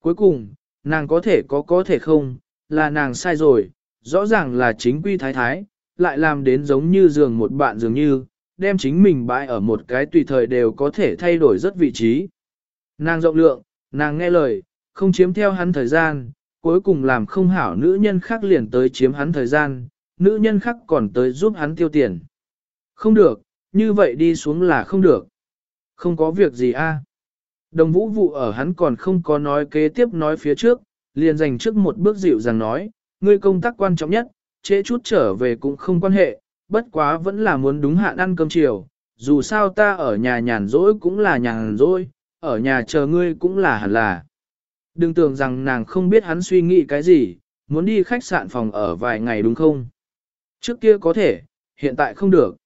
Cuối cùng, nàng có thể có có thể không, là nàng sai rồi, rõ ràng là chính quy thái thái, lại làm đến giống như giường một bạn dường như, đem chính mình bãi ở một cái tùy thời đều có thể thay đổi rất vị trí. Nàng rộng lượng, nàng nghe lời, không chiếm theo hắn thời gian, cuối cùng làm không hảo nữ nhân khác liền tới chiếm hắn thời gian, nữ nhân khác còn tới giúp hắn tiêu tiền. Không được, như vậy đi xuống là không được. Không có việc gì a. Đồng vũ vụ ở hắn còn không có nói kế tiếp nói phía trước, liền dành trước một bước dịu rằng nói, ngươi công tác quan trọng nhất, trễ chút trở về cũng không quan hệ, bất quá vẫn là muốn đúng hạn ăn cơm chiều, dù sao ta ở nhà nhàn rỗi cũng là nhàn rỗi, ở nhà chờ ngươi cũng là hẳn là. Đừng tưởng rằng nàng không biết hắn suy nghĩ cái gì, muốn đi khách sạn phòng ở vài ngày đúng không? Trước kia có thể, hiện tại không được.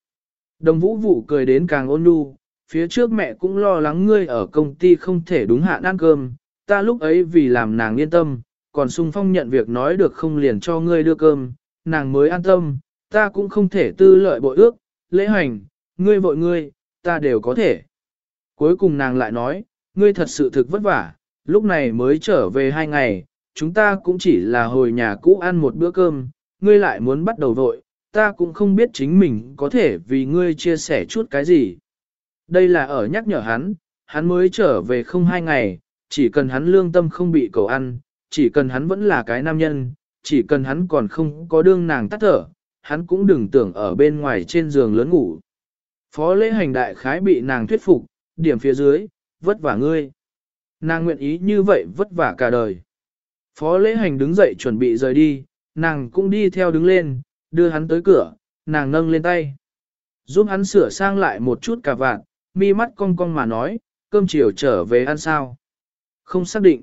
Đồng vũ vụ cười đến càng ôn nhu, phía trước mẹ cũng lo lắng ngươi ở công ty không thể đúng hạn ăn cơm, ta lúc ấy vì làm nàng yên tâm, còn sung phong nhận việc nói được không liền cho ngươi đưa cơm, nàng mới an tâm, ta cũng không thể tư lợi bội ước, lễ hành, ngươi vội ngươi, ta đều có thể. Cuối cùng nàng lại nói, ngươi thật sự thực vất vả, lúc này mới trở về hai ngày, chúng ta cũng chỉ là hồi nhà cũ ăn một bữa cơm, ngươi lại muốn bắt đầu vội, ta cũng không biết chính mình có thể vì ngươi chia sẻ chút cái gì. Đây là ở nhắc nhở hắn, hắn mới trở về không hai ngày, chỉ cần hắn lương tâm không bị cầu ăn, chỉ cần hắn vẫn là cái nam nhân, chỉ cần hắn còn không có đương nàng tắt thở, hắn cũng đừng tưởng ở bên ngoài trên giường lớn ngủ. Phó lễ hành đại khái bị nàng thuyết phục, điểm phía dưới, vất vả ngươi. Nàng nguyện ý như vậy vất vả cả đời. Phó lễ hành đứng dậy chuẩn bị rời đi, nàng cũng đi theo đứng lên, đưa hắn tới cửa, nàng nâng lên tay. Giúp hắn sửa sang lại một chút cả vạn, mi mắt cong cong mà nói, cơm chiều trở về ăn sao. Không xác định.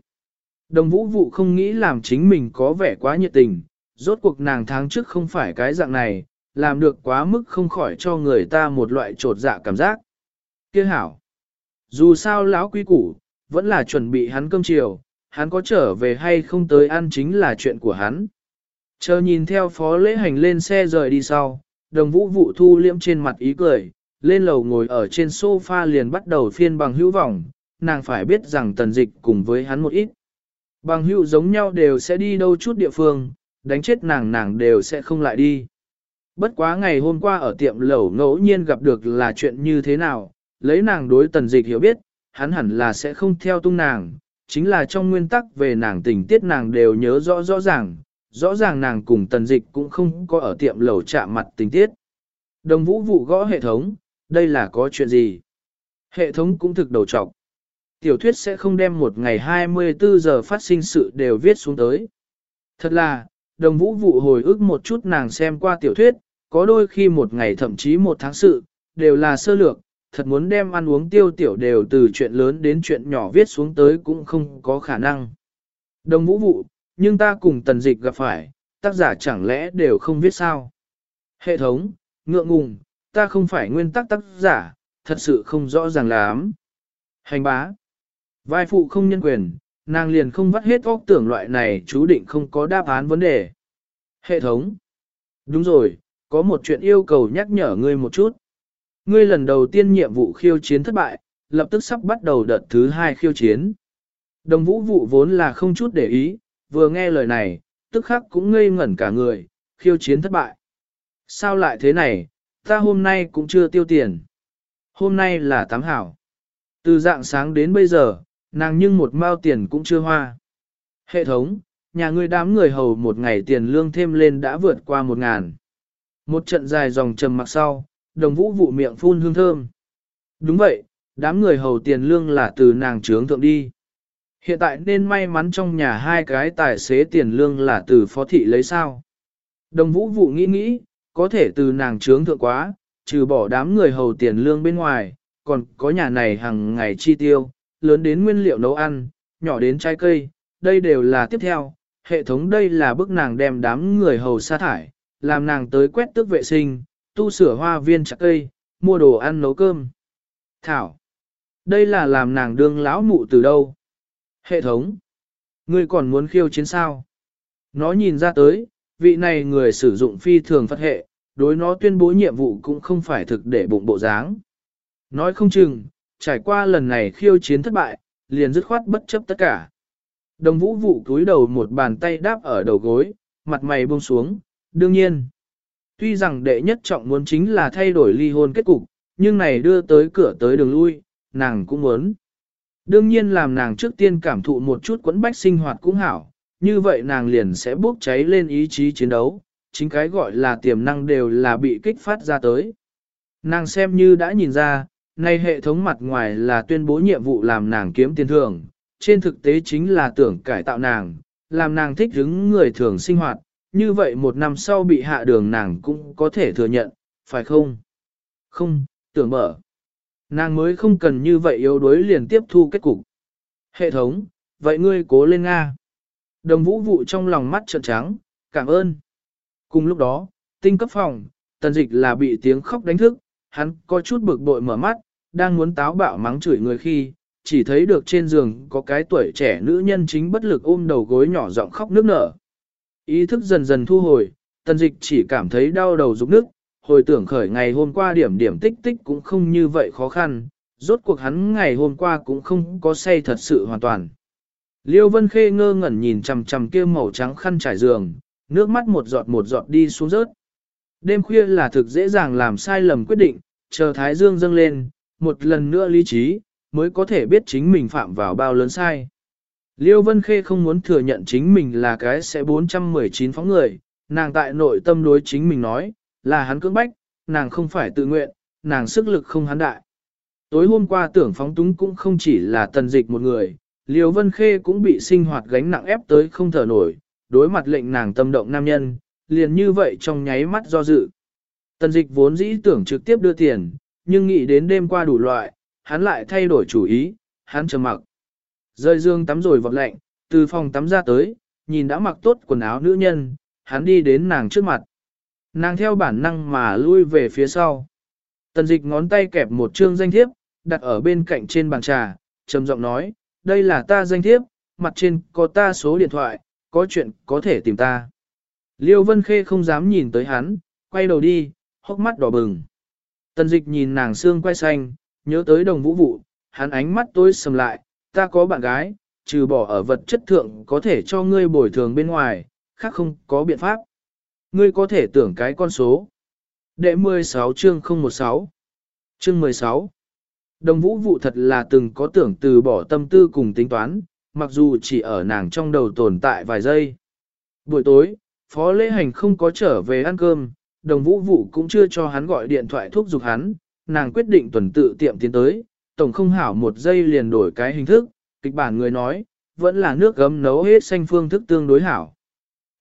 Đồng vũ vụ không nghĩ làm chính mình có vẻ quá nhiệt tình, rốt cuộc nàng tháng trước không phải cái dạng này, làm được quá mức không khỏi cho người ta một loại trột dạ cảm giác. Kia hảo. Dù sao lão quý củ, vẫn là chuẩn bị hắn cơm chiều, hắn có trở về hay không tới ăn chính là chuyện của hắn. Chờ nhìn theo phó lễ hành lên xe rời đi sau, đồng vũ vụ thu liễm trên mặt ý cười, lên lầu ngồi ở trên sofa liền bắt đầu phiên bằng hữu vọng, nàng phải biết rằng tần dịch cùng với hắn một ít. Bằng hữu giống nhau đều sẽ đi đâu chút địa phương, đánh chết nàng nàng đều sẽ không lại đi. Bất quá ngày hôm qua ở tiệm lẩu ngẫu nhiên gặp được là chuyện như thế nào, lấy nàng đối tần dịch hiểu biết, hắn hẳn là sẽ không theo tung nàng, chính là trong nguyên tắc về nàng tình tiết nàng đều nhớ rõ rõ ràng, rõ ràng nàng cùng tần dịch cũng không có ở tiệm lẩu chạm mặt tình tiết. Đồng vũ vụ gõ hệ thống, đây là có chuyện gì? Hệ thống cũng thực đầu trọc. Tiểu thuyết sẽ không đem một ngày 24 giờ phát sinh sự đều viết xuống tới. Thật là, đồng vũ vụ hồi ức một chút nàng xem qua tiểu thuyết, có đôi khi một ngày thậm chí một tháng sự, đều là sơ lược, thật muốn đem ăn uống tiêu tiểu đều từ chuyện lớn đến chuyện nhỏ viết xuống tới cũng không có khả năng. Đồng vũ vụ, nhưng ta cùng tần dịch gặp phải, tác giả chẳng lẽ đều không viết sao? Hệ thống, ngượng ngùng, ta không phải nguyên tắc tác giả, thật sự không rõ ràng lắm. Hành bá, vai phụ không nhân quyền, nàng liền không vắt hết óc tưởng loại này chú định không có đáp án vấn đề. Hệ thống, đúng rồi, có một chuyện yêu cầu nhắc nhở ngươi một chút. Ngươi lần đầu tiên nhiệm vụ khiêu chiến thất bại, lập tức sắp bắt đầu đợt thứ hai khiêu chiến. Đồng vũ vụ vốn là không chút để ý, vừa nghe lời này, tức khắc cũng ngây ngẩn cả người, khiêu chiến thất bại. Sao lại thế này, ta hôm nay cũng chưa tiêu tiền. Hôm nay là tám hảo. Từ dạng sáng đến bây giờ, nàng nhưng một mao tiền cũng chưa hoa. Hệ thống, nhà ngươi đám người hầu một ngày tiền lương thêm lên đã vượt qua một ngàn. Một trận dài dòng trầm mặc sau, đồng vũ vụ miệng phun hương thơm. Đúng vậy, đám người hầu tiền lương là từ nàng trướng thượng đi. Hiện tại nên may mắn trong nhà hai cái tài xế tiền lương là từ phó thị lấy sao. Đồng vũ vụ nghĩ nghĩ, có thể từ nàng trướng thượng quá, trừ bỏ đám người hầu tiền lương bên ngoài, còn có nhà này hàng ngày chi tiêu, lớn đến nguyên liệu nấu ăn, nhỏ đến trái cây, đây đều là tiếp theo. Hệ thống đây là bức nàng đem đám người hầu sa thải, làm nàng tới quét tước vệ sinh, tu sửa hoa viên chặt cây, mua đồ ăn nấu cơm. Thảo, đây là làm nàng đương lão mụ từ đâu? Hệ thống, ngươi còn muốn khiêu chiến sao? Nó nhìn ra tới, vị này người sử dụng phi thường phát hệ, đối nó tuyên bố nhiệm vụ cũng không phải thực để bụng bộ dáng. Nói không chừng, trải qua lần này khiêu chiến thất bại, liền dứt khoát bất chấp tất cả. Đồng vũ vụ cúi đầu một bàn tay đáp ở đầu gối, mặt mày buông xuống, đương nhiên. Tuy rằng đệ nhất trọng muốn chính là thay đổi ly hôn kết cục, nhưng này đưa tới cửa tới đường lui, nàng cũng muốn. Đương nhiên làm nàng trước tiên cảm thụ một chút quẫn bách sinh hoạt cũng hảo, như vậy nàng liền sẽ bốc cháy lên ý chí chiến đấu, chính cái gọi là tiềm năng đều là bị kích phát ra tới. Nàng xem như đã nhìn ra, nay hệ thống mặt ngoài là tuyên bố nhiệm vụ làm nàng kiếm tiền thưởng, trên thực tế chính là tưởng cải tạo nàng, làm nàng thích hứng người thường sinh hoạt, như vậy một năm sau bị hạ đường nàng cũng có thể thừa nhận, phải không? Không, tưởng mở. Nàng mới không cần như vậy yếu đuối liền tiếp thu kết cục. Hệ thống, vậy ngươi cố lên Nga. Đồng vũ vụ trong lòng mắt trợn trắng, cảm ơn. Cùng lúc đó, tinh cấp phòng, tần dịch là bị tiếng khóc đánh thức, hắn có chút bực bội mở mắt, đang muốn táo bạo mắng chửi người khi, chỉ thấy được trên giường có cái tuổi trẻ nữ nhân chính bất lực ôm đầu gối nhỏ giọng khóc nước nở. Ý thức dần dần thu hồi, tần dịch chỉ cảm thấy đau đầu rụng nước, hồi tưởng khởi ngày hôm qua điểm điểm tích tích cũng không như vậy khó khăn, rốt cuộc hắn ngày hôm qua cũng không có say thật sự hoàn toàn. Liêu Vân Khê ngơ ngẩn nhìn chằm chằm kia màu trắng khăn trải giường, nước mắt một giọt một giọt đi xuống rớt. Đêm khuya là thực dễ dàng làm sai lầm quyết định, chờ Thái Dương dâng lên, một lần nữa lý trí, mới có thể biết chính mình phạm vào bao lớn sai. Liêu Vân Khê không muốn thừa nhận chính mình là cái sẽ 419 phóng người, nàng tại nội tâm đối chính mình nói, là hắn cưỡng bách, nàng không phải tự nguyện, nàng sức lực không hắn đại. Tối hôm qua tưởng phóng túng cũng không chỉ là tần dịch một người, Liêu Vân Khê cũng bị sinh hoạt gánh nặng ép tới không thở nổi, đối mặt lệnh nàng tâm động nam nhân, liền như vậy trong nháy mắt do dự. Tần dịch vốn dĩ tưởng trực tiếp đưa tiền, nhưng nghĩ đến đêm qua đủ loại, hắn lại thay đổi chủ ý, hắn trầm mặc. Rơi dương tắm rồi vọt lạnh, từ phòng tắm ra tới, nhìn đã mặc tốt quần áo nữ nhân, hắn đi đến nàng trước mặt. Nàng theo bản năng mà lui về phía sau. Tần dịch ngón tay kẹp một chương danh thiếp, đặt ở bên cạnh trên bàn trà, trầm giọng nói, đây là ta danh thiếp, mặt trên có ta số điện thoại, có chuyện có thể tìm ta. Liêu Vân Khê không dám nhìn tới hắn, quay đầu đi, hốc mắt đỏ bừng. Tần dịch nhìn nàng xương quay xanh, nhớ tới đồng vũ vụ, hắn ánh mắt tối sầm lại, ta có bạn gái, trừ bỏ ở vật chất thượng có thể cho ngươi bồi thường bên ngoài, khác không có biện pháp. Ngươi có thể tưởng cái con số. Đệ 16 chương 016 Chương 16 Đồng vũ vụ thật là từng có tưởng từ bỏ tâm tư cùng tính toán, mặc dù chỉ ở nàng trong đầu tồn tại vài giây. Buổi tối, Phó Lễ Hành không có trở về ăn cơm, đồng vũ vụ cũng chưa cho hắn gọi điện thoại thúc giục hắn, nàng quyết định tuần tự tiệm tiến tới, tổng không hảo một giây liền đổi cái hình thức, kịch bản người nói, vẫn là nước gấm nấu hết xanh phương thức tương đối hảo.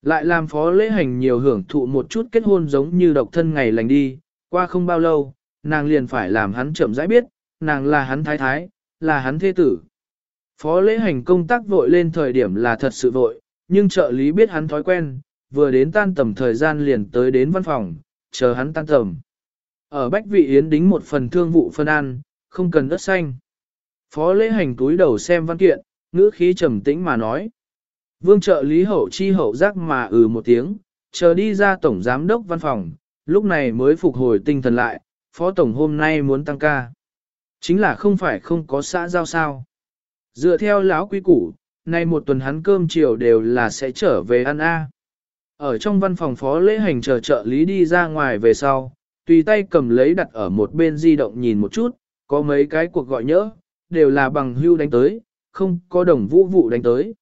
Lại làm phó lễ hành nhiều hưởng thụ một chút kết hôn giống như độc thân ngày lành đi, qua không bao lâu, nàng liền phải làm hắn chậm rãi biết, nàng là hắn thái thái, là hắn thế tử. Phó lễ hành công tác vội lên thời điểm là thật sự vội, nhưng trợ lý biết hắn thói quen, vừa đến tan tầm thời gian liền tới đến văn phòng, chờ hắn tan tầm. Ở Bách Vị Yến đính một phần thương vụ phân ăn, không cần đất xanh. Phó lễ hành túi đầu xem văn kiện, ngữ khí trầm tĩnh mà nói. Vương trợ lý hậu chi hậu giác mà ừ một tiếng, chờ đi ra tổng giám đốc văn phòng, lúc này mới phục hồi tinh thần lại, phó tổng hôm nay muốn tăng ca. Chính là không phải không có xã giao sao. Dựa theo lão quý củ, nay một tuần hắn cơm chiều đều là sẽ trở về ăn A. Ở trong văn phòng phó lễ hành chờ trợ lý đi ra ngoài về sau, tùy tay cầm lấy đặt ở một bên di động nhìn một chút, có mấy cái cuộc gọi nhỡ, đều là bằng hưu đánh tới, không có đồng vũ vụ đánh tới.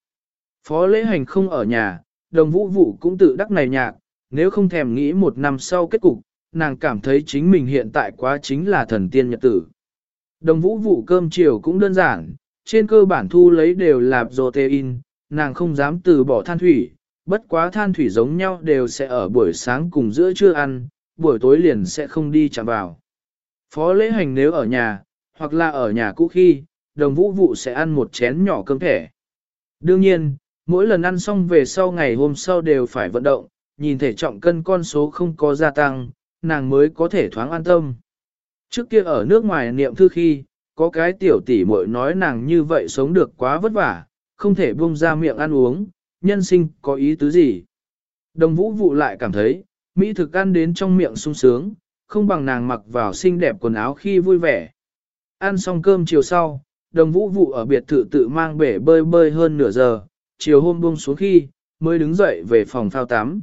Phó lễ hành không ở nhà, đồng vũ vụ cũng tự đắc này nhạc, nếu không thèm nghĩ một năm sau kết cục, nàng cảm thấy chính mình hiện tại quá chính là thần tiên nhật tử. Đồng vũ vụ cơm chiều cũng đơn giản, trên cơ bản thu lấy đều là protein, nàng không dám từ bỏ than thủy, bất quá than thủy giống nhau đều sẽ ở buổi sáng cùng giữa trưa ăn, buổi tối liền sẽ không đi chạm vào. Phó lễ hành nếu ở nhà, hoặc là ở nhà cũ khi, đồng vũ vụ sẽ ăn một chén nhỏ cơm thẻ. Đương nhiên, mỗi lần ăn xong về sau ngày hôm sau đều phải vận động, nhìn thể trọng cân con số không có gia tăng, nàng mới có thể thoáng an tâm. Trước kia ở nước ngoài niệm thư khi, có cái tiểu tỷ muội nói nàng như vậy sống được quá vất vả, không thể buông ra miệng ăn uống, nhân sinh có ý tứ gì. Đồng vũ vụ lại cảm thấy, Mỹ thực ăn đến trong miệng sung sướng, không bằng nàng mặc vào xinh đẹp quần áo khi vui vẻ. Ăn xong cơm chiều sau, đồng vũ vụ ở biệt thự tự mang bể bơi bơi hơn nửa giờ, chiều hôm buông xuống khi, mới đứng dậy về phòng phao tắm.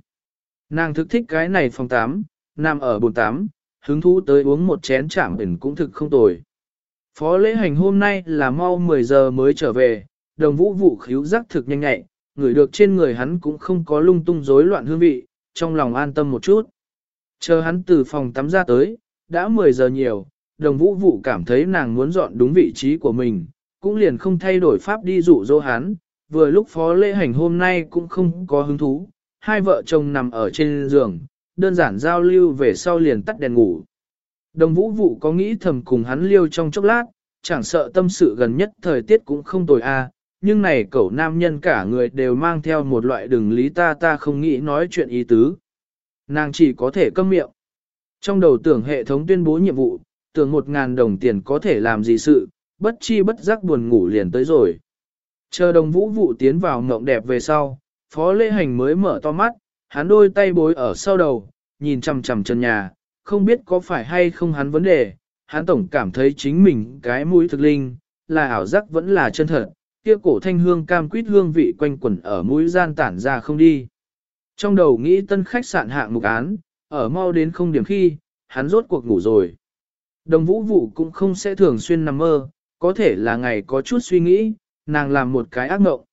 Nàng thực thích cái này phòng tắm, nằm ở bồn tắm, hứng thú tới uống một chén chạm ẩn cũng thực không tồi. Phó lễ hành hôm nay là mau 10 giờ mới trở về, đồng vũ vụ khíu giác thực nhanh nhẹ, người được trên người hắn cũng không có lung tung rối loạn hương vị, trong lòng an tâm một chút. Chờ hắn từ phòng tắm ra tới, đã 10 giờ nhiều, đồng vũ vụ cảm thấy nàng muốn dọn đúng vị trí của mình, cũng liền không thay đổi pháp đi dụ dỗ hắn, vừa lúc phó lễ hành hôm nay cũng không có hứng thú, hai vợ chồng nằm ở trên giường, đơn giản giao lưu về sau liền tắt đèn ngủ. Đồng vũ vụ có nghĩ thầm cùng hắn liêu trong chốc lát, chẳng sợ tâm sự gần nhất thời tiết cũng không tồi a, nhưng này cậu nam nhân cả người đều mang theo một loại đừng lý ta ta không nghĩ nói chuyện ý tứ. Nàng chỉ có thể câm miệng. Trong đầu tưởng hệ thống tuyên bố nhiệm vụ, tưởng một ngàn đồng tiền có thể làm gì sự, bất chi bất giác buồn ngủ liền tới rồi. Chờ đồng vũ vụ tiến vào mộng đẹp về sau, phó lễ hành mới mở to mắt, hắn đôi tay bối ở sau đầu, nhìn chằm chằm chân nhà, không biết có phải hay không hắn vấn đề, hắn tổng cảm thấy chính mình cái mũi thực linh, là ảo giác vẫn là chân thật, kia cổ thanh hương cam quýt hương vị quanh quẩn ở mũi gian tản ra không đi. Trong đầu nghĩ tân khách sạn hạng mục án, ở mau đến không điểm khi, hắn rốt cuộc ngủ rồi. Đồng vũ vụ cũng không sẽ thường xuyên nằm mơ, có thể là ngày có chút suy nghĩ, nàng làm một cái ác mộng.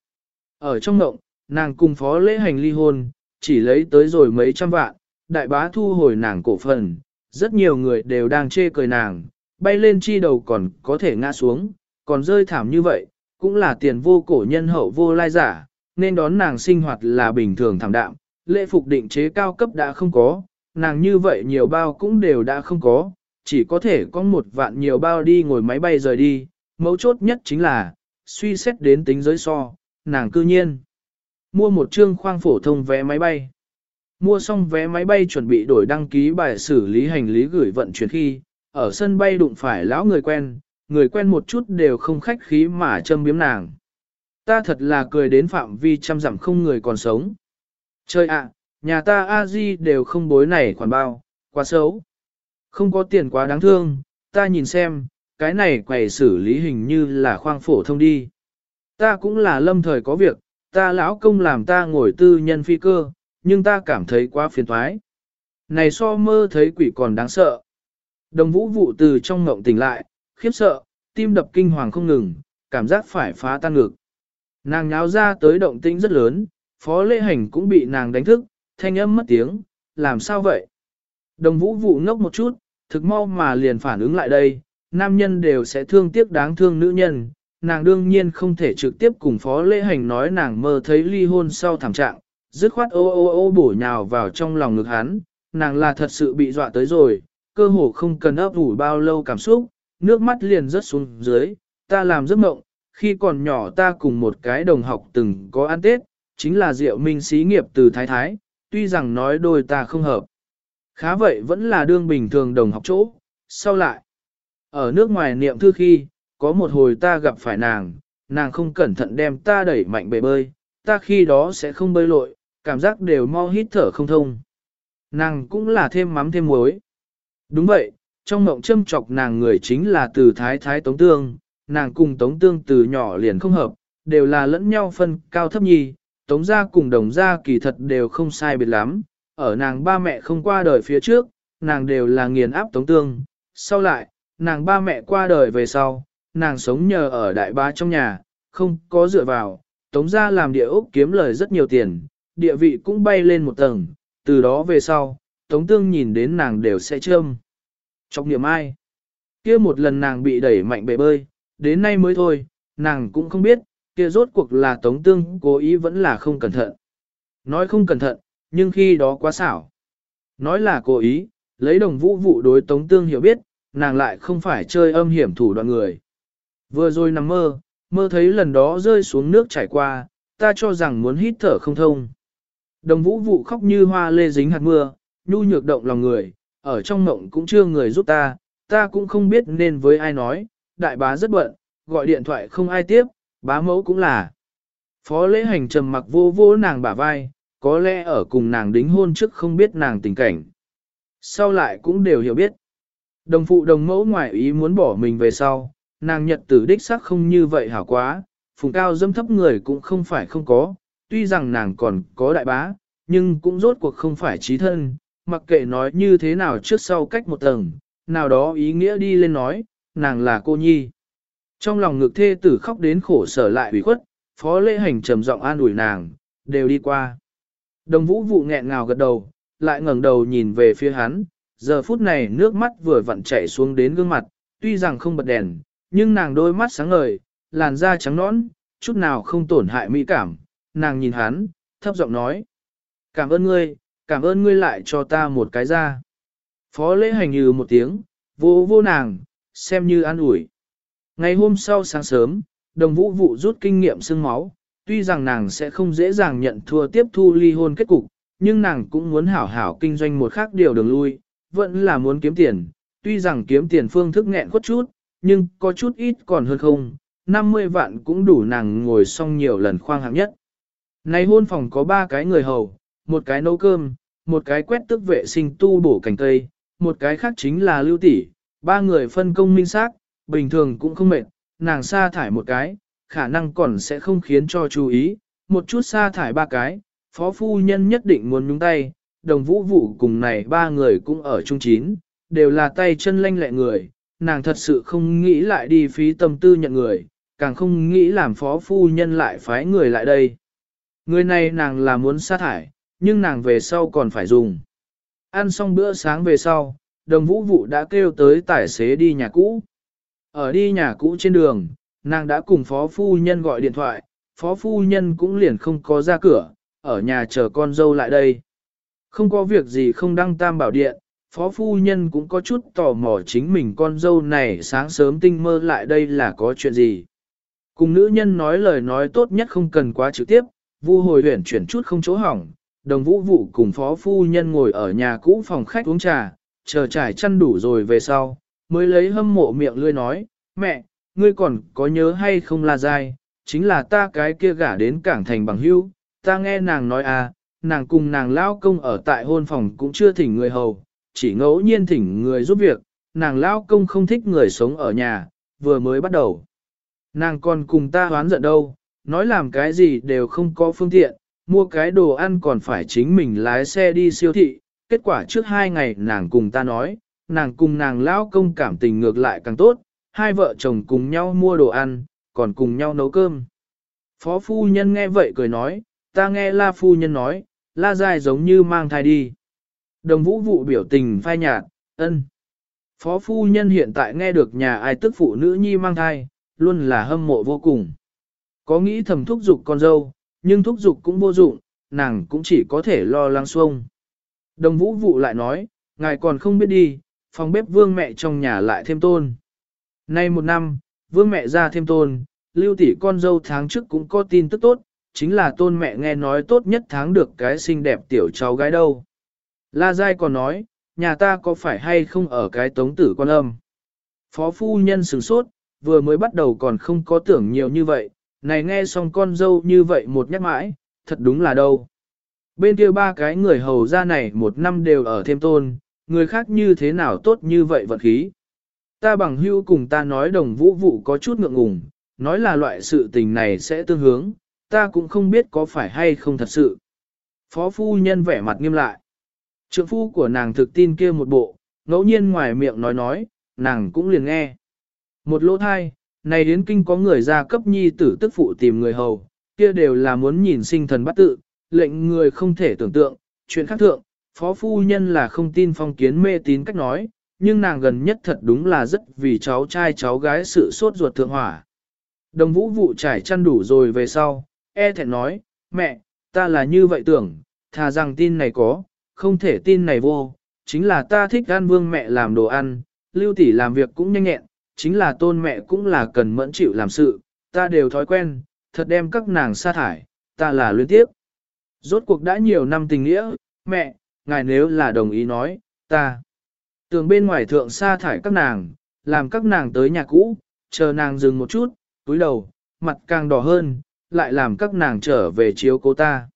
Ở trong mộng, nàng cùng phó lễ hành ly hôn, chỉ lấy tới rồi mấy trăm vạn, đại bá thu hồi nàng cổ phần, rất nhiều người đều đang chê cười nàng, bay lên chi đầu còn có thể ngã xuống, còn rơi thảm như vậy, cũng là tiền vô cổ nhân hậu vô lai giả, nên đón nàng sinh hoạt là bình thường thảm đạm, lễ phục định chế cao cấp đã không có, nàng như vậy nhiều bao cũng đều đã không có, chỉ có thể có một vạn nhiều bao đi ngồi máy bay rời đi, mấu chốt nhất chính là, suy xét đến tính giới so, nàng cư nhiên. Mua một trương khoang phổ thông vé máy bay. Mua xong vé máy bay chuẩn bị đổi đăng ký bài xử lý hành lý gửi vận chuyển khi, ở sân bay đụng phải lão người quen, người quen một chút đều không khách khí mà châm biếm nàng. Ta thật là cười đến phạm vi trăm dặm không người còn sống. Trời ạ, nhà ta a di đều không bối này khoản bao, quá xấu. Không có tiền quá đáng thương, ta nhìn xem, cái này quầy xử lý hình như là khoang phổ thông đi. Ta cũng là lâm thời có việc, ta lão công làm ta ngồi tư nhân phi cơ, nhưng ta cảm thấy quá phiền thoái. Này so mơ thấy quỷ còn đáng sợ. Đồng vũ vụ từ trong ngộng tỉnh lại, khiếp sợ, tim đập kinh hoàng không ngừng, cảm giác phải phá tan ngực. Nàng nháo ra tới động tĩnh rất lớn, phó lễ hành cũng bị nàng đánh thức, thanh âm mất tiếng, làm sao vậy? Đồng vũ vụ ngốc một chút, thực mau mà liền phản ứng lại đây, nam nhân đều sẽ thương tiếc đáng thương nữ nhân, nàng đương nhiên không thể trực tiếp cùng phó lễ hành nói nàng mơ thấy ly hôn sau thảm trạng, dứt khoát ô ô ô bổ nhào vào trong lòng ngực hắn, nàng là thật sự bị dọa tới rồi, cơ hồ không cần ấp ủ bao lâu cảm xúc, nước mắt liền rớt xuống dưới, ta làm giấc mộng, khi còn nhỏ ta cùng một cái đồng học từng có ăn tết, chính là Diệu Minh xí nghiệp từ Thái Thái, tuy rằng nói đôi ta không hợp. Khá vậy vẫn là đương bình thường đồng học chỗ, sau lại. Ở nước ngoài niệm thư khi, có một hồi ta gặp phải nàng, nàng không cẩn thận đem ta đẩy mạnh bể bơi, ta khi đó sẽ không bơi lội, cảm giác đều mau hít thở không thông. Nàng cũng là thêm mắm thêm muối. Đúng vậy, trong mộng châm chọc nàng người chính là từ thái thái tống tương, nàng cùng tống tương từ nhỏ liền không hợp, đều là lẫn nhau phân cao thấp nhì, tống gia cùng đồng gia kỳ thật đều không sai biệt lắm, ở nàng ba mẹ không qua đời phía trước, nàng đều là nghiền áp tống tương, sau lại, nàng ba mẹ qua đời về sau, nàng sống nhờ ở đại bá trong nhà, không có dựa vào, tống gia làm địa ốc kiếm lời rất nhiều tiền, địa vị cũng bay lên một tầng, từ đó về sau, tống tương nhìn đến nàng đều sẽ châm. Trong niệm ai? kia một lần nàng bị đẩy mạnh bể bơi, đến nay mới thôi, nàng cũng không biết, kia rốt cuộc là tống tương cố ý vẫn là không cẩn thận. Nói không cẩn thận, nhưng khi đó quá xảo. Nói là cố ý, lấy đồng vũ vụ đối tống tương hiểu biết, nàng lại không phải chơi âm hiểm thủ đoạn người. Vừa rồi nằm mơ, mơ thấy lần đó rơi xuống nước chảy qua, ta cho rằng muốn hít thở không thông. Đồng vũ vụ khóc như hoa lê dính hạt mưa, nhu nhược động lòng người, ở trong mộng cũng chưa người giúp ta, ta cũng không biết nên với ai nói, đại bá rất bận, gọi điện thoại không ai tiếp, bá mẫu cũng là. Phó lễ hành trầm mặc vô vô nàng bả vai, có lẽ ở cùng nàng đính hôn trước không biết nàng tình cảnh. Sau lại cũng đều hiểu biết. Đồng phụ đồng mẫu ngoại ý muốn bỏ mình về sau, nàng nhật tử đích xác không như vậy hảo quá, phùng cao dâm thấp người cũng không phải không có, tuy rằng nàng còn có đại bá, nhưng cũng rốt cuộc không phải trí thân, mặc kệ nói như thế nào trước sau cách một tầng, nào đó ý nghĩa đi lên nói, nàng là cô nhi. Trong lòng ngực thê tử khóc đến khổ sở lại ủy khuất, phó lễ hành trầm giọng an ủi nàng, đều đi qua. Đồng vũ vụ nghẹn ngào gật đầu, lại ngẩng đầu nhìn về phía hắn, giờ phút này nước mắt vừa vặn chảy xuống đến gương mặt, tuy rằng không bật đèn, nhưng nàng đôi mắt sáng ngời, làn da trắng nõn, chút nào không tổn hại mỹ cảm, nàng nhìn hắn, thấp giọng nói. Cảm ơn ngươi, cảm ơn ngươi lại cho ta một cái ra. Phó lễ hành như một tiếng, vô vô nàng, xem như an ủi. Ngày hôm sau sáng sớm, đồng vũ vụ rút kinh nghiệm sương máu, tuy rằng nàng sẽ không dễ dàng nhận thua tiếp thu ly hôn kết cục, nhưng nàng cũng muốn hảo hảo kinh doanh một khác điều đường lui, vẫn là muốn kiếm tiền, tuy rằng kiếm tiền phương thức nghẹn khuất chút, nhưng có chút ít còn hơn không, 50 vạn cũng đủ nàng ngồi xong nhiều lần khoang hạng nhất. Này hôn phòng có ba cái người hầu, một cái nấu cơm, một cái quét tức vệ sinh tu bổ cành cây, một cái khác chính là lưu tỷ, ba người phân công minh xác, bình thường cũng không mệt, nàng sa thải một cái, khả năng còn sẽ không khiến cho chú ý, một chút sa thải ba cái, phó phu nhân nhất định muốn nhúng tay, đồng vũ vụ cùng này ba người cũng ở chung chín, đều là tay chân lanh lẹ người, nàng thật sự không nghĩ lại đi phí tâm tư nhận người, càng không nghĩ làm phó phu nhân lại phái người lại đây. Người này nàng là muốn sát thải, nhưng nàng về sau còn phải dùng. Ăn xong bữa sáng về sau, đồng vũ vụ đã kêu tới tài xế đi nhà cũ. Ở đi nhà cũ trên đường, nàng đã cùng phó phu nhân gọi điện thoại, phó phu nhân cũng liền không có ra cửa, ở nhà chờ con dâu lại đây. Không có việc gì không đăng tam bảo điện, phó phu nhân cũng có chút tò mò chính mình con dâu này sáng sớm tinh mơ lại đây là có chuyện gì. Cùng nữ nhân nói lời nói tốt nhất không cần quá trực tiếp, vu hồi huyển chuyển chút không chỗ hỏng, đồng vũ vụ cùng phó phu nhân ngồi ở nhà cũ phòng khách uống trà, chờ trải chăn đủ rồi về sau, mới lấy hâm mộ miệng lươi nói, mẹ, ngươi còn có nhớ hay không là dai, chính là ta cái kia gả đến cảng thành bằng hưu, ta nghe nàng nói à, nàng cùng nàng lao công ở tại hôn phòng cũng chưa thỉnh người hầu, chỉ ngẫu nhiên thỉnh người giúp việc, nàng lao công không thích người sống ở nhà, vừa mới bắt đầu. Nàng còn cùng ta hoán giận đâu, nói làm cái gì đều không có phương tiện, mua cái đồ ăn còn phải chính mình lái xe đi siêu thị, kết quả trước hai ngày nàng cùng ta nói, nàng cùng nàng lão công cảm tình ngược lại càng tốt, hai vợ chồng cùng nhau mua đồ ăn, còn cùng nhau nấu cơm. Phó phu nhân nghe vậy cười nói, ta nghe la phu nhân nói, la dài giống như mang thai đi. Đồng vũ vụ biểu tình phai nhạt, ân. Phó phu nhân hiện tại nghe được nhà ai tức phụ nữ nhi mang thai, luôn là hâm mộ vô cùng. Có nghĩ thầm thúc dục con dâu, nhưng thúc dục cũng vô dụng, nàng cũng chỉ có thể lo lắng xuông. Đồng vũ vụ lại nói, ngài còn không biết đi, phòng bếp vương mẹ trong nhà lại thêm tôn. Nay một năm, vương mẹ ra thêm tôn, lưu tỷ con dâu tháng trước cũng có tin tức tốt, chính là tôn mẹ nghe nói tốt nhất tháng được cái xinh đẹp tiểu cháu gái đâu. La Giai còn nói, nhà ta có phải hay không ở cái tống tử con âm. Phó phu nhân sửng sốt, vừa mới bắt đầu còn không có tưởng nhiều như vậy, này nghe xong con dâu như vậy một nhắc mãi, thật đúng là đâu. Bên kia ba cái người hầu ra này một năm đều ở thêm tôn, người khác như thế nào tốt như vậy vật khí. Ta bằng hưu cùng ta nói đồng vũ vụ có chút ngượng ngùng, nói là loại sự tình này sẽ tương hướng, ta cũng không biết có phải hay không thật sự. Phó phu nhân vẻ mặt nghiêm lại. Trượng phu của nàng thực tin kia một bộ, ngẫu nhiên ngoài miệng nói nói, nàng cũng liền nghe. Một lỗ thai, này đến kinh có người ra cấp nhi tử tức phụ tìm người hầu, kia đều là muốn nhìn sinh thần bắt tự, lệnh người không thể tưởng tượng, chuyện khác thượng, phó phu nhân là không tin phong kiến mê tín cách nói, nhưng nàng gần nhất thật đúng là rất vì cháu trai cháu gái sự sốt ruột thượng hỏa. Đồng vũ vụ trải chăn đủ rồi về sau, e thẹn nói, mẹ, ta là như vậy tưởng, thà rằng tin này có, không thể tin này vô, chính là ta thích ăn vương mẹ làm đồ ăn, lưu tỷ làm việc cũng nhanh nhẹn, chính là tôn mẹ cũng là cần mẫn chịu làm sự, ta đều thói quen, thật đem các nàng sa thải, ta là luyến tiếp. Rốt cuộc đã nhiều năm tình nghĩa, mẹ, ngài nếu là đồng ý nói, ta. Tường bên ngoài thượng sa thải các nàng, làm các nàng tới nhà cũ, chờ nàng dừng một chút, túi đầu, mặt càng đỏ hơn, lại làm các nàng trở về chiếu cô ta.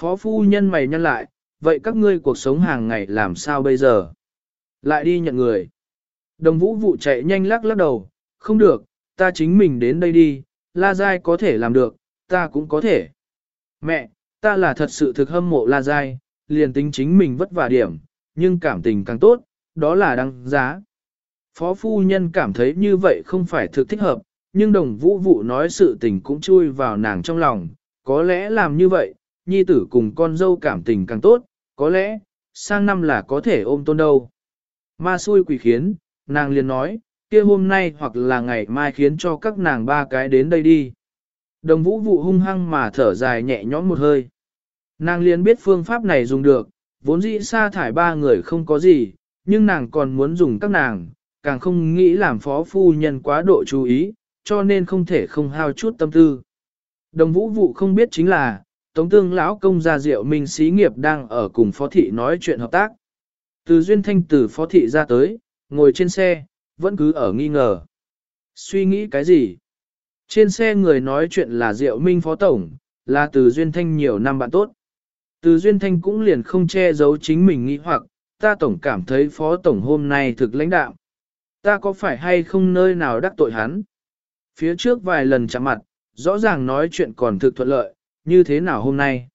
Phó phu nhân mày nhân lại, vậy các ngươi cuộc sống hàng ngày làm sao bây giờ? Lại đi nhận người. Đồng vũ vụ chạy nhanh lắc lắc đầu, không được, ta chính mình đến đây đi, La Giai có thể làm được, ta cũng có thể. Mẹ, ta là thật sự thực hâm mộ La Giai, liền tính chính mình vất vả điểm, nhưng cảm tình càng tốt, đó là đăng giá. Phó phu nhân cảm thấy như vậy không phải thực thích hợp, nhưng đồng vũ vụ nói sự tình cũng chui vào nàng trong lòng, có lẽ làm như vậy, nhi tử cùng con dâu cảm tình càng tốt, có lẽ, sang năm là có thể ôm tôn đâu. Ma xui quỷ khiến, nàng liền nói, kia hôm nay hoặc là ngày mai khiến cho các nàng ba cái đến đây đi. Đồng vũ vụ hung hăng mà thở dài nhẹ nhõm một hơi. Nàng liền biết phương pháp này dùng được, vốn dĩ sa thải ba người không có gì, nhưng nàng còn muốn dùng các nàng, càng không nghĩ làm phó phu nhân quá độ chú ý, cho nên không thể không hao chút tâm tư. Đồng vũ vụ không biết chính là, Tống tương lão công gia diệu minh xí nghiệp đang ở cùng phó thị nói chuyện hợp tác. Từ duyên thanh từ phó thị ra tới, ngồi trên xe, vẫn cứ ở nghi ngờ. Suy nghĩ cái gì? Trên xe người nói chuyện là diệu minh phó tổng, là từ duyên thanh nhiều năm bạn tốt. Từ duyên thanh cũng liền không che giấu chính mình nghĩ hoặc, ta tổng cảm thấy phó tổng hôm nay thực lãnh đạo. Ta có phải hay không nơi nào đắc tội hắn? Phía trước vài lần chạm mặt, rõ ràng nói chuyện còn thực thuận lợi, như thế nào hôm nay?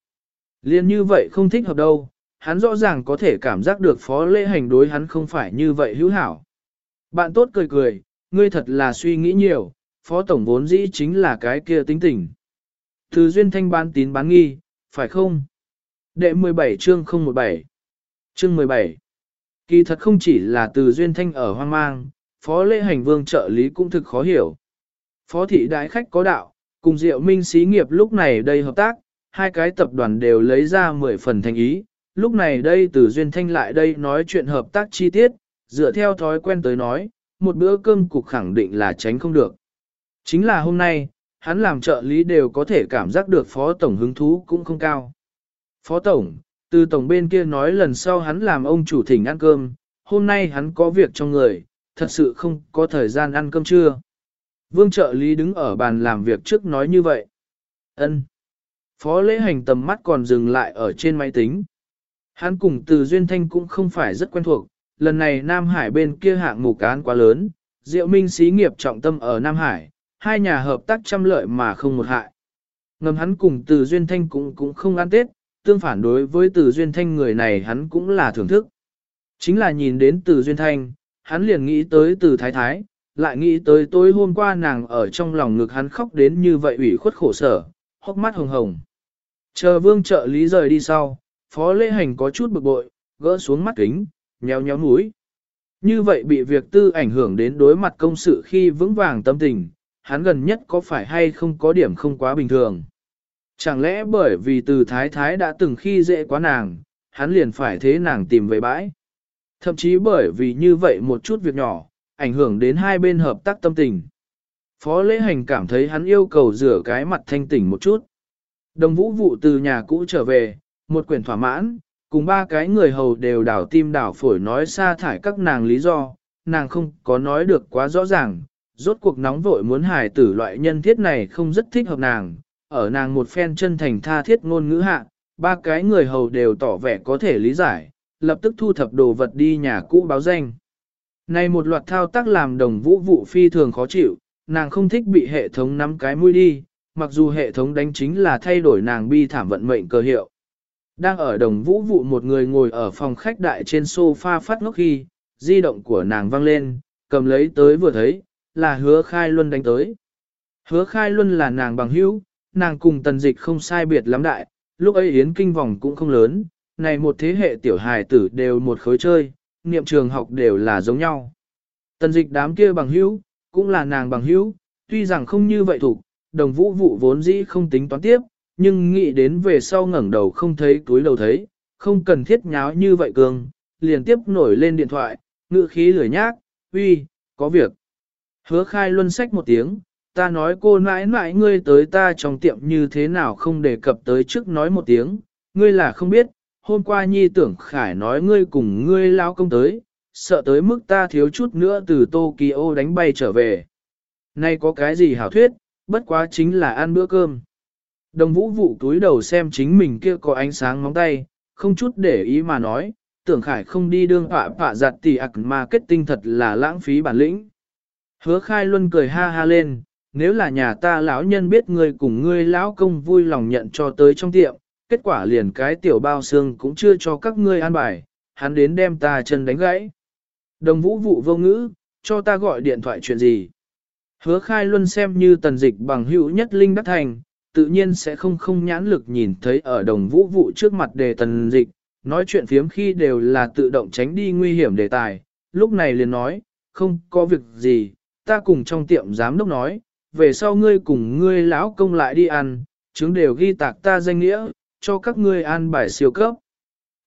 Liên như vậy không thích hợp đâu, hắn rõ ràng có thể cảm giác được phó lễ hành đối hắn không phải như vậy hữu hảo. Bạn tốt cười cười, ngươi thật là suy nghĩ nhiều, phó tổng vốn dĩ chính là cái kia tính tình. Từ duyên thanh bán tín bán nghi, phải không? Đệ 17 chương 017 Chương 17 Kỳ thật không chỉ là từ duyên thanh ở hoang mang, phó lễ hành vương trợ lý cũng thực khó hiểu. Phó thị đại khách có đạo, cùng Diệu Minh xí nghiệp lúc này đây hợp tác, hai cái tập đoàn đều lấy ra 10 phần thành ý, lúc này đây từ duyên thanh lại đây nói chuyện hợp tác chi tiết, dựa theo thói quen tới nói, một bữa cơm cục khẳng định là tránh không được. Chính là hôm nay, hắn làm trợ lý đều có thể cảm giác được phó tổng hứng thú cũng không cao. Phó tổng, từ tổng bên kia nói lần sau hắn làm ông chủ thỉnh ăn cơm, hôm nay hắn có việc trong người, thật sự không có thời gian ăn cơm trưa. Vương trợ lý đứng ở bàn làm việc trước nói như vậy. ân Phó lễ hành tầm mắt còn dừng lại ở trên máy tính. Hắn cùng từ Duyên Thanh cũng không phải rất quen thuộc, lần này Nam Hải bên kia hạng mục án quá lớn, Diệu Minh xí nghiệp trọng tâm ở Nam Hải, hai nhà hợp tác trăm lợi mà không một hại. Ngầm hắn cùng từ Duyên Thanh cũng cũng không ăn Tết, tương phản đối với từ Duyên Thanh người này hắn cũng là thưởng thức. Chính là nhìn đến từ Duyên Thanh, hắn liền nghĩ tới từ Thái Thái, lại nghĩ tới tối hôm qua nàng ở trong lòng ngực hắn khóc đến như vậy ủy khuất khổ sở, hốc mắt hồng hồng. Chờ vương trợ lý rời đi sau, phó lễ hành có chút bực bội, gỡ xuống mắt kính, nheo nheo núi. Như vậy bị việc tư ảnh hưởng đến đối mặt công sự khi vững vàng tâm tình, hắn gần nhất có phải hay không có điểm không quá bình thường. Chẳng lẽ bởi vì từ thái thái đã từng khi dễ quá nàng, hắn liền phải thế nàng tìm về bãi. Thậm chí bởi vì như vậy một chút việc nhỏ, ảnh hưởng đến hai bên hợp tác tâm tình. Phó lễ hành cảm thấy hắn yêu cầu rửa cái mặt thanh tỉnh một chút. Đồng vũ vụ từ nhà cũ trở về, một quyển thỏa mãn, cùng ba cái người hầu đều đảo tim đảo phổi nói xa thải các nàng lý do, nàng không có nói được quá rõ ràng, rốt cuộc nóng vội muốn hài tử loại nhân thiết này không rất thích hợp nàng, ở nàng một phen chân thành tha thiết ngôn ngữ hạ, ba cái người hầu đều tỏ vẻ có thể lý giải, lập tức thu thập đồ vật đi nhà cũ báo danh. Này một loạt thao tác làm đồng vũ vụ phi thường khó chịu, nàng không thích bị hệ thống nắm cái mũi đi, mặc dù hệ thống đánh chính là thay đổi nàng bi thảm vận mệnh cơ hiệu. Đang ở đồng vũ vụ một người ngồi ở phòng khách đại trên sofa phát ngốc khi, di động của nàng vang lên, cầm lấy tới vừa thấy, là hứa khai luân đánh tới. Hứa khai luân là nàng bằng hữu, nàng cùng tần dịch không sai biệt lắm đại, lúc ấy yến kinh vòng cũng không lớn, này một thế hệ tiểu hài tử đều một khối chơi, niệm trường học đều là giống nhau. Tần dịch đám kia bằng hữu, cũng là nàng bằng hữu, tuy rằng không như vậy thủ, đồng vũ vụ vốn dĩ không tính toán tiếp, nhưng nghĩ đến về sau ngẩng đầu không thấy túi đầu thấy, không cần thiết nháo như vậy cường, liền tiếp nổi lên điện thoại, ngựa khí lười nhác, uy, có việc. Hứa khai luân sách một tiếng, ta nói cô mãi mãi ngươi tới ta trong tiệm như thế nào không đề cập tới trước nói một tiếng, ngươi là không biết, hôm qua nhi tưởng khải nói ngươi cùng ngươi lao công tới, sợ tới mức ta thiếu chút nữa từ Tokyo đánh bay trở về. Nay có cái gì hảo thuyết, bất quá chính là ăn bữa cơm. Đồng vũ vụ túi đầu xem chính mình kia có ánh sáng móng tay, không chút để ý mà nói, tưởng khải không đi đương họa họa giặt tỷ ạc mà kết tinh thật là lãng phí bản lĩnh. Hứa khai luân cười ha ha lên, nếu là nhà ta lão nhân biết ngươi cùng ngươi lão công vui lòng nhận cho tới trong tiệm, kết quả liền cái tiểu bao xương cũng chưa cho các ngươi an bài, hắn đến đem ta chân đánh gãy. Đồng vũ vụ vô ngữ, cho ta gọi điện thoại chuyện gì. Hứa khai luân xem như tần dịch bằng hữu nhất linh đắc thành, tự nhiên sẽ không không nhãn lực nhìn thấy ở đồng vũ vụ trước mặt đề tần dịch, nói chuyện phiếm khi đều là tự động tránh đi nguy hiểm đề tài, lúc này liền nói, không có việc gì, ta cùng trong tiệm giám đốc nói, về sau ngươi cùng ngươi lão công lại đi ăn, chứng đều ghi tạc ta danh nghĩa, cho các ngươi an bài siêu cấp.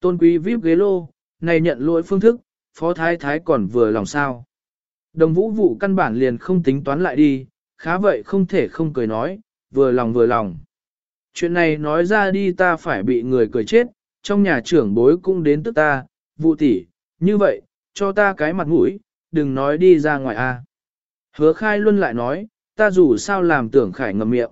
Tôn quý VIP ghế lô, này nhận lỗi phương thức, phó thái thái còn vừa lòng sao. Đồng vũ vụ căn bản liền không tính toán lại đi, khá vậy không thể không cười nói, vừa lòng vừa lòng. Chuyện này nói ra đi ta phải bị người cười chết, trong nhà trưởng bối cũng đến tức ta, vụ tỷ, như vậy, cho ta cái mặt mũi, đừng nói đi ra ngoài a. Hứa khai luôn lại nói, ta dù sao làm tưởng khải ngầm miệng.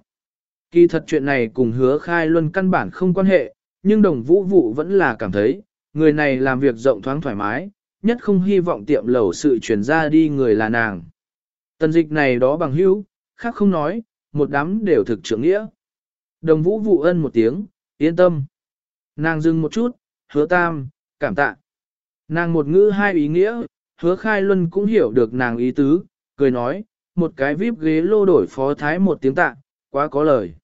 Kỳ thật chuyện này cùng hứa khai luân căn bản không quan hệ, nhưng đồng vũ vụ vẫn là cảm thấy, người này làm việc rộng thoáng thoải mái, nhất không hy vọng tiệm lẩu sự chuyển ra đi người là nàng. Tần dịch này đó bằng hữu, khác không nói, một đám đều thực trưởng nghĩa. Đồng vũ vụ ân một tiếng, yên tâm. Nàng dừng một chút, hứa tam, cảm tạ. Nàng một ngữ hai ý nghĩa, hứa khai luân cũng hiểu được nàng ý tứ, cười nói, một cái vip ghế lô đổi phó thái một tiếng tạ, quá có lời.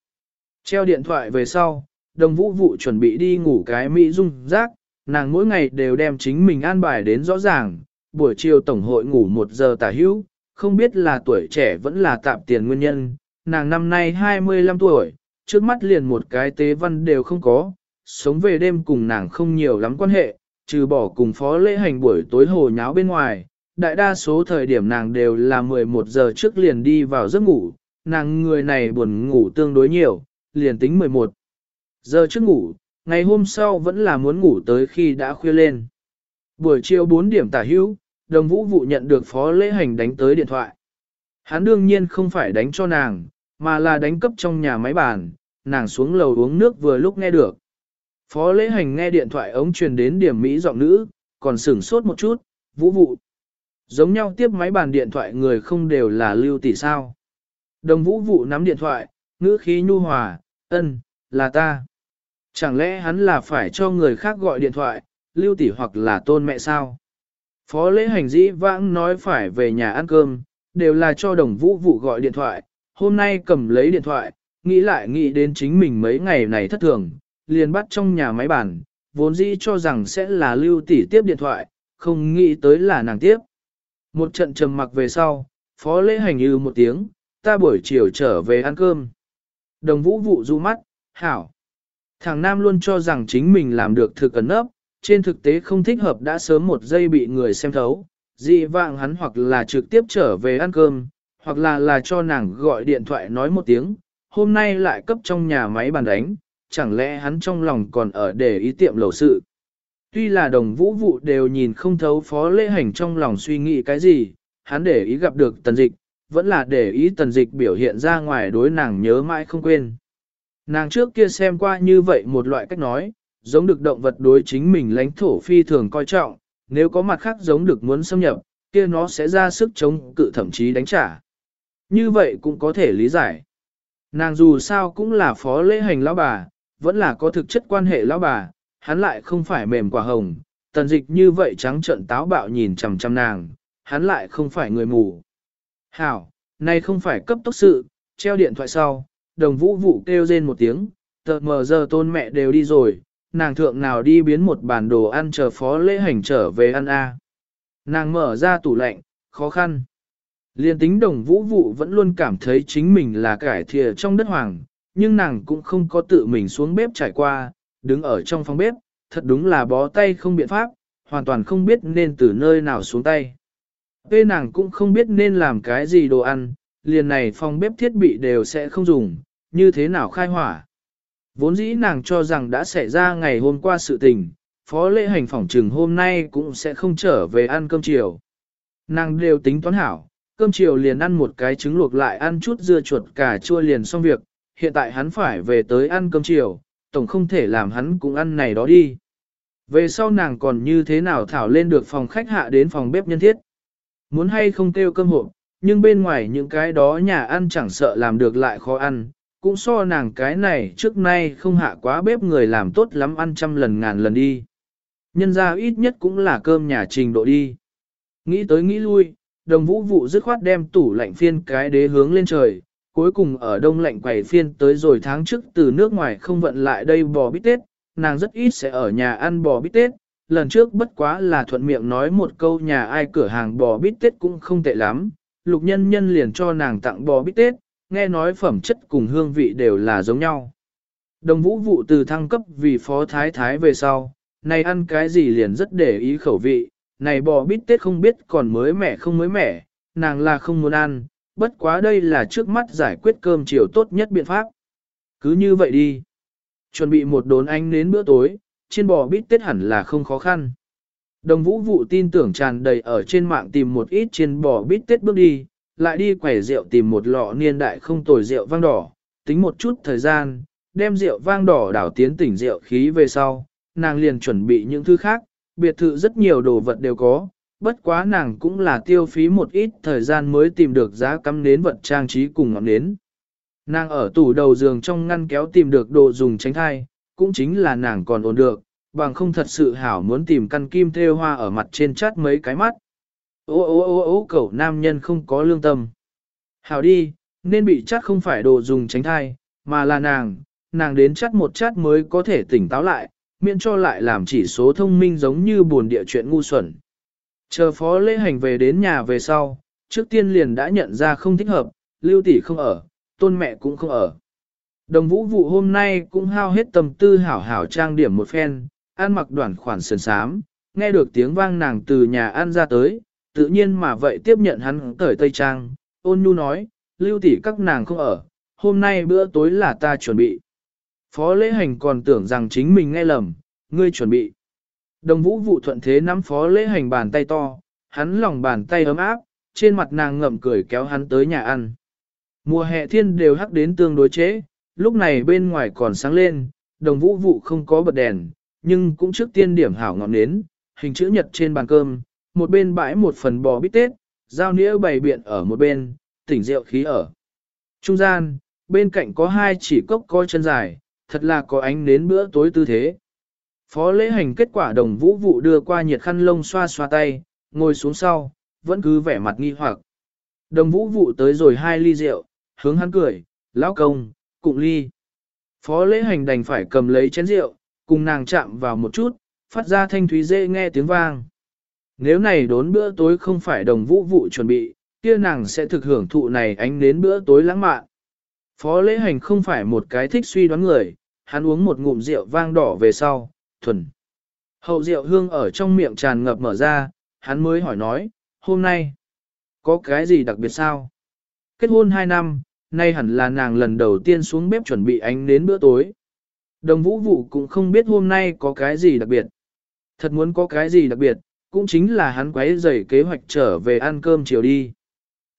Treo điện thoại về sau, đồng vũ vụ chuẩn bị đi ngủ cái mỹ dung rác, nàng mỗi ngày đều đem chính mình an bài đến rõ ràng, buổi chiều tổng hội ngủ một giờ tả hữu, không biết là tuổi trẻ vẫn là tạm tiền nguyên nhân, nàng năm nay 25 tuổi, trước mắt liền một cái tế văn đều không có, sống về đêm cùng nàng không nhiều lắm quan hệ, trừ bỏ cùng phó lễ hành buổi tối hồ nháo bên ngoài, đại đa số thời điểm nàng đều là 11 giờ trước liền đi vào giấc ngủ, nàng người này buồn ngủ tương đối nhiều, liền tính 11 giờ trước ngủ, ngày hôm sau vẫn là muốn ngủ tới khi đã khuya lên. Buổi chiều 4 điểm tả hữu, đồng vũ vụ nhận được phó lễ hành đánh tới điện thoại. Hắn đương nhiên không phải đánh cho nàng, mà là đánh cấp trong nhà máy bàn, nàng xuống lầu uống nước vừa lúc nghe được. Phó lễ hành nghe điện thoại ống truyền đến điểm Mỹ giọng nữ, còn sửng sốt một chút, vũ vụ. Giống nhau tiếp máy bàn điện thoại người không đều là lưu tỷ sao. Đồng vũ vụ nắm điện thoại, ngữ khí nhu hòa, ân, là ta. Chẳng lẽ hắn là phải cho người khác gọi điện thoại, lưu tỷ hoặc là tôn mẹ sao? Phó lễ hành dĩ vãng nói phải về nhà ăn cơm, đều là cho đồng vũ vụ gọi điện thoại, hôm nay cầm lấy điện thoại, nghĩ lại nghĩ đến chính mình mấy ngày này thất thường, liền bắt trong nhà máy bàn, vốn dĩ cho rằng sẽ là lưu tỷ tiếp điện thoại, không nghĩ tới là nàng tiếp. Một trận trầm mặc về sau, phó lễ hành như một tiếng, ta buổi chiều trở về ăn cơm. Đồng vũ vụ du mắt, hảo. Thằng Nam luôn cho rằng chính mình làm được thực ẩn ấp, trên thực tế không thích hợp đã sớm một giây bị người xem thấu. Dị vạng hắn hoặc là trực tiếp trở về ăn cơm, hoặc là là cho nàng gọi điện thoại nói một tiếng, hôm nay lại cấp trong nhà máy bàn đánh, chẳng lẽ hắn trong lòng còn ở để ý tiệm lầu sự. Tuy là đồng vũ vụ đều nhìn không thấu phó lễ hành trong lòng suy nghĩ cái gì, hắn để ý gặp được tần dịch, vẫn là để ý tần dịch biểu hiện ra ngoài đối nàng nhớ mãi không quên. Nàng trước kia xem qua như vậy một loại cách nói, giống được động vật đối chính mình lãnh thổ phi thường coi trọng, nếu có mặt khác giống được muốn xâm nhập, kia nó sẽ ra sức chống cự thậm chí đánh trả. Như vậy cũng có thể lý giải. Nàng dù sao cũng là phó lễ hành lão bà, vẫn là có thực chất quan hệ lão bà, hắn lại không phải mềm quả hồng, tần dịch như vậy trắng trợn táo bạo nhìn chằm chằm nàng, hắn lại không phải người mù. Hảo, này không phải cấp tốc sự, treo điện thoại sau, đồng vũ vụ kêu rên một tiếng, tờ mờ giờ tôn mẹ đều đi rồi, nàng thượng nào đi biến một bản đồ ăn chờ phó lễ hành trở về ăn a. Nàng mở ra tủ lạnh, khó khăn. Liên tính đồng vũ vụ vẫn luôn cảm thấy chính mình là cải thìa trong đất hoàng, nhưng nàng cũng không có tự mình xuống bếp trải qua, đứng ở trong phòng bếp, thật đúng là bó tay không biện pháp, hoàn toàn không biết nên từ nơi nào xuống tay. Về nàng cũng không biết nên làm cái gì đồ ăn, liền này phòng bếp thiết bị đều sẽ không dùng, như thế nào khai hỏa. Vốn dĩ nàng cho rằng đã xảy ra ngày hôm qua sự tình, phó lễ hành phỏng trừng hôm nay cũng sẽ không trở về ăn cơm chiều. Nàng đều tính toán hảo, cơm chiều liền ăn một cái trứng luộc lại ăn chút dưa chuột cà chua liền xong việc, hiện tại hắn phải về tới ăn cơm chiều, tổng không thể làm hắn cũng ăn này đó đi. Về sau nàng còn như thế nào thảo lên được phòng khách hạ đến phòng bếp nhân thiết. Muốn hay không kêu cơm hộp, nhưng bên ngoài những cái đó nhà ăn chẳng sợ làm được lại khó ăn, cũng so nàng cái này trước nay không hạ quá bếp người làm tốt lắm ăn trăm lần ngàn lần đi. Nhân ra ít nhất cũng là cơm nhà trình độ đi. Nghĩ tới nghĩ lui, đồng vũ vụ dứt khoát đem tủ lạnh phiên cái đế hướng lên trời, cuối cùng ở đông lạnh quầy phiên tới rồi tháng trước từ nước ngoài không vận lại đây bò bít tết, nàng rất ít sẽ ở nhà ăn bò bít tết, lần trước bất quá là thuận miệng nói một câu nhà ai cửa hàng bò bít tết cũng không tệ lắm, lục nhân nhân liền cho nàng tặng bò bít tết, nghe nói phẩm chất cùng hương vị đều là giống nhau. Đồng vũ vụ từ thăng cấp vì phó thái thái về sau, này ăn cái gì liền rất để ý khẩu vị, này bò bít tết không biết còn mới mẻ không mới mẻ, nàng là không muốn ăn, bất quá đây là trước mắt giải quyết cơm chiều tốt nhất biện pháp. Cứ như vậy đi. Chuẩn bị một đốn anh đến bữa tối, chiên bò bít tết hẳn là không khó khăn. Đồng vũ vụ tin tưởng tràn đầy ở trên mạng tìm một ít chiên bò bít tết bước đi, lại đi quẻ rượu tìm một lọ niên đại không tồi rượu vang đỏ, tính một chút thời gian, đem rượu vang đỏ đảo tiến tỉnh rượu khí về sau, nàng liền chuẩn bị những thứ khác, biệt thự rất nhiều đồ vật đều có, bất quá nàng cũng là tiêu phí một ít thời gian mới tìm được giá cắm nến vật trang trí cùng ngọn nến. Nàng ở tủ đầu giường trong ngăn kéo tìm được đồ dùng tránh thai, cũng chính là nàng còn ổn được, bằng không thật sự hảo muốn tìm căn kim thêu hoa ở mặt trên chát mấy cái mắt. Ô ô ô ô cậu nam nhân không có lương tâm. Hảo đi, nên bị chát không phải đồ dùng tránh thai, mà là nàng, nàng đến chát một chát mới có thể tỉnh táo lại, miễn cho lại làm chỉ số thông minh giống như buồn địa chuyện ngu xuẩn. Chờ phó lễ hành về đến nhà về sau, trước tiên liền đã nhận ra không thích hợp, lưu tỷ không ở, tôn mẹ cũng không ở. Đồng vũ vụ hôm nay cũng hao hết tâm tư hảo hảo trang điểm một phen, ăn mặc đoạn khoản sườn sám, nghe được tiếng vang nàng từ nhà ăn ra tới, tự nhiên mà vậy tiếp nhận hắn cởi tây trang, ôn nhu nói, lưu tỷ các nàng không ở, hôm nay bữa tối là ta chuẩn bị. Phó lễ hành còn tưởng rằng chính mình nghe lầm, ngươi chuẩn bị. Đồng vũ vụ thuận thế nắm phó lễ hành bàn tay to, hắn lòng bàn tay ấm áp, trên mặt nàng ngậm cười kéo hắn tới nhà ăn. Mùa hè thiên đều hắc đến tương đối chế, lúc này bên ngoài còn sáng lên, đồng vũ vụ không có bật đèn, nhưng cũng trước tiên điểm hảo ngọn nến, hình chữ nhật trên bàn cơm, một bên bãi một phần bò bít tết, dao nĩa bày biện ở một bên, tỉnh rượu khí ở. Trung gian, bên cạnh có hai chỉ cốc coi chân dài, thật là có ánh nến bữa tối tư thế. Phó lễ hành kết quả đồng vũ vụ đưa qua nhiệt khăn lông xoa xoa tay, ngồi xuống sau, vẫn cứ vẻ mặt nghi hoặc. Đồng vũ vụ tới rồi hai ly rượu, hướng hắn cười, lão công, cụng ly. Phó lễ hành đành phải cầm lấy chén rượu, cùng nàng chạm vào một chút, phát ra thanh thúy dễ nghe tiếng vang. Nếu này đốn bữa tối không phải đồng vũ vụ chuẩn bị, kia nàng sẽ thực hưởng thụ này ánh đến bữa tối lãng mạn. Phó lễ hành không phải một cái thích suy đoán người, hắn uống một ngụm rượu vang đỏ về sau, thuần. Hậu rượu hương ở trong miệng tràn ngập mở ra, hắn mới hỏi nói, hôm nay, có cái gì đặc biệt sao? Kết hôn 2 năm, nay hẳn là nàng lần đầu tiên xuống bếp chuẩn bị ánh đến bữa tối. Đồng vũ vụ cũng không biết hôm nay có cái gì đặc biệt. Thật muốn có cái gì đặc biệt, cũng chính là hắn quấy rầy kế hoạch trở về ăn cơm chiều đi.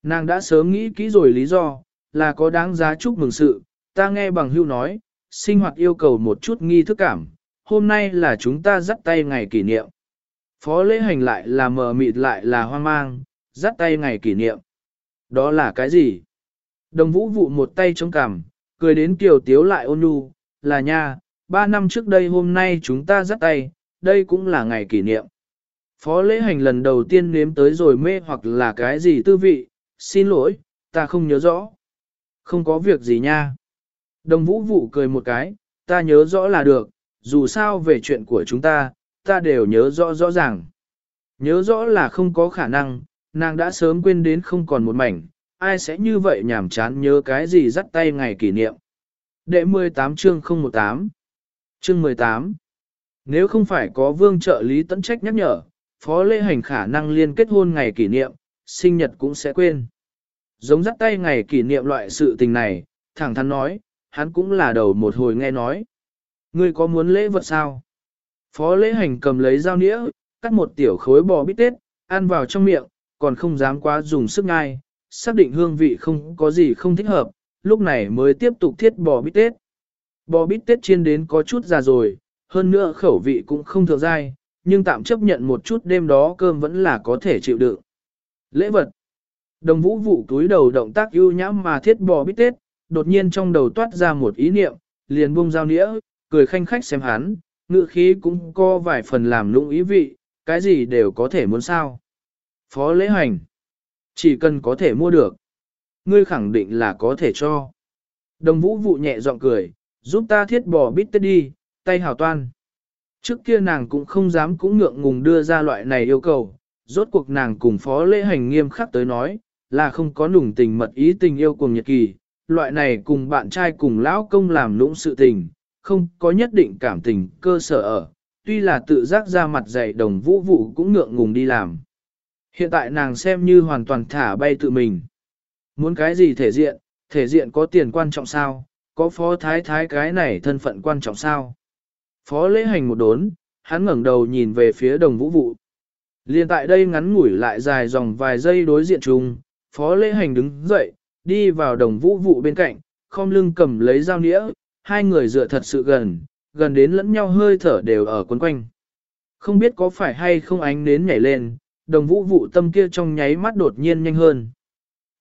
Nàng đã sớm nghĩ kỹ rồi lý do, là có đáng giá chúc mừng sự, ta nghe bằng hưu nói, sinh hoạt yêu cầu một chút nghi thức cảm, hôm nay là chúng ta dắt tay ngày kỷ niệm. Phó lễ hành lại là mờ mịt lại là hoang mang, dắt tay ngày kỷ niệm. Đó là cái gì? Đồng vũ vụ một tay chống cằm, cười đến kiều tiếu lại ôn nhu, là nha, ba năm trước đây hôm nay chúng ta dắt tay, đây cũng là ngày kỷ niệm. Phó lễ hành lần đầu tiên nếm tới rồi mê hoặc là cái gì tư vị, xin lỗi, ta không nhớ rõ. Không có việc gì nha. Đồng vũ vụ cười một cái, ta nhớ rõ là được, dù sao về chuyện của chúng ta, ta đều nhớ rõ rõ ràng. Nhớ rõ là không có khả năng, nàng đã sớm quên đến không còn một mảnh, ai sẽ như vậy nhảm chán nhớ cái gì dắt tay ngày kỷ niệm. Đệ 18 chương 018 Chương 18 Nếu không phải có vương trợ lý tấn trách nhắc nhở, phó lễ hành khả năng liên kết hôn ngày kỷ niệm, sinh nhật cũng sẽ quên. Giống dắt tay ngày kỷ niệm loại sự tình này, thẳng thắn nói, hắn cũng là đầu một hồi nghe nói. Ngươi có muốn lễ vật sao? Phó lễ hành cầm lấy dao nĩa, cắt một tiểu khối bò bít tết, ăn vào trong miệng, còn không dám quá dùng sức ngai, xác định hương vị không có gì không thích hợp, lúc này mới tiếp tục thiết bò bít tết. Bò bít tết chiên đến có chút già rồi, hơn nữa khẩu vị cũng không thừa dai, nhưng tạm chấp nhận một chút đêm đó cơm vẫn là có thể chịu đựng. Lễ vật. Đồng vũ vụ túi đầu động tác ưu nhãm mà thiết bò bít tết, đột nhiên trong đầu toát ra một ý niệm, liền buông dao nĩa, cười khanh khách xem hắn, ngựa khí cũng có vài phần làm lũng ý vị, cái gì đều có thể muốn sao. Phó lễ hành, chỉ cần có thể mua được, ngươi khẳng định là có thể cho. Đồng vũ vụ nhẹ giọng cười, giúp ta thiết bò bít tết đi, tay hào toan. Trước kia nàng cũng không dám cũng ngượng ngùng đưa ra loại này yêu cầu, rốt cuộc nàng cùng phó lễ hành nghiêm khắc tới nói, là không có nùng tình mật ý tình yêu cùng nhật kỳ, loại này cùng bạn trai cùng lão công làm lũng sự tình, không có nhất định cảm tình cơ sở ở, tuy là tự giác ra mặt dạy đồng vũ vụ cũng ngượng ngùng đi làm. Hiện tại nàng xem như hoàn toàn thả bay tự mình. Muốn cái gì thể diện, thể diện có tiền quan trọng sao, có phó thái thái cái này thân phận quan trọng sao. Phó lễ hành một đốn, hắn ngẩng đầu nhìn về phía đồng vũ vụ. Liên tại đây ngắn ngủi lại dài dòng vài giây đối diện chung, phó lễ hành đứng dậy, đi vào đồng vũ vụ bên cạnh, khom lưng cầm lấy dao nĩa, hai người dựa thật sự gần, gần đến lẫn nhau hơi thở đều ở quấn quanh. Không biết có phải hay không ánh nến nhảy lên, đồng vũ vụ tâm kia trong nháy mắt đột nhiên nhanh hơn.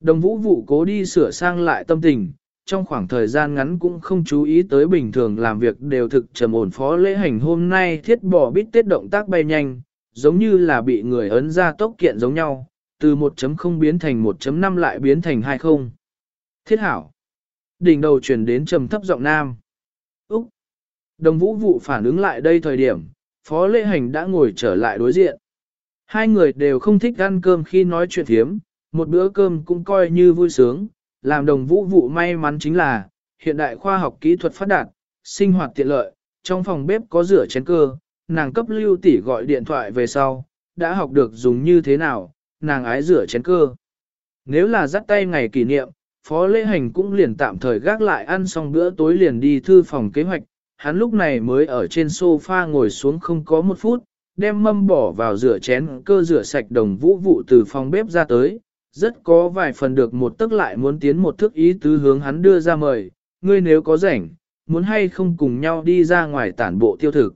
Đồng vũ vụ cố đi sửa sang lại tâm tình, trong khoảng thời gian ngắn cũng không chú ý tới bình thường làm việc đều thực trầm ổn phó lễ hành hôm nay thiết bỏ bít tết động tác bay nhanh, giống như là bị người ấn ra tốc kiện giống nhau, từ 1.0 biến thành 1.5 lại biến thành 20. Thiết hảo. Đỉnh đầu chuyển đến trầm thấp giọng nam. Úc. Đồng vũ vụ phản ứng lại đây thời điểm, phó lễ hành đã ngồi trở lại đối diện. Hai người đều không thích ăn cơm khi nói chuyện thiếm, một bữa cơm cũng coi như vui sướng, làm đồng vũ vụ may mắn chính là, hiện đại khoa học kỹ thuật phát đạt, sinh hoạt tiện lợi, trong phòng bếp có rửa chén cơ, nàng cấp lưu tỷ gọi điện thoại về sau, đã học được dùng như thế nào, nàng ái rửa chén cơ. Nếu là dắt tay ngày kỷ niệm, Phó Lễ Hành cũng liền tạm thời gác lại ăn xong bữa tối liền đi thư phòng kế hoạch, hắn lúc này mới ở trên sofa ngồi xuống không có một phút, đem mâm bỏ vào rửa chén cơ rửa sạch đồng vũ vụ từ phòng bếp ra tới, rất có vài phần được một tức lại muốn tiến một thức ý tứ hướng hắn đưa ra mời, ngươi nếu có rảnh, muốn hay không cùng nhau đi ra ngoài tản bộ tiêu thực.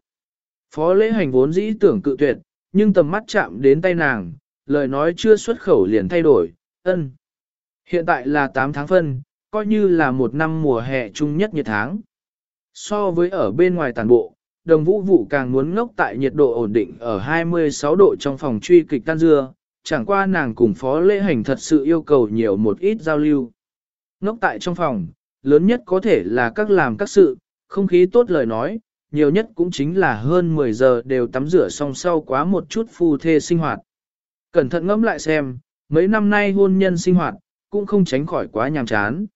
Phó lễ hành vốn dĩ tưởng cự tuyệt, nhưng tầm mắt chạm đến tay nàng, lời nói chưa xuất khẩu liền thay đổi, ân. Hiện tại là 8 tháng phân, coi như là một năm mùa hè chung nhất nhiệt tháng. So với ở bên ngoài tàn bộ, đồng vũ vụ càng muốn ngốc tại nhiệt độ ổn định ở 26 độ trong phòng truy kịch tan dưa, chẳng qua nàng cùng phó lễ hành thật sự yêu cầu nhiều một ít giao lưu. Ngốc tại trong phòng, lớn nhất có thể là các làm các sự, không khí tốt lời nói, nhiều nhất cũng chính là hơn 10 giờ đều tắm rửa xong sau quá một chút phu thê sinh hoạt. Cẩn thận ngẫm lại xem, mấy năm nay hôn nhân sinh hoạt, cũng không tránh khỏi quá nhàm chán.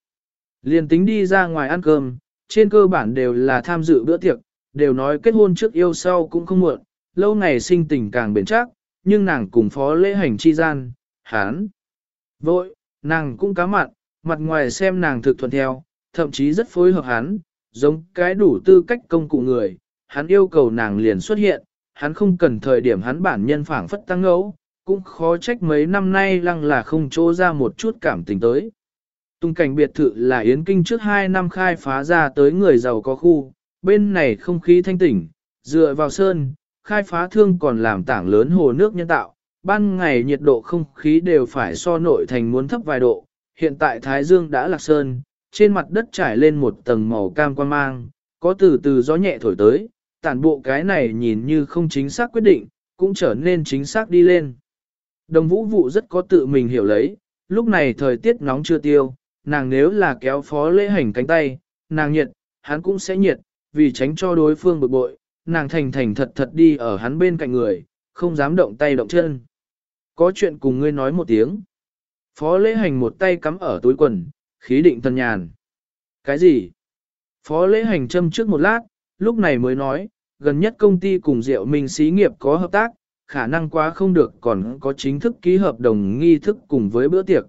Liền tính đi ra ngoài ăn cơm, trên cơ bản đều là tham dự bữa tiệc, đều nói kết hôn trước yêu sau cũng không muộn, lâu ngày sinh tình càng bền chắc, nhưng nàng cùng phó lễ hành chi gian, hán. Vội, nàng cũng cá mặn, mặt ngoài xem nàng thực thuận theo, thậm chí rất phối hợp hắn, giống cái đủ tư cách công cụ người, hắn yêu cầu nàng liền xuất hiện, hắn không cần thời điểm hắn bản nhân phảng phất tăng ngẫu, cũng khó trách mấy năm nay lăng là không chỗ ra một chút cảm tình tới. Tung cảnh biệt thự là Yến Kinh trước 2 năm khai phá ra tới người giàu có khu, bên này không khí thanh tỉnh, dựa vào sơn, khai phá thương còn làm tảng lớn hồ nước nhân tạo, ban ngày nhiệt độ không khí đều phải so nội thành muốn thấp vài độ, hiện tại Thái Dương đã lạc sơn, trên mặt đất trải lên một tầng màu cam quan mang, có từ từ gió nhẹ thổi tới, tản bộ cái này nhìn như không chính xác quyết định, cũng trở nên chính xác đi lên. Đồng vũ vụ rất có tự mình hiểu lấy, lúc này thời tiết nóng chưa tiêu, nàng nếu là kéo phó lễ hành cánh tay, nàng nhiệt, hắn cũng sẽ nhiệt, vì tránh cho đối phương bực bội, nàng thành thành thật thật đi ở hắn bên cạnh người, không dám động tay động chân. Có chuyện cùng ngươi nói một tiếng. Phó lễ hành một tay cắm ở túi quần, khí định thần nhàn. Cái gì? Phó lễ hành châm trước một lát, lúc này mới nói, gần nhất công ty cùng Diệu Minh xí nghiệp có hợp tác, khả năng quá không được còn có chính thức ký hợp đồng nghi thức cùng với bữa tiệc.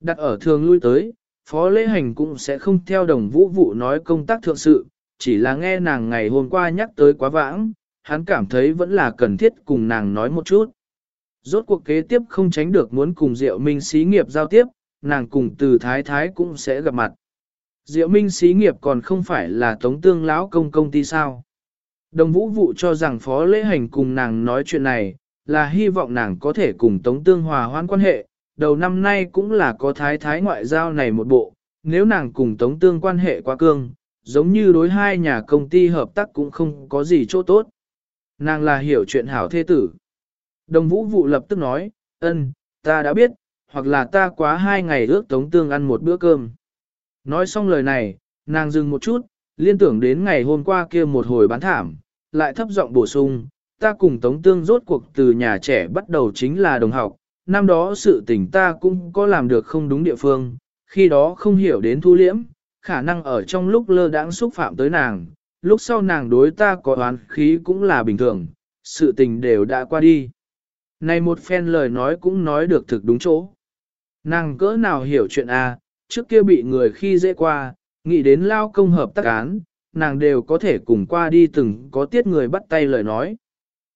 Đặt ở thường lui tới, phó lễ hành cũng sẽ không theo đồng vũ vụ nói công tác thượng sự, chỉ là nghe nàng ngày hôm qua nhắc tới quá vãng, hắn cảm thấy vẫn là cần thiết cùng nàng nói một chút. Rốt cuộc kế tiếp không tránh được muốn cùng Diệu Minh xí nghiệp giao tiếp, nàng cùng từ thái thái cũng sẽ gặp mặt. Diệu Minh xí nghiệp còn không phải là tống tương lão công công ty sao. Đồng vũ vụ cho rằng phó lễ hành cùng nàng nói chuyện này, là hy vọng nàng có thể cùng tống tương hòa hoãn quan hệ, đầu năm nay cũng là có thái thái ngoại giao này một bộ, nếu nàng cùng Tống Tương quan hệ quá cương, giống như đối hai nhà công ty hợp tác cũng không có gì chỗ tốt. Nàng là hiểu chuyện hảo thế tử. Đồng vũ vụ lập tức nói, ân, ta đã biết, hoặc là ta quá hai ngày ước Tống Tương ăn một bữa cơm. Nói xong lời này, nàng dừng một chút, liên tưởng đến ngày hôm qua kia một hồi bán thảm, lại thấp giọng bổ sung, ta cùng Tống Tương rốt cuộc từ nhà trẻ bắt đầu chính là đồng học, năm đó sự tình ta cũng có làm được không đúng địa phương, khi đó không hiểu đến thu liễm, khả năng ở trong lúc lơ đãng xúc phạm tới nàng, lúc sau nàng đối ta có oán khí cũng là bình thường, sự tình đều đã qua đi. Này một phen lời nói cũng nói được thực đúng chỗ. Nàng cỡ nào hiểu chuyện a à, trước kia bị người khi dễ qua, nghĩ đến lao công hợp tác án, nàng đều có thể cùng qua đi từng có tiết người bắt tay lời nói.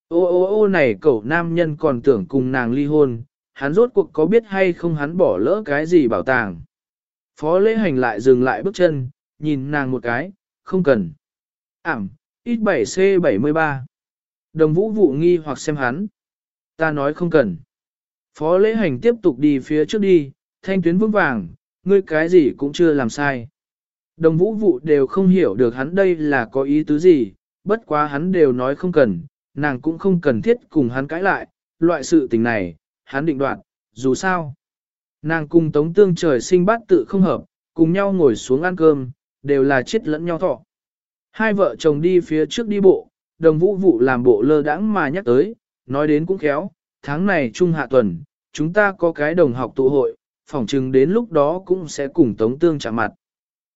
Ô ô ô này cậu nam nhân còn tưởng cùng nàng ly hôn, hắn rốt cuộc có biết hay không hắn bỏ lỡ cái gì bảo tàng. Phó lễ hành lại dừng lại bước chân, nhìn nàng một cái, không cần. Ảm, ít 7C73. Đồng vũ vụ nghi hoặc xem hắn. Ta nói không cần. Phó lễ hành tiếp tục đi phía trước đi, thanh tuyến vững vàng, ngươi cái gì cũng chưa làm sai. Đồng vũ vụ đều không hiểu được hắn đây là có ý tứ gì, bất quá hắn đều nói không cần, nàng cũng không cần thiết cùng hắn cãi lại, loại sự tình này, hắn định đoạt, dù sao. Nàng cùng tống tương trời sinh bát tự không hợp, cùng nhau ngồi xuống ăn cơm, đều là chết lẫn nhau thọ. Hai vợ chồng đi phía trước đi bộ, đồng vũ vụ làm bộ lơ đãng mà nhắc tới, nói đến cũng khéo, tháng này trung hạ tuần, chúng ta có cái đồng học tụ hội, phỏng chừng đến lúc đó cũng sẽ cùng tống tương chạm mặt.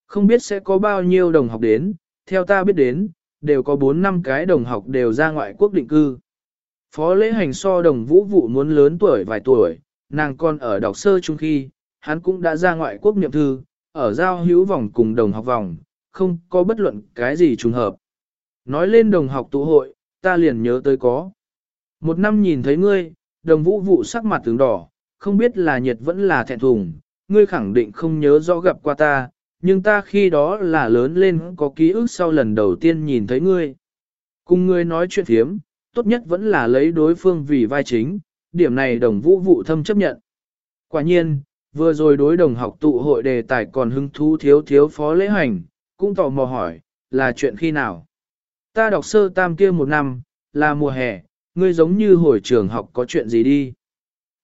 Không biết sẽ có bao nhiêu đồng học đến, theo ta biết đến, đều có 4 năm cái đồng học đều ra ngoại quốc định cư. Phó lễ hành so đồng vũ vụ muốn lớn tuổi vài tuổi, nàng còn ở đọc sơ trung khi, hắn cũng đã ra ngoại quốc niệm thư, ở giao hữu vòng cùng đồng học vòng, không có bất luận cái gì trùng hợp. Nói lên đồng học tụ hội, ta liền nhớ tới có. Một năm nhìn thấy ngươi, đồng vũ vụ sắc mặt tướng đỏ, không biết là nhiệt vẫn là thẹn thùng, ngươi khẳng định không nhớ rõ gặp qua ta, nhưng ta khi đó là lớn lên có ký ức sau lần đầu tiên nhìn thấy ngươi. Cùng ngươi nói chuyện thiếm, tốt nhất vẫn là lấy đối phương vì vai chính, điểm này đồng vũ vụ thâm chấp nhận. Quả nhiên, vừa rồi đối đồng học tụ hội đề tài còn hứng thú thiếu thiếu phó lễ hành, cũng tò mò hỏi, là chuyện khi nào? Ta đọc sơ tam kia một năm, là mùa hè, ngươi giống như hồi trường học có chuyện gì đi.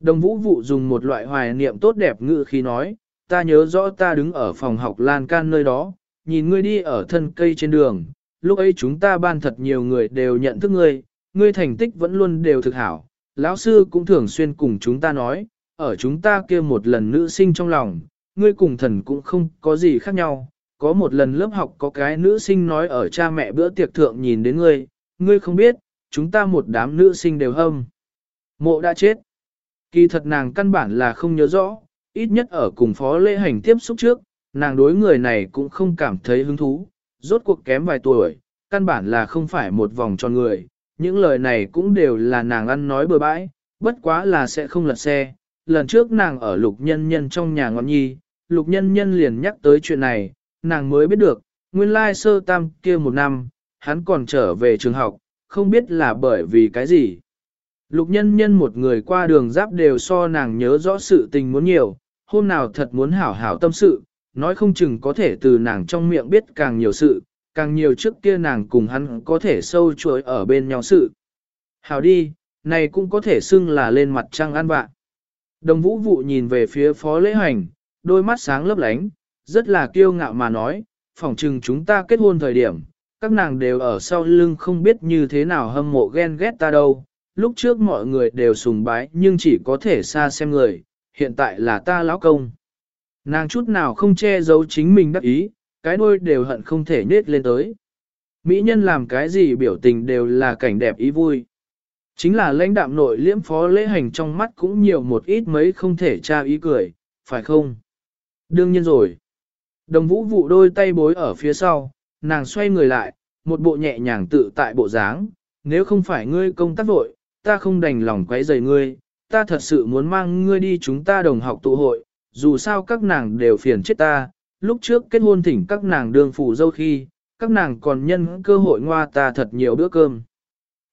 Đồng vũ vụ dùng một loại hoài niệm tốt đẹp ngữ khi nói, ta nhớ rõ ta đứng ở phòng học lan can nơi đó, nhìn ngươi đi ở thân cây trên đường, lúc ấy chúng ta ban thật nhiều người đều nhận thức ngươi, ngươi thành tích vẫn luôn đều thực hảo, lão sư cũng thường xuyên cùng chúng ta nói, ở chúng ta kia một lần nữ sinh trong lòng, ngươi cùng thần cũng không có gì khác nhau, có một lần lớp học có cái nữ sinh nói ở cha mẹ bữa tiệc thượng nhìn đến ngươi, ngươi không biết, chúng ta một đám nữ sinh đều hâm. Mộ đã chết. Kỳ thật nàng căn bản là không nhớ rõ, ít nhất ở cùng phó lễ hành tiếp xúc trước, nàng đối người này cũng không cảm thấy hứng thú, rốt cuộc kém vài tuổi, căn bản là không phải một vòng tròn người, những lời này cũng đều là nàng ăn nói bừa bãi, bất quá là sẽ không lật xe. Lần trước nàng ở lục nhân nhân trong nhà ngọn nhi, lục nhân nhân liền nhắc tới chuyện này, nàng mới biết được, nguyên lai sơ tam kia một năm, hắn còn trở về trường học, không biết là bởi vì cái gì. Lục nhân nhân một người qua đường giáp đều so nàng nhớ rõ sự tình muốn nhiều, hôm nào thật muốn hảo hảo tâm sự, nói không chừng có thể từ nàng trong miệng biết càng nhiều sự, càng nhiều trước kia nàng cùng hắn có thể sâu chuỗi ở bên nhau sự. Hảo đi, này cũng có thể xưng là lên mặt trăng ăn bạn. Đồng vũ vụ nhìn về phía phó lễ hành, đôi mắt sáng lấp lánh, rất là kiêu ngạo mà nói, phỏng chừng chúng ta kết hôn thời điểm, các nàng đều ở sau lưng không biết như thế nào hâm mộ ghen ghét ta đâu. Lúc trước mọi người đều sùng bái nhưng chỉ có thể xa xem người, hiện tại là ta lão công. Nàng chút nào không che giấu chính mình đắc ý, cái đôi đều hận không thể nết lên tới. Mỹ nhân làm cái gì biểu tình đều là cảnh đẹp ý vui. Chính là lãnh đạm nội liễm phó lễ hành trong mắt cũng nhiều một ít mấy không thể tra ý cười, phải không? Đương nhiên rồi. Đồng vũ vụ đôi tay bối ở phía sau, nàng xoay người lại, một bộ nhẹ nhàng tự tại bộ dáng, nếu không phải ngươi công tác vội, ta không đành lòng quấy rầy ngươi, ta thật sự muốn mang ngươi đi chúng ta đồng học tụ hội, dù sao các nàng đều phiền chết ta, lúc trước kết hôn thỉnh các nàng đương phủ dâu khi, các nàng còn nhân cơ hội ngoa ta thật nhiều bữa cơm.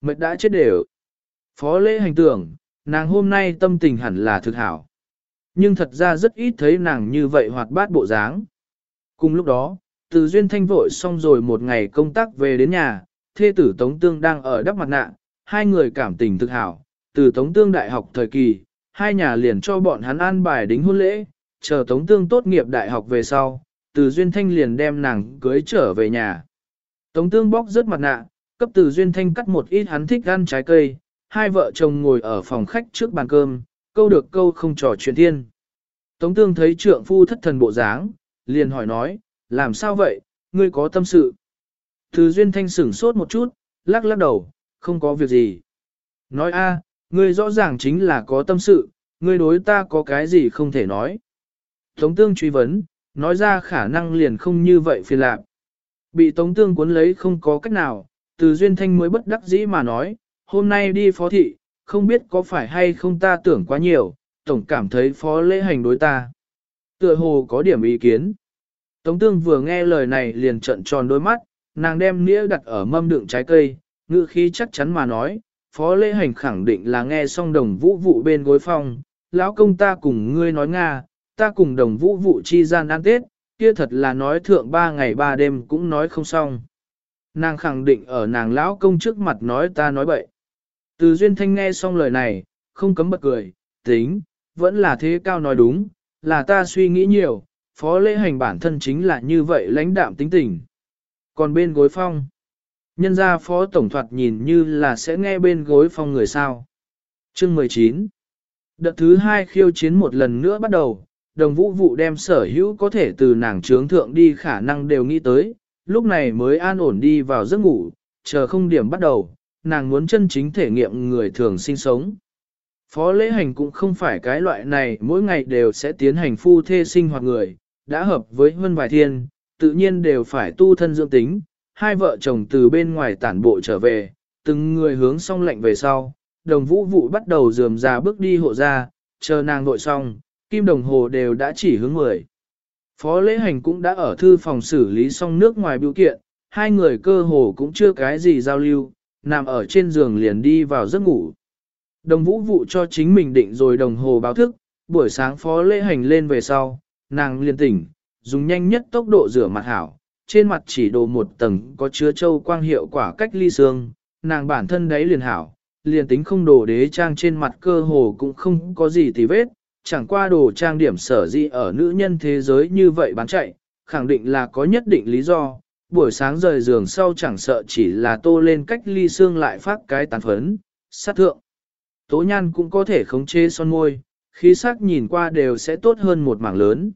Mệt đã chết đều. Phó lễ hành tưởng, nàng hôm nay tâm tình hẳn là thực hảo. nhưng thật ra rất ít thấy nàng như vậy hoạt bát bộ dáng. Cùng lúc đó, từ duyên thanh vội xong rồi một ngày công tác về đến nhà, thê tử Tống Tương đang ở đắp mặt nạ, hai người cảm tình thực hảo, từ Tống Tương đại học thời kỳ, hai nhà liền cho bọn hắn an bài đính hôn lễ, chờ Tống Tương tốt nghiệp đại học về sau, từ Duyên Thanh liền đem nàng cưới trở về nhà. Tống Tương bóc rớt mặt nạ, cấp từ Duyên Thanh cắt một ít hắn thích ăn trái cây, hai vợ chồng ngồi ở phòng khách trước bàn cơm, câu được câu không trò chuyện thiên. Tống Tương thấy trượng phu thất thần bộ dáng, liền hỏi nói, làm sao vậy, ngươi có tâm sự. Từ Duyên Thanh sửng sốt một chút, lắc lắc đầu, không có việc gì. Nói a, ngươi rõ ràng chính là có tâm sự, ngươi đối ta có cái gì không thể nói. Tống Tương truy vấn, nói ra khả năng liền không như vậy phiền lạc. Bị Tống Tương cuốn lấy không có cách nào, từ Duyên Thanh mới bất đắc dĩ mà nói, hôm nay đi phó thị, không biết có phải hay không ta tưởng quá nhiều, tổng cảm thấy phó lễ hành đối ta. Tựa hồ có điểm ý kiến. Tống Tương vừa nghe lời này liền trận tròn đôi mắt, nàng đem nĩa đặt ở mâm đựng trái cây, ngự khí chắc chắn mà nói, phó lễ hành khẳng định là nghe xong đồng vũ vụ bên gối phong, lão công ta cùng ngươi nói Nga, ta cùng đồng vũ vụ chi gian ăn tết, kia thật là nói thượng ba ngày ba đêm cũng nói không xong. Nàng khẳng định ở nàng lão công trước mặt nói ta nói bậy. Từ duyên thanh nghe xong lời này, không cấm bật cười, tính, vẫn là thế cao nói đúng, là ta suy nghĩ nhiều, phó lễ hành bản thân chính là như vậy lãnh đạm tính tình. Còn bên gối phong, nhân ra phó tổng thoạt nhìn như là sẽ nghe bên gối phong người sao. Chương 19 Đợt thứ hai khiêu chiến một lần nữa bắt đầu, đồng vũ vụ đem sở hữu có thể từ nàng trướng thượng đi khả năng đều nghĩ tới, lúc này mới an ổn đi vào giấc ngủ, chờ không điểm bắt đầu, nàng muốn chân chính thể nghiệm người thường sinh sống. Phó lễ hành cũng không phải cái loại này mỗi ngày đều sẽ tiến hành phu thê sinh hoạt người, đã hợp với hơn vài thiên, tự nhiên đều phải tu thân dưỡng tính, hai vợ chồng từ bên ngoài tản bộ trở về, từng người hướng song lệnh về sau, đồng vũ vụ bắt đầu dườm ra bước đi hộ ra, chờ nàng nội xong, kim đồng hồ đều đã chỉ hướng 10. Phó lễ hành cũng đã ở thư phòng xử lý xong nước ngoài biểu kiện, hai người cơ hồ cũng chưa cái gì giao lưu, nằm ở trên giường liền đi vào giấc ngủ. Đồng vũ vụ cho chính mình định rồi đồng hồ báo thức, buổi sáng phó lễ hành lên về sau, nàng liền tỉnh, dùng nhanh nhất tốc độ rửa mặt hảo, trên mặt chỉ đồ một tầng có chứa châu quang hiệu quả cách ly xương, nàng bản thân đấy liền hảo, liền tính không đồ đế trang trên mặt cơ hồ cũng không có gì tì vết, chẳng qua đồ trang điểm sở di ở nữ nhân thế giới như vậy bán chạy, khẳng định là có nhất định lý do, buổi sáng rời giường sau chẳng sợ chỉ là tô lên cách ly xương lại phát cái tàn phấn, sát thượng. Tố nhan cũng có thể khống chế son môi, khí sắc nhìn qua đều sẽ tốt hơn một mảng lớn.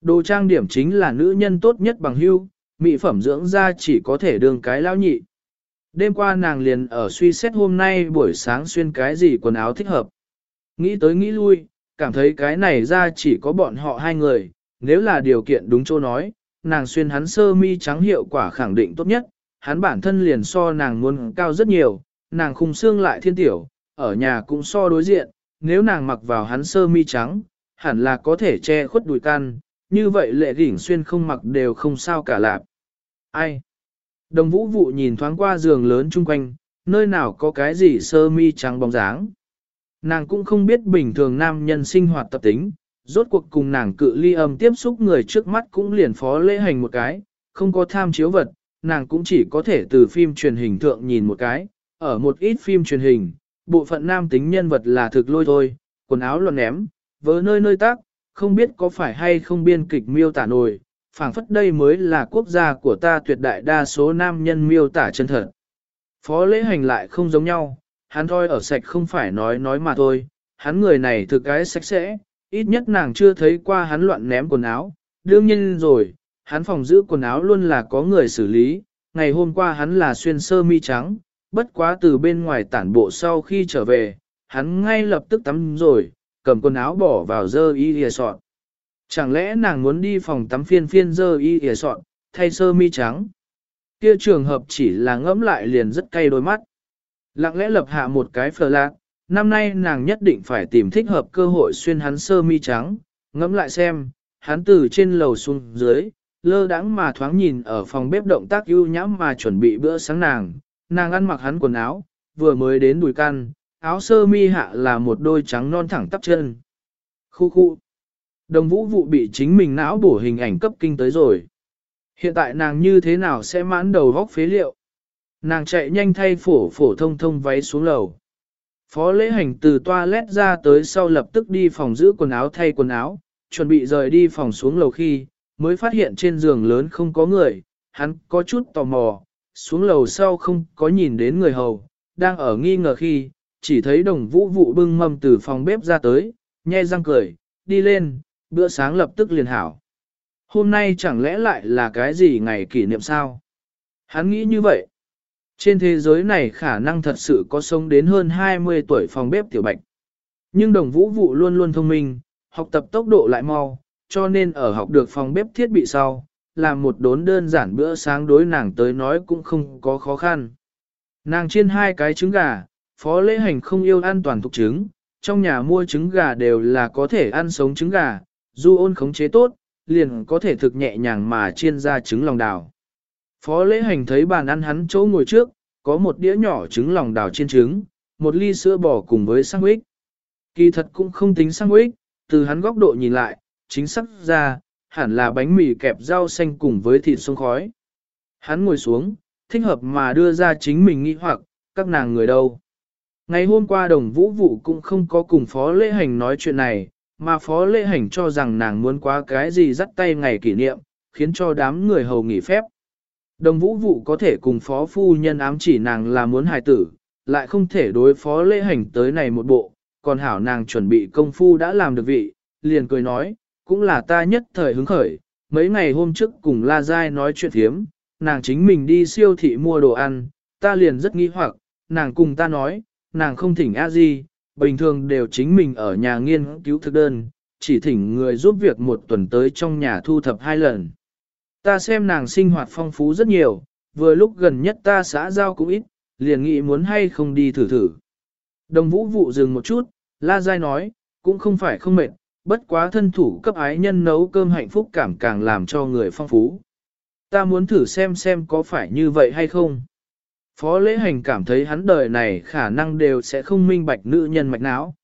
Đồ trang điểm chính là nữ nhân tốt nhất bằng hưu, mỹ phẩm dưỡng da chỉ có thể đường cái lao nhị. Đêm qua nàng liền ở suy xét hôm nay buổi sáng xuyên cái gì quần áo thích hợp. Nghĩ tới nghĩ lui, cảm thấy cái này ra chỉ có bọn họ hai người, nếu là điều kiện đúng chỗ nói, nàng xuyên hắn sơ mi trắng hiệu quả khẳng định tốt nhất, hắn bản thân liền so nàng muốn cao rất nhiều, nàng khung xương lại thiên tiểu, ở nhà cũng so đối diện, nếu nàng mặc vào hắn sơ mi trắng, hẳn là có thể che khuất đùi can, như vậy lệ đỉnh xuyên không mặc đều không sao cả lạp. Ai? Đồng vũ vụ nhìn thoáng qua giường lớn chung quanh, nơi nào có cái gì sơ mi trắng bóng dáng. Nàng cũng không biết bình thường nam nhân sinh hoạt tập tính, rốt cuộc cùng nàng cự ly âm tiếp xúc người trước mắt cũng liền phó lễ hành một cái, không có tham chiếu vật, nàng cũng chỉ có thể từ phim truyền hình thượng nhìn một cái, ở một ít phim truyền hình, bộ phận nam tính nhân vật là thực lôi thôi, quần áo luận ném, vớ nơi nơi tác, không biết có phải hay không biên kịch miêu tả nổi, phảng phất đây mới là quốc gia của ta tuyệt đại đa số nam nhân miêu tả chân thật. Phó lễ hành lại không giống nhau, hắn thôi ở sạch không phải nói nói mà thôi, hắn người này thực cái sạch sẽ, ít nhất nàng chưa thấy qua hắn loạn ném quần áo, đương nhiên rồi, hắn phòng giữ quần áo luôn là có người xử lý, ngày hôm qua hắn là xuyên sơ mi trắng, bất quá từ bên ngoài tản bộ sau khi trở về, hắn ngay lập tức tắm rồi, cầm quần áo bỏ vào dơ y lìa sọt. Chẳng lẽ nàng muốn đi phòng tắm phiên phiên dơ y lìa sọt, thay sơ mi trắng? Kia trường hợp chỉ là ngẫm lại liền rất cay đôi mắt. Lặng lẽ lập hạ một cái phờ lạc, năm nay nàng nhất định phải tìm thích hợp cơ hội xuyên hắn sơ mi trắng, ngẫm lại xem, hắn từ trên lầu xuống dưới, lơ đãng mà thoáng nhìn ở phòng bếp động tác ưu nhãm mà chuẩn bị bữa sáng nàng, nàng ăn mặc hắn quần áo, vừa mới đến đùi căn, áo sơ mi hạ là một đôi trắng non thẳng tắp chân. Khu khu, Đồng vũ vụ bị chính mình não bổ hình ảnh cấp kinh tới rồi. Hiện tại nàng như thế nào sẽ mãn đầu vóc phế liệu? Nàng chạy nhanh thay phổ phổ thông thông váy xuống lầu. Phó lễ hành từ toilet ra tới sau lập tức đi phòng giữ quần áo thay quần áo, chuẩn bị rời đi phòng xuống lầu khi, mới phát hiện trên giường lớn không có người, hắn có chút tò mò, xuống lầu sau không có nhìn đến người hầu, đang ở nghi ngờ khi, chỉ thấy đồng vũ vụ bưng mâm từ phòng bếp ra tới, nhe răng cười, đi lên, bữa sáng lập tức liền hảo. Hôm nay chẳng lẽ lại là cái gì ngày kỷ niệm sao? Hắn nghĩ như vậy. Trên thế giới này khả năng thật sự có sống đến hơn 20 tuổi phòng bếp tiểu bạch. Nhưng đồng vũ vụ luôn luôn thông minh, học tập tốc độ lại mau, cho nên ở học được phòng bếp thiết bị sau, làm một đốn đơn giản bữa sáng đối nàng tới nói cũng không có khó khăn. Nàng chiên hai cái trứng gà, phó lễ hành không yêu ăn toàn thuộc trứng, trong nhà mua trứng gà đều là có thể ăn sống trứng gà, dù ôn khống chế tốt, liền có thể thực nhẹ nhàng mà chiên ra trứng lòng đào. Phó lễ hành thấy bàn ăn hắn chỗ ngồi trước, có một đĩa nhỏ trứng lòng đào chiên trứng, một ly sữa bò cùng với sandwich. Kỳ thật cũng không tính sandwich, từ hắn góc độ nhìn lại, chính xác ra, hẳn là bánh mì kẹp rau xanh cùng với thịt sông khói. Hắn ngồi xuống, thích hợp mà đưa ra chính mình nghĩ hoặc, các nàng người đâu. Ngày hôm qua đồng vũ vụ cũng không có cùng Phó Lễ Hành nói chuyện này, mà Phó Lễ Hành cho rằng nàng muốn quá cái gì dắt tay ngày kỷ niệm, khiến cho đám người hầu nghỉ phép. Đồng vũ vụ có thể cùng Phó Phu Nhân ám chỉ nàng là muốn hài tử, lại không thể đối Phó Lễ Hành tới này một bộ, còn hảo nàng chuẩn bị công phu đã làm được vị, liền cười nói, cũng là ta nhất thời hứng khởi, mấy ngày hôm trước cùng La Giai nói chuyện thiếm, nàng chính mình đi siêu thị mua đồ ăn, ta liền rất nghi hoặc, nàng cùng ta nói, nàng không thỉnh a di, bình thường đều chính mình ở nhà nghiên cứu thực đơn, chỉ thỉnh người giúp việc một tuần tới trong nhà thu thập hai lần. Ta xem nàng sinh hoạt phong phú rất nhiều, vừa lúc gần nhất ta xã giao cũng ít, liền nghĩ muốn hay không đi thử thử. Đồng vũ vụ dừng một chút, La Giai nói, cũng không phải không mệt, bất quá thân thủ cấp ái nhân nấu cơm hạnh phúc cảm càng làm cho người phong phú. Ta muốn thử xem xem có phải như vậy hay không. Phó lễ hành cảm thấy hắn đời này khả năng đều sẽ không minh bạch nữ nhân mạch não.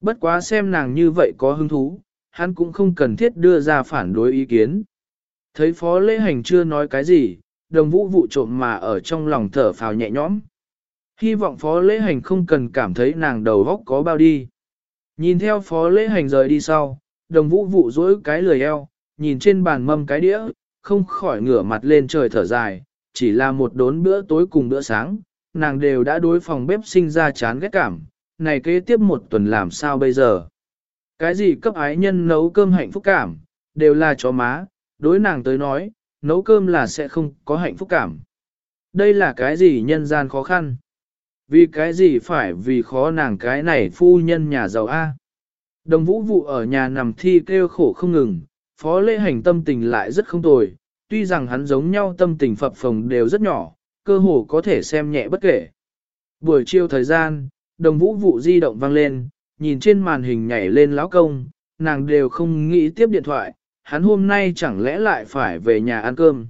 Bất quá xem nàng như vậy có hứng thú, hắn cũng không cần thiết đưa ra phản đối ý kiến. Thấy phó lễ hành chưa nói cái gì, đồng vũ vụ trộm mà ở trong lòng thở phào nhẹ nhõm. Hy vọng phó lễ hành không cần cảm thấy nàng đầu góc có bao đi. Nhìn theo phó lễ hành rời đi sau, đồng vũ vụ dỗi cái lười eo, nhìn trên bàn mâm cái đĩa, không khỏi ngửa mặt lên trời thở dài, chỉ là một đốn bữa tối cùng bữa sáng, nàng đều đã đối phòng bếp sinh ra chán ghét cảm, này kế tiếp một tuần làm sao bây giờ. Cái gì cấp ái nhân nấu cơm hạnh phúc cảm, đều là chó má, đối nàng tới nói, nấu cơm là sẽ không có hạnh phúc cảm. Đây là cái gì nhân gian khó khăn? Vì cái gì phải vì khó nàng cái này phu nhân nhà giàu A? Đồng vũ vụ ở nhà nằm thi kêu khổ không ngừng, phó lễ hành tâm tình lại rất không tồi, tuy rằng hắn giống nhau tâm tình phập phồng đều rất nhỏ, cơ hồ có thể xem nhẹ bất kể. Buổi chiều thời gian, đồng vũ vụ di động vang lên, nhìn trên màn hình nhảy lên lão công, nàng đều không nghĩ tiếp điện thoại, hắn hôm nay chẳng lẽ lại phải về nhà ăn cơm.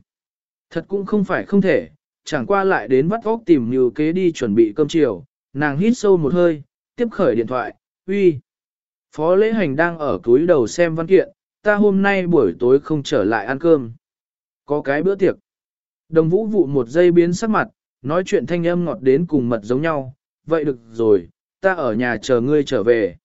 Thật cũng không phải không thể, chẳng qua lại đến vắt óc tìm nhiều kế đi chuẩn bị cơm chiều, nàng hít sâu một hơi, tiếp khởi điện thoại, uy. Phó lễ hành đang ở túi đầu xem văn kiện, ta hôm nay buổi tối không trở lại ăn cơm. Có cái bữa tiệc. Đồng vũ vụ một giây biến sắc mặt, nói chuyện thanh âm ngọt đến cùng mật giống nhau, vậy được rồi, ta ở nhà chờ ngươi trở về.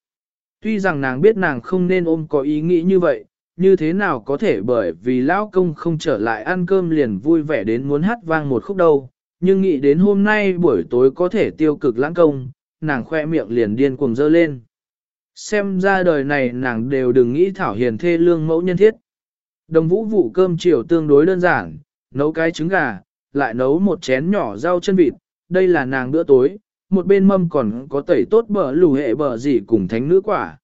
Tuy rằng nàng biết nàng không nên ôm có ý nghĩ như vậy, như thế nào có thể bởi vì lão công không trở lại ăn cơm liền vui vẻ đến muốn hát vang một khúc đâu, nhưng nghĩ đến hôm nay buổi tối có thể tiêu cực lãng công, nàng khoe miệng liền điên cuồng dơ lên. Xem ra đời này nàng đều đừng nghĩ thảo hiền thê lương mẫu nhân thiết. Đồng vũ vụ cơm chiều tương đối đơn giản, nấu cái trứng gà, lại nấu một chén nhỏ rau chân vịt, đây là nàng bữa tối, một bên mâm còn có tẩy tốt bờ lù hệ bờ gì cùng thánh nữ quả.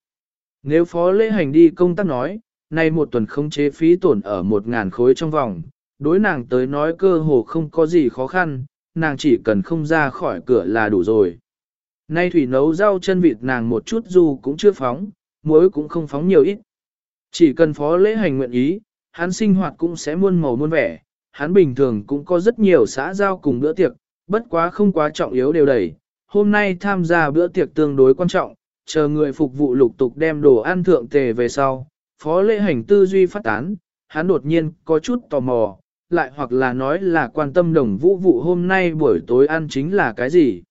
Nếu phó lễ hành đi công tác nói, nay một tuần không chế phí tổn ở một ngàn khối trong vòng, đối nàng tới nói cơ hồ không có gì khó khăn, nàng chỉ cần không ra khỏi cửa là đủ rồi. Nay thủy nấu rau chân vịt nàng một chút dù cũng chưa phóng, muối cũng không phóng nhiều ít. Chỉ cần phó lễ hành nguyện ý, hắn sinh hoạt cũng sẽ muôn màu muôn vẻ, hắn bình thường cũng có rất nhiều xã giao cùng bữa tiệc, bất quá không quá trọng yếu đều đầy. Hôm nay tham gia bữa tiệc tương đối quan trọng, chờ người phục vụ lục tục đem đồ ăn thượng tề về sau, phó lễ hành tư duy phát tán, hắn đột nhiên có chút tò mò, lại hoặc là nói là quan tâm đồng vũ vụ hôm nay buổi tối ăn chính là cái gì.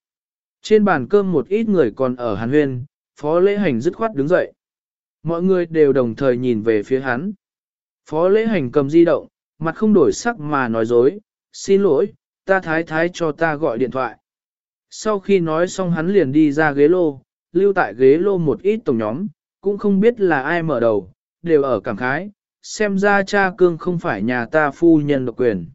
Trên bàn cơm một ít người còn ở hàn huyên, phó lễ hành dứt khoát đứng dậy. Mọi người đều đồng thời nhìn về phía hắn. Phó lễ hành cầm di động, mặt không đổi sắc mà nói dối, xin lỗi, ta thái thái cho ta gọi điện thoại. Sau khi nói xong hắn liền đi ra ghế lô, lưu tại ghế lô một ít tổng nhóm, cũng không biết là ai mở đầu, đều ở cảm khái, xem ra cha cương không phải nhà ta phu nhân độc quyền.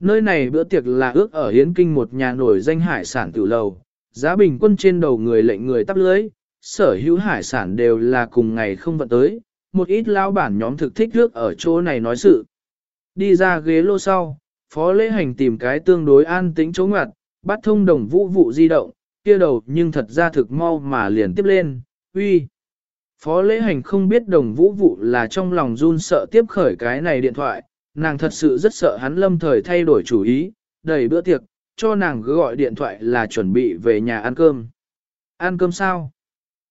Nơi này bữa tiệc là ước ở Hiến Kinh một nhà nổi danh hải sản tử lầu, giá bình quân trên đầu người lệnh người tắp lưới, sở hữu hải sản đều là cùng ngày không vận tới, một ít lao bản nhóm thực thích ước ở chỗ này nói sự. Đi ra ghế lô sau, phó lễ hành tìm cái tương đối an tĩnh chỗ ngoặt, bắt thông đồng vũ vụ di động, kia đầu nhưng thật ra thực mau mà liền tiếp lên, uy. Phó lễ hành không biết đồng vũ vụ là trong lòng run sợ tiếp khởi cái này điện thoại, nàng thật sự rất sợ hắn lâm thời thay đổi chủ ý, đầy bữa tiệc, cho nàng gọi điện thoại là chuẩn bị về nhà ăn cơm. Ăn cơm sao?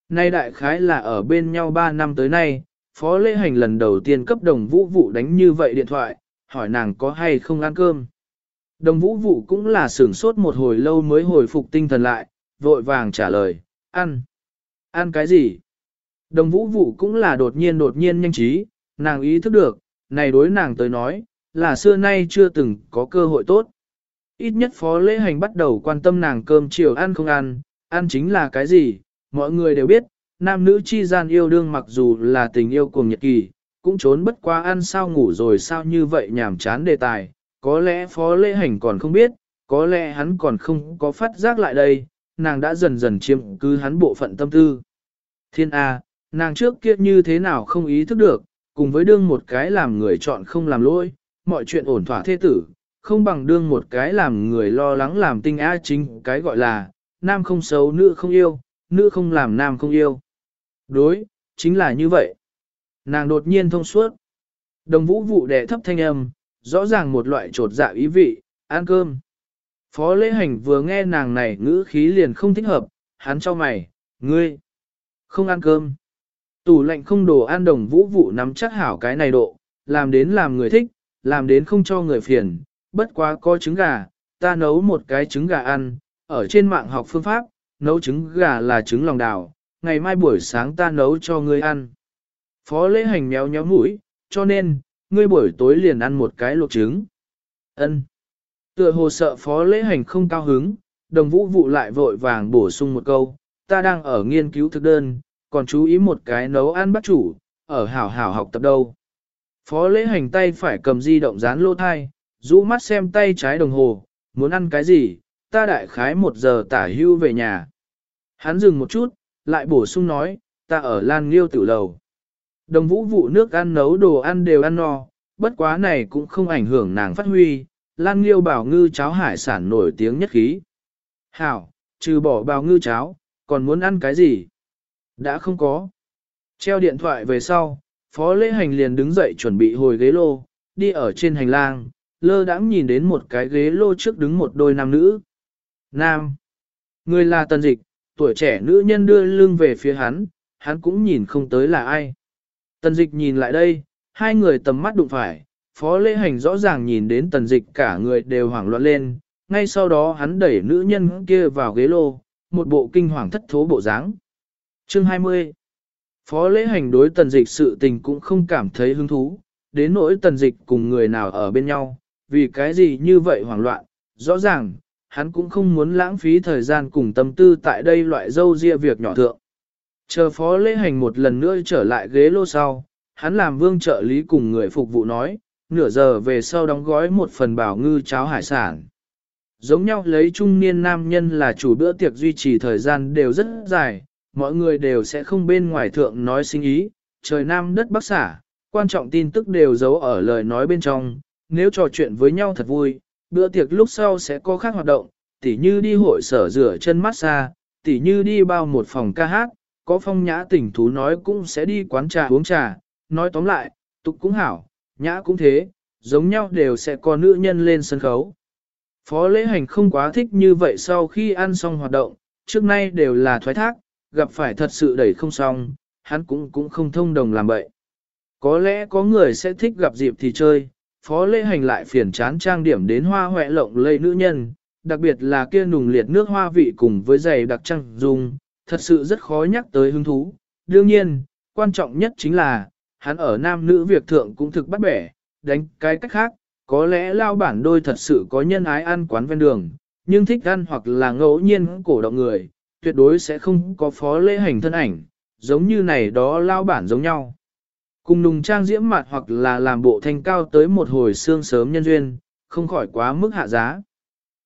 Nay đại khái là ở bên nhau 3 năm tới nay, phó lễ hành lần đầu tiên cấp đồng vũ vụ đánh như vậy điện thoại, hỏi nàng có hay không ăn cơm. Đồng vũ vụ cũng là sửng sốt một hồi lâu mới hồi phục tinh thần lại, vội vàng trả lời, ăn. Ăn cái gì? Đồng vũ vụ cũng là đột nhiên đột nhiên nhanh trí, nàng ý thức được, này đối nàng tới nói, là xưa nay chưa từng có cơ hội tốt. Ít nhất phó lễ hành bắt đầu quan tâm nàng cơm chiều ăn không ăn, ăn chính là cái gì, mọi người đều biết, nam nữ chi gian yêu đương mặc dù là tình yêu cùng nhật kỳ, cũng trốn bất quá ăn sao ngủ rồi sao như vậy nhảm chán đề tài, có lẽ phó lễ hành còn không biết, có lẽ hắn còn không có phát giác lại đây, nàng đã dần dần chiếm cứ hắn bộ phận tâm tư. Thiên A, nàng trước kia như thế nào không ý thức được, cùng với đương một cái làm người chọn không làm lỗi, mọi chuyện ổn thỏa thế tử, không bằng đương một cái làm người lo lắng làm tinh á chính cái gọi là, nam không xấu nữ không yêu, nữ không làm nam không yêu. Đối, chính là như vậy. Nàng đột nhiên thông suốt. Đồng vũ vụ đẻ thấp thanh âm, rõ ràng một loại trột dạ ý vị, ăn cơm. Phó lễ hành vừa nghe nàng này ngữ khí liền không thích hợp, hắn cho mày, ngươi, không ăn cơm. Tủ lạnh không đồ ăn đồng vũ vụ nắm chắc hảo cái này độ, làm đến làm người thích, làm đến không cho người phiền, bất quá có trứng gà, ta nấu một cái trứng gà ăn, ở trên mạng học phương pháp, nấu trứng gà là trứng lòng đào, ngày mai buổi sáng ta nấu cho ngươi ăn. Phó lễ hành méo nhéo mũi, cho nên, ngươi buổi tối liền ăn một cái luộc trứng. Ân. Tựa hồ sợ phó lễ hành không cao hứng, đồng vũ vụ lại vội vàng bổ sung một câu, ta đang ở nghiên cứu thực đơn, còn chú ý một cái nấu ăn bắt chủ, ở hảo hảo học tập đâu. Phó lễ hành tay phải cầm di động dán lô thai, rũ mắt xem tay trái đồng hồ, muốn ăn cái gì, ta đại khái một giờ tả hưu về nhà. Hắn dừng một chút, lại bổ sung nói, ta ở Lan Nghiêu tử lầu. Đồng vũ vụ nước ăn nấu đồ ăn đều ăn no, bất quá này cũng không ảnh hưởng nàng phát huy, Lan Nghiêu bảo ngư cháo hải sản nổi tiếng nhất khí. Hảo, trừ bỏ bào ngư cháo, còn muốn ăn cái gì? Đã không có. Treo điện thoại về sau, Phó Lễ Hành liền đứng dậy chuẩn bị hồi ghế lô, đi ở trên hành lang, lơ đãng nhìn đến một cái ghế lô trước đứng một đôi nam nữ. Nam. Người là tần dịch, tuổi trẻ nữ nhân đưa lưng về phía hắn, hắn cũng nhìn không tới là ai. Tần dịch nhìn lại đây, hai người tầm mắt đụng phải, phó lễ hành rõ ràng nhìn đến tần dịch cả người đều hoảng loạn lên, ngay sau đó hắn đẩy nữ nhân kia vào ghế lô, một bộ kinh hoàng thất thố bộ dáng. Chương 20 Phó lễ hành đối tần dịch sự tình cũng không cảm thấy hứng thú, đến nỗi tần dịch cùng người nào ở bên nhau, vì cái gì như vậy hoảng loạn, rõ ràng, hắn cũng không muốn lãng phí thời gian cùng tâm tư tại đây loại dâu ria việc nhỏ thượng. Chờ phó lễ hành một lần nữa trở lại ghế lô sau, hắn làm vương trợ lý cùng người phục vụ nói, nửa giờ về sau đóng gói một phần bảo ngư cháo hải sản. Giống nhau lấy trung niên nam nhân là chủ bữa tiệc duy trì thời gian đều rất dài, mọi người đều sẽ không bên ngoài thượng nói sinh ý, trời nam đất bắc xả, quan trọng tin tức đều giấu ở lời nói bên trong, nếu trò chuyện với nhau thật vui, bữa tiệc lúc sau sẽ có khác hoạt động, tỉ như đi hội sở rửa chân massage, tỉ như đi bao một phòng ca hát, có phong nhã tỉnh thú nói cũng sẽ đi quán trà uống trà, nói tóm lại, tục cũng hảo, nhã cũng thế, giống nhau đều sẽ có nữ nhân lên sân khấu. Phó lễ hành không quá thích như vậy sau khi ăn xong hoạt động, trước nay đều là thoái thác, gặp phải thật sự đẩy không xong, hắn cũng cũng không thông đồng làm vậy. Có lẽ có người sẽ thích gặp dịp thì chơi, phó lễ hành lại phiền chán trang điểm đến hoa hoẹ lộng lây nữ nhân, đặc biệt là kia nùng liệt nước hoa vị cùng với giày đặc trăng dung, thật sự rất khó nhắc tới hứng thú. Đương nhiên, quan trọng nhất chính là, hắn ở nam nữ việc thượng cũng thực bắt bẻ, đánh cái cách khác, có lẽ lao bản đôi thật sự có nhân ái ăn quán ven đường, nhưng thích ăn hoặc là ngẫu nhiên cổ động người, tuyệt đối sẽ không có phó lễ hành thân ảnh, giống như này đó lao bản giống nhau. Cùng nùng trang diễm mặt hoặc là làm bộ thanh cao tới một hồi xương sớm nhân duyên, không khỏi quá mức hạ giá.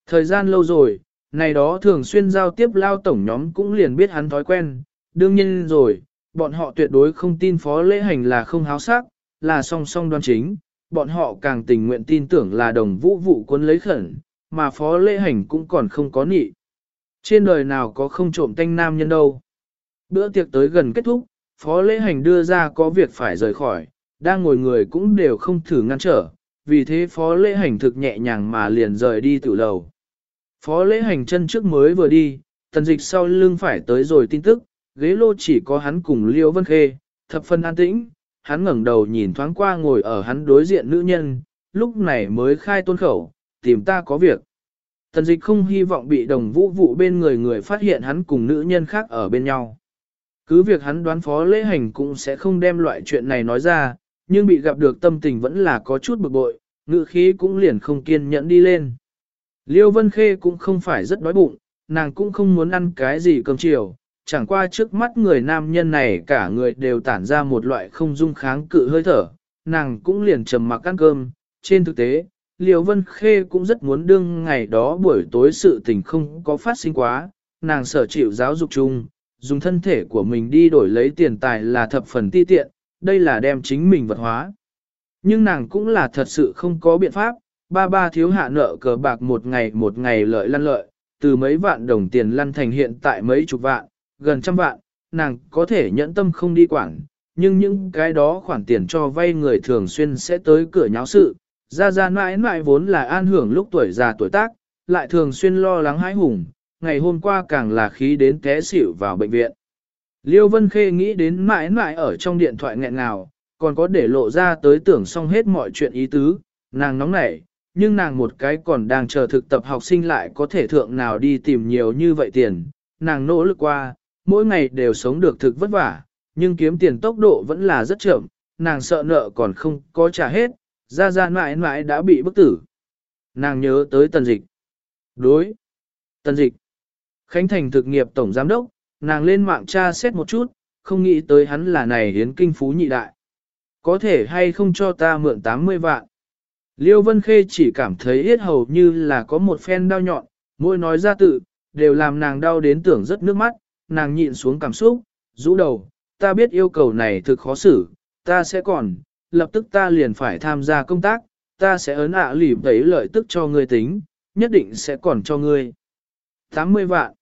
Thời gian lâu rồi, này đó thường xuyên giao tiếp lao tổng nhóm cũng liền biết hắn thói quen, đương nhiên rồi, bọn họ tuyệt đối không tin phó lễ hành là không háo sắc, là song song đoan chính, bọn họ càng tình nguyện tin tưởng là đồng vũ vụ quân lấy khẩn, mà phó lễ hành cũng còn không có nị. Trên đời nào có không trộm tanh nam nhân đâu. Bữa tiệc tới gần kết thúc, phó lễ hành đưa ra có việc phải rời khỏi, đang ngồi người cũng đều không thử ngăn trở, vì thế phó lễ hành thực nhẹ nhàng mà liền rời đi tự lầu. Phó lễ hành chân trước mới vừa đi, tần dịch sau lưng phải tới rồi tin tức, ghế lô chỉ có hắn cùng Liêu Vân Khê, thập phân an tĩnh, hắn ngẩng đầu nhìn thoáng qua ngồi ở hắn đối diện nữ nhân, lúc này mới khai tôn khẩu, tìm ta có việc. Tần dịch không hy vọng bị đồng vũ vụ bên người người phát hiện hắn cùng nữ nhân khác ở bên nhau. Cứ việc hắn đoán phó lễ hành cũng sẽ không đem loại chuyện này nói ra, nhưng bị gặp được tâm tình vẫn là có chút bực bội, ngự khí cũng liền không kiên nhẫn đi lên. Liêu Vân Khê cũng không phải rất đói bụng, nàng cũng không muốn ăn cái gì cơm chiều, chẳng qua trước mắt người nam nhân này cả người đều tản ra một loại không dung kháng cự hơi thở, nàng cũng liền trầm mặc ăn cơm. Trên thực tế, Liều Vân Khê cũng rất muốn đương ngày đó buổi tối sự tình không có phát sinh quá, nàng sở chịu giáo dục chung, dùng thân thể của mình đi đổi lấy tiền tài là thập phần ti tiện, đây là đem chính mình vật hóa. Nhưng nàng cũng là thật sự không có biện pháp, ba ba thiếu hạ nợ cờ bạc một ngày một ngày lợi lăn lợi, từ mấy vạn đồng tiền lăn thành hiện tại mấy chục vạn, gần trăm vạn, nàng có thể nhẫn tâm không đi quản, nhưng những cái đó khoản tiền cho vay người thường xuyên sẽ tới cửa nháo sự, Gia Gia mãi mãi vốn là an hưởng lúc tuổi già tuổi tác, lại thường xuyên lo lắng hãi hùng, ngày hôm qua càng là khí đến té xỉu vào bệnh viện. Liêu Vân Khê nghĩ đến mãi mãi ở trong điện thoại nghẹn ngào, còn có để lộ ra tới tưởng xong hết mọi chuyện ý tứ, nàng nóng nảy, nhưng nàng một cái còn đang chờ thực tập học sinh lại có thể thượng nào đi tìm nhiều như vậy tiền, nàng nỗ lực qua, mỗi ngày đều sống được thực vất vả, nhưng kiếm tiền tốc độ vẫn là rất chậm, nàng sợ nợ còn không có trả hết, ra ra mãi mãi đã bị bức tử. Nàng nhớ tới tần dịch. Đối. Tần dịch. Khánh Thành thực nghiệp tổng giám đốc, nàng lên mạng tra xét một chút, không nghĩ tới hắn là này hiến kinh phú nhị đại. Có thể hay không cho ta mượn 80 vạn. Liêu Vân Khê chỉ cảm thấy yết hầu như là có một phen đau nhọn, môi nói ra tự, đều làm nàng đau đến tưởng rất nước mắt, nàng nhịn xuống cảm xúc, rũ đầu, ta biết yêu cầu này thực khó xử, ta sẽ còn, lập tức ta liền phải tham gia công tác, ta sẽ ấn ạ à lỉ bấy lợi tức cho ngươi tính, nhất định sẽ còn cho ngươi. 80 vạn.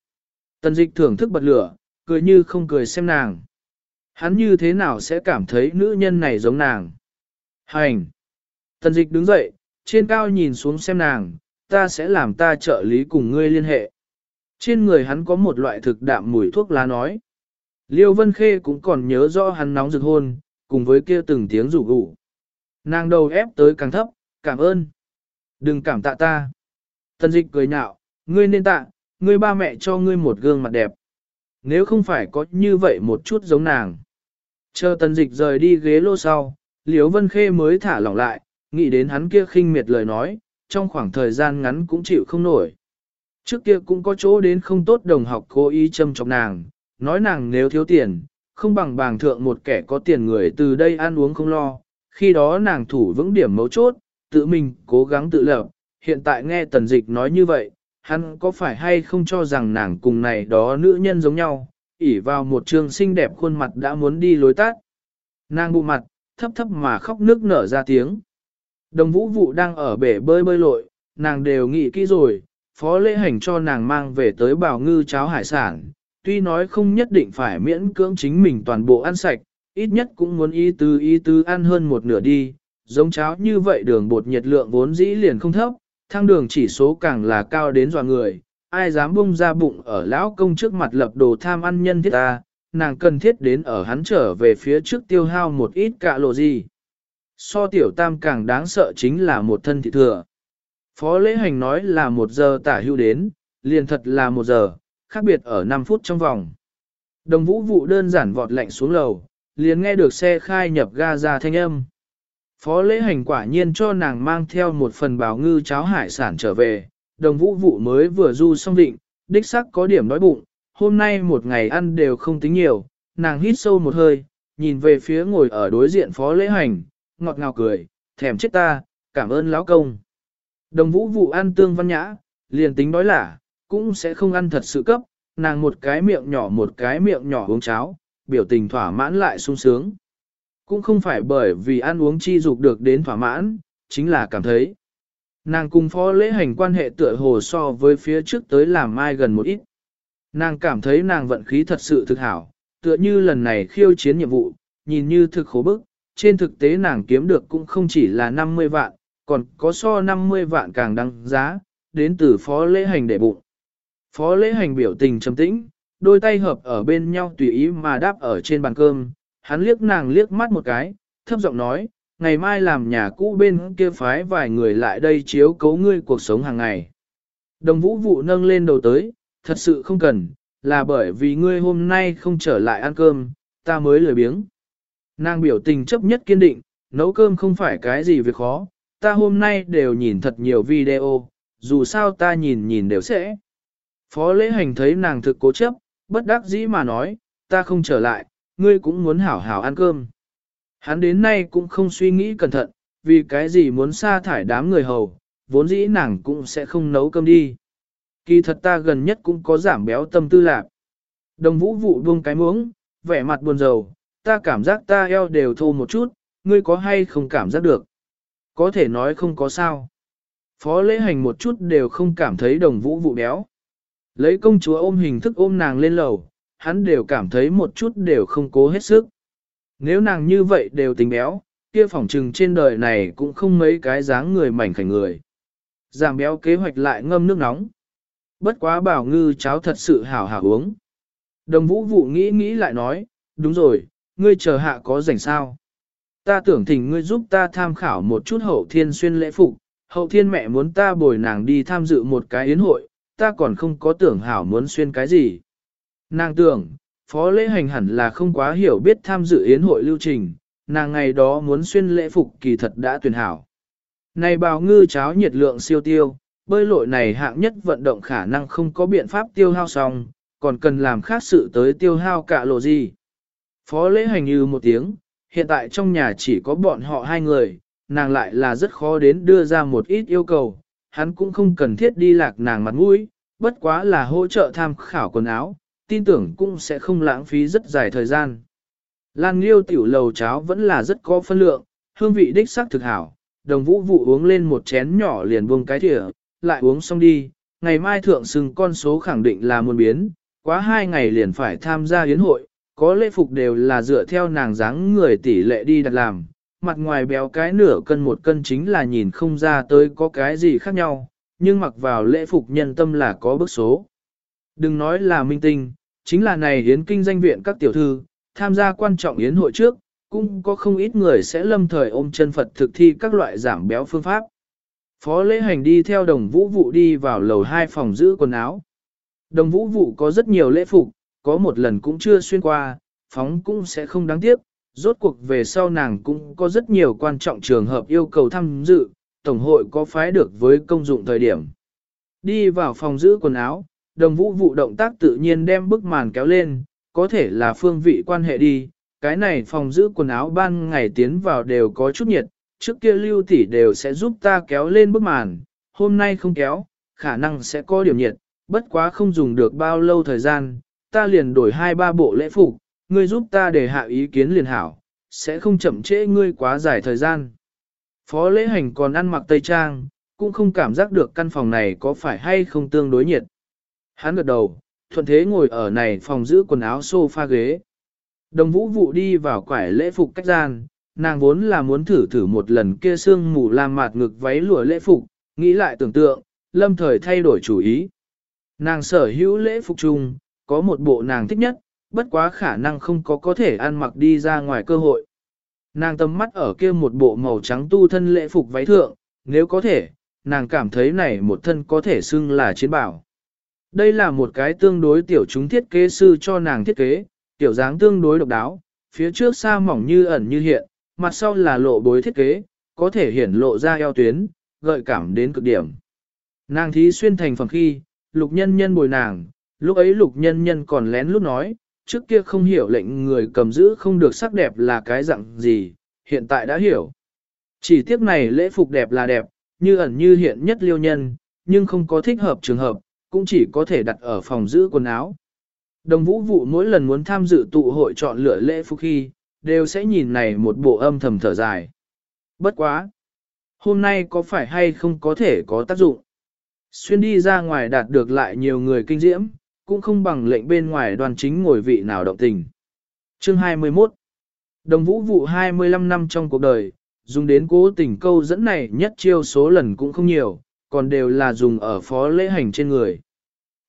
Tần dịch thưởng thức bật lửa, cười như không cười xem nàng. Hắn như thế nào sẽ cảm thấy nữ nhân này giống nàng? Hành! Tần dịch đứng dậy, trên cao nhìn xuống xem nàng, ta sẽ làm ta trợ lý cùng ngươi liên hệ. Trên người hắn có một loại thực đạm mùi thuốc lá nói. Liêu Vân Khê cũng còn nhớ rõ hắn nóng rực hôn, cùng với kia từng tiếng rủ gụ. Nàng đầu ép tới càng thấp, cảm ơn. Đừng cảm tạ ta. Tần dịch cười nhạo, ngươi nên tạ, ngươi ba mẹ cho ngươi một gương mặt đẹp. Nếu không phải có như vậy một chút giống nàng. Chờ tần dịch rời đi ghế lô sau, Liễu Vân Khê mới thả lỏng lại, nghĩ đến hắn kia khinh miệt lời nói, trong khoảng thời gian ngắn cũng chịu không nổi. Trước kia cũng có chỗ đến không tốt đồng học cố ý châm chọc nàng, nói nàng nếu thiếu tiền, không bằng bàng thượng một kẻ có tiền người từ đây ăn uống không lo. Khi đó nàng thủ vững điểm mấu chốt, tự mình cố gắng tự lập, hiện tại nghe tần dịch nói như vậy, hắn có phải hay không cho rằng nàng cùng này đó nữ nhân giống nhau, ỉ vào một trường xinh đẹp khuôn mặt đã muốn đi lối tát. Nàng bụ mặt, thấp thấp mà khóc nước nở ra tiếng. Đồng vũ vụ đang ở bể bơi bơi lội, nàng đều nghĩ kỹ rồi, phó lễ hành cho nàng mang về tới bào ngư cháo hải sản, tuy nói không nhất định phải miễn cưỡng chính mình toàn bộ ăn sạch, ít nhất cũng muốn y tứ y tứ ăn hơn một nửa đi, giống cháo như vậy đường bột nhiệt lượng vốn dĩ liền không thấp, thang đường chỉ số càng là cao đến dọa người, ai dám bung ra bụng ở lão công trước mặt lập đồ tham ăn nhân thiết ta, nàng cần thiết đến ở hắn trở về phía trước tiêu hao một ít cạ lộ gì. So tiểu tam càng đáng sợ chính là một thân thị thừa. Phó lễ hành nói là một giờ tả hưu đến, liền thật là một giờ, khác biệt ở 5 phút trong vòng. Đồng vũ vụ đơn giản vọt lạnh xuống lầu, liền nghe được xe khai nhập ga ra thanh âm. Phó lễ hành quả nhiên cho nàng mang theo một phần bào ngư cháo hải sản trở về, đồng vũ vụ mới vừa du xong định, đích sắc có điểm đói bụng, hôm nay một ngày ăn đều không tính nhiều, nàng hít sâu một hơi, nhìn về phía ngồi ở đối diện phó lễ hành, ngọt ngào cười, thèm chết ta, cảm ơn lão công. Đồng vũ vụ ăn tương văn nhã, liền tính đói lả, cũng sẽ không ăn thật sự cấp, nàng một cái miệng nhỏ một cái miệng nhỏ uống cháo, biểu tình thỏa mãn lại sung sướng. Cũng không phải bởi vì ăn uống chi dục được đến thỏa mãn, chính là cảm thấy. Nàng cùng phó lễ hành quan hệ tựa hồ so với phía trước tới làm mai gần một ít. Nàng cảm thấy nàng vận khí thật sự thực hảo, tựa như lần này khiêu chiến nhiệm vụ, nhìn như thực khổ bức, trên thực tế nàng kiếm được cũng không chỉ là 50 vạn, còn có so 50 vạn càng đăng giá, đến từ phó lễ hành để bụng. Phó lễ hành biểu tình trầm tĩnh, đôi tay hợp ở bên nhau tùy ý mà đáp ở trên bàn cơm, hắn liếc nàng liếc mắt một cái, thấp giọng nói, ngày mai làm nhà cũ bên kia phái vài người lại đây chiếu cấu ngươi cuộc sống hàng ngày. Đồng vũ vụ nâng lên đầu tới, thật sự không cần, là bởi vì ngươi hôm nay không trở lại ăn cơm, ta mới lười biếng. Nàng biểu tình chấp nhất kiên định, nấu cơm không phải cái gì việc khó, ta hôm nay đều nhìn thật nhiều video, dù sao ta nhìn nhìn đều sẽ. Phó lễ hành thấy nàng thực cố chấp, bất đắc dĩ mà nói, ta không trở lại, ngươi cũng muốn hảo hảo ăn cơm. Hắn đến nay cũng không suy nghĩ cẩn thận, vì cái gì muốn sa thải đám người hầu, vốn dĩ nàng cũng sẽ không nấu cơm đi. Kỳ thật ta gần nhất cũng có giảm béo tâm tư lạc. Đồng vũ vụ buông cái muống, vẻ mặt buồn rầu, ta cảm giác ta eo đều thô một chút, ngươi có hay không cảm giác được? Có thể nói không có sao. Phó lễ hành một chút đều không cảm thấy đồng vũ vụ béo. Lấy công chúa ôm hình thức ôm nàng lên lầu, hắn đều cảm thấy một chút đều không cố hết sức. Nếu nàng như vậy đều tính béo, kia phỏng trừng trên đời này cũng không mấy cái dáng người mảnh khảnh người. Giảm béo kế hoạch lại ngâm nước nóng. Bất quá bảo ngư cháo thật sự hảo hảo uống. Đồng vũ vụ nghĩ nghĩ lại nói, đúng rồi, ngươi chờ hạ có rảnh sao. Ta tưởng thỉnh ngươi giúp ta tham khảo một chút hậu thiên xuyên lễ phục, hậu thiên mẹ muốn ta bồi nàng đi tham dự một cái yến hội, ta còn không có tưởng hảo muốn xuyên cái gì. Nàng tưởng, phó lễ hành hẳn là không quá hiểu biết tham dự yến hội lưu trình, nàng ngày đó muốn xuyên lễ phục kỳ thật đã tuyển hảo. Này bào ngư cháo nhiệt lượng siêu tiêu, bơi lội này hạng nhất vận động khả năng không có biện pháp tiêu hao xong, còn cần làm khác sự tới tiêu hao cả lộ gì. Phó lễ hành như một tiếng, hiện tại trong nhà chỉ có bọn họ hai người, nàng lại là rất khó đến đưa ra một ít yêu cầu, hắn cũng không cần thiết đi lạc nàng mặt mũi, bất quá là hỗ trợ tham khảo quần áo, tin tưởng cũng sẽ không lãng phí rất dài thời gian. Lan Liêu tiểu lầu cháo vẫn là rất có phân lượng, hương vị đích sắc thực hảo, đồng vũ vụ uống lên một chén nhỏ liền buông cái thìa, lại uống xong đi, ngày mai thượng sừng con số khẳng định là muôn biến, quá hai ngày liền phải tham gia yến hội, có lễ phục đều là dựa theo nàng dáng người tỷ lệ đi đặt làm, mặt ngoài béo cái nửa cân một cân chính là nhìn không ra tới có cái gì khác nhau, nhưng mặc vào lễ phục nhân tâm là có bức số. Đừng nói là minh tinh, chính là này yến kinh danh viện các tiểu thư, tham gia quan trọng yến hội trước, cũng có không ít người sẽ lâm thời ôm chân Phật thực thi các loại giảm béo phương pháp. Phó lễ hành đi theo đồng vũ vụ đi vào lầu hai phòng giữ quần áo. Đồng vũ vụ có rất nhiều lễ phục, có một lần cũng chưa xuyên qua, phóng cũng sẽ không đáng tiếc, rốt cuộc về sau nàng cũng có rất nhiều quan trọng trường hợp yêu cầu tham dự, Tổng hội có phái được với công dụng thời điểm. Đi vào phòng giữ quần áo, đồng vũ vụ động tác tự nhiên đem bức màn kéo lên, có thể là phương vị quan hệ đi, cái này phòng giữ quần áo ban ngày tiến vào đều có chút nhiệt, trước kia lưu tỷ đều sẽ giúp ta kéo lên bức màn, hôm nay không kéo, khả năng sẽ có điểm nhiệt, bất quá không dùng được bao lâu thời gian, ta liền đổi hai ba bộ lễ phục, ngươi giúp ta để hạ ý kiến liền hảo, sẽ không chậm trễ ngươi quá dài thời gian. Phó lễ hành còn ăn mặc tây trang, cũng không cảm giác được căn phòng này có phải hay không tương đối nhiệt. Hắn gật đầu, thuận thế ngồi ở này phòng giữ quần áo sofa ghế. Đồng vũ vụ đi vào quải lễ phục cách gian, nàng vốn là muốn thử thử một lần kia xương mù làm mạt ngực váy lụa lễ phục, nghĩ lại tưởng tượng, lâm thời thay đổi chủ ý. Nàng sở hữu lễ phục chung, có một bộ nàng thích nhất, bất quá khả năng không có có thể ăn mặc đi ra ngoài cơ hội. Nàng tầm mắt ở kia một bộ màu trắng tu thân lễ phục váy thượng, nếu có thể, nàng cảm thấy này một thân có thể xưng là chiến bảo. Đây là một cái tương đối tiểu chúng thiết kế sư cho nàng thiết kế, tiểu dáng tương đối độc đáo, phía trước xa mỏng như ẩn như hiện, mặt sau là lộ bối thiết kế, có thể hiển lộ ra eo tuyến, gợi cảm đến cực điểm. Nàng thí xuyên thành phẩm khi, lục nhân nhân bồi nàng, lúc ấy lục nhân nhân còn lén lút nói, trước kia không hiểu lệnh người cầm giữ không được sắc đẹp là cái dạng gì, hiện tại đã hiểu. Chỉ tiếc này lễ phục đẹp là đẹp, như ẩn như hiện nhất liêu nhân, nhưng không có thích hợp trường hợp, cũng chỉ có thể đặt ở phòng giữ quần áo. Đồng vũ vụ mỗi lần muốn tham dự tụ hội chọn lựa lễ phục khi, đều sẽ nhìn này một bộ âm thầm thở dài. Bất quá! Hôm nay có phải hay không có thể có tác dụng? Xuyên đi ra ngoài đạt được lại nhiều người kinh diễm, cũng không bằng lệnh bên ngoài đoàn chính ngồi vị nào động tình. Chương 21 Đồng vũ vụ 25 năm trong cuộc đời, dùng đến cố tình câu dẫn này nhất chiêu số lần cũng không nhiều, còn đều là dùng ở phó lễ hành trên người.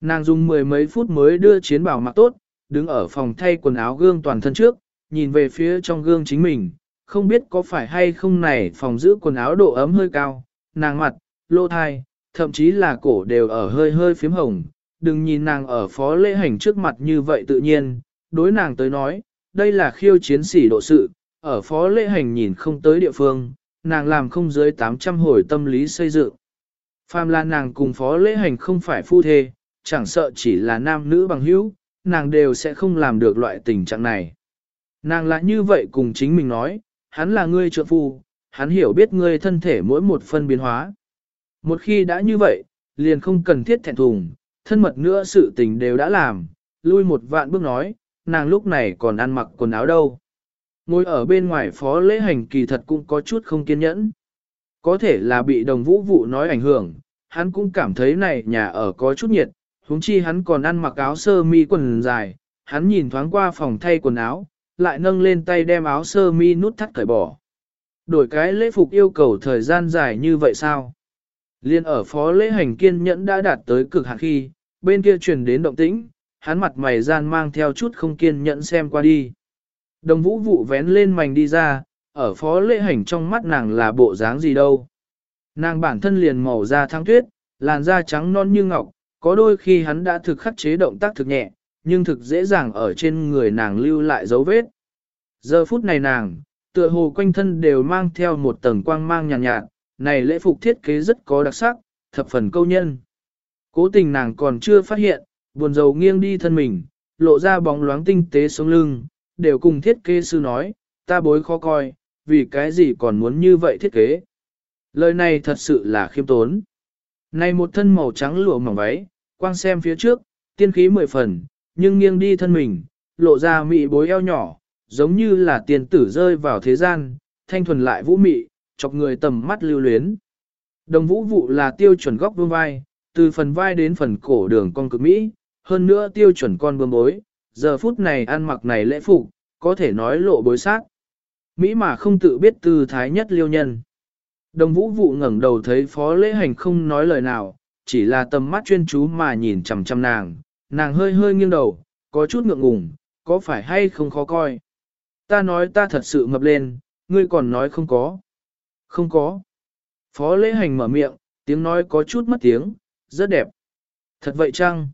Nàng dùng mười mấy phút mới đưa chiến bảo mặc tốt, đứng ở phòng thay quần áo gương toàn thân trước, nhìn về phía trong gương chính mình, không biết có phải hay không này phòng giữ quần áo độ ấm hơi cao, nàng mặt, lô thai, thậm chí là cổ đều ở hơi hơi phím hồng. Đừng nhìn nàng ở phó lễ hành trước mặt như vậy tự nhiên, đối nàng tới nói, đây là khiêu chiến sĩ độ sự, ở phó lễ hành nhìn không tới địa phương, nàng làm không dưới 800 hồi tâm lý xây dựng. Phàm là nàng cùng phó lễ hành không phải phu thê, chẳng sợ chỉ là nam nữ bằng hữu, nàng đều sẽ không làm được loại tình trạng này. Nàng lại như vậy cùng chính mình nói, hắn là ngươi trợ phu, hắn hiểu biết ngươi thân thể mỗi một phân biến hóa. Một khi đã như vậy, liền không cần thiết thẹn thùng, thân mật nữa sự tình đều đã làm, lui một vạn bước nói, nàng lúc này còn ăn mặc quần áo đâu. Ngồi ở bên ngoài phó lễ hành kỳ thật cũng có chút không kiên nhẫn. Có thể là bị đồng vũ vụ nói ảnh hưởng, hắn cũng cảm thấy này nhà ở có chút nhiệt, huống chi hắn còn ăn mặc áo sơ mi quần dài, hắn nhìn thoáng qua phòng thay quần áo, lại nâng lên tay đem áo sơ mi nút thắt cởi bỏ. Đổi cái lễ phục yêu cầu thời gian dài như vậy sao? Liên ở phó lễ hành kiên nhẫn đã đạt tới cực hạn khi, bên kia truyền đến động tĩnh, hắn mặt mày gian mang theo chút không kiên nhẫn xem qua đi. Đồng vũ vụ vén lên mảnh đi ra, ở phó lễ hành trong mắt nàng là bộ dáng gì đâu. Nàng bản thân liền màu da thăng tuyết, làn da trắng non như ngọc, có đôi khi hắn đã thực khắc chế động tác thực nhẹ, nhưng thực dễ dàng ở trên người nàng lưu lại dấu vết. Giờ phút này nàng, tựa hồ quanh thân đều mang theo một tầng quang mang nhàn nhạt, nhạt, này lễ phục thiết kế rất có đặc sắc, thập phần câu nhân. Cố tình nàng còn chưa phát hiện, buồn dầu nghiêng đi thân mình, lộ ra bóng loáng tinh tế sống lưng, đều cùng thiết kế sư nói, ta bối khó coi, vì cái gì còn muốn như vậy thiết kế. Lời này thật sự là khiêm tốn. Này một thân màu trắng lụa mỏng váy, quang xem phía trước, tiên khí mười phần, nhưng nghiêng đi thân mình, lộ ra mị bối eo nhỏ, giống như là tiền tử rơi vào thế gian, thanh thuần lại vũ mị, chọc người tầm mắt lưu luyến. Đồng vũ vụ là tiêu chuẩn góc vương vai, từ phần vai đến phần cổ đường con cực Mỹ, hơn nữa tiêu chuẩn con bơm bối, giờ phút này ăn mặc này lễ phục, có thể nói lộ bối sát. Mỹ mà không tự biết tư thái nhất liêu nhân. Đồng vũ vụ ngẩng đầu thấy phó lễ hành không nói lời nào, chỉ là tầm mắt chuyên chú mà nhìn chằm chằm nàng, nàng hơi hơi nghiêng đầu, có chút ngượng ngùng, có phải hay không khó coi. Ta nói ta thật sự mập lên, ngươi còn nói không có. Không có. Phó lễ hành mở miệng, tiếng nói có chút mất tiếng, rất đẹp. Thật vậy chăng?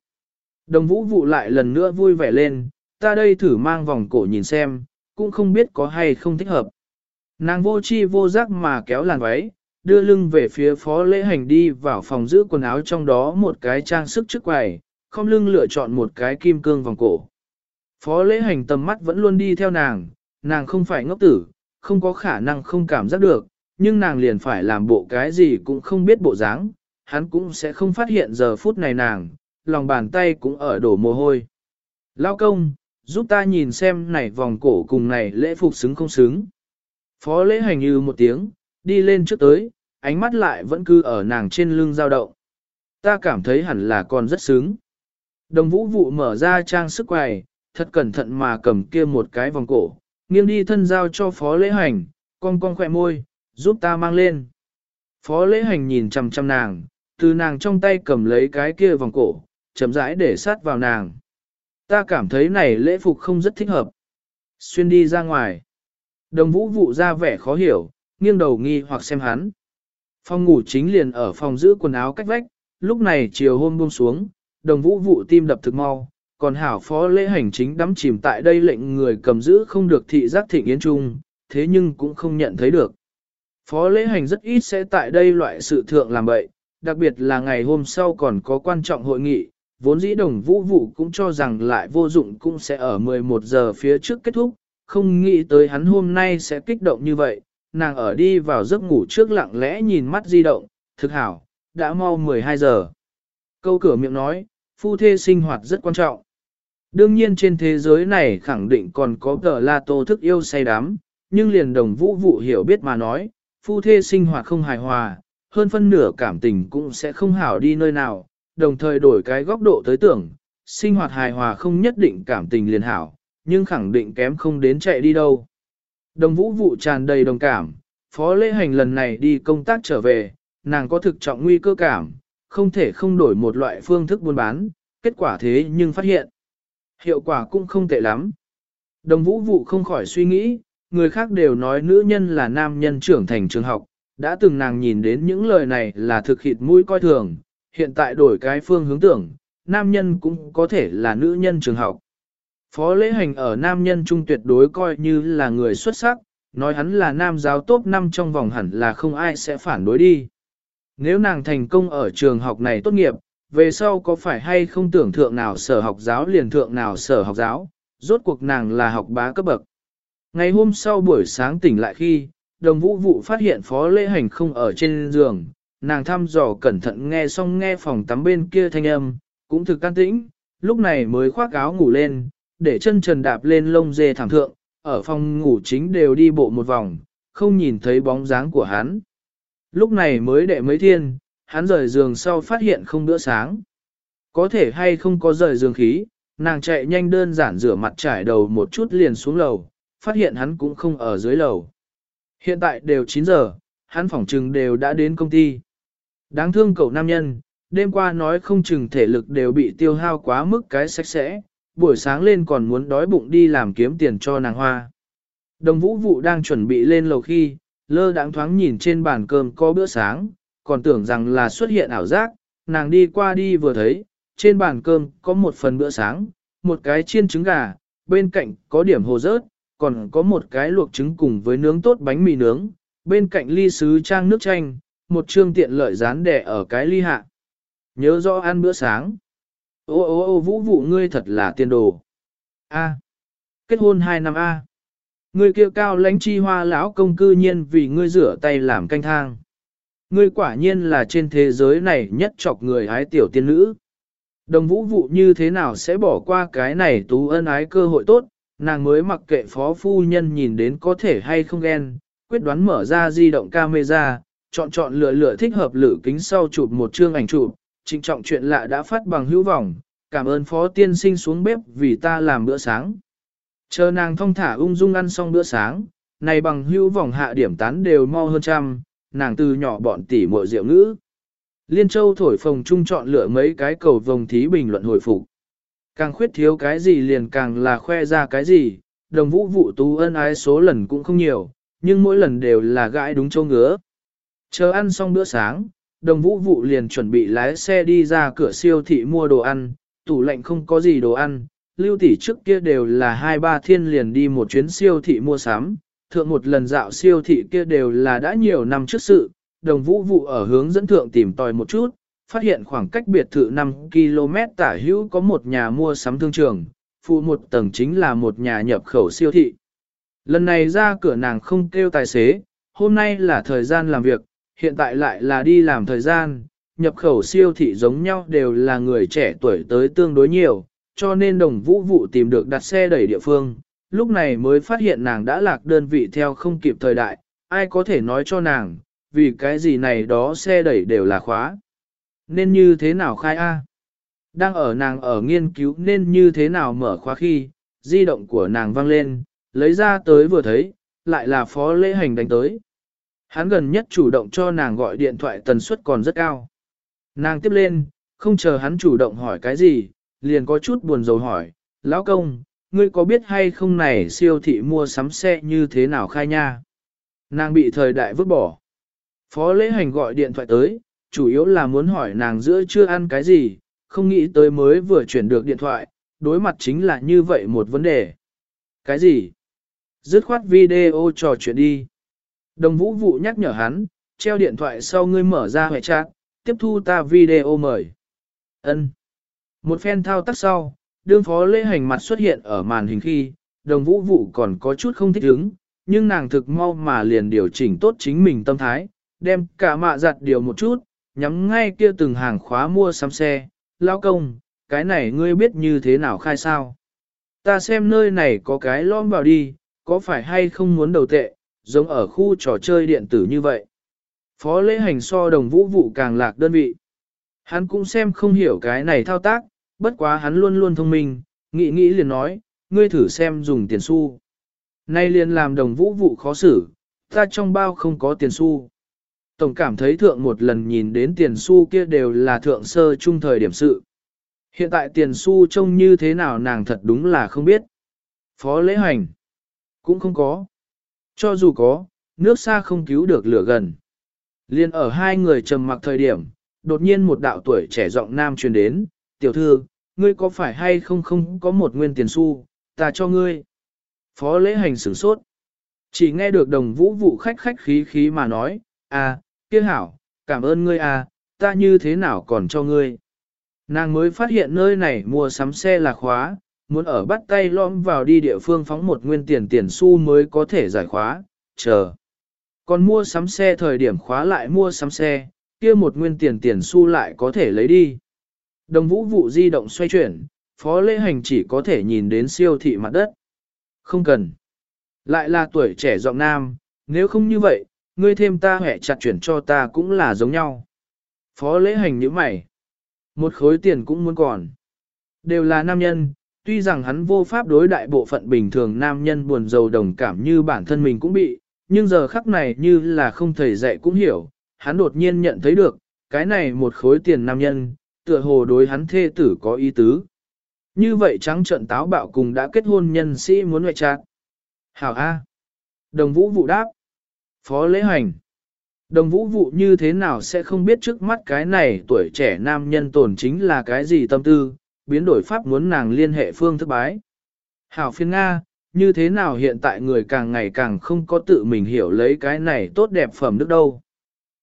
Đồng vũ vụ lại lần nữa vui vẻ lên, ta đây thử mang vòng cổ nhìn xem, cũng không biết có hay không thích hợp. Nàng vô chi vô giác mà kéo làn váy, đưa lưng về phía phó lễ hành đi vào phòng giữ quần áo trong đó một cái trang sức trước quầy, không lưng lựa chọn một cái kim cương vòng cổ. Phó lễ hành tầm mắt vẫn luôn đi theo nàng, nàng không phải ngốc tử, không có khả năng không cảm giác được, nhưng nàng liền phải làm bộ cái gì cũng không biết bộ dáng, hắn cũng sẽ không phát hiện giờ phút này nàng, lòng bàn tay cũng ở đổ mồ hôi. Lao công, giúp ta nhìn xem này vòng cổ cùng này lễ phục xứng không xứng. Phó lễ hành như một tiếng, đi lên trước tới, ánh mắt lại vẫn cứ ở nàng trên lưng dao động. Ta cảm thấy hẳn là còn rất xứng. Đồng vũ vụ mở ra trang sức quầy, thật cẩn thận mà cầm kia một cái vòng cổ, nghiêng đi thân giao cho phó lễ hành, con con khỏe môi, giúp ta mang lên. Phó lễ hành nhìn chằm chằm nàng, từ nàng trong tay cầm lấy cái kia vòng cổ, chậm rãi để sát vào nàng. ta cảm thấy này lễ phục không rất thích hợp. Xuyên đi ra ngoài. Đồng vũ vụ ra vẻ khó hiểu, nghiêng đầu nghi hoặc xem hắn. Phòng ngủ chính liền ở phòng giữ quần áo cách vách, lúc này chiều hôm buông xuống, đồng vũ vụ tim đập thực mau, còn hảo phó lễ hành chính đắm chìm tại đây lệnh người cầm giữ không được thị giác thịnh yến trung, thế nhưng cũng không nhận thấy được. Phó lễ hành rất ít sẽ tại đây loại sự thượng làm bậy, đặc biệt là ngày hôm sau còn có quan trọng hội nghị, vốn dĩ đồng vũ vụ cũng cho rằng lại vô dụng cũng sẽ ở 11 giờ phía trước kết thúc, không nghĩ tới hắn hôm nay sẽ kích động như vậy, nàng ở đi vào giấc ngủ trước lặng lẽ nhìn mắt di động, thực hảo, đã mau 12 giờ. Câu cửa miệng nói, phu thê sinh hoạt rất quan trọng. Đương nhiên trên thế giới này khẳng định còn có tờ la tô thức yêu say đắm, nhưng liền đồng vũ vụ hiểu biết mà nói, phu thê sinh hoạt không hài hòa, hơn phân nửa cảm tình cũng sẽ không hảo đi nơi nào, đồng thời đổi cái góc độ tới tưởng, sinh hoạt hài hòa không nhất định cảm tình liền hảo, nhưng khẳng định kém không đến chạy đi đâu. Đồng vũ vụ tràn đầy đồng cảm, phó lễ hành lần này đi công tác trở về, nàng có thực trọng nguy cơ cảm, không thể không đổi một loại phương thức buôn bán, kết quả thế nhưng phát hiện. Hiệu quả cũng không tệ lắm. Đồng vũ vụ không khỏi suy nghĩ, người khác đều nói nữ nhân là nam nhân trưởng thành trường học, đã từng nàng nhìn đến những lời này là thực hiện mũi coi thường, hiện tại đổi cái phương hướng tưởng, nam nhân cũng có thể là nữ nhân trường học. Phó lễ hành ở nam nhân trung tuyệt đối coi như là người xuất sắc, nói hắn là nam giáo top 5 trong vòng hẳn là không ai sẽ phản đối đi. Nếu nàng thành công ở trường học này tốt nghiệp, về sau có phải hay không tưởng thượng nào sở học giáo liền thượng nào sở học giáo, rốt cuộc nàng là học bá cấp bậc. Ngày hôm sau buổi sáng tỉnh lại khi, đồng vũ vụ phát hiện phó lễ hành không ở trên giường, nàng thăm dò cẩn thận nghe xong nghe phòng tắm bên kia thanh âm, cũng thực can tĩnh, lúc này mới khoác áo ngủ lên, để chân trần đạp lên lông dê thẳng thượng, ở phòng ngủ chính đều đi bộ một vòng, không nhìn thấy bóng dáng của hắn. Lúc này mới đệ mấy thiên, hắn rời giường sau phát hiện không bữa sáng. Có thể hay không có rời giường khí, nàng chạy nhanh đơn giản rửa mặt trải đầu một chút liền xuống lầu, phát hiện hắn cũng không ở dưới lầu. Hiện tại đều 9 giờ, hắn phỏng trừng đều đã đến công ty. Đáng thương cậu nam nhân, đêm qua nói không chừng thể lực đều bị tiêu hao quá mức cái sạch sẽ, buổi sáng lên còn muốn đói bụng đi làm kiếm tiền cho nàng hoa. Đồng vũ vụ đang chuẩn bị lên lầu khi, lơ đãng thoáng nhìn trên bàn cơm có bữa sáng, còn tưởng rằng là xuất hiện ảo giác, nàng đi qua đi vừa thấy, trên bàn cơm có một phần bữa sáng, một cái chiên trứng gà, bên cạnh có điểm hồ rớt, còn có một cái luộc trứng cùng với nướng tốt bánh mì nướng, bên cạnh ly sứ trang nước chanh, một trương tiện lợi dán đẻ ở cái ly hạ. Nhớ rõ ăn bữa sáng. Ô ô ô vũ vụ ngươi thật là tiền đồ. A. Kết hôn 2 năm A. Ngươi kia cao lãnh chi hoa lão công cư nhiên vì ngươi rửa tay làm canh thang. Ngươi quả nhiên là trên thế giới này nhất chọc người ái tiểu tiên nữ. Đồng vũ vụ như thế nào sẽ bỏ qua cái này tú ân ái cơ hội tốt, nàng mới mặc kệ phó phu nhân nhìn đến có thể hay không ghen, quyết đoán mở ra di động camera, chọn chọn lựa lựa thích hợp lử kính sau chụp một chương ảnh chụp, trịnh trọng chuyện lạ đã phát bằng hữu vọng, cảm ơn phó tiên sinh xuống bếp vì ta làm bữa sáng. Chờ nàng thong thả ung dung ăn xong bữa sáng, này bằng hữu vọng hạ điểm tán đều mo hơn trăm, nàng từ nhỏ bọn tỷ muội rượu ngữ. Liên Châu thổi phồng trung chọn lựa mấy cái cầu vồng thí bình luận hồi phục. Càng khuyết thiếu cái gì liền càng là khoe ra cái gì, đồng vũ vụ tú ân ái số lần cũng không nhiều, nhưng mỗi lần đều là gãi đúng châu ngứa. Chờ ăn xong bữa sáng, đồng vũ vụ liền chuẩn bị lái xe đi ra cửa siêu thị mua đồ ăn, tủ lạnh không có gì đồ ăn, lưu tỷ trước kia đều là hai ba thiên liền đi một chuyến siêu thị mua sắm, thượng một lần dạo siêu thị kia đều là đã nhiều năm trước sự, đồng vũ vụ ở hướng dẫn thượng tìm tòi một chút, phát hiện khoảng cách biệt thự 5 km tả hữu có một nhà mua sắm thương trường, phụ một tầng chính là một nhà nhập khẩu siêu thị. Lần này ra cửa nàng không kêu tài xế, hôm nay là thời gian làm việc, hiện tại lại là đi làm thời gian, nhập khẩu siêu thị giống nhau đều là người trẻ tuổi tới tương đối nhiều, cho nên đồng vũ vụ tìm được đặt xe đẩy địa phương, lúc này mới phát hiện nàng đã lạc đơn vị theo không kịp thời đại, ai có thể nói cho nàng, vì cái gì này đó xe đẩy đều là khóa. Nên như thế nào khai A? Đang ở nàng ở nghiên cứu nên như thế nào mở khóa khi, di động của nàng vang lên, lấy ra tới vừa thấy, lại là phó lễ hành đánh tới. Hắn gần nhất chủ động cho nàng gọi điện thoại tần suất còn rất cao. Nàng tiếp lên, không chờ hắn chủ động hỏi cái gì, liền có chút buồn rầu hỏi, lão công, ngươi có biết hay không này siêu thị mua sắm xe như thế nào khai nha? Nàng bị thời đại vứt bỏ. Phó lễ hành gọi điện thoại tới, chủ yếu là muốn hỏi nàng giữa chưa ăn cái gì, không nghĩ tới mới vừa chuyển được điện thoại, đối mặt chính là như vậy một vấn đề. Cái gì? Dứt khoát video trò chuyện đi. Đồng vũ vụ nhắc nhở hắn, treo điện thoại sau ngươi mở ra hệ chat, tiếp thu ta video mời. Ân. Một phen thao tác sau, đương phó lễ hành mặt xuất hiện ở màn hình khi, đồng vũ vụ còn có chút không thích ứng, nhưng nàng thực mau mà liền điều chỉnh tốt chính mình tâm thái, đem cả mạ giặt điều một chút, nhắm ngay kia từng hàng khóa mua sắm xe, lao công, cái này ngươi biết như thế nào khai sao. Ta xem nơi này có cái lõm vào đi, có phải hay không muốn đầu tệ, giống ở khu trò chơi điện tử như vậy. Phó lễ hành so đồng vũ vụ càng lạc đơn vị. Hắn cũng xem không hiểu cái này thao tác, bất quá hắn luôn luôn thông minh, nghĩ nghĩ liền nói, ngươi thử xem dùng tiền xu. Nay liền làm đồng vũ vụ khó xử, ta trong bao không có tiền xu. Tổng cảm thấy thượng một lần nhìn đến tiền xu kia đều là thượng sơ trung thời điểm sự. Hiện tại tiền xu trông như thế nào nàng thật đúng là không biết. Phó lễ hành. Cũng không có. Cho dù có, nước xa không cứu được lửa gần. Liên ở hai người trầm mặc thời điểm, đột nhiên một đạo tuổi trẻ giọng nam truyền đến, tiểu thư, ngươi có phải hay không không có một nguyên tiền xu, ta cho ngươi. Phó lễ hành sửng sốt. Chỉ nghe được đồng vũ vụ khách khách khí khí mà nói, à, kia hảo, cảm ơn ngươi à, ta như thế nào còn cho ngươi. Nàng mới phát hiện nơi này mua sắm xe là khóa, muốn ở bắt tay lõm vào đi địa phương phóng một nguyên tiền tiền xu mới có thể giải khóa, chờ. Còn mua sắm xe thời điểm khóa lại mua sắm xe, kia một nguyên tiền tiền xu lại có thể lấy đi. Đồng vũ vụ di động xoay chuyển, phó lễ hành chỉ có thể nhìn đến siêu thị mặt đất. Không cần. Lại là tuổi trẻ giọng nam, nếu không như vậy, ngươi thêm ta hẹ chặt chuyển cho ta cũng là giống nhau. Phó lễ hành như mày. Một khối tiền cũng muốn còn. Đều là nam nhân, tuy rằng hắn vô pháp đối đại bộ phận bình thường nam nhân buồn giàu đồng cảm như bản thân mình cũng bị, nhưng giờ khắc này như là không thầy dạy cũng hiểu, hắn đột nhiên nhận thấy được, cái này một khối tiền nam nhân, tựa hồ đối hắn thê tử có ý tứ. Như vậy trắng trận táo bạo cùng đã kết hôn nhân sĩ muốn ngoại trạng. Hảo A. Đồng vũ vụ đáp. Phó lễ hành. Đồng vũ vụ như thế nào sẽ không biết trước mắt cái này tuổi trẻ nam nhân tồn chính là cái gì tâm tư, biến đổi pháp muốn nàng liên hệ phương thức bái. Hảo phiên Nga, như thế nào hiện tại người càng ngày càng không có tự mình hiểu lấy cái này tốt đẹp phẩm đức đâu.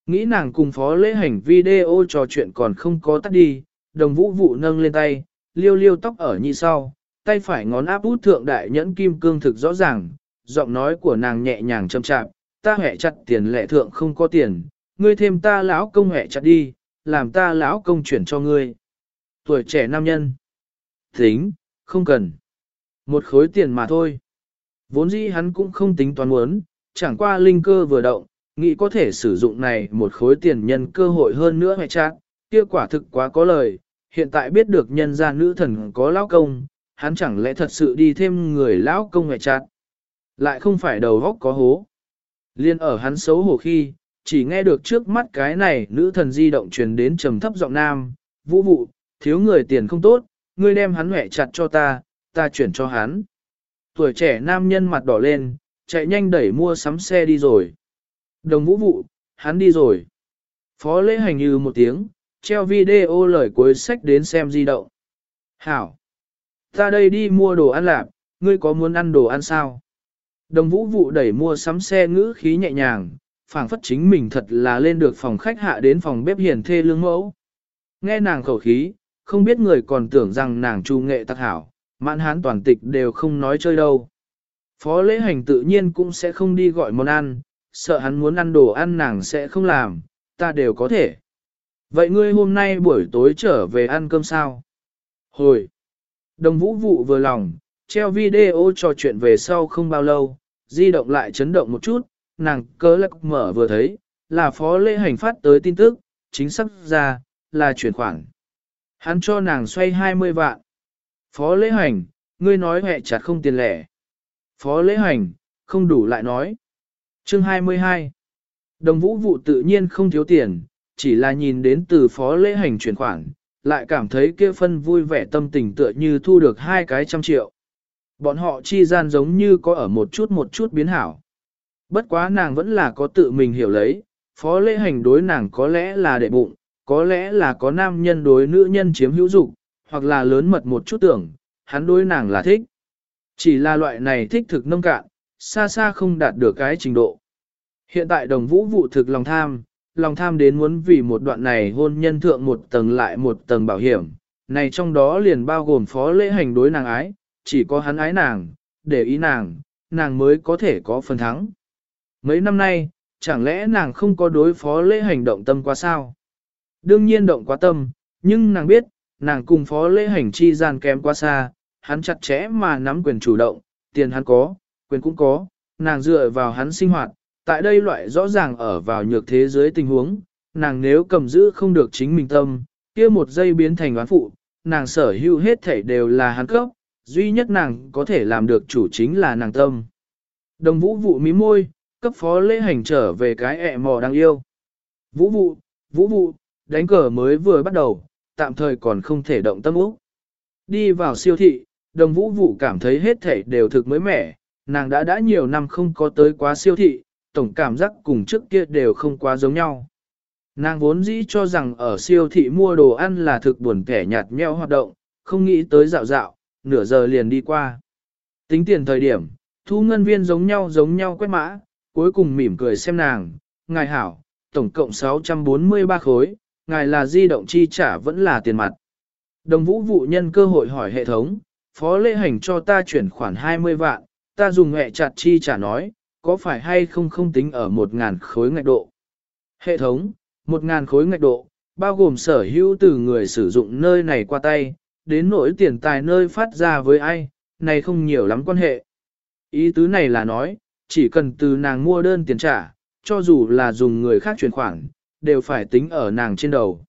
Nghĩ nàng cùng phó lễ hành video trò chuyện còn không có tắt đi, đồng vũ vụ nâng lên tay, liêu liêu tóc ở như sau, tay phải ngón áp út thượng đại nhẫn kim cương thực rõ ràng, giọng nói của nàng nhẹ nhàng châm chạm, ta hẹ chặt tiền lệ thượng không có tiền, ngươi thêm ta lão công hẹ chặt đi, làm ta lão công chuyển cho ngươi. Tuổi trẻ nam nhân. Tính, không cần. Một khối tiền mà thôi. Vốn dĩ hắn cũng không tính toán muốn, chẳng qua linh cơ vừa động, nghĩ có thể sử dụng này một khối tiền nhân cơ hội hơn nữa hẹ chặt, kia quả thực quá có lời, hiện tại biết được nhân gia nữ thần có lão công, hắn chẳng lẽ thật sự đi thêm người lão công hẹ chặt. Lại không phải đầu góc có hố. Liên ở hắn xấu hổ khi, chỉ nghe được trước mắt cái này nữ thần di động truyền đến trầm thấp giọng nam, vũ vụ, thiếu người tiền không tốt, ngươi đem hắn hẹ chặt cho ta, ta chuyển cho hắn. Tuổi trẻ nam nhân mặt đỏ lên, chạy nhanh đẩy mua sắm xe đi rồi. Đồng vũ vụ, hắn đi rồi. Phó lễ hành như một tiếng, treo video lời cuối sách đến xem di động. Hảo! Ta đây đi mua đồ ăn lạp, ngươi có muốn ăn đồ ăn sao? Đồng vũ vụ đẩy mua sắm xe ngữ khí nhẹ nhàng, phảng phất chính mình thật là lên được phòng khách hạ đến phòng bếp hiền thê lương mẫu. Nghe nàng khẩu khí, không biết người còn tưởng rằng nàng trù nghệ tắc hảo, mãn hán toàn tịch đều không nói chơi đâu. Phó lễ hành tự nhiên cũng sẽ không đi gọi món ăn, sợ hắn muốn ăn đồ ăn nàng sẽ không làm, ta đều có thể. Vậy ngươi hôm nay buổi tối trở về ăn cơm sao? Hồi! Đồng vũ vụ vừa lòng, treo video trò chuyện về sau không bao lâu, di động lại chấn động một chút, nàng cớ lắc mở vừa thấy, là phó lễ hành phát tới tin tức, chính xác ra, là chuyển khoản. Hắn cho nàng xoay 20 vạn. Phó lễ hành, ngươi nói hẹ chặt không tiền lẻ. Phó lễ hành, không đủ lại nói. Chương 22 Đồng vũ vụ tự nhiên không thiếu tiền, chỉ là nhìn đến từ phó lễ hành chuyển khoản, lại cảm thấy kia phân vui vẻ tâm tình tựa như thu được hai cái trăm triệu. Bọn họ chi gian giống như có ở một chút một chút biến hảo. Bất quá nàng vẫn là có tự mình hiểu lấy, phó lễ hành đối nàng có lẽ là đệ bụng, có lẽ là có nam nhân đối nữ nhân chiếm hữu dục, hoặc là lớn mật một chút tưởng, hắn đối nàng là thích. Chỉ là loại này thích thực nông cạn, xa xa không đạt được cái trình độ. Hiện tại đồng vũ vụ thực lòng tham, lòng tham đến muốn vì một đoạn này hôn nhân thượng một tầng lại một tầng bảo hiểm, này trong đó liền bao gồm phó lễ hành đối nàng ái, chỉ có hắn ái nàng, để ý nàng, nàng mới có thể có phần thắng. Mấy năm nay, chẳng lẽ nàng không có đối phó lễ hành động tâm quá sao? Đương nhiên động quá tâm, nhưng nàng biết, nàng cùng phó lễ hành chi gian kém quá xa, hắn chặt chẽ mà nắm quyền chủ động, tiền hắn có, quyền cũng có, nàng dựa vào hắn sinh hoạt, tại đây loại rõ ràng ở vào nhược thế giới tình huống, nàng nếu cầm giữ không được chính mình tâm, kia một giây biến thành oán phụ, nàng sở hữu hết thảy đều là hắn cấp, duy nhất nàng có thể làm được chủ chính là nàng tâm. Đồng vũ vụ mí môi, cấp phó lễ hành trở về cái ẹ mò đang yêu. Vũ vụ, vũ vụ, đánh cờ mới vừa bắt đầu, tạm thời còn không thể động tâm úc. Đi vào siêu thị, đồng vũ vụ cảm thấy hết thể đều thực mới mẻ, nàng đã đã nhiều năm không có tới quá siêu thị, tổng cảm giác cùng trước kia đều không quá giống nhau. Nàng vốn dĩ cho rằng ở siêu thị mua đồ ăn là thực buồn kẻ nhạt nheo hoạt động, không nghĩ tới dạo dạo, nửa giờ liền đi qua. Tính tiền thời điểm, thu ngân viên giống nhau giống nhau quét mã, cuối cùng mỉm cười xem nàng, ngài hảo, tổng cộng 643 khối, ngài là di động chi trả vẫn là tiền mặt. Đồng vũ vụ nhân cơ hội hỏi hệ thống, phó lễ hành cho ta chuyển khoản 20 vạn, ta dùng hẹ chặt chi trả nói, có phải hay không không tính ở 1.000 khối ngạch độ. Hệ thống, 1.000 khối ngạch độ, bao gồm sở hữu từ người sử dụng nơi này qua tay, đến nỗi tiền tài nơi phát ra với ai, này không nhiều lắm quan hệ. Ý tứ này là nói, chỉ cần từ nàng mua đơn tiền trả, cho dù là dùng người khác chuyển khoản, đều phải tính ở nàng trên đầu.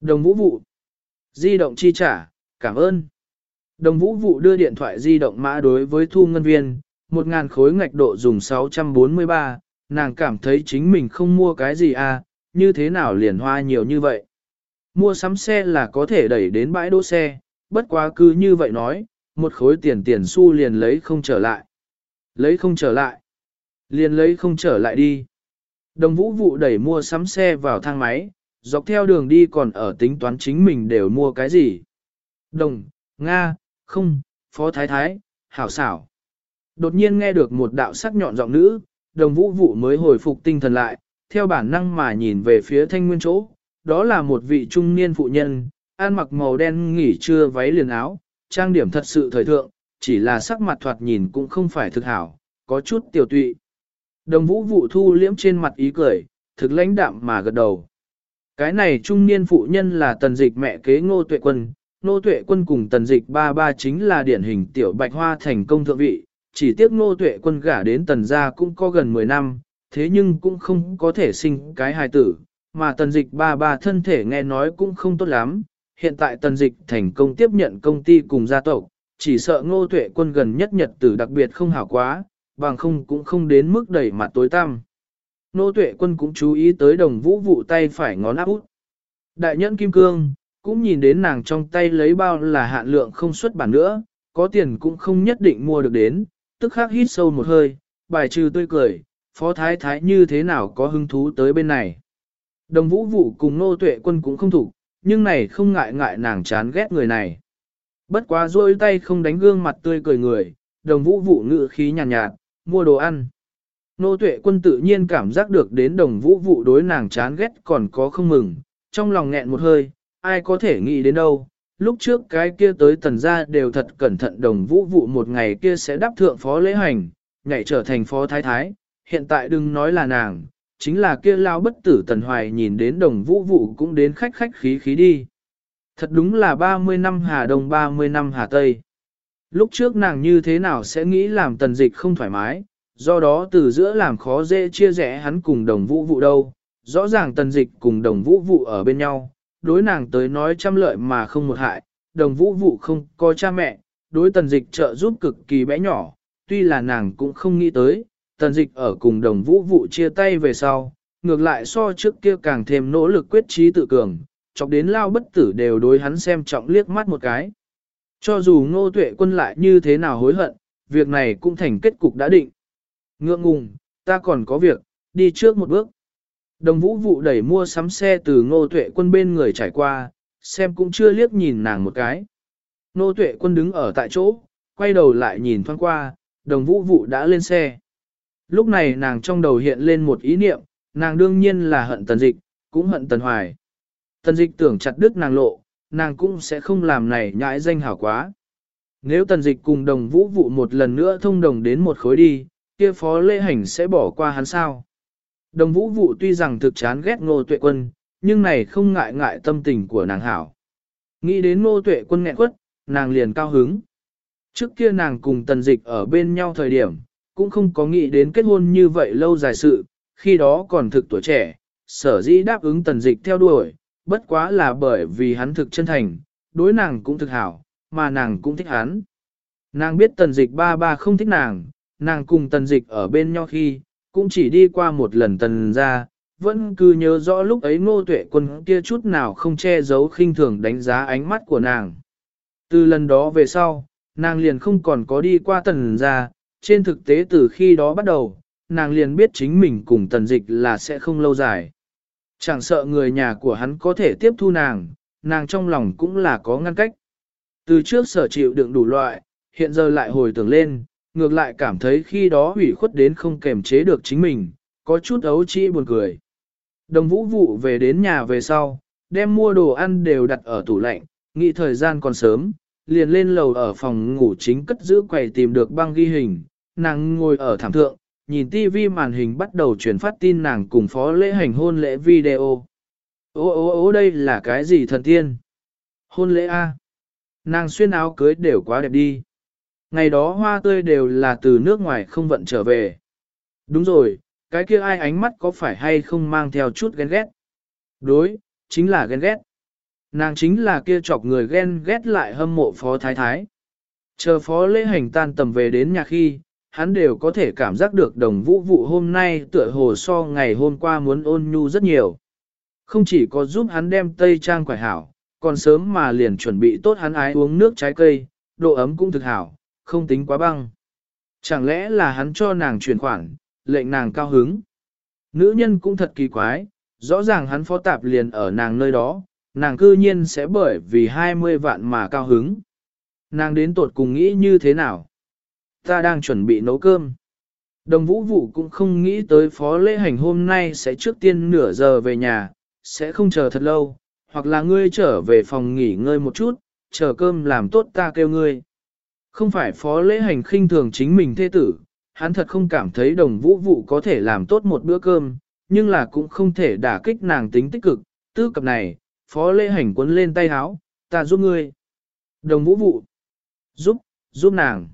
Đồng vũ vụ. Di động chi trả, cảm ơn. Đồng vũ vụ đưa điện thoại di động mã đối với thu ngân viên, 1.000 khối ngạch độ dùng 643, nàng cảm thấy chính mình không mua cái gì à, như thế nào liền hoa nhiều như vậy. Mua sắm xe là có thể đẩy đến bãi đỗ xe, bất quá cứ như vậy nói, một khối tiền tiền xu liền lấy không trở lại. Lấy không trở lại. Liền lấy không trở lại đi. Đồng vũ vụ đẩy mua sắm xe vào thang máy, dọc theo đường đi còn ở tính toán chính mình đều mua cái gì. Đồng, Nga, không, Phó Thái Thái, Hảo xảo. Đột nhiên nghe được một đạo sắc nhọn giọng nữ, đồng vũ vụ mới hồi phục tinh thần lại, theo bản năng mà nhìn về phía thanh nguyên chỗ. Đó là một vị trung niên phụ nhân, ăn mặc màu đen nghỉ trưa váy liền áo, trang điểm thật sự thời thượng, chỉ là sắc mặt thoạt nhìn cũng không phải thực hảo, có chút tiểu tụy. Đồng vũ vụ thu liễm trên mặt ý cười, thực lãnh đạm mà gật đầu. Cái này trung niên phụ nhân là tần dịch mẹ kế ngô tuệ quân, ngô tuệ quân cùng tần dịch ba ba chính là điển hình tiểu bạch hoa thành công thượng vị, chỉ tiếc ngô tuệ quân gả đến tần gia cũng có gần 10 năm, thế nhưng cũng không có thể sinh cái hài tử, mà tần dịch ba ba thân thể nghe nói cũng không tốt lắm, hiện tại tần dịch thành công tiếp nhận công ty cùng gia tộc, chỉ sợ ngô tuệ quân gần nhất nhật tử đặc biệt không hảo quá, bằng không cũng không đến mức đẩy mặt tối tăm. ngô tuệ quân cũng chú ý tới đồng vũ vụ tay phải ngón áp út. Đại nhẫn kim cương, cũng nhìn đến nàng trong tay lấy bao là hạn lượng không xuất bản nữa, có tiền cũng không nhất định mua được đến, tức khắc hít sâu một hơi, bài trừ tươi cười, phó thái thái như thế nào có hứng thú tới bên này. Đồng vũ vụ cùng nô tuệ quân cũng không thủ, nhưng này không ngại ngại nàng chán ghét người này. Bất quá rôi tay không đánh gương mặt tươi cười người, đồng vũ vụ ngự khí nhàn nhạt, nhạt, mua đồ ăn. Nô tuệ quân tự nhiên cảm giác được đến đồng vũ vụ đối nàng chán ghét còn có không mừng, trong lòng nghẹn một hơi, ai có thể nghĩ đến đâu. Lúc trước cái kia tới tần gia đều thật cẩn thận đồng vũ vụ một ngày kia sẽ đáp thượng phó lễ hành, nhảy trở thành phó thái thái, hiện tại đừng nói là nàng, chính là kia lao bất tử tần hoài nhìn đến đồng vũ vụ cũng đến khách khách khí khí đi. Thật đúng là 30 năm Hà Đông 30 năm Hà Tây. Lúc trước nàng như thế nào sẽ nghĩ làm tần dịch không thoải mái, do đó từ giữa làm khó dễ chia rẽ hắn cùng đồng vũ vụ đâu. Rõ ràng tần dịch cùng đồng vũ vụ ở bên nhau, đối nàng tới nói trăm lợi mà không một hại, đồng vũ vụ không có cha mẹ, đối tần dịch trợ giúp cực kỳ bé nhỏ, tuy là nàng cũng không nghĩ tới, tần dịch ở cùng đồng vũ vụ chia tay về sau, ngược lại so trước kia càng thêm nỗ lực quyết trí tự cường, chọc đến lao bất tử đều đối hắn xem trọng liếc mắt một cái. Cho dù ngô tuệ quân lại như thế nào hối hận, việc này cũng thành kết cục đã định. Ngượng ngùng, ta còn có việc, đi trước một bước. Đồng vũ vụ đẩy mua sắm xe từ ngô tuệ quân bên người trải qua, xem cũng chưa liếc nhìn nàng một cái. Ngô tuệ quân đứng ở tại chỗ, quay đầu lại nhìn thoáng qua, đồng vũ vụ đã lên xe. Lúc này nàng trong đầu hiện lên một ý niệm, nàng đương nhiên là hận tần dịch, cũng hận tần hoài. Tần dịch tưởng chặt đứt nàng lộ, nàng cũng sẽ không làm này nhãi danh hảo quá. Nếu tần dịch cùng đồng vũ vụ một lần nữa thông đồng đến một khối đi, kia phó lễ hành sẽ bỏ qua hắn sao. Đồng vũ vụ tuy rằng thực chán ghét ngô tuệ quân, nhưng này không ngại ngại tâm tình của nàng hảo. Nghĩ đến ngô tuệ quân nghẹn quất, nàng liền cao hứng. Trước kia nàng cùng tần dịch ở bên nhau thời điểm, cũng không có nghĩ đến kết hôn như vậy lâu dài sự, khi đó còn thực tuổi trẻ, sở dĩ đáp ứng tần dịch theo đuổi, bất quá là bởi vì hắn thực chân thành, đối nàng cũng thực hảo, mà nàng cũng thích hắn. Nàng biết tần dịch ba ba không thích nàng, nàng cùng tần dịch ở bên nhau khi, cũng chỉ đi qua một lần tần ra, vẫn cứ nhớ rõ lúc ấy ngô tuệ quân kia chút nào không che giấu khinh thường đánh giá ánh mắt của nàng. Từ lần đó về sau, nàng liền không còn có đi qua tần ra, trên thực tế từ khi đó bắt đầu, nàng liền biết chính mình cùng tần dịch là sẽ không lâu dài. Chẳng sợ người nhà của hắn có thể tiếp thu nàng, nàng trong lòng cũng là có ngăn cách. Từ trước sở chịu đựng đủ loại, hiện giờ lại hồi tưởng lên, ngược lại cảm thấy khi đó hủy khuất đến không kềm chế được chính mình, có chút ấu trĩ buồn cười. Đồng vũ vụ về đến nhà về sau, đem mua đồ ăn đều đặt ở tủ lạnh, nghĩ thời gian còn sớm, liền lên lầu ở phòng ngủ chính cất giữ quầy tìm được băng ghi hình, nàng ngồi ở thảm thượng, nhìn tivi màn hình bắt đầu truyền phát tin nàng cùng phó lễ hành hôn lễ video. Ô ô ô đây là cái gì thần tiên? Hôn lễ A. Nàng xuyên áo cưới đều quá đẹp đi. Ngày đó hoa tươi đều là từ nước ngoài không vận trở về. Đúng rồi, cái kia ai ánh mắt có phải hay không mang theo chút ghen ghét? Đối, chính là ghen ghét. Nàng chính là kia chọc người ghen ghét lại hâm mộ phó thái thái. Chờ phó lễ hành tan tầm về đến nhà khi, hắn đều có thể cảm giác được đồng vũ vụ hôm nay tựa hồ so ngày hôm qua muốn ôn nhu rất nhiều. Không chỉ có giúp hắn đem tây trang quải hảo, còn sớm mà liền chuẩn bị tốt hắn ái uống nước trái cây, độ ấm cũng thực hảo, không tính quá băng. Chẳng lẽ là hắn cho nàng chuyển khoản, lệnh nàng cao hứng. Nữ nhân cũng thật kỳ quái, rõ ràng hắn phó tạp liền ở nàng nơi đó, nàng cư nhiên sẽ bởi vì 20 vạn mà cao hứng. Nàng đến tột cùng nghĩ như thế nào? Ta đang chuẩn bị nấu cơm. Đồng vũ vụ cũng không nghĩ tới phó lễ hành hôm nay sẽ trước tiên nửa giờ về nhà, sẽ không chờ thật lâu, hoặc là ngươi trở về phòng nghỉ ngơi một chút, chờ cơm làm tốt ta kêu ngươi. Không phải phó lễ hành khinh thường chính mình thê tử, hắn thật không cảm thấy đồng vũ vụ có thể làm tốt một bữa cơm, nhưng là cũng không thể đả kích nàng tính tích cực, tư cập này, phó lễ hành quấn lên tay háo, ta giúp ngươi. Đồng vũ vụ, giúp, giúp nàng.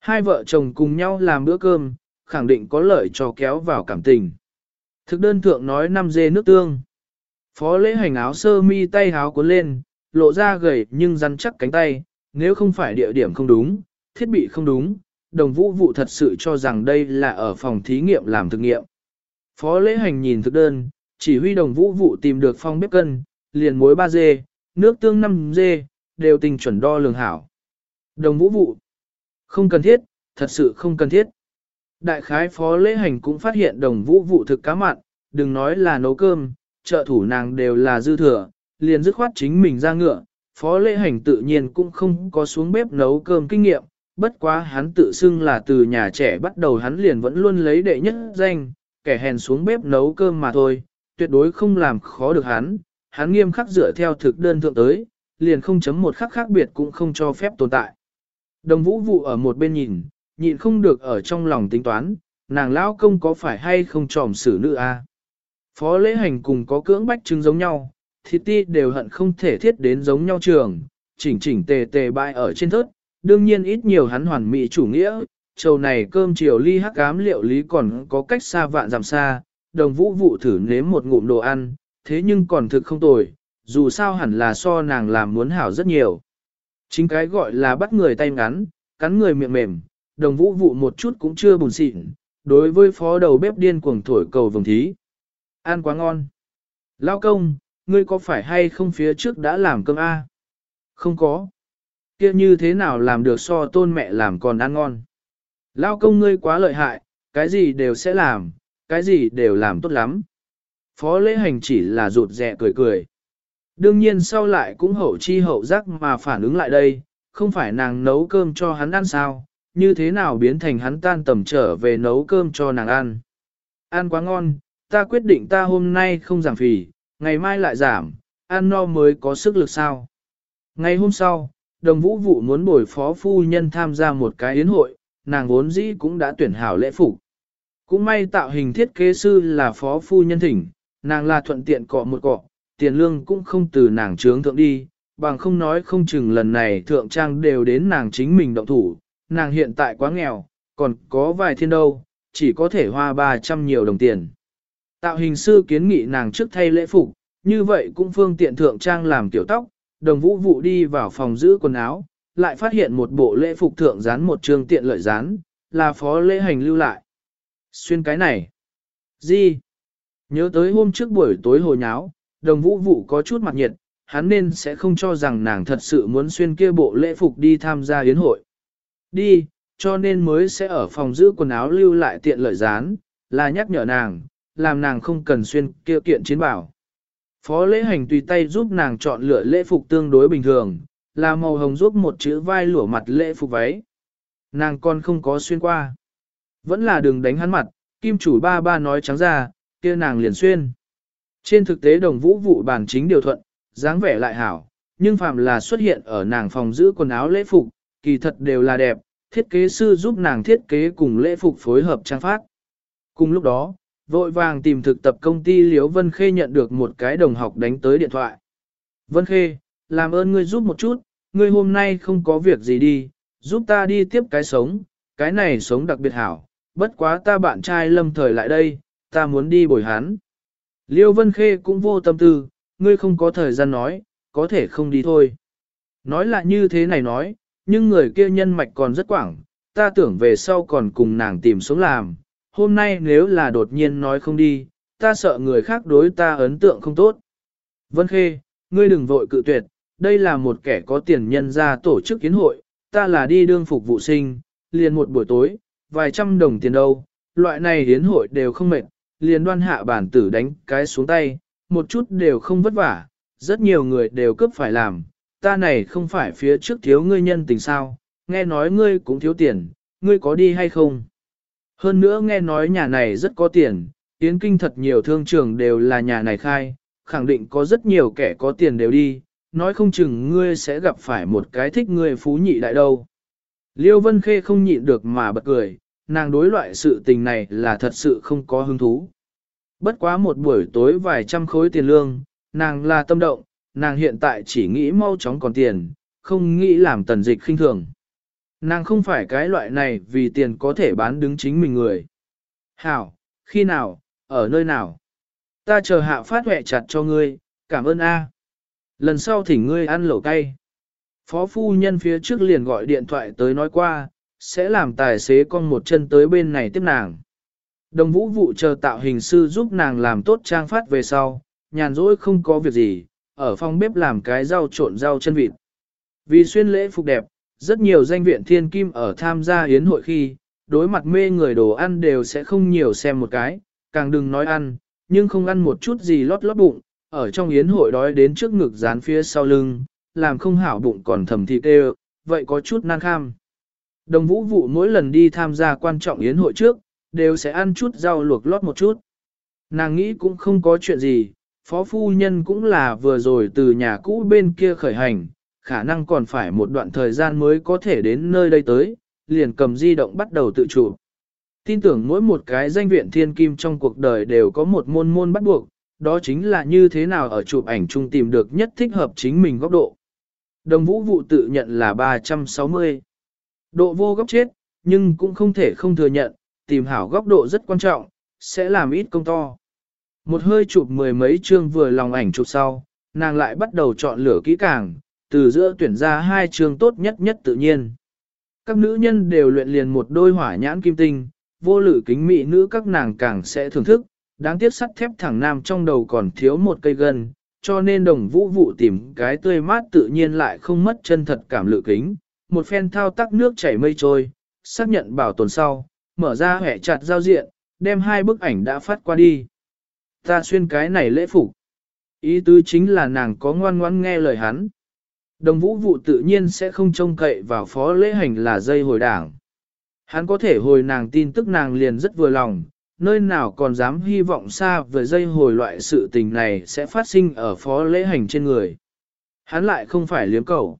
Hai vợ chồng cùng nhau làm bữa cơm, khẳng định có lợi cho kéo vào cảm tình. Thực đơn thượng nói năm dê nước tương. Phó lễ hành áo sơ mi tay háo cuốn lên, lộ ra gầy nhưng rắn chắc cánh tay, nếu không phải địa điểm không đúng, thiết bị không đúng, đồng vũ vụ thật sự cho rằng đây là ở phòng thí nghiệm làm thực nghiệm. Phó lễ hành nhìn thực đơn, chỉ huy đồng vũ vụ tìm được phong bếp cân, liền muối 3 dê, nước tương 5 dê, đều tình chuẩn đo lường hảo. Đồng vũ vụ, không cần thiết, thật sự không cần thiết. Đại khái phó lễ hành cũng phát hiện đồng vũ vụ thực cá mặn, đừng nói là nấu cơm, trợ thủ nàng đều là dư thừa, liền dứt khoát chính mình ra ngựa, phó lễ hành tự nhiên cũng không có xuống bếp nấu cơm kinh nghiệm, bất quá hắn tự xưng là từ nhà trẻ bắt đầu hắn liền vẫn luôn lấy đệ nhất danh, kẻ hèn xuống bếp nấu cơm mà thôi, tuyệt đối không làm khó được hắn, hắn nghiêm khắc dựa theo thực đơn thượng tới, liền không chấm một khắc khác biệt cũng không cho phép tồn tại. Đồng vũ vụ ở một bên nhìn, nhịn không được ở trong lòng tính toán, nàng lão công có phải hay không tròm xử nữ a? Phó lễ hành cùng có cưỡng bách chứng giống nhau, thịt ti đều hận không thể thiết đến giống nhau trường, chỉnh chỉnh tề tề bại ở trên thớt, đương nhiên ít nhiều hắn hoàn mỹ chủ nghĩa, trầu này cơm chiều ly hắc cám liệu lý còn có cách xa vạn dặm xa, đồng vũ vụ thử nếm một ngụm đồ ăn, thế nhưng còn thực không tồi, dù sao hẳn là so nàng làm muốn hảo rất nhiều. Chính cái gọi là bắt người tay ngắn, cắn người miệng mềm, đồng vũ vụ một chút cũng chưa buồn xịn, đối với phó đầu bếp điên cuồng thổi cầu vồng thí. Ăn quá ngon. Lao công, ngươi có phải hay không phía trước đã làm cơm A? Không có. kia như thế nào làm được so tôn mẹ làm còn ăn ngon? Lao công ngươi quá lợi hại, cái gì đều sẽ làm, cái gì đều làm tốt lắm. Phó lễ hành chỉ là rụt rẹ cười cười. Đương nhiên sau lại cũng hậu chi hậu giác mà phản ứng lại đây, không phải nàng nấu cơm cho hắn ăn sao, như thế nào biến thành hắn tan tầm trở về nấu cơm cho nàng ăn. Ăn quá ngon, ta quyết định ta hôm nay không giảm phì, ngày mai lại giảm, ăn no mới có sức lực sao. Ngày hôm sau, đồng vũ vụ muốn bồi phó phu nhân tham gia một cái yến hội, nàng vốn dĩ cũng đã tuyển hảo lễ phục. Cũng may tạo hình thiết kế sư là phó phu nhân thỉnh, nàng là thuận tiện cọ một cọ, tiền lương cũng không từ nàng trướng thượng đi, bằng không nói không chừng lần này thượng trang đều đến nàng chính mình động thủ, nàng hiện tại quá nghèo, còn có vài thiên đâu, chỉ có thể hoa 300 nhiều đồng tiền. Tạo hình sư kiến nghị nàng trước thay lễ phục, như vậy cũng phương tiện thượng trang làm tiểu tóc, đồng vũ vụ đi vào phòng giữ quần áo, lại phát hiện một bộ lễ phục thượng dán một trường tiện lợi dán, là phó lễ hành lưu lại. Xuyên cái này. Gì? Nhớ tới hôm trước buổi tối hồi nháo, đồng vũ vụ có chút mặt nhiệt, hắn nên sẽ không cho rằng nàng thật sự muốn xuyên kia bộ lễ phục đi tham gia yến hội. Đi, cho nên mới sẽ ở phòng giữ quần áo lưu lại tiện lợi dán, là nhắc nhở nàng, làm nàng không cần xuyên kia kiện chiến bảo. Phó lễ hành tùy tay giúp nàng chọn lựa lễ phục tương đối bình thường, là màu hồng giúp một chữ vai lửa mặt lễ phục váy. Nàng còn không có xuyên qua. Vẫn là đừng đánh hắn mặt, kim chủ ba ba nói trắng ra, kia nàng liền xuyên. Trên thực tế đồng vũ vụ bản chính điều thuận, dáng vẻ lại hảo, nhưng phàm là xuất hiện ở nàng phòng giữ quần áo lễ phục, kỳ thật đều là đẹp, thiết kế sư giúp nàng thiết kế cùng lễ phục phối hợp trang phát. Cùng lúc đó, vội vàng tìm thực tập công ty Liễu Vân Khê nhận được một cái đồng học đánh tới điện thoại. Vân Khê, làm ơn ngươi giúp một chút, ngươi hôm nay không có việc gì đi, giúp ta đi tiếp cái sống, cái này sống đặc biệt hảo, bất quá ta bạn trai lâm thời lại đây, ta muốn đi bồi hắn. Liêu Vân Khê cũng vô tâm tư, ngươi không có thời gian nói, có thể không đi thôi. Nói là như thế này nói, nhưng người kia nhân mạch còn rất quảng, ta tưởng về sau còn cùng nàng tìm sống làm. Hôm nay nếu là đột nhiên nói không đi, ta sợ người khác đối ta ấn tượng không tốt. Vân Khê, ngươi đừng vội cự tuyệt, đây là một kẻ có tiền nhân ra tổ chức kiến hội, ta là đi đương phục vụ sinh, liền một buổi tối, vài trăm đồng tiền đâu, loại này hiến hội đều không mệt, liền đoan hạ bản tử đánh cái xuống tay, một chút đều không vất vả, rất nhiều người đều cấp phải làm, ta này không phải phía trước thiếu ngươi nhân tình sao, nghe nói ngươi cũng thiếu tiền, ngươi có đi hay không? Hơn nữa nghe nói nhà này rất có tiền, tiến kinh thật nhiều thương trường đều là nhà này khai, khẳng định có rất nhiều kẻ có tiền đều đi, nói không chừng ngươi sẽ gặp phải một cái thích ngươi phú nhị đại đâu. Liêu Vân Khê không nhịn được mà bật cười, nàng đối loại sự tình này là thật sự không có hứng thú. Bất quá một buổi tối vài trăm khối tiền lương, nàng là tâm động, nàng hiện tại chỉ nghĩ mau chóng còn tiền, không nghĩ làm tần dịch khinh thường. Nàng không phải cái loại này vì tiền có thể bán đứng chính mình người. Hảo, khi nào, ở nơi nào? Ta chờ hạ phát huệ chặt cho ngươi, cảm ơn A. Lần sau thỉnh ngươi ăn lẩu cay. Phó phu nhân phía trước liền gọi điện thoại tới nói qua, sẽ làm tài xế con một chân tới bên này tiếp nàng. Đồng vũ vụ chờ tạo hình sư giúp nàng làm tốt trang phát về sau, nhàn rỗi không có việc gì, ở phòng bếp làm cái rau trộn rau chân vịt. Vì xuyên lễ phục đẹp, rất nhiều danh viện thiên kim ở tham gia hiến hội khi, đối mặt mê người đồ ăn đều sẽ không nhiều xem một cái, càng đừng nói ăn, nhưng không ăn một chút gì lót lót bụng, ở trong yến hội đói đến trước ngực dán phía sau lưng, làm không hảo bụng còn thầm thịt đều, vậy có chút nan kham. Đồng vũ vụ mỗi lần đi tham gia quan trọng yến hội trước, đều sẽ ăn chút rau luộc lót một chút. Nàng nghĩ cũng không có chuyện gì, phó phu nhân cũng là vừa rồi từ nhà cũ bên kia khởi hành, khả năng còn phải một đoạn thời gian mới có thể đến nơi đây tới, liền cầm di động bắt đầu tự chủ. Tin tưởng mỗi một cái danh viện thiên kim trong cuộc đời đều có một môn môn bắt buộc, đó chính là như thế nào ở chụp ảnh chung tìm được nhất thích hợp chính mình góc độ. Đồng vũ vụ tự nhận là 360. Độ vô góc chết, nhưng cũng không thể không thừa nhận, tìm hảo góc độ rất quan trọng, sẽ làm ít công to. Một hơi chụp mười mấy chương vừa lòng ảnh chụp sau, nàng lại bắt đầu chọn lửa kỹ càng, từ giữa tuyển ra hai chương tốt nhất nhất tự nhiên. Các nữ nhân đều luyện liền một đôi hỏa nhãn kim tinh, vô lự kính mỹ nữ các nàng càng sẽ thưởng thức, đáng tiếc sắt thép thẳng nam trong đầu còn thiếu một cây gân, cho nên đồng vũ vụ tìm cái tươi mát tự nhiên lại không mất chân thật cảm lự kính, một phen thao tác nước chảy mây trôi, xác nhận bảo tồn sau, mở ra hẻ chặt giao diện, đem hai bức ảnh đã phát qua đi. Ta xuyên cái này lễ phục. Ý tứ chính là nàng có ngoan ngoãn nghe lời hắn. Đồng vũ vụ tự nhiên sẽ không trông cậy vào phó lễ hành là dây hồi đảng. Hắn có thể hồi nàng tin tức nàng liền rất vừa lòng, nơi nào còn dám hy vọng xa về dây hồi loại sự tình này sẽ phát sinh ở phó lễ hành trên người. Hắn lại không phải liếm cầu.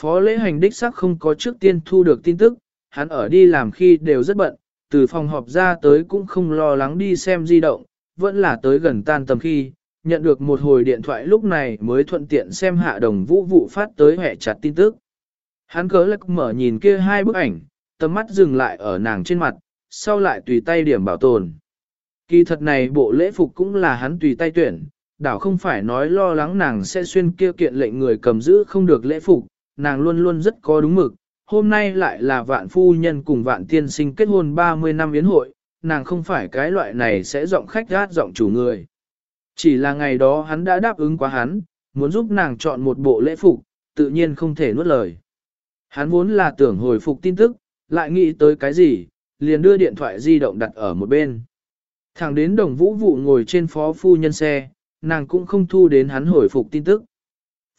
Phó lễ hành đích xác không có trước tiên thu được tin tức, hắn ở đi làm khi đều rất bận, từ phòng họp ra tới cũng không lo lắng đi xem di động, vẫn là tới gần tan tầm khi, nhận được một hồi điện thoại lúc này mới thuận tiện xem hạ đồng vũ vụ phát tới hẹ chặt tin tức. Hắn cớ lắc mở nhìn kia hai bức ảnh, tầm mắt dừng lại ở nàng trên mặt, sau lại tùy tay điểm bảo tồn. Kỳ thật này bộ lễ phục cũng là hắn tùy tay tuyển, đảo không phải nói lo lắng nàng sẽ xuyên kia kiện lệnh người cầm giữ không được lễ phục, nàng luôn luôn rất có đúng mực. Hôm nay lại là vạn phu nhân cùng vạn tiên sinh kết hôn 30 năm yến hội, nàng không phải cái loại này sẽ giọng khách gát giọng chủ người. Chỉ là ngày đó hắn đã đáp ứng quá hắn, muốn giúp nàng chọn một bộ lễ phục, tự nhiên không thể nuốt lời. Hắn vốn là tưởng hồi phục tin tức, lại nghĩ tới cái gì, liền đưa điện thoại di động đặt ở một bên. Thẳng đến đồng vũ vụ ngồi trên phó phu nhân xe, nàng cũng không thu đến hắn hồi phục tin tức.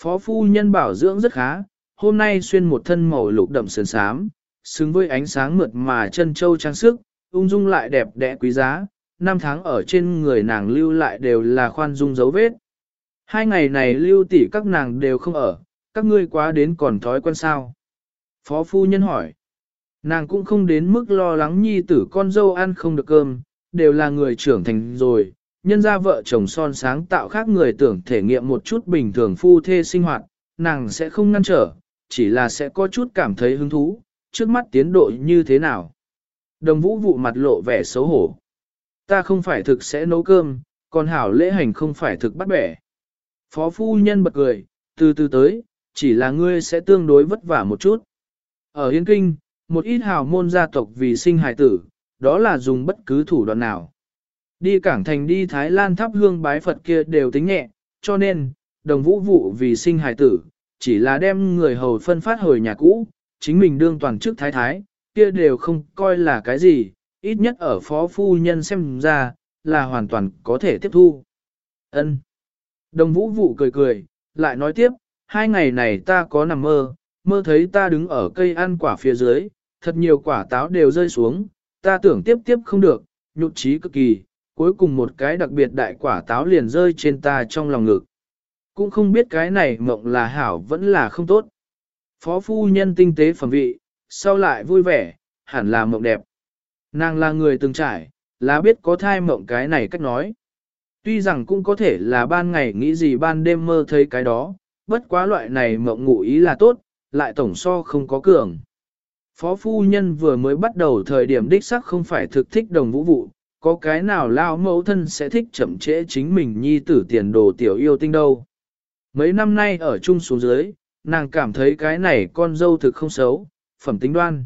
Phó phu nhân bảo dưỡng rất khá, hôm nay xuyên một thân màu lục đậm sườn sám, xứng với ánh sáng mượt mà chân châu trang sức, ung dung lại đẹp đẽ quý giá, năm tháng ở trên người nàng lưu lại đều là khoan dung dấu vết. Hai ngày này lưu tỷ các nàng đều không ở, các ngươi quá đến còn thói quen sao. Phó phu nhân hỏi. Nàng cũng không đến mức lo lắng nhi tử con dâu ăn không được cơm, đều là người trưởng thành rồi, nhân ra vợ chồng son sáng tạo khác người tưởng thể nghiệm một chút bình thường phu thê sinh hoạt, nàng sẽ không ngăn trở, chỉ là sẽ có chút cảm thấy hứng thú, trước mắt tiến độ như thế nào. Đồng vũ vụ mặt lộ vẻ xấu hổ. Ta không phải thực sẽ nấu cơm, còn hảo lễ hành không phải thực bắt bẻ. Phó phu nhân bật cười, từ từ tới, chỉ là ngươi sẽ tương đối vất vả một chút. Ở Yên Kinh, một ít hào môn gia tộc vì sinh hài tử, đó là dùng bất cứ thủ đoạn nào. Đi cảng thành đi Thái Lan thắp hương bái Phật kia đều tính nhẹ, cho nên, đồng vũ vụ vì sinh hài tử, chỉ là đem người hầu phân phát hồi nhà cũ, chính mình đương toàn chức thái thái, kia đều không coi là cái gì, ít nhất ở phó phu nhân xem ra, là hoàn toàn có thể tiếp thu. Ân. Đồng vũ vụ cười cười, lại nói tiếp, hai ngày này ta có nằm mơ, mơ thấy ta đứng ở cây ăn quả phía dưới, thật nhiều quả táo đều rơi xuống, ta tưởng tiếp tiếp không được, nhục trí cực kỳ, cuối cùng một cái đặc biệt đại quả táo liền rơi trên ta trong lòng ngực. Cũng không biết cái này mộng là hảo vẫn là không tốt. Phó phu nhân tinh tế phẩm vị, sau lại vui vẻ, hẳn là mộng đẹp. Nàng là người từng trải, là biết có thai mộng cái này cách nói. Tuy rằng cũng có thể là ban ngày nghĩ gì ban đêm mơ thấy cái đó, bất quá loại này mộng ngụ ý là tốt, lại tổng so không có cường. Phó phu nhân vừa mới bắt đầu thời điểm đích sắc không phải thực thích đồng vũ vụ, có cái nào lao mẫu thân sẽ thích chậm trễ chính mình nhi tử tiền đồ tiểu yêu tinh đâu. Mấy năm nay ở chung xuống dưới, nàng cảm thấy cái này con dâu thực không xấu, phẩm tính đoan.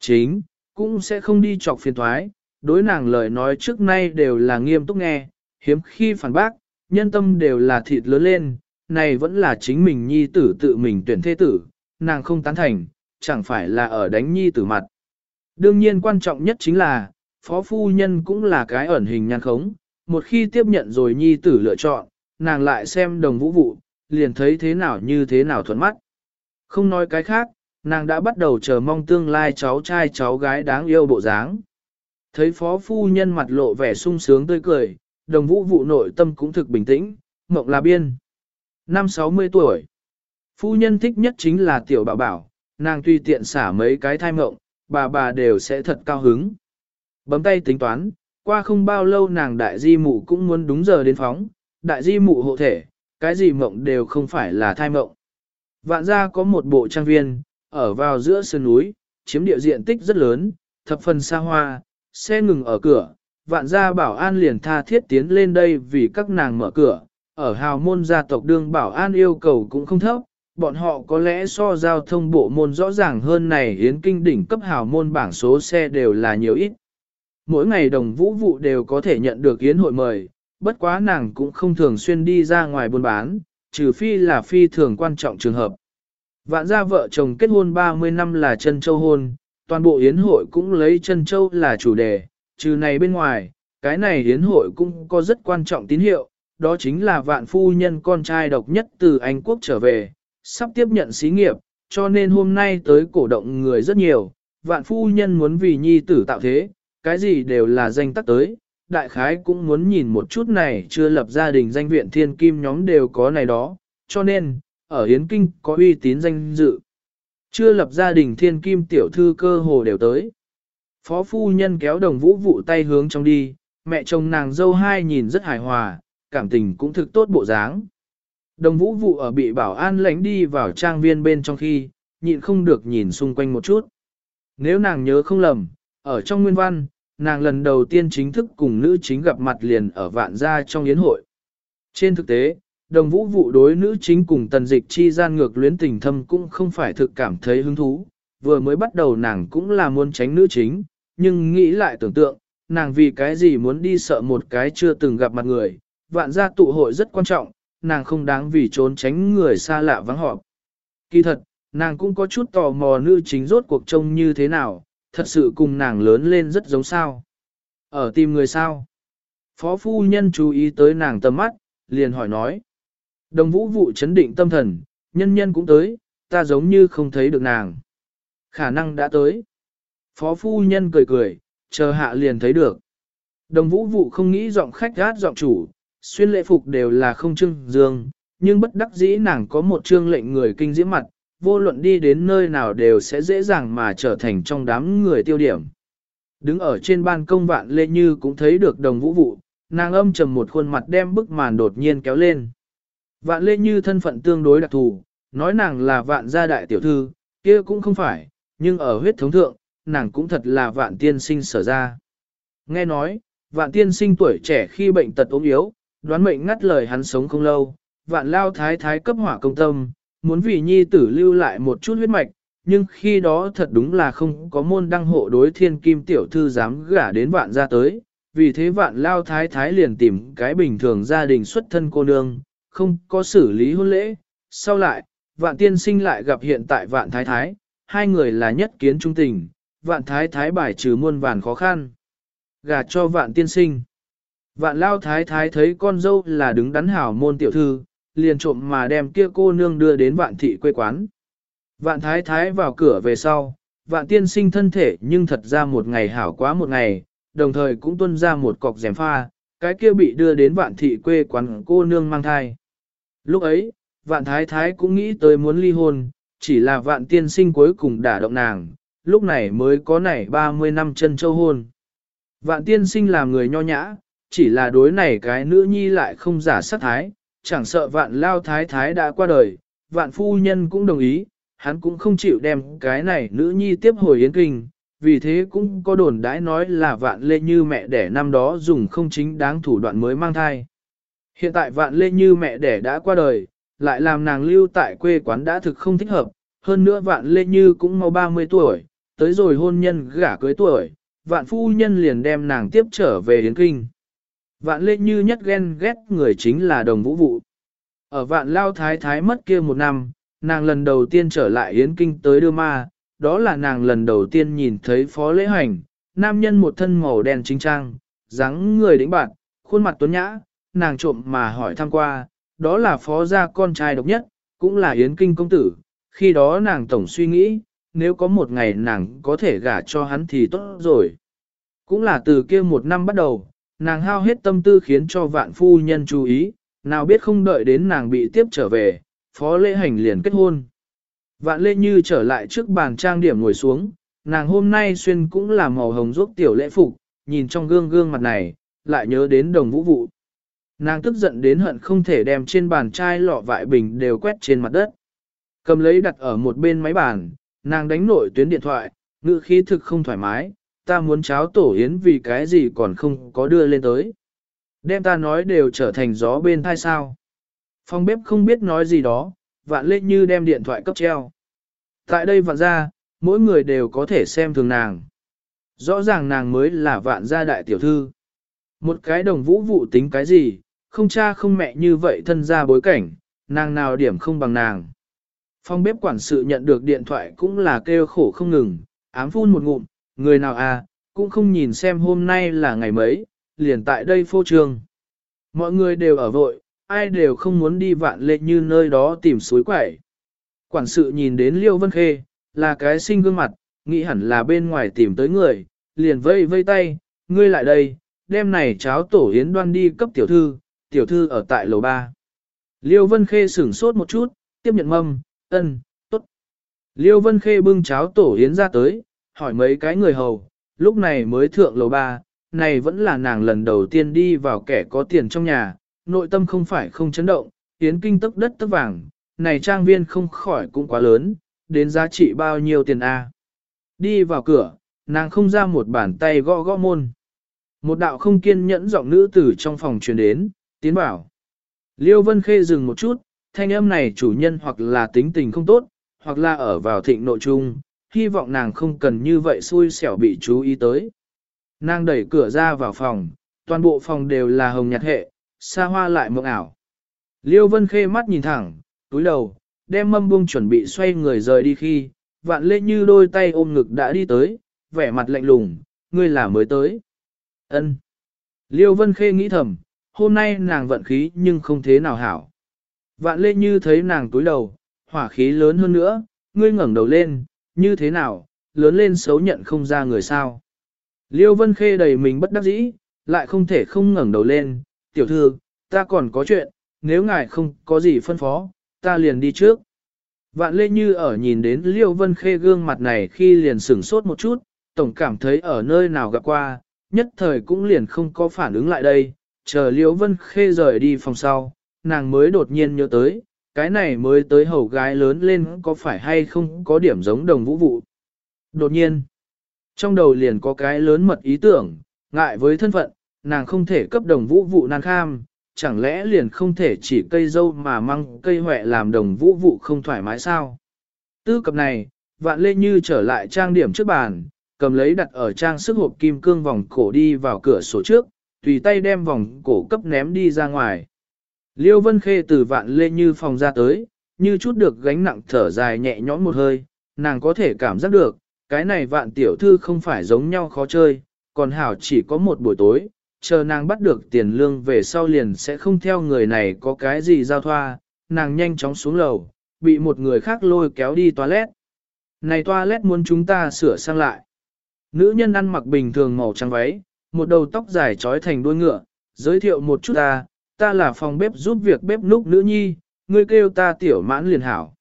Chính, cũng sẽ không đi chọc phiền thoái, đối nàng lời nói trước nay đều là nghiêm túc nghe, hiếm khi phản bác, nhân tâm đều là thịt lớn lên, này vẫn là chính mình nhi tử tự mình tuyển thế tử, nàng không tán thành, chẳng phải là ở đánh nhi tử mặt. Đương nhiên quan trọng nhất chính là, phó phu nhân cũng là cái ẩn hình nhan khống, một khi tiếp nhận rồi nhi tử lựa chọn, nàng lại xem đồng vũ vụ, liền thấy thế nào như thế nào thuận mắt. Không nói cái khác, nàng đã bắt đầu chờ mong tương lai cháu trai cháu gái đáng yêu bộ dáng. Thấy phó phu nhân mặt lộ vẻ sung sướng tươi cười, đồng vũ vụ nội tâm cũng thực bình tĩnh, mộng là biên. Năm 60 tuổi, phu nhân thích nhất chính là tiểu bảo bảo, nàng tuy tiện xả mấy cái thai mộng, bà bà đều sẽ thật cao hứng. Bấm tay tính toán, qua không bao lâu nàng đại di mụ cũng muốn đúng giờ đến phóng, đại di mụ hộ thể, cái gì mộng đều không phải là thai mộng. Vạn gia có một bộ trang viên, ở vào giữa sơn núi, chiếm địa diện tích rất lớn, thập phần xa hoa, xe ngừng ở cửa, vạn gia bảo an liền tha thiết tiến lên đây vì các nàng mở cửa, ở hào môn gia tộc đương bảo an yêu cầu cũng không thấp, bọn họ có lẽ so giao thông bộ môn rõ ràng hơn này hiến kinh đỉnh cấp hào môn bảng số xe đều là nhiều ít. Mỗi ngày đồng vũ vụ đều có thể nhận được yến hội mời, bất quá nàng cũng không thường xuyên đi ra ngoài buôn bán, trừ phi là phi thường quan trọng trường hợp. Vạn gia vợ chồng kết hôn 30 năm là chân châu hôn, toàn bộ yến hội cũng lấy chân châu là chủ đề, trừ này bên ngoài, cái này yến hội cũng có rất quan trọng tín hiệu, đó chính là vạn phu nhân con trai độc nhất từ Anh Quốc trở về, sắp tiếp nhận xí nghiệp, cho nên hôm nay tới cổ động người rất nhiều, vạn phu nhân muốn vì nhi tử tạo thế, cái gì đều là danh tắc tới, đại khái cũng muốn nhìn một chút này chưa lập gia đình danh viện thiên kim nhóm đều có này đó, cho nên, ở Hiến Kinh có uy tín danh dự. Chưa lập gia đình thiên kim tiểu thư cơ hồ đều tới. Phó phu nhân kéo đồng vũ vụ tay hướng trong đi, mẹ chồng nàng dâu hai nhìn rất hài hòa, cảm tình cũng thực tốt bộ dáng. Đồng vũ vụ ở bị bảo an lãnh đi vào trang viên bên trong khi, nhịn không được nhìn xung quanh một chút. Nếu nàng nhớ không lầm, ở trong nguyên văn, nàng lần đầu tiên chính thức cùng nữ chính gặp mặt liền ở vạn gia trong yến hội. Trên thực tế, đồng vũ vụ đối nữ chính cùng tần dịch chi gian ngược luyến tình thâm cũng không phải thực cảm thấy hứng thú, vừa mới bắt đầu nàng cũng là muốn tránh nữ chính, nhưng nghĩ lại tưởng tượng, nàng vì cái gì muốn đi sợ một cái chưa từng gặp mặt người, vạn gia tụ hội rất quan trọng, nàng không đáng vì trốn tránh người xa lạ vắng họp. Kỳ thật, nàng cũng có chút tò mò nữ chính rốt cuộc trông như thế nào, thật sự cùng nàng lớn lên rất giống sao. Ở tìm người sao? Phó phu nhân chú ý tới nàng tầm mắt, liền hỏi nói. Đồng vũ vụ chấn định tâm thần, nhân nhân cũng tới, ta giống như không thấy được nàng. Khả năng đã tới. Phó phu nhân cười cười, chờ hạ liền thấy được. Đồng vũ vụ không nghĩ giọng khách gát giọng chủ, xuyên lễ phục đều là không trưng dương, nhưng bất đắc dĩ nàng có một trương lệnh người kinh diễm mặt, vô luận đi đến nơi nào đều sẽ dễ dàng mà trở thành trong đám người tiêu điểm. Đứng ở trên ban công vạn lê như cũng thấy được đồng vũ vụ, nàng âm trầm một khuôn mặt đem bức màn đột nhiên kéo lên. Vạn lê như thân phận tương đối đặc thù, nói nàng là vạn gia đại tiểu thư, kia cũng không phải, nhưng ở huyết thống thượng, nàng cũng thật là vạn tiên sinh sở ra. Nghe nói, vạn tiên sinh tuổi trẻ khi bệnh tật ốm yếu, đoán mệnh ngắt lời hắn sống không lâu, vạn lao thái thái cấp hỏa công tâm, muốn vì nhi tử lưu lại một chút huyết mạch, nhưng khi đó thật đúng là không có môn đăng hộ đối thiên kim tiểu thư dám gả đến vạn ra tới, vì thế vạn lao thái thái liền tìm cái bình thường gia đình xuất thân cô nương, không có xử lý hôn lễ. Sau lại, vạn tiên sinh lại gặp hiện tại vạn thái thái, hai người là nhất kiến trung tình, vạn thái thái bài trừ muôn vàn khó khăn. Gả cho vạn tiên sinh. Vạn lao thái thái thấy con dâu là đứng đắn hảo môn tiểu thư, liền trộm mà đem kia cô nương đưa đến vạn thị quê quán. Vạn thái thái vào cửa về sau, vạn tiên sinh thân thể nhưng thật ra một ngày hảo quá một ngày, đồng thời cũng tuân ra một cọc rèm pha, cái kia bị đưa đến vạn thị quê quán cô nương mang thai. Lúc ấy, vạn thái thái cũng nghĩ tới muốn ly hôn, chỉ là vạn tiên sinh cuối cùng đả động nàng, lúc này mới có nảy 30 năm chân châu hôn. Vạn tiên sinh làm người nho nhã, chỉ là đối này cái nữ nhi lại không giả sát thái, chẳng sợ vạn lao thái thái đã qua đời, vạn phu nhân cũng đồng ý, hắn cũng không chịu đem cái này nữ nhi tiếp hồi yến kinh, vì thế cũng có đồn đãi nói là vạn lê như mẹ đẻ năm đó dùng không chính đáng thủ đoạn mới mang thai. Hiện tại vạn lê như mẹ đẻ đã qua đời, lại làm nàng lưu tại quê quán đã thực không thích hợp, hơn nữa vạn lê như cũng mau 30 tuổi, tới rồi hôn nhân gả cưới tuổi, vạn phu nhân liền đem nàng tiếp trở về Yến Kinh. Vạn lê như nhất ghen ghét người chính là đồng vũ vụ. Ở vạn lao thái thái mất kia một năm, nàng lần đầu tiên trở lại Yến Kinh tới đưa ma, đó là nàng lần đầu tiên nhìn thấy phó lễ hành, nam nhân một thân màu đen chính trang, dáng người đĩnh bạn, khuôn mặt tuấn nhã, nàng trộm mà hỏi thăm qua, đó là phó gia con trai độc nhất, cũng là Yến Kinh công tử, khi đó nàng tổng suy nghĩ, nếu có một ngày nàng có thể gả cho hắn thì tốt rồi. Cũng là từ kia một năm bắt đầu, nàng hao hết tâm tư khiến cho vạn phu nhân chú ý, nào biết không đợi đến nàng bị tiếp trở về, phó lễ hành liền kết hôn. Vạn lê như trở lại trước bàn trang điểm ngồi xuống, nàng hôm nay xuyên cũng là màu hồng rốt tiểu lễ phục, nhìn trong gương gương mặt này, lại nhớ đến đồng vũ vụ. Nàng tức giận đến hận không thể đem trên bàn chai lọ vại bình đều quét trên mặt đất. Cầm lấy đặt ở một bên máy bàn, nàng đánh nổi tuyến điện thoại, ngữ khí thực không thoải mái, ta muốn cháo tổ yến vì cái gì còn không có đưa lên tới. Đem ta nói đều trở thành gió bên thai sao. Phòng bếp không biết nói gì đó, vạn lê như đem điện thoại cấp treo. Tại đây vạn ra, mỗi người đều có thể xem thường nàng. Rõ ràng nàng mới là vạn gia đại tiểu thư. Một cái đồng vũ vụ tính cái gì, không cha không mẹ như vậy thân ra bối cảnh, nàng nào điểm không bằng nàng. Phong bếp quản sự nhận được điện thoại cũng là kêu khổ không ngừng, ám phun một ngụm, người nào à, cũng không nhìn xem hôm nay là ngày mấy, liền tại đây phô trương. Mọi người đều ở vội, ai đều không muốn đi vạn lệ như nơi đó tìm suối quẩy. Quản sự nhìn đến Liêu Vân Khê, là cái sinh gương mặt, nghĩ hẳn là bên ngoài tìm tới người, liền vây vây tay, ngươi lại đây, Đêm này cháo tổ yến đoan đi cấp tiểu thư, tiểu thư ở tại lầu ba. Liêu Vân Khê sửng sốt một chút, tiếp nhận mâm, ân, tốt. Liêu Vân Khê bưng cháo tổ yến ra tới, hỏi mấy cái người hầu, lúc này mới thượng lầu ba, này vẫn là nàng lần đầu tiên đi vào kẻ có tiền trong nhà, nội tâm không phải không chấn động, yến kinh tức đất tức vàng, này trang viên không khỏi cũng quá lớn, đến giá trị bao nhiêu tiền a? Đi vào cửa, nàng không ra một bàn tay gõ gõ môn. Một đạo không kiên nhẫn giọng nữ tử trong phòng truyền đến, tiến bảo. Liêu Vân Khê dừng một chút, thanh âm này chủ nhân hoặc là tính tình không tốt, hoặc là ở vào thịnh nội trung, hy vọng nàng không cần như vậy xui xẻo bị chú ý tới. Nàng đẩy cửa ra vào phòng, toàn bộ phòng đều là hồng nhạt hệ, xa hoa lại mộng ảo. Liêu Vân Khê mắt nhìn thẳng, túi đầu, đem mâm buông chuẩn bị xoay người rời đi khi, vạn lê như đôi tay ôm ngực đã đi tới, vẻ mặt lạnh lùng, ngươi là mới tới. ân Liêu Vân Khê nghĩ thầm, hôm nay nàng vận khí nhưng không thế nào hảo. Vạn lê như thấy nàng túi đầu, hỏa khí lớn hơn nữa, ngươi ngẩng đầu lên, như thế nào, lớn lên xấu nhận không ra người sao. Liêu Vân Khê đầy mình bất đắc dĩ, lại không thể không ngẩng đầu lên, tiểu thư, ta còn có chuyện, nếu ngài không có gì phân phó, ta liền đi trước. Vạn Lê Như ở nhìn đến Liêu Vân Khê gương mặt này khi liền sửng sốt một chút, tổng cảm thấy ở nơi nào gặp qua, nhất thời cũng liền không có phản ứng lại đây, chờ Liêu Vân Khê rời đi phòng sau, nàng mới đột nhiên nhớ tới, cái này mới tới hầu gái lớn lên có phải hay không có điểm giống đồng vũ vụ. Đột nhiên, trong đầu liền có cái lớn mật ý tưởng, ngại với thân phận, nàng không thể cấp đồng vũ vụ nàng kham, chẳng lẽ liền không thể chỉ cây dâu mà măng cây hỏe làm đồng vũ vụ không thoải mái sao? Tư cập này, vạn lê như trở lại trang điểm trước bàn, cầm lấy đặt ở trang sức hộp kim cương vòng cổ đi vào cửa sổ trước, tùy tay đem vòng cổ cấp ném đi ra ngoài. Liêu Vân Khê từ vạn lê như phòng ra tới, như chút được gánh nặng thở dài nhẹ nhõm một hơi, nàng có thể cảm giác được, cái này vạn tiểu thư không phải giống nhau khó chơi, còn hảo chỉ có một buổi tối, chờ nàng bắt được tiền lương về sau liền sẽ không theo người này có cái gì giao thoa, nàng nhanh chóng xuống lầu, bị một người khác lôi kéo đi toilet. Này toilet muốn chúng ta sửa sang lại. Nữ nhân ăn mặc bình thường màu trắng váy, một đầu tóc dài trói thành đuôi ngựa, giới thiệu một chút ta, ta là phòng bếp giúp việc bếp núc nữ nhi, ngươi kêu ta tiểu mãn liền hảo.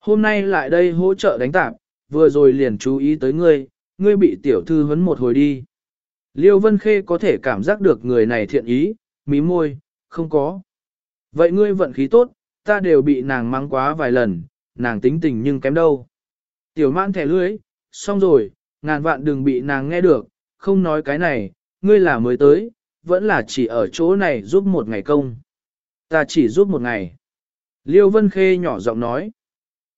Hôm nay lại đây hỗ trợ đánh tạp, vừa rồi liền chú ý tới ngươi, ngươi bị tiểu thư huấn một hồi đi. Liêu Vân Khê có thể cảm giác được người này thiện ý, mí môi, không có. Vậy ngươi vận khí tốt, ta đều bị nàng mắng quá vài lần, nàng tính tình nhưng kém đâu. Tiểu mãn thẻ lưới, xong rồi, ngàn vạn đừng bị nàng nghe được, không nói cái này, ngươi là mới tới, vẫn là chỉ ở chỗ này giúp một ngày công. Ta chỉ giúp một ngày. Liêu Vân Khê nhỏ giọng nói.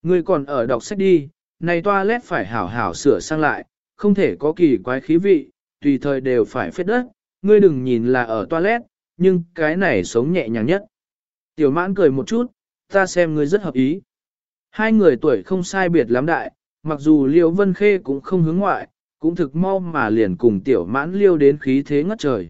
Ngươi còn ở đọc sách đi, này toilet phải hảo hảo sửa sang lại, không thể có kỳ quái khí vị, tùy thời đều phải phết đất, ngươi đừng nhìn là ở toilet, nhưng cái này sống nhẹ nhàng nhất. Tiểu mãn cười một chút, ta xem ngươi rất hợp ý. Hai người tuổi không sai biệt lắm đại, mặc dù Liêu Vân Khê cũng không hướng ngoại, cũng thực mau mà liền cùng tiểu mãn liêu đến khí thế ngất trời.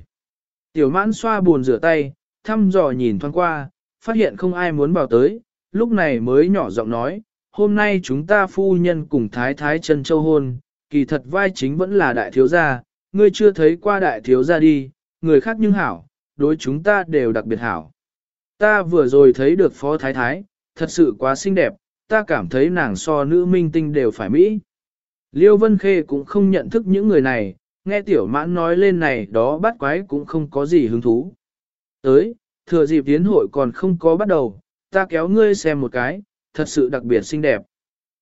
Tiểu mãn xoa buồn rửa tay, thăm dò nhìn thoáng qua, phát hiện không ai muốn vào tới, lúc này mới nhỏ giọng nói, hôm nay chúng ta phu nhân cùng thái thái chân châu hôn, kỳ thật vai chính vẫn là đại thiếu gia, ngươi chưa thấy qua đại thiếu gia đi, người khác nhưng hảo, đối chúng ta đều đặc biệt hảo. Ta vừa rồi thấy được phó thái thái, thật sự quá xinh đẹp, ta cảm thấy nàng so nữ minh tinh đều phải Mỹ. Liêu Vân Khê cũng không nhận thức những người này, nghe tiểu mãn nói lên này đó bắt quái cũng không có gì hứng thú. Tới, thừa dịp tiến hội còn không có bắt đầu, ta kéo ngươi xem một cái, thật sự đặc biệt xinh đẹp.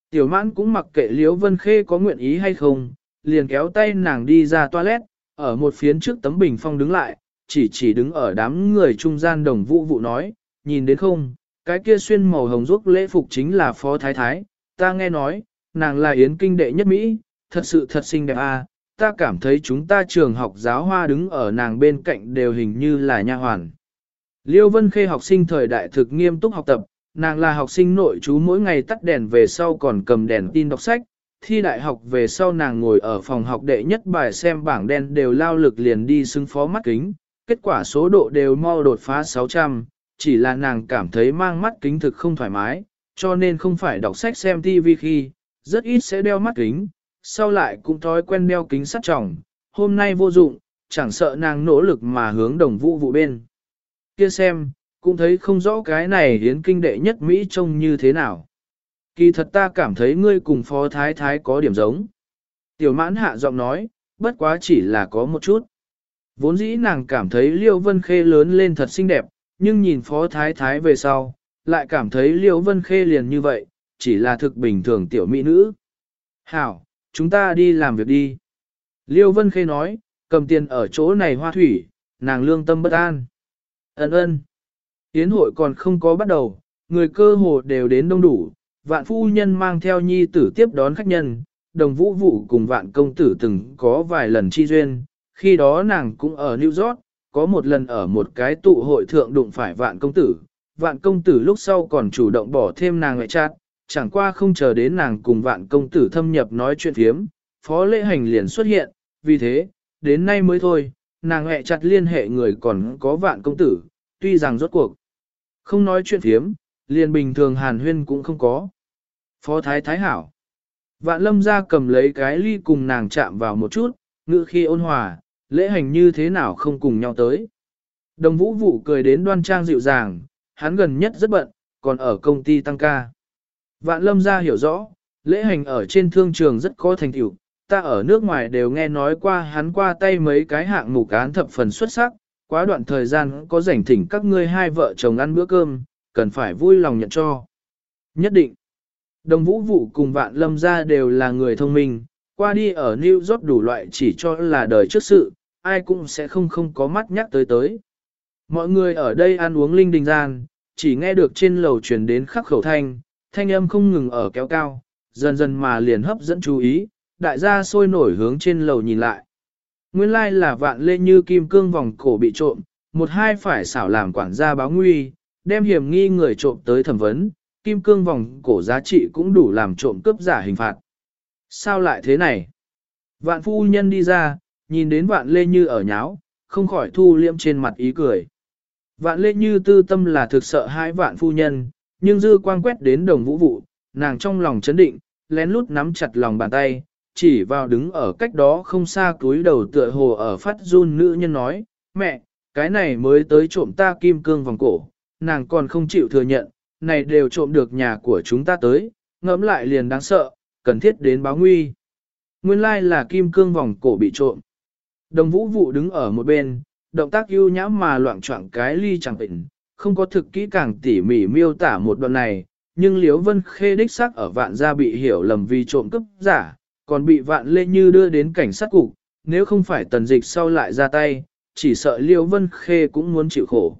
Tiểu mãn cũng mặc kệ liếu Vân Khê có nguyện ý hay không, liền kéo tay nàng đi ra toilet, ở một phiến trước tấm bình phong đứng lại, chỉ chỉ đứng ở đám người trung gian đồng vũ vụ nói, nhìn đến không, cái kia xuyên màu hồng ruốc lễ phục chính là phó thái thái, ta nghe nói, nàng là yến kinh đệ nhất Mỹ, thật sự thật xinh đẹp à, ta cảm thấy chúng ta trường học giáo hoa đứng ở nàng bên cạnh đều hình như là nha hoàn. Liêu Vân Khê học sinh thời đại thực nghiêm túc học tập, nàng là học sinh nội chú mỗi ngày tắt đèn về sau còn cầm đèn tin đọc sách, thi đại học về sau nàng ngồi ở phòng học đệ nhất bài xem bảng đen đều lao lực liền đi xứng phó mắt kính, kết quả số độ đều mau đột phá 600, chỉ là nàng cảm thấy mang mắt kính thực không thoải mái, cho nên không phải đọc sách xem TV khi, rất ít sẽ đeo mắt kính, sau lại cũng thói quen đeo kính sắt tròng, hôm nay vô dụng, chẳng sợ nàng nỗ lực mà hướng đồng vũ vụ bên. Kia xem, cũng thấy không rõ cái này hiến kinh đệ nhất Mỹ trông như thế nào. Kỳ thật ta cảm thấy ngươi cùng phó thái thái có điểm giống. Tiểu mãn hạ giọng nói, bất quá chỉ là có một chút. Vốn dĩ nàng cảm thấy Liêu Vân Khê lớn lên thật xinh đẹp, nhưng nhìn phó thái thái về sau, lại cảm thấy Liêu Vân Khê liền như vậy, chỉ là thực bình thường tiểu mỹ nữ. Hảo, chúng ta đi làm việc đi. Liêu Vân Khê nói, cầm tiền ở chỗ này hoa thủy, nàng lương tâm bất an. Ấn ơn. Yến hội còn không có bắt đầu, người cơ hồ đều đến đông đủ, vạn phu nhân mang theo nhi tử tiếp đón khách nhân, đồng vũ vụ cùng vạn công tử từng có vài lần chi duyên, khi đó nàng cũng ở New York, có một lần ở một cái tụ hội thượng đụng phải vạn công tử, vạn công tử lúc sau còn chủ động bỏ thêm nàng ngoại chát, chẳng qua không chờ đến nàng cùng vạn công tử thâm nhập nói chuyện thiếm, phó lễ hành liền xuất hiện, vì thế, đến nay mới thôi, nàng hẹ chặt liên hệ người còn có vạn công tử, tuy rằng rốt cuộc, không nói chuyện thiếm, liền bình thường hàn huyên cũng không có. Phó thái thái hảo. Vạn lâm ra cầm lấy cái ly cùng nàng chạm vào một chút, ngự khi ôn hòa, lễ hành như thế nào không cùng nhau tới. Đồng vũ vụ cười đến đoan trang dịu dàng, hắn gần nhất rất bận, còn ở công ty tăng ca. Vạn lâm gia hiểu rõ, lễ hành ở trên thương trường rất có thành tựu, ta ở nước ngoài đều nghe nói qua hắn qua tay mấy cái hạng mục án thập phần xuất sắc, quá đoạn thời gian có rảnh thỉnh các ngươi hai vợ chồng ăn bữa cơm, cần phải vui lòng nhận cho. Nhất định, đồng vũ vụ cùng vạn lâm gia đều là người thông minh, qua đi ở New York đủ loại chỉ cho là đời trước sự, ai cũng sẽ không không có mắt nhắc tới tới. Mọi người ở đây ăn uống linh đình gian, chỉ nghe được trên lầu truyền đến khắc khẩu thanh, thanh âm không ngừng ở kéo cao, dần dần mà liền hấp dẫn chú ý, đại gia sôi nổi hướng trên lầu nhìn lại. Nguyên lai like là vạn lê như kim cương vòng cổ bị trộm, một hai phải xảo làm quản gia báo nguy, đem hiểm nghi người trộm tới thẩm vấn, kim cương vòng cổ giá trị cũng đủ làm trộm cướp giả hình phạt. Sao lại thế này? Vạn phu nhân đi ra, nhìn đến vạn lê như ở nháo, không khỏi thu liễm trên mặt ý cười. Vạn lê như tư tâm là thực sợ hai vạn phu nhân, nhưng dư quang quét đến đồng vũ vụ, nàng trong lòng chấn định, lén lút nắm chặt lòng bàn tay, chỉ vào đứng ở cách đó không xa cúi đầu tựa hồ ở phát run nữ nhân nói, mẹ, cái này mới tới trộm ta kim cương vòng cổ, nàng còn không chịu thừa nhận, này đều trộm được nhà của chúng ta tới, ngẫm lại liền đáng sợ, cần thiết đến báo nguy. Nguyên lai là kim cương vòng cổ bị trộm. Đồng vũ vụ đứng ở một bên, động tác ưu nhã mà loạn choạng cái ly chẳng bệnh, không có thực kỹ càng tỉ mỉ miêu tả một đoạn này, nhưng Liễu Vân Khê đích xác ở vạn gia bị hiểu lầm vì trộm cướp giả, còn bị vạn lê như đưa đến cảnh sát cục, nếu không phải tần dịch sau lại ra tay, chỉ sợ Liễu Vân Khê cũng muốn chịu khổ.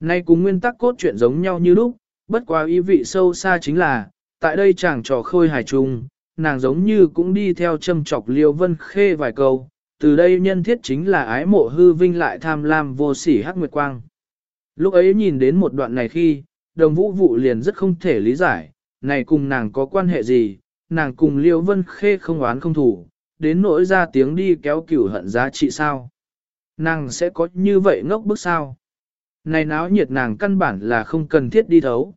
Nay cùng nguyên tắc cốt truyện giống nhau như lúc, bất quá ý vị sâu xa chính là, tại đây chàng trò khôi hài chung, nàng giống như cũng đi theo châm chọc Liễu Vân Khê vài câu, từ đây nhân thiết chính là ái mộ hư vinh lại tham lam vô sỉ hắc nguyệt quang. Lúc ấy nhìn đến một đoạn này khi, đồng vũ vụ liền rất không thể lý giải, này cùng nàng có quan hệ gì, nàng cùng Liêu Vân Khê không oán không thủ, đến nỗi ra tiếng đi kéo cửu hận giá trị sao. Nàng sẽ có như vậy ngốc bức sao. Này náo nhiệt nàng căn bản là không cần thiết đi thấu.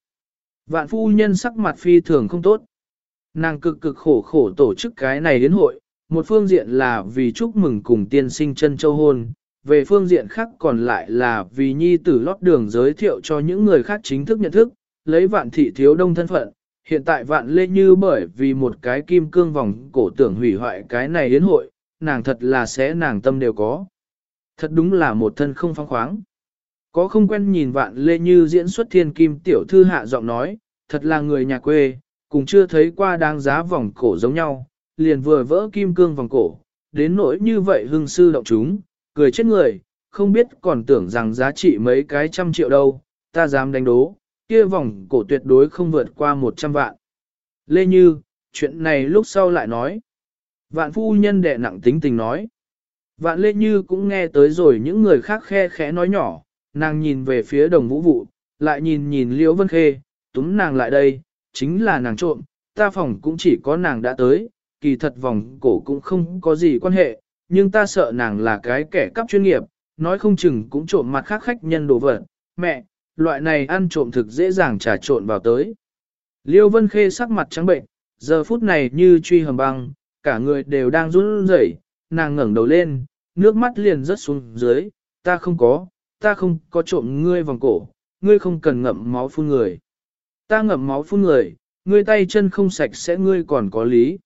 Vạn phu nhân sắc mặt phi thường không tốt. Nàng cực cực khổ khổ tổ chức cái này đến hội, một phương diện là vì chúc mừng cùng tiên sinh chân châu hôn, về phương diện khác còn lại là vì nhi tử lót đường giới thiệu cho những người khác chính thức nhận thức, lấy vạn thị thiếu đông thân phận. Hiện tại vạn lê như bởi vì một cái kim cương vòng cổ tưởng hủy hoại cái này yến hội, nàng thật là sẽ nàng tâm đều có. Thật đúng là một thân không phong khoáng. Có không quen nhìn vạn lê như diễn xuất thiên kim tiểu thư hạ giọng nói, thật là người nhà quê, cùng chưa thấy qua đáng giá vòng cổ giống nhau, liền vừa vỡ kim cương vòng cổ, đến nỗi như vậy hưng sư động chúng, cười chết người, không biết còn tưởng rằng giá trị mấy cái trăm triệu đâu, ta dám đánh đố, kia vòng cổ tuyệt đối không vượt qua 100 vạn. Lê Như, chuyện này lúc sau lại nói. Vạn phu nhân đệ nặng tính tình nói. Vạn lê như cũng nghe tới rồi những người khác khe khẽ nói nhỏ, nàng nhìn về phía đồng vũ vụ, lại nhìn nhìn liễu vân khê, túm nàng lại đây, chính là nàng trộm, ta phòng cũng chỉ có nàng đã tới, kỳ thật vòng cổ cũng không có gì quan hệ, nhưng ta sợ nàng là cái kẻ cắp chuyên nghiệp, nói không chừng cũng trộm mặt khác khách nhân đồ vật, mẹ, loại này ăn trộm thực dễ dàng trà trộn vào tới. Liêu Vân Khê sắc mặt trắng bệnh, giờ phút này như truy hầm băng, cả người đều đang run rẩy, nàng ngẩng đầu lên, nước mắt liền rớt xuống dưới, ta không có, ta không có trộm ngươi vòng cổ, ngươi không cần ngậm máu phun người. Ta ngậm máu phun người, ngươi tay chân không sạch sẽ ngươi còn có lý.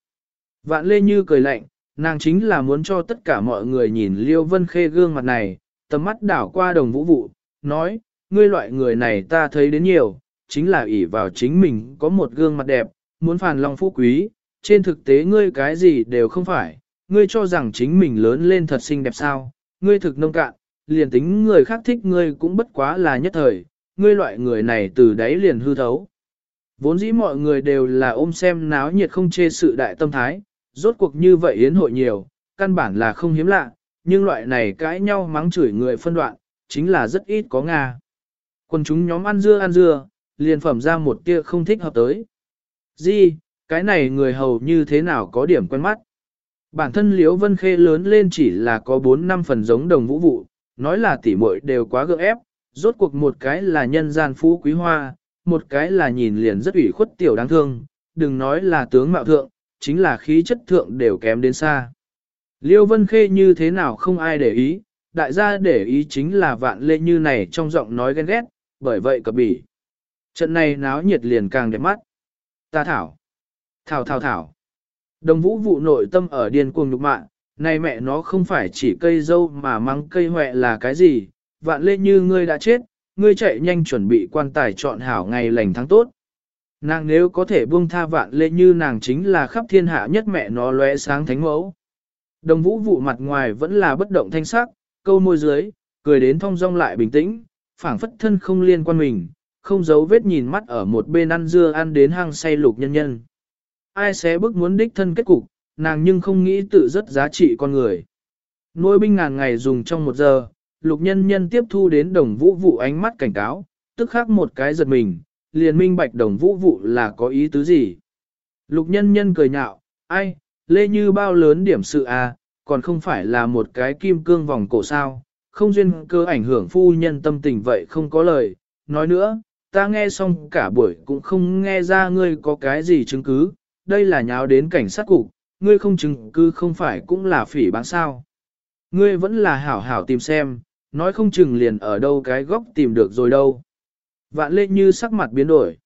Vạn Lê Như cười lạnh, nàng chính là muốn cho tất cả mọi người nhìn Liêu Vân Khê gương mặt này, tầm mắt đảo qua đồng vũ vụ, nói, ngươi loại người này ta thấy đến nhiều, chính là ỷ vào chính mình có một gương mặt đẹp, muốn phản long phú quý, trên thực tế ngươi cái gì đều không phải, ngươi cho rằng chính mình lớn lên thật xinh đẹp sao, ngươi thực nông cạn, liền tính người khác thích ngươi cũng bất quá là nhất thời, ngươi loại người này từ đấy liền hư thấu. Vốn dĩ mọi người đều là ôm xem náo nhiệt không chê sự đại tâm thái, rốt cuộc như vậy yến hội nhiều, căn bản là không hiếm lạ, nhưng loại này cãi nhau mắng chửi người phân đoạn, chính là rất ít có Nga. Quân chúng nhóm ăn dưa ăn dưa, liền phẩm ra một tia không thích hợp tới. Di, cái này người hầu như thế nào có điểm quen mắt. Bản thân Liễu Vân Khê lớn lên chỉ là có 4 năm phần giống đồng vũ vụ, nói là tỉ muội đều quá gượng ép, rốt cuộc một cái là nhân gian phú quý hoa, một cái là nhìn liền rất ủy khuất tiểu đáng thương, đừng nói là tướng mạo thượng, chính là khí chất thượng đều kém đến xa. Liêu Vân Khê như thế nào không ai để ý, đại gia để ý chính là vạn lê như này trong giọng nói ghen ghét, bởi vậy cập bỉ. Trận này náo nhiệt liền càng đẹp mắt. Ta thảo. Thảo thảo thảo. Đồng vũ vụ nội tâm ở điên cuồng nhục mạng, này mẹ nó không phải chỉ cây dâu mà mắng cây hoẹ là cái gì, vạn lê như ngươi đã chết, ngươi chạy nhanh chuẩn bị quan tài chọn hảo ngày lành tháng tốt. Nàng nếu có thể buông tha vạn lê như nàng chính là khắp thiên hạ nhất mẹ nó lóe sáng thánh mẫu. Đồng vũ vụ mặt ngoài vẫn là bất động thanh sắc, câu môi dưới, cười đến thong dong lại bình tĩnh, phảng phất thân không liên quan mình, không giấu vết nhìn mắt ở một bên ăn dưa ăn đến hang say lục nhân nhân. Ai sẽ bức muốn đích thân kết cục, nàng nhưng không nghĩ tự rất giá trị con người. Nuôi binh ngàn ngày dùng trong một giờ, lục nhân nhân tiếp thu đến đồng vũ vụ ánh mắt cảnh cáo, tức khắc một cái giật mình, liền minh bạch đồng vũ vụ là có ý tứ gì. Lục nhân nhân cười nhạo, ai, lê như bao lớn điểm sự à, còn không phải là một cái kim cương vòng cổ sao, không duyên cơ ảnh hưởng phu nhân tâm tình vậy không có lời. Nói nữa, ta nghe xong cả buổi cũng không nghe ra ngươi có cái gì chứng cứ, đây là nháo đến cảnh sát cục, ngươi không chứng cứ không phải cũng là phỉ bán sao. Ngươi vẫn là hảo hảo tìm xem, nói không chừng liền ở đâu cái góc tìm được rồi đâu. Vạn lê như sắc mặt biến đổi.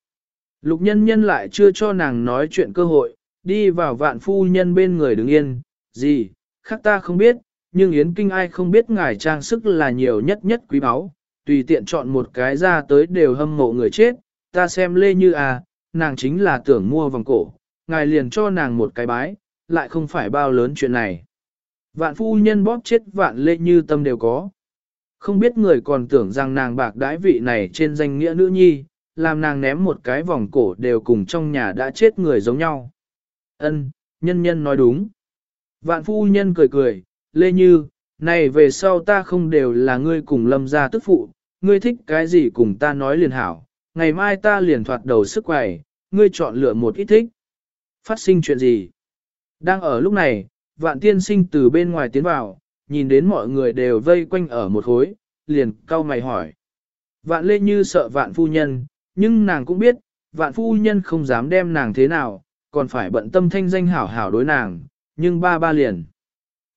Lục nhân nhân lại chưa cho nàng nói chuyện cơ hội, đi vào vạn phu nhân bên người đứng yên, gì, khác ta không biết, nhưng Yến Kinh ai không biết ngài trang sức là nhiều nhất nhất quý báu, tùy tiện chọn một cái ra tới đều hâm mộ người chết, ta xem lê như à, nàng chính là tưởng mua vòng cổ, ngài liền cho nàng một cái bái, lại không phải bao lớn chuyện này. Vạn phu nhân bóp chết vạn lê như tâm đều có. Không biết người còn tưởng rằng nàng bạc đãi vị này trên danh nghĩa nữ nhi, làm nàng ném một cái vòng cổ đều cùng trong nhà đã chết người giống nhau. Ân, nhân nhân nói đúng. Vạn phu nhân cười cười, Lê Như, này về sau ta không đều là ngươi cùng lâm gia tức phụ, ngươi thích cái gì cùng ta nói liền hảo, ngày mai ta liền thoạt đầu sức quầy, ngươi chọn lựa một ít thích. Phát sinh chuyện gì? Đang ở lúc này, vạn tiên sinh từ bên ngoài tiến vào, nhìn đến mọi người đều vây quanh ở một khối, liền cau mày hỏi. Vạn lê như sợ vạn phu nhân, nhưng nàng cũng biết, vạn phu nhân không dám đem nàng thế nào, còn phải bận tâm thanh danh hảo hảo đối nàng, nhưng ba ba liền.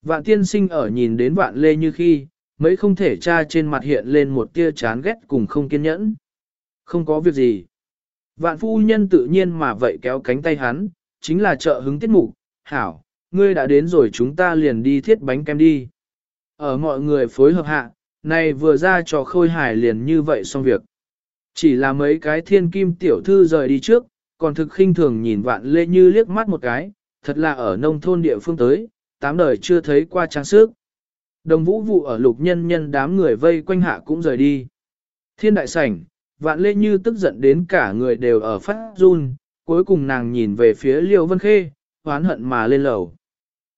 Vạn tiên sinh ở nhìn đến vạn lê như khi, mấy không thể tra trên mặt hiện lên một tia chán ghét cùng không kiên nhẫn. Không có việc gì. Vạn phu nhân tự nhiên mà vậy kéo cánh tay hắn, chính là trợ hứng tiết mục, hảo, ngươi đã đến rồi chúng ta liền đi thiết bánh kem đi. Ở mọi người phối hợp hạ, này vừa ra trò khôi hài liền như vậy xong việc. Chỉ là mấy cái thiên kim tiểu thư rời đi trước, còn thực khinh thường nhìn vạn lê như liếc mắt một cái, thật là ở nông thôn địa phương tới, tám đời chưa thấy qua trang sức. Đồng vũ vụ ở lục nhân nhân đám người vây quanh hạ cũng rời đi. Thiên đại sảnh, vạn lê như tức giận đến cả người đều ở phát run, cuối cùng nàng nhìn về phía liêu vân khê, hoán hận mà lên lầu.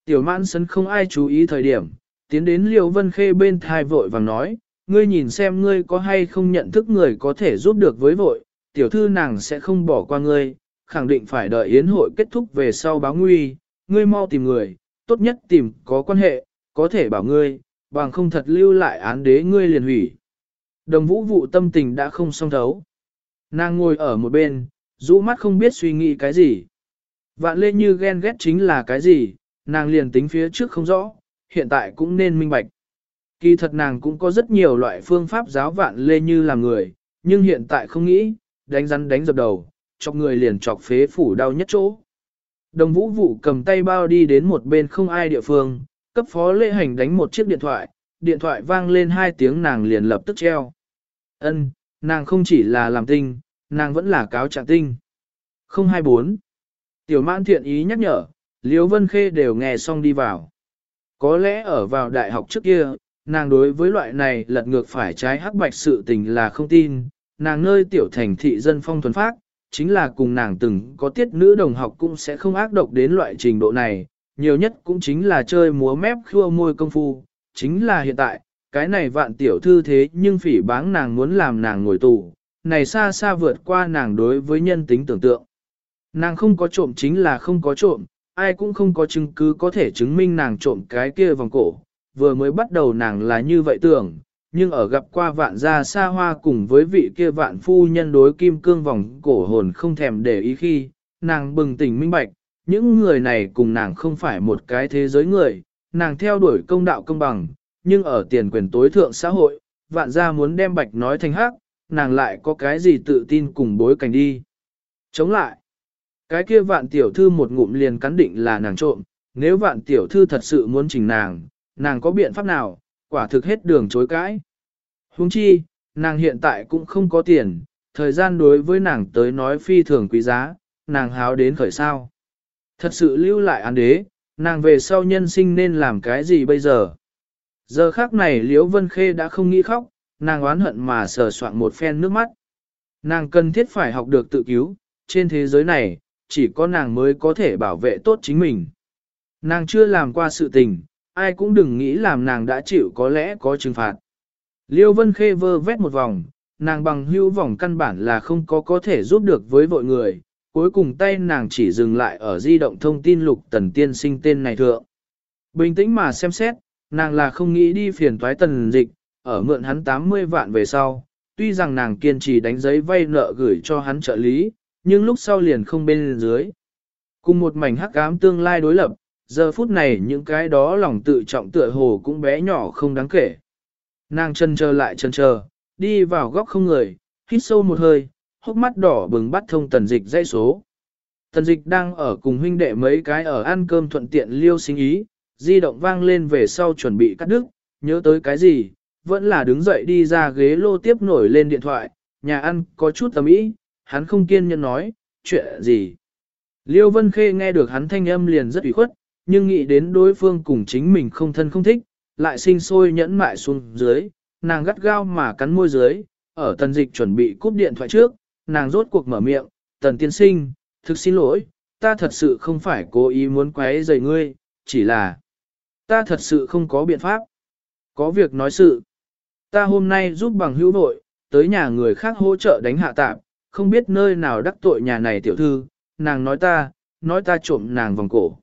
Tiểu mãn sấn không ai chú ý thời điểm, tiến đến Liêu Vân Khê bên thai vội vàng nói, ngươi nhìn xem ngươi có hay không nhận thức người có thể giúp được với vội, tiểu thư nàng sẽ không bỏ qua ngươi, khẳng định phải đợi yến hội kết thúc về sau báo nguy, ngươi mau tìm người, tốt nhất tìm có quan hệ, có thể bảo ngươi, bằng không thật lưu lại án đế ngươi liền hủy. Đồng vũ vụ tâm tình đã không song thấu. Nàng ngồi ở một bên, rũ mắt không biết suy nghĩ cái gì. Vạn lê như ghen ghét chính là cái gì, nàng liền tính phía trước không rõ, hiện tại cũng nên minh bạch. Kỳ thật nàng cũng có rất nhiều loại phương pháp giáo vạn lê như làm người, nhưng hiện tại không nghĩ, đánh rắn đánh dập đầu, chọc người liền chọc phế phủ đau nhất chỗ. Đồng vũ vụ cầm tay bao đi đến một bên không ai địa phương, cấp phó lễ hành đánh một chiếc điện thoại, điện thoại vang lên hai tiếng nàng liền lập tức treo. Ân, nàng không chỉ là làm tinh, nàng vẫn là cáo trạng tinh. 024. Tiểu mãn thiện ý nhắc nhở, Liễu Vân Khê đều nghe xong đi vào. Có lẽ ở vào đại học trước kia, nàng đối với loại này lật ngược phải trái hắc bạch sự tình là không tin, nàng nơi tiểu thành thị dân phong thuần phác, chính là cùng nàng từng có tiết nữ đồng học cũng sẽ không ác độc đến loại trình độ này, nhiều nhất cũng chính là chơi múa mép khua môi công phu, chính là hiện tại, cái này vạn tiểu thư thế nhưng phỉ báng nàng muốn làm nàng ngồi tù, này xa xa vượt qua nàng đối với nhân tính tưởng tượng. Nàng không có trộm chính là không có trộm, ai cũng không có chứng cứ có thể chứng minh nàng trộm cái kia vòng cổ, vừa mới bắt đầu nàng là như vậy tưởng, nhưng ở gặp qua vạn gia xa hoa cùng với vị kia vạn phu nhân đối kim cương vòng cổ hồn không thèm để ý khi, nàng bừng tỉnh minh bạch, những người này cùng nàng không phải một cái thế giới người, nàng theo đuổi công đạo công bằng, nhưng ở tiền quyền tối thượng xã hội, vạn gia muốn đem bạch nói thành hắc, nàng lại có cái gì tự tin cùng bối cảnh đi. Chống lại, cái kia vạn tiểu thư một ngụm liền cắn định là nàng trộm, nếu vạn tiểu thư thật sự muốn chỉnh nàng, nàng có biện pháp nào, quả thực hết đường chối cãi. Huống chi, nàng hiện tại cũng không có tiền, thời gian đối với nàng tới nói phi thường quý giá, nàng háo đến khởi sao. Thật sự lưu lại án đế, nàng về sau nhân sinh nên làm cái gì bây giờ? Giờ khác này Liễu Vân Khê đã không nghĩ khóc, nàng oán hận mà sờ soạn một phen nước mắt. Nàng cần thiết phải học được tự cứu, trên thế giới này, chỉ có nàng mới có thể bảo vệ tốt chính mình. Nàng chưa làm qua sự tình, ai cũng đừng nghĩ làm nàng đã chịu có lẽ có trừng phạt. Liêu Vân Khê vơ vét một vòng, nàng bằng hữu vòng căn bản là không có có thể giúp được với vội người, cuối cùng tay nàng chỉ dừng lại ở di động thông tin lục tần tiên sinh tên này thượng. Bình tĩnh mà xem xét, nàng là không nghĩ đi phiền toái tần dịch, ở mượn hắn 80 vạn về sau, tuy rằng nàng kiên trì đánh giấy vay nợ gửi cho hắn trợ lý, nhưng lúc sau liền không bên dưới. Cùng một mảnh hắc ám tương lai đối lập, giờ phút này những cái đó lòng tự trọng tựa hồ cũng bé nhỏ không đáng kể. Nàng chân chờ lại chân chờ, đi vào góc không người, hít sâu một hơi, hốc mắt đỏ bừng bắt thông tần dịch dây số. Tần dịch đang ở cùng huynh đệ mấy cái ở ăn cơm thuận tiện liêu sinh ý, di động vang lên về sau chuẩn bị cắt đứt, nhớ tới cái gì, vẫn là đứng dậy đi ra ghế lô tiếp nổi lên điện thoại, nhà ăn có chút tầm ý, hắn không kiên nhẫn nói, chuyện gì. Liêu Vân Khê nghe được hắn thanh âm liền rất ủy khuất, nhưng nghĩ đến đối phương cùng chính mình không thân không thích, lại sinh sôi nhẫn mại xuống dưới, nàng gắt gao mà cắn môi dưới, ở tần dịch chuẩn bị cúp điện thoại trước, nàng rốt cuộc mở miệng, tần tiên sinh, thực xin lỗi, ta thật sự không phải cố ý muốn quấy rầy ngươi, chỉ là ta thật sự không có biện pháp. Có việc nói sự, ta hôm nay giúp bằng hữu nội, tới nhà người khác hỗ trợ đánh hạ tạm, không biết nơi nào đắc tội nhà này tiểu thư, nàng nói ta, nói ta trộm nàng vòng cổ.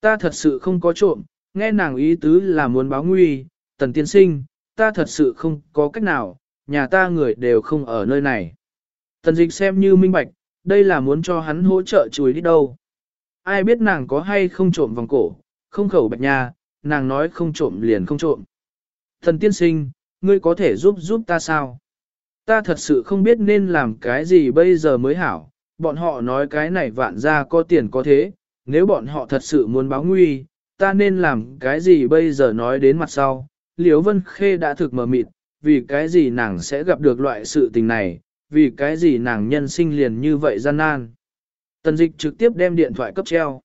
Ta thật sự không có trộm, nghe nàng ý tứ là muốn báo nguy, tần tiên sinh, ta thật sự không có cách nào, nhà ta người đều không ở nơi này. Tần dịch xem như minh bạch, đây là muốn cho hắn hỗ trợ chùi đi đâu. Ai biết nàng có hay không trộm vòng cổ, không khẩu bạch nhà, nàng nói không trộm liền không trộm. Thần tiên sinh, ngươi có thể giúp giúp ta sao? Ta thật sự không biết nên làm cái gì bây giờ mới hảo, bọn họ nói cái này vạn ra có tiền có thế, nếu bọn họ thật sự muốn báo nguy, ta nên làm cái gì bây giờ nói đến mặt sau. Liễu Vân Khê đã thực mờ mịt, vì cái gì nàng sẽ gặp được loại sự tình này, vì cái gì nàng nhân sinh liền như vậy gian nan. Tần dịch trực tiếp đem điện thoại cấp treo.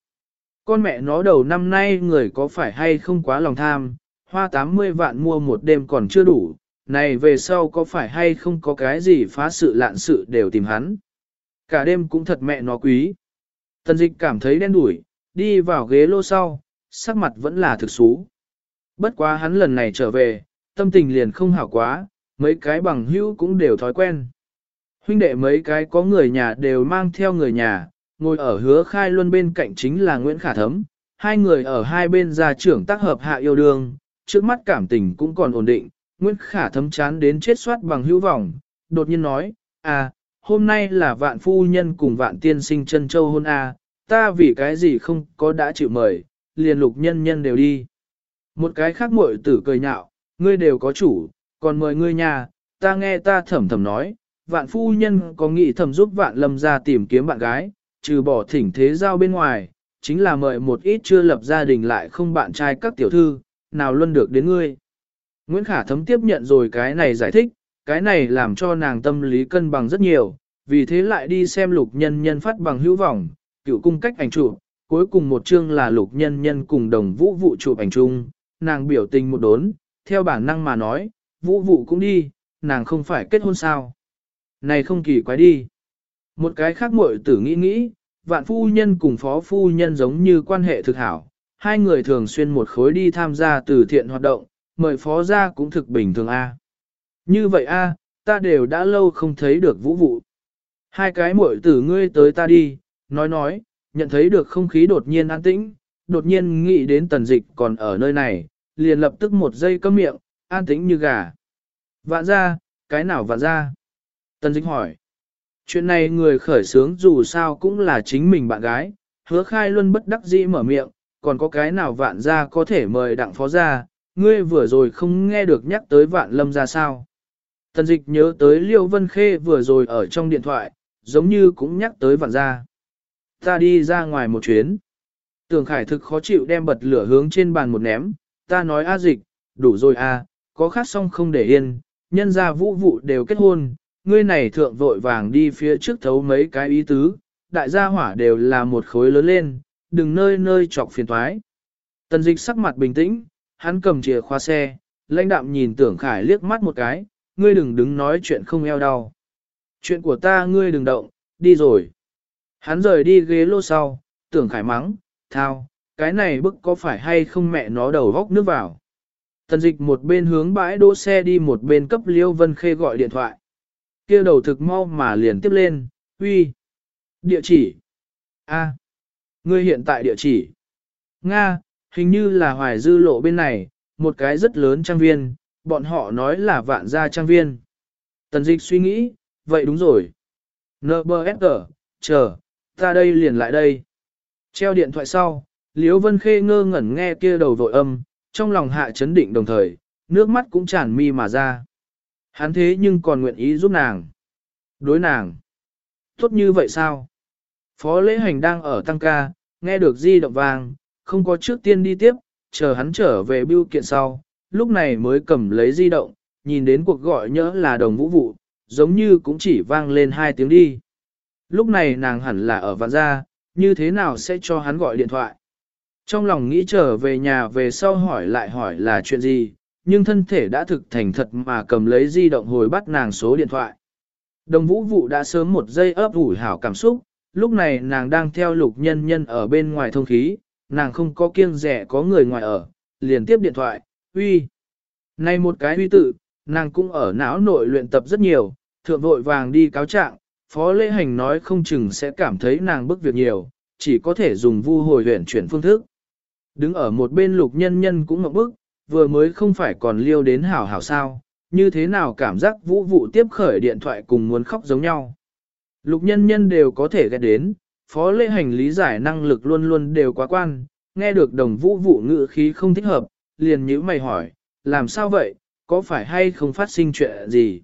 Con mẹ nó đầu năm nay người có phải hay không quá lòng tham, hoa 80 vạn mua một đêm còn chưa đủ, này về sau có phải hay không có cái gì phá sự lạn sự đều tìm hắn. Cả đêm cũng thật mẹ nó quý. Tần dịch cảm thấy đen đủi, đi vào ghế lô sau, sắc mặt vẫn là thực xú. Bất quá hắn lần này trở về, tâm tình liền không hảo quá, mấy cái bằng hữu cũng đều thói quen. Huynh đệ mấy cái có người nhà đều mang theo người nhà, ngồi ở hứa khai luân bên cạnh chính là Nguyễn Khả Thấm, hai người ở hai bên gia trưởng tác hợp hạ yêu đương, trước mắt cảm tình cũng còn ổn định, Nguyễn Khả Thấm chán đến chết soát bằng hữu vọng, đột nhiên nói, à, hôm nay là vạn phu nhân cùng vạn tiên sinh chân châu hôn a, à, ta vì cái gì không có đã chịu mời, liền lục nhân nhân đều đi. Một cái khác muội tử cười nhạo, ngươi đều có chủ, còn mời ngươi nhà, ta nghe ta thầm thầm nói, vạn phu nhân có nghị thầm giúp vạn lâm ra tìm kiếm bạn gái, trừ bỏ thỉnh thế giao bên ngoài, chính là mời một ít chưa lập gia đình lại không bạn trai các tiểu thư, nào luôn được đến ngươi. Nguyễn Khả Thấm tiếp nhận rồi cái này giải thích, cái này làm cho nàng tâm lý cân bằng rất nhiều, vì thế lại đi xem lục nhân nhân phát bằng hữu vọng, cựu cung cách ảnh chụp, cuối cùng một chương là lục nhân nhân cùng đồng vũ vụ chụp ảnh chung, nàng biểu tình một đốn, theo bản năng mà nói, vũ vụ cũng đi, nàng không phải kết hôn sao. Này không kỳ quái đi. Một cái khác muội tử nghĩ nghĩ, vạn phu nhân cùng phó phu nhân giống như quan hệ thực hảo, hai người thường xuyên một khối đi tham gia từ thiện hoạt động, mời phó ra cũng thực bình thường a. Như vậy a, ta đều đã lâu không thấy được vũ vụ. Hai cái muội tử ngươi tới ta đi, nói nói, nhận thấy được không khí đột nhiên an tĩnh, đột nhiên nghĩ đến tần dịch còn ở nơi này, liền lập tức một giây cấm miệng, an tĩnh như gà. Vạn ra, cái nào vạn ra? Tần dịch hỏi. Chuyện này người khởi sướng dù sao cũng là chính mình bạn gái, hứa khai luôn bất đắc dĩ mở miệng, còn có cái nào vạn ra có thể mời đặng phó ra, ngươi vừa rồi không nghe được nhắc tới vạn lâm ra sao. Tần dịch nhớ tới Liêu Vân Khê vừa rồi ở trong điện thoại, giống như cũng nhắc tới vạn ra. Ta đi ra ngoài một chuyến. Tưởng Khải thực khó chịu đem bật lửa hướng trên bàn một ném, ta nói a dịch, đủ rồi a, có khác xong không để yên, nhân ra vũ vụ đều kết hôn, ngươi này thượng vội vàng đi phía trước thấu mấy cái ý tứ, đại gia hỏa đều là một khối lớn lên, đừng nơi nơi chọc phiền thoái. Tần dịch sắc mặt bình tĩnh, hắn cầm chìa khóa xe, lãnh đạm nhìn tưởng khải liếc mắt một cái, ngươi đừng đứng nói chuyện không eo đau. Chuyện của ta ngươi đừng động, đi rồi. Hắn rời đi ghế lô sau, tưởng khải mắng, thao, cái này bức có phải hay không mẹ nó đầu góc nước vào. Tần dịch một bên hướng bãi đỗ xe đi một bên cấp Liêu Vân Khê gọi điện thoại. kia đầu thực mau mà liền tiếp lên, uy, địa chỉ, a, ngươi hiện tại địa chỉ, Nga, hình như là hoài dư lộ bên này, một cái rất lớn trang viên, bọn họ nói là vạn gia trang viên. Tần dịch suy nghĩ, vậy đúng rồi. NBSG, chờ, ta đây liền lại đây. Treo điện thoại sau, Liễu Vân Khê ngơ ngẩn nghe kia đầu vội âm, trong lòng hạ chấn định đồng thời, nước mắt cũng tràn mi mà ra. Hắn thế nhưng còn nguyện ý giúp nàng. Đối nàng. Tốt như vậy sao? Phó lễ hành đang ở tăng ca, nghe được di động vàng, không có trước tiên đi tiếp, chờ hắn trở về bưu kiện sau, lúc này mới cầm lấy di động, nhìn đến cuộc gọi nhớ là đồng vũ vụ, giống như cũng chỉ vang lên hai tiếng đi. Lúc này nàng hẳn là ở vạn gia, như thế nào sẽ cho hắn gọi điện thoại. Trong lòng nghĩ trở về nhà về sau hỏi lại hỏi là chuyện gì, nhưng thân thể đã thực thành thật mà cầm lấy di động hồi bắt nàng số điện thoại. Đồng vũ vụ đã sớm một giây ấp ủi hảo cảm xúc, lúc này nàng đang theo lục nhân nhân ở bên ngoài thông khí, nàng không có kiêng rẻ có người ngoài ở, liền tiếp điện thoại, uy. Này một cái uy tự, nàng cũng ở não nội luyện tập rất nhiều, thượng vội vàng đi cáo trạng, phó lễ hành nói không chừng sẽ cảm thấy nàng bức việc nhiều, chỉ có thể dùng vu hồi huyển chuyển phương thức. Đứng ở một bên lục nhân nhân cũng ngậm bức, vừa mới không phải còn liêu đến hảo hảo sao, như thế nào cảm giác vũ vụ tiếp khởi điện thoại cùng muốn khóc giống nhau. Lục nhân nhân đều có thể ghét đến, phó lễ hành lý giải năng lực luôn luôn đều quá quan, nghe được đồng vũ vụ ngữ khí không thích hợp, liền nhíu mày hỏi, làm sao vậy, có phải hay không phát sinh chuyện gì?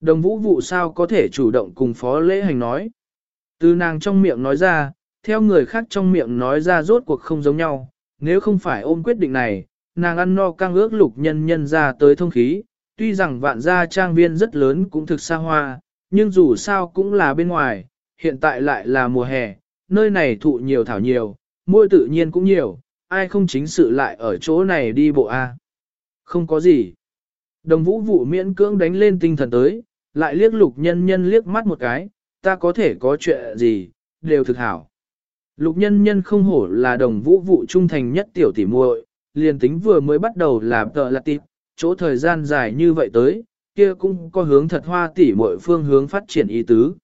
Đồng vũ vụ sao có thể chủ động cùng phó lễ hành nói? Từ nàng trong miệng nói ra, theo người khác trong miệng nói ra rốt cuộc không giống nhau, nếu không phải ôm quyết định này, nàng ăn no căng ước lục nhân nhân ra tới thông khí, tuy rằng vạn gia trang viên rất lớn cũng thực xa hoa, nhưng dù sao cũng là bên ngoài, hiện tại lại là mùa hè, nơi này thụ nhiều thảo nhiều, môi tự nhiên cũng nhiều, ai không chính sự lại ở chỗ này đi bộ a Không có gì. Đồng vũ vụ miễn cưỡng đánh lên tinh thần tới, lại liếc lục nhân nhân liếc mắt một cái, ta có thể có chuyện gì, đều thực hảo. Lục nhân nhân không hổ là đồng vũ vụ trung thành nhất tiểu tỷ muội, liền tính vừa mới bắt đầu làm tợ là tịp, chỗ thời gian dài như vậy tới, kia cũng có hướng thật hoa tỷ muội phương hướng phát triển ý tứ.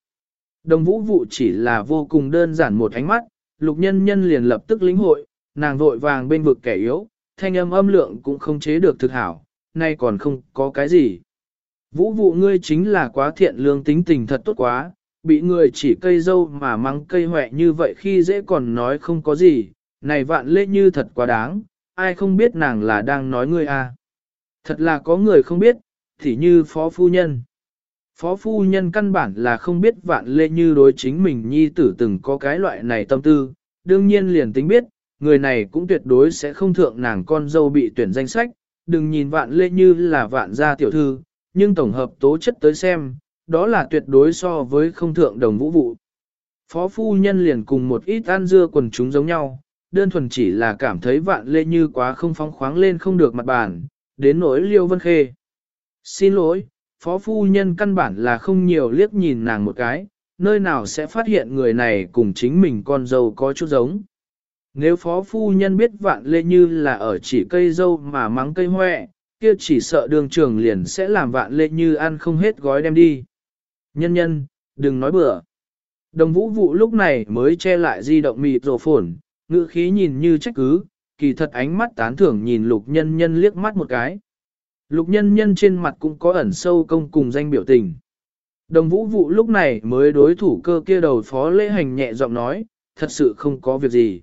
Đồng vũ vụ chỉ là vô cùng đơn giản một ánh mắt, lục nhân nhân liền lập tức lĩnh hội, nàng vội vàng bên vực kẻ yếu, thanh âm âm lượng cũng không chế được thực hảo, nay còn không có cái gì. Vũ vụ ngươi chính là quá thiện lương tính tình thật tốt quá, bị người chỉ cây dâu mà mắng cây hoẹ như vậy khi dễ còn nói không có gì, này vạn lê như thật quá đáng, ai không biết nàng là đang nói ngươi à. Thật là có người không biết, thì như phó phu nhân. Phó phu nhân căn bản là không biết vạn lê như đối chính mình nhi tử từng có cái loại này tâm tư, đương nhiên liền tính biết, người này cũng tuyệt đối sẽ không thượng nàng con dâu bị tuyển danh sách, đừng nhìn vạn lê như là vạn gia tiểu thư, nhưng tổng hợp tố chất tới xem, đó là tuyệt đối so với không thượng đồng vũ vụ. Phó phu nhân liền cùng một ít ăn dưa quần chúng giống nhau, đơn thuần chỉ là cảm thấy vạn lê như quá không phóng khoáng lên không được mặt bàn, đến nỗi liêu vân khê. Xin lỗi, phó phu nhân căn bản là không nhiều liếc nhìn nàng một cái, nơi nào sẽ phát hiện người này cùng chính mình con dâu có chút giống. Nếu phó phu nhân biết vạn lê như là ở chỉ cây dâu mà mắng cây hoẹ, kia chỉ sợ đường trường liền sẽ làm vạn lê như ăn không hết gói đem đi. Nhân nhân, đừng nói bừa. Đồng vũ vụ lúc này mới che lại di động mịt rổ phổn, ngữ khí nhìn như trách cứ, kỳ thật ánh mắt tán thưởng nhìn lục nhân nhân liếc mắt một cái. Lục nhân nhân trên mặt cũng có ẩn sâu công cùng danh biểu tình. Đồng vũ vụ lúc này mới đối thủ cơ kia đầu phó lễ hành nhẹ giọng nói, thật sự không có việc gì.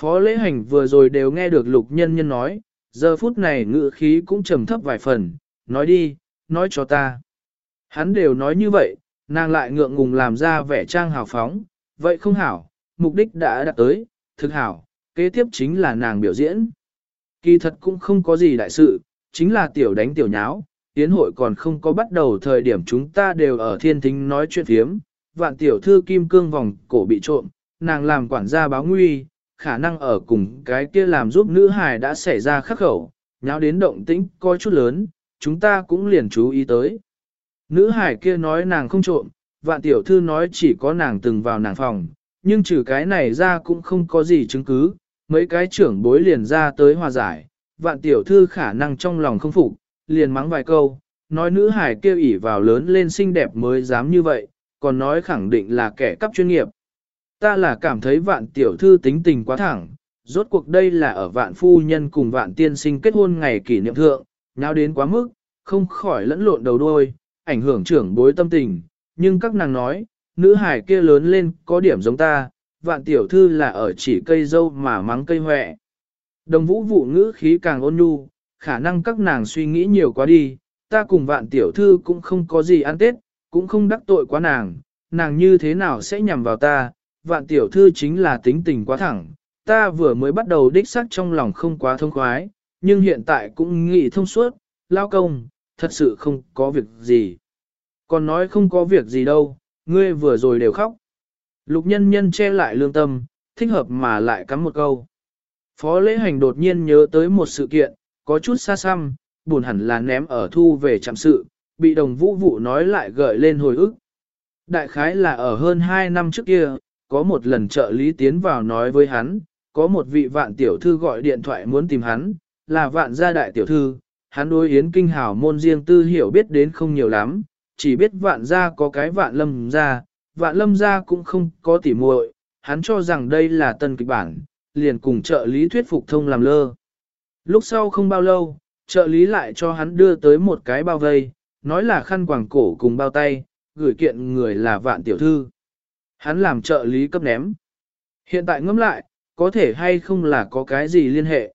Phó lễ hành vừa rồi đều nghe được lục nhân nhân nói, giờ phút này ngự khí cũng trầm thấp vài phần, nói đi, nói cho ta. Hắn đều nói như vậy, nàng lại ngượng ngùng làm ra vẻ trang hào phóng, vậy không hảo, mục đích đã đạt tới, thực hảo, kế tiếp chính là nàng biểu diễn. Kỳ thật cũng không có gì đại sự, chính là tiểu đánh tiểu nháo, tiến hội còn không có bắt đầu thời điểm chúng ta đều ở thiên thính nói chuyện phiếm, vạn tiểu thư kim cương vòng cổ bị trộm, nàng làm quản gia báo nguy, khả năng ở cùng cái kia làm giúp nữ hài đã xảy ra khắc khẩu, nháo đến động tĩnh coi chút lớn, chúng ta cũng liền chú ý tới. Nữ hải kia nói nàng không trộm, vạn tiểu thư nói chỉ có nàng từng vào nàng phòng, nhưng trừ cái này ra cũng không có gì chứng cứ, mấy cái trưởng bối liền ra tới hòa giải, vạn tiểu thư khả năng trong lòng không phục, liền mắng vài câu, nói nữ hải kêu ỉ vào lớn lên xinh đẹp mới dám như vậy, còn nói khẳng định là kẻ cắp chuyên nghiệp. Ta là cảm thấy vạn tiểu thư tính tình quá thẳng, rốt cuộc đây là ở vạn phu nhân cùng vạn tiên sinh kết hôn ngày kỷ niệm thượng, nào đến quá mức, không khỏi lẫn lộn đầu đuôi, ảnh hưởng trưởng bối tâm tình, nhưng các nàng nói, nữ hải kia lớn lên có điểm giống ta, vạn tiểu thư là ở chỉ cây dâu mà mắng cây hoẹ. Đồng vũ vụ ngữ khí càng ôn nhu, khả năng các nàng suy nghĩ nhiều quá đi, ta cùng vạn tiểu thư cũng không có gì ăn tết, cũng không đắc tội quá nàng, nàng như thế nào sẽ nhằm vào ta, vạn tiểu thư chính là tính tình quá thẳng, ta vừa mới bắt đầu đích xác trong lòng không quá thông khoái, nhưng hiện tại cũng nghĩ thông suốt, lao công, thật sự không có việc gì. Còn nói không có việc gì đâu, ngươi vừa rồi đều khóc. Lục nhân nhân che lại lương tâm, thích hợp mà lại cắm một câu. Phó lễ hành đột nhiên nhớ tới một sự kiện, có chút xa xăm, buồn hẳn là ném ở thu về chạm sự, bị đồng vũ vụ nói lại gợi lên hồi ức. Đại khái là ở hơn 2 năm trước kia, có một lần trợ lý tiến vào nói với hắn, có một vị vạn tiểu thư gọi điện thoại muốn tìm hắn, là vạn gia đại tiểu thư, hắn đối yến kinh hào môn riêng tư hiểu biết đến không nhiều lắm, chỉ biết vạn gia có cái vạn lâm gia, vạn lâm gia cũng không có tỉ muội, hắn cho rằng đây là tân kịch bản, liền cùng trợ lý thuyết phục thông làm lơ. Lúc sau không bao lâu, trợ lý lại cho hắn đưa tới một cái bao vây, nói là khăn quàng cổ cùng bao tay, gửi kiện người là vạn tiểu thư. Hắn làm trợ lý cấp ném. Hiện tại ngẫm lại, có thể hay không là có cái gì liên hệ.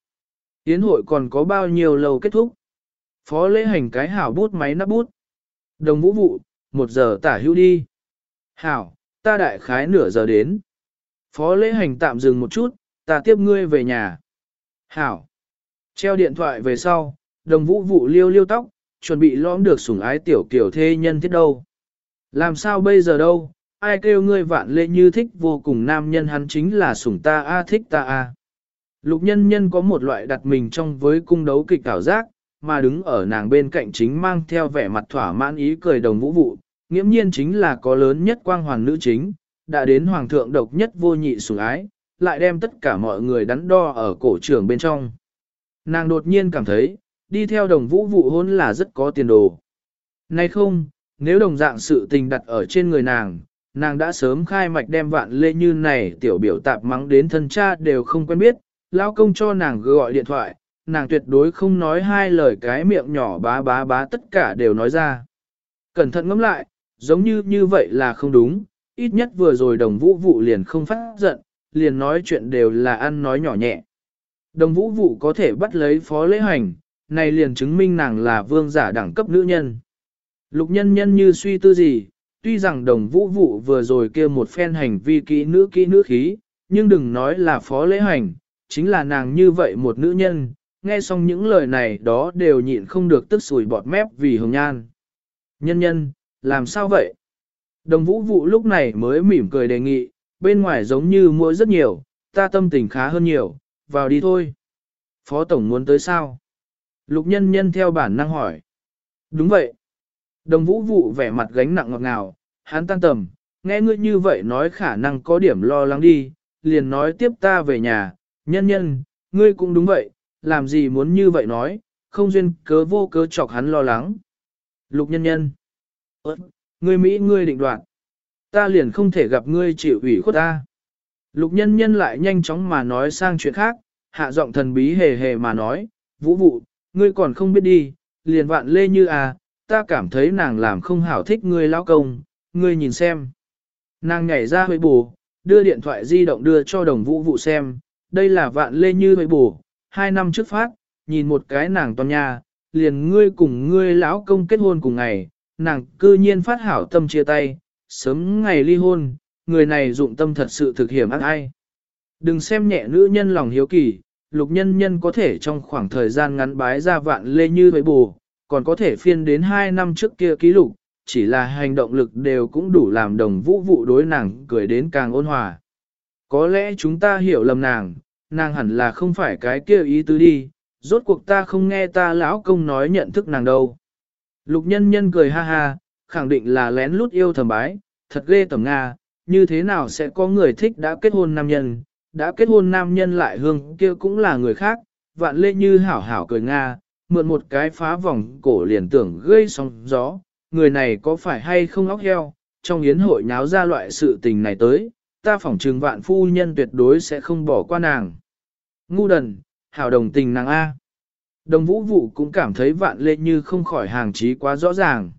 Tiến hội còn có bao nhiêu lâu kết thúc. Phó lễ hành cái hảo bút máy nắp bút. Đồng vũ vụ, một giờ tả hữu đi. Hảo, ta đại khái nửa giờ đến. Phó lễ hành tạm dừng một chút, ta tiếp ngươi về nhà. Hảo. Treo điện thoại về sau, đồng vũ vụ liêu liêu tóc, chuẩn bị lõm được sủng ái tiểu kiểu thê nhân thiết đâu. Làm sao bây giờ đâu, ai kêu ngươi vạn lệ như thích vô cùng nam nhân hắn chính là sủng ta a thích ta a. Lục nhân nhân có một loại đặt mình trong với cung đấu kịch ảo giác, mà đứng ở nàng bên cạnh chính mang theo vẻ mặt thỏa mãn ý cười đồng vũ vụ, nghiễm nhiên chính là có lớn nhất quang hoàng nữ chính, đã đến hoàng thượng độc nhất vô nhị sủng ái, lại đem tất cả mọi người đắn đo ở cổ trường bên trong. Nàng đột nhiên cảm thấy, đi theo đồng vũ vụ hôn là rất có tiền đồ. Nay không, nếu đồng dạng sự tình đặt ở trên người nàng, nàng đã sớm khai mạch đem vạn lê như này tiểu biểu tạp mắng đến thân cha đều không quen biết, lao công cho nàng gọi điện thoại, nàng tuyệt đối không nói hai lời cái miệng nhỏ bá bá bá tất cả đều nói ra. Cẩn thận ngẫm lại, giống như như vậy là không đúng, ít nhất vừa rồi đồng vũ vụ liền không phát giận, liền nói chuyện đều là ăn nói nhỏ nhẹ. Đồng vũ vụ có thể bắt lấy phó lễ hành, này liền chứng minh nàng là vương giả đẳng cấp nữ nhân. Lục nhân nhân như suy tư gì, tuy rằng đồng vũ vụ vừa rồi kia một phen hành vi kỹ nữ kỹ nữ khí, nhưng đừng nói là phó lễ hành, chính là nàng như vậy một nữ nhân, nghe xong những lời này đó đều nhịn không được tức sùi bọt mép vì hồng nhan. Nhân nhân, làm sao vậy? Đồng vũ vụ lúc này mới mỉm cười đề nghị, bên ngoài giống như mưa rất nhiều, ta tâm tình khá hơn nhiều, vào đi thôi. Phó Tổng muốn tới sao? Lục nhân nhân theo bản năng hỏi. Đúng vậy. Đồng vũ vụ vẻ mặt gánh nặng ngọt ngào, hắn tan tầm, nghe ngươi như vậy nói khả năng có điểm lo lắng đi, liền nói tiếp ta về nhà, nhân nhân, ngươi cũng đúng vậy, làm gì muốn như vậy nói, không duyên cớ vô cớ chọc hắn lo lắng. Lục nhân nhân, ơ, ngươi Mỹ ngươi định đoạt, ta liền không thể gặp ngươi chịu ủy khuất ta. Lục nhân nhân lại nhanh chóng mà nói sang chuyện khác, hạ giọng thần bí hề hề mà nói, vũ vụ, ngươi còn không biết đi, liền vạn lê như à, ta cảm thấy nàng làm không hảo thích ngươi lão công, ngươi nhìn xem. Nàng nhảy ra hơi bù, đưa điện thoại di động đưa cho đồng vũ vụ xem, đây là vạn lê như hơi bù, hai năm trước phát, nhìn một cái nàng toàn nhà, liền ngươi cùng ngươi lão công kết hôn cùng ngày, nàng cư nhiên phát hảo tâm chia tay, sớm ngày ly hôn, người này dụng tâm thật sự thực hiểm ác ai. Đừng xem nhẹ nữ nhân lòng hiếu kỳ, lục nhân nhân có thể trong khoảng thời gian ngắn bái ra vạn lê như với bù, còn có thể phiên đến 2 năm trước kia ký lục, chỉ là hành động lực đều cũng đủ làm đồng vũ vụ đối nàng cười đến càng ôn hòa. Có lẽ chúng ta hiểu lầm nàng, nàng hẳn là không phải cái kia ý tứ đi, rốt cuộc ta không nghe ta lão công nói nhận thức nàng đâu. Lục nhân nhân cười ha ha, khẳng định là lén lút yêu thầm bái, thật ghê tầm Nga, như thế nào sẽ có người thích đã kết hôn nam nhân, đã kết hôn nam nhân lại hương kia cũng là người khác, vạn lê như hảo hảo cười Nga, mượn một cái phá vòng cổ liền tưởng gây sóng gió, người này có phải hay không óc heo, trong yến hội nháo ra loại sự tình này tới, ta phỏng trừng vạn phu nhân tuyệt đối sẽ không bỏ qua nàng. Ngu đần, hảo đồng tình nàng A. Đồng vũ vụ cũng cảm thấy vạn lê như không khỏi hàng trí quá rõ ràng.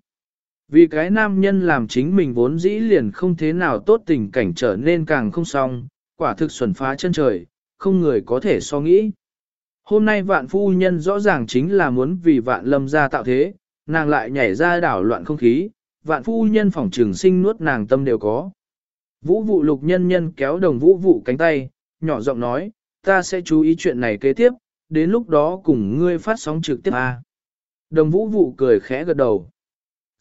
Vì cái nam nhân làm chính mình vốn dĩ liền không thế nào tốt tình cảnh trở nên càng không xong, quả thực xuẩn phá chân trời, không người có thể so nghĩ. Hôm nay vạn phu nhân rõ ràng chính là muốn vì vạn lâm ra tạo thế, nàng lại nhảy ra đảo loạn không khí, vạn phu nhân phỏng trường sinh nuốt nàng tâm đều có. Vũ vụ lục nhân nhân kéo đồng vũ vụ cánh tay, nhỏ giọng nói, ta sẽ chú ý chuyện này kế tiếp, đến lúc đó cùng ngươi phát sóng trực tiếp a. Đồng vũ vụ cười khẽ gật đầu.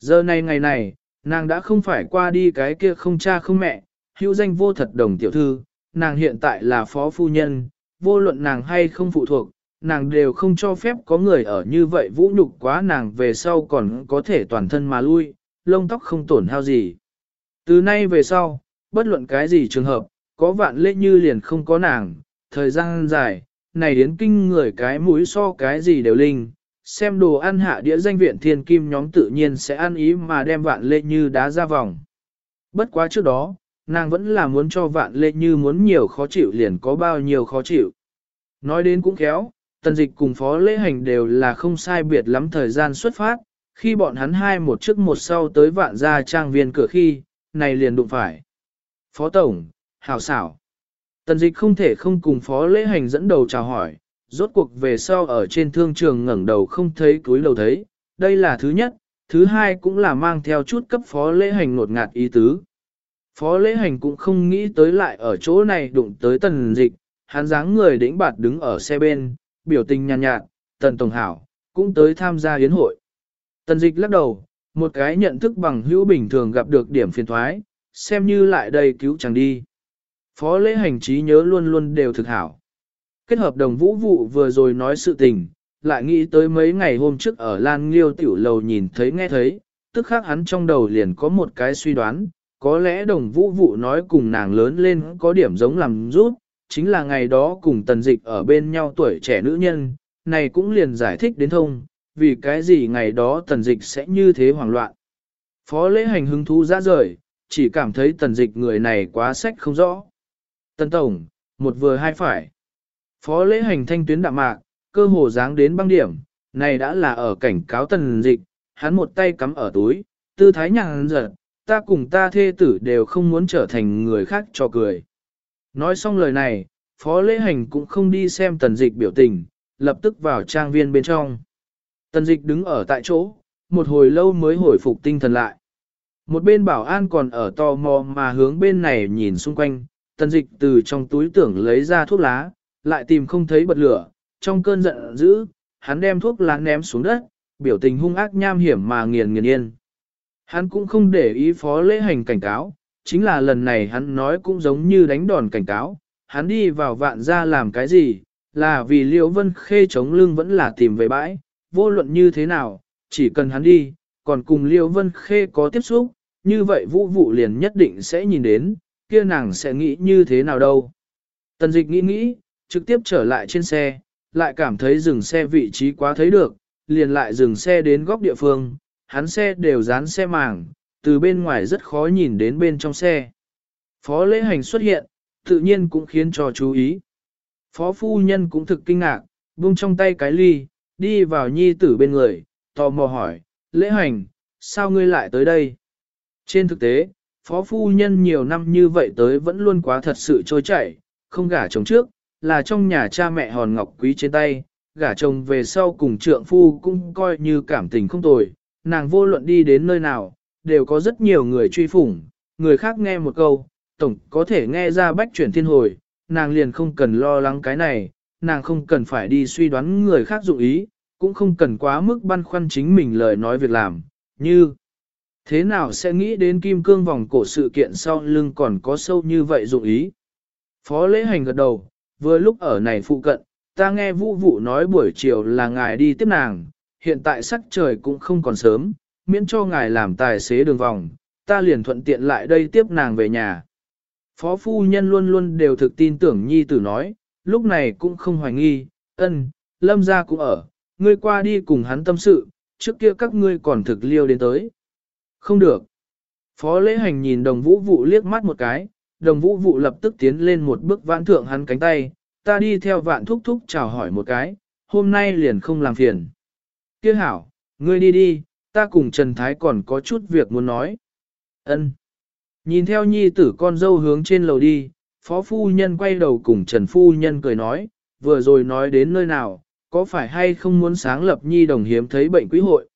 Giờ này ngày này, nàng đã không phải qua đi cái kia không cha không mẹ, hữu danh vô thật đồng tiểu thư, nàng hiện tại là phó phu nhân, vô luận nàng hay không phụ thuộc, nàng đều không cho phép có người ở như vậy vũ nhục quá nàng về sau còn có thể toàn thân mà lui, lông tóc không tổn hao gì. Từ nay về sau, bất luận cái gì trường hợp, có vạn lễ như liền không có nàng, thời gian dài, này đến kinh người cái mũi so cái gì đều linh, xem đồ ăn hạ đĩa danh viện thiên kim nhóm tự nhiên sẽ ăn ý mà đem vạn lệ như đá ra vòng. Bất quá trước đó, nàng vẫn là muốn cho vạn lệ như muốn nhiều khó chịu liền có bao nhiêu khó chịu. Nói đến cũng khéo, tần dịch cùng phó lễ hành đều là không sai biệt lắm thời gian xuất phát, khi bọn hắn hai một trước một sau tới vạn gia trang viên cửa khi, này liền đụng phải. Phó Tổng, hào xảo. Tần dịch không thể không cùng phó lễ hành dẫn đầu chào hỏi, rốt cuộc về sau ở trên thương trường ngẩng đầu không thấy túi đầu thấy, đây là thứ nhất, thứ hai cũng là mang theo chút cấp phó lễ hành ngột ngạt ý tứ. Phó lễ hành cũng không nghĩ tới lại ở chỗ này đụng tới tần dịch, hắn dáng người đĩnh bạt đứng ở xe bên, biểu tình nhàn nhạt, nhạt, tần tổng hảo, cũng tới tham gia yến hội. Tần dịch lắc đầu, một cái nhận thức bằng hữu bình thường gặp được điểm phiền thoái, xem như lại đây cứu chẳng đi. Phó lễ hành trí nhớ luôn luôn đều thực hảo. Kết hợp đồng vũ vụ vừa rồi nói sự tình, lại nghĩ tới mấy ngày hôm trước ở Lan Liêu tiểu lầu nhìn thấy nghe thấy, tức khác hắn trong đầu liền có một cái suy đoán, có lẽ đồng vũ vụ nói cùng nàng lớn lên có điểm giống làm rút, chính là ngày đó cùng tần dịch ở bên nhau tuổi trẻ nữ nhân, này cũng liền giải thích đến thông, vì cái gì ngày đó tần dịch sẽ như thế hoảng loạn. Phó lễ hành hứng thú ra rời, chỉ cảm thấy tần dịch người này quá sách không rõ. Tần Tổng, một vừa hai phải. Phó lễ hành thanh tuyến đạm mạc, cơ hồ dáng đến băng điểm, này đã là ở cảnh cáo tần dịch, hắn một tay cắm ở túi, tư thái nhàng giật, ta cùng ta thê tử đều không muốn trở thành người khác cho cười. Nói xong lời này, phó lễ hành cũng không đi xem tần dịch biểu tình, lập tức vào trang viên bên trong. Tần dịch đứng ở tại chỗ, một hồi lâu mới hồi phục tinh thần lại. Một bên bảo an còn ở tò mò mà hướng bên này nhìn xung quanh, tần dịch từ trong túi tưởng lấy ra thuốc lá, lại tìm không thấy bật lửa, trong cơn giận dữ, hắn đem thuốc lá ném xuống đất, biểu tình hung ác nham hiểm mà nghiền nghiền yên. Hắn cũng không để ý phó lễ hành cảnh cáo, chính là lần này hắn nói cũng giống như đánh đòn cảnh cáo, hắn đi vào vạn ra làm cái gì, là vì Liễu Vân Khê chống lưng vẫn là tìm về bãi, vô luận như thế nào, chỉ cần hắn đi, còn cùng Liễu Vân Khê có tiếp xúc, như vậy vũ vụ liền nhất định sẽ nhìn đến, kia nàng sẽ nghĩ như thế nào đâu. Tần dịch nghĩ nghĩ, trực tiếp trở lại trên xe, lại cảm thấy dừng xe vị trí quá thấy được, liền lại dừng xe đến góc địa phương, hắn xe đều dán xe màng, từ bên ngoài rất khó nhìn đến bên trong xe. Phó lễ hành xuất hiện, tự nhiên cũng khiến cho chú ý. Phó phu nhân cũng thực kinh ngạc, buông trong tay cái ly, đi vào nhi tử bên người, tò mò hỏi, lễ hành, sao ngươi lại tới đây? Trên thực tế, phó phu nhân nhiều năm như vậy tới vẫn luôn quá thật sự trôi chảy, không gả chồng trước, là trong nhà cha mẹ hòn ngọc quý trên tay, gả chồng về sau cùng trượng phu cũng coi như cảm tình không tồi, nàng vô luận đi đến nơi nào, đều có rất nhiều người truy phủng, người khác nghe một câu, tổng có thể nghe ra bách chuyển thiên hồi, nàng liền không cần lo lắng cái này, nàng không cần phải đi suy đoán người khác dụng ý, cũng không cần quá mức băn khoăn chính mình lời nói việc làm, như thế nào sẽ nghĩ đến kim cương vòng cổ sự kiện sau lưng còn có sâu như vậy dụng ý. Phó lễ hành gật đầu, vừa lúc ở này phụ cận, ta nghe vũ vụ nói buổi chiều là ngài đi tiếp nàng, hiện tại sắc trời cũng không còn sớm, miễn cho ngài làm tài xế đường vòng, ta liền thuận tiện lại đây tiếp nàng về nhà. Phó phu nhân luôn luôn đều thực tin tưởng nhi tử nói, lúc này cũng không hoài nghi, ân, lâm gia cũng ở, ngươi qua đi cùng hắn tâm sự, trước kia các ngươi còn thực liêu đến tới. Không được. Phó lễ hành nhìn đồng vũ vụ liếc mắt một cái, đồng vũ vụ lập tức tiến lên một bước vãn thượng hắn cánh tay, ta đi theo vạn thúc thúc chào hỏi một cái, hôm nay liền không làm phiền. Kiếc hảo, ngươi đi đi, ta cùng Trần Thái còn có chút việc muốn nói. Ân. Nhìn theo nhi tử con dâu hướng trên lầu đi, phó phu nhân quay đầu cùng Trần phu nhân cười nói, vừa rồi nói đến nơi nào, có phải hay không muốn sáng lập nhi đồng hiếm thấy bệnh quý hội.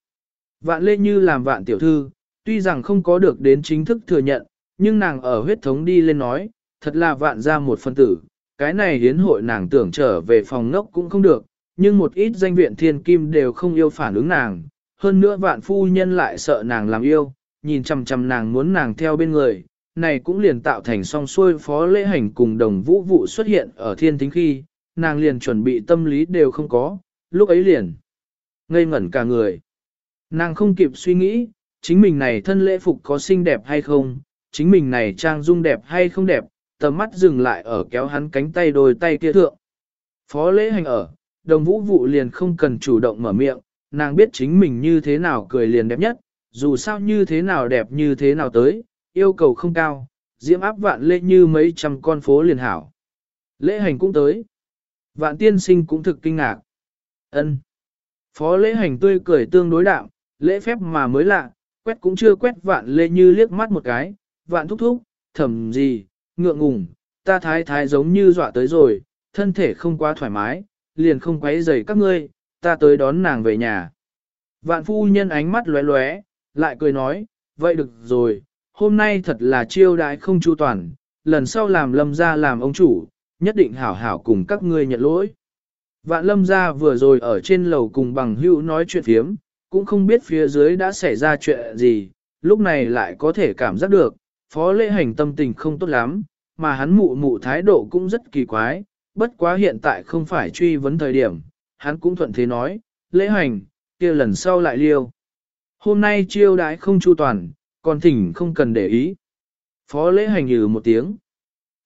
Vạn lê như làm vạn tiểu thư, tuy rằng không có được đến chính thức thừa nhận, nhưng nàng ở huyết thống đi lên nói, thật là vạn ra một phân tử, cái này hiến hội nàng tưởng trở về phòng ngốc cũng không được, nhưng một ít danh viện thiên kim đều không yêu phản ứng nàng, hơn nữa vạn phu nhân lại sợ nàng làm yêu, nhìn chằm chằm nàng muốn nàng theo bên người, này cũng liền tạo thành song xuôi phó lễ hành cùng đồng vũ vụ xuất hiện ở thiên tính khi, nàng liền chuẩn bị tâm lý đều không có, lúc ấy liền ngây ngẩn cả người. Nàng không kịp suy nghĩ, chính mình này thân lễ phục có xinh đẹp hay không, chính mình này trang dung đẹp hay không đẹp, tầm mắt dừng lại ở kéo hắn cánh tay đôi tay kia thượng. Phó lễ hành ở, đồng vũ vụ liền không cần chủ động mở miệng, nàng biết chính mình như thế nào cười liền đẹp nhất, dù sao như thế nào đẹp như thế nào tới, yêu cầu không cao, diễm áp vạn lễ như mấy trăm con phố liền hảo. Lễ hành cũng tới. Vạn tiên sinh cũng thực kinh ngạc. ân Phó lễ hành tươi cười tương đối đạo, lễ phép mà mới lạ, quét cũng chưa quét vạn lễ như liếc mắt một cái, vạn thúc thúc, thầm gì, ngượng ngùng, ta thái thái giống như dọa tới rồi, thân thể không quá thoải mái, liền không quấy rầy các ngươi, ta tới đón nàng về nhà. Vạn phu nhân ánh mắt lóe lóe, lại cười nói, vậy được rồi, hôm nay thật là chiêu đãi không chu toàn, lần sau làm lâm ra làm ông chủ, nhất định hảo hảo cùng các ngươi nhận lỗi. Vạn lâm ra vừa rồi ở trên lầu cùng bằng hữu nói chuyện phiếm, cũng không biết phía dưới đã xảy ra chuyện gì, lúc này lại có thể cảm giác được, phó lễ hành tâm tình không tốt lắm, mà hắn mụ mụ thái độ cũng rất kỳ quái, bất quá hiện tại không phải truy vấn thời điểm, hắn cũng thuận thế nói, lễ hành, kia lần sau lại liêu. Hôm nay chiêu đãi không chu toàn, còn thỉnh không cần để ý. Phó lễ hành nhừ một tiếng.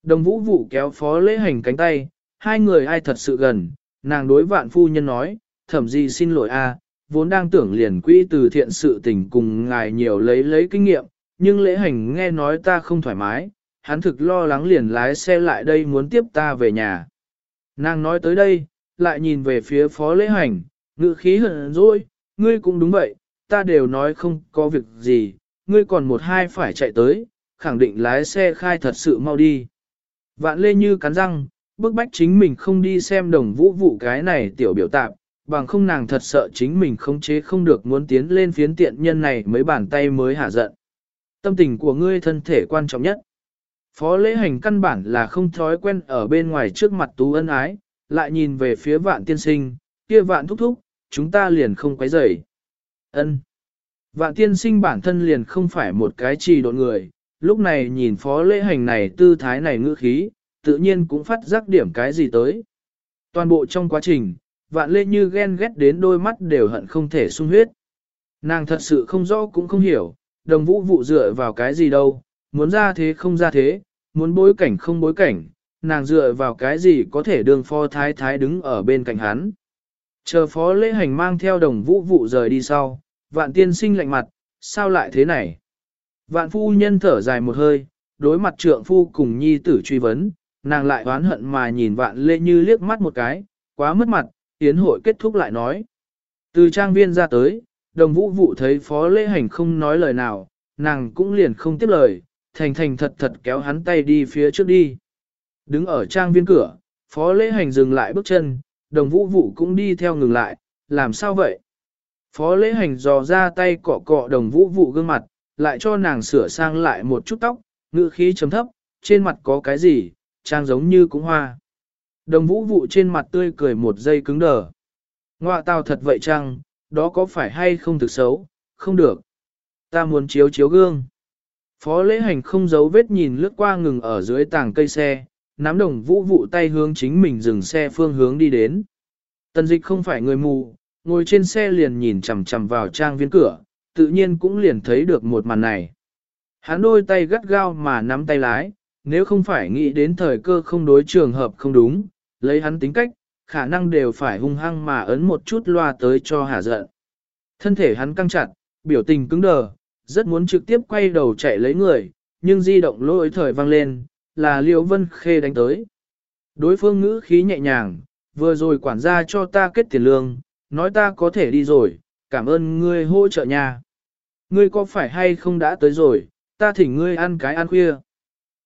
Đồng vũ vụ kéo phó lễ hành cánh tay, hai người ai thật sự gần, nàng đối vạn phu nhân nói, thẩm gì xin lỗi a, vốn đang tưởng liền quỹ từ thiện sự tình cùng ngài nhiều lấy lấy kinh nghiệm, nhưng lễ hành nghe nói ta không thoải mái, hắn thực lo lắng liền lái xe lại đây muốn tiếp ta về nhà. Nàng nói tới đây, lại nhìn về phía phó lễ hành, ngự khí hận rồi, ngươi cũng đúng vậy, ta đều nói không có việc gì, ngươi còn một hai phải chạy tới, khẳng định lái xe khai thật sự mau đi. Vạn lê như cắn răng, bức bách chính mình không đi xem đồng vũ vụ cái này tiểu biểu tạp, bằng không nàng thật sợ chính mình không chế không được muốn tiến lên phiến tiện nhân này mấy bàn tay mới hả giận. Tâm tình của ngươi thân thể quan trọng nhất. Phó lễ hành căn bản là không thói quen ở bên ngoài trước mặt tú ân ái, lại nhìn về phía vạn tiên sinh, kia vạn thúc thúc, chúng ta liền không quấy rầy. Ân. Vạn tiên sinh bản thân liền không phải một cái trì độn người, lúc này nhìn phó lễ hành này tư thái này ngữ khí, tự nhiên cũng phát giác điểm cái gì tới. Toàn bộ trong quá trình, vạn lê như ghen ghét đến đôi mắt đều hận không thể sung huyết. Nàng thật sự không rõ cũng không hiểu, đồng vũ vụ dựa vào cái gì đâu, muốn ra thế không ra thế, muốn bối cảnh không bối cảnh, nàng dựa vào cái gì có thể đường phó thái thái đứng ở bên cạnh hắn. Chờ phó lễ hành mang theo đồng vũ vụ rời đi sau, vạn tiên sinh lạnh mặt, sao lại thế này? Vạn phu nhân thở dài một hơi, đối mặt trượng phu cùng nhi tử truy vấn, nàng lại oán hận mà nhìn vạn lê như liếc mắt một cái, quá mất mặt, tiến hội kết thúc lại nói. Từ trang viên ra tới, đồng vũ vụ thấy phó lễ hành không nói lời nào, nàng cũng liền không tiếp lời, thành thành thật thật kéo hắn tay đi phía trước đi. Đứng ở trang viên cửa, phó lễ hành dừng lại bước chân, đồng vũ vụ cũng đi theo ngừng lại, làm sao vậy? Phó lễ hành dò ra tay cọ cọ đồng vũ vụ gương mặt, lại cho nàng sửa sang lại một chút tóc, ngữ khí chấm thấp, trên mặt có cái gì, trang giống như cũng hoa. Đồng vũ vụ trên mặt tươi cười một giây cứng đờ. Ngoạ tao thật vậy chăng, đó có phải hay không thực xấu, không được. Ta muốn chiếu chiếu gương. Phó lễ hành không giấu vết nhìn lướt qua ngừng ở dưới tàng cây xe, nắm đồng vũ vụ tay hướng chính mình dừng xe phương hướng đi đến. Tần dịch không phải người mù, ngồi trên xe liền nhìn chằm chằm vào trang viên cửa, tự nhiên cũng liền thấy được một màn này. Hắn đôi tay gắt gao mà nắm tay lái, nếu không phải nghĩ đến thời cơ không đối trường hợp không đúng, lấy hắn tính cách, khả năng đều phải hung hăng mà ấn một chút loa tới cho hả giận. Thân thể hắn căng chặt, biểu tình cứng đờ, rất muốn trực tiếp quay đầu chạy lấy người, nhưng di động lỗi thời vang lên, là Liêu Vân Khê đánh tới. Đối phương ngữ khí nhẹ nhàng, vừa rồi quản gia cho ta kết tiền lương, nói ta có thể đi rồi, cảm ơn ngươi hỗ trợ nhà. Ngươi có phải hay không đã tới rồi, ta thỉnh ngươi ăn cái ăn khuya.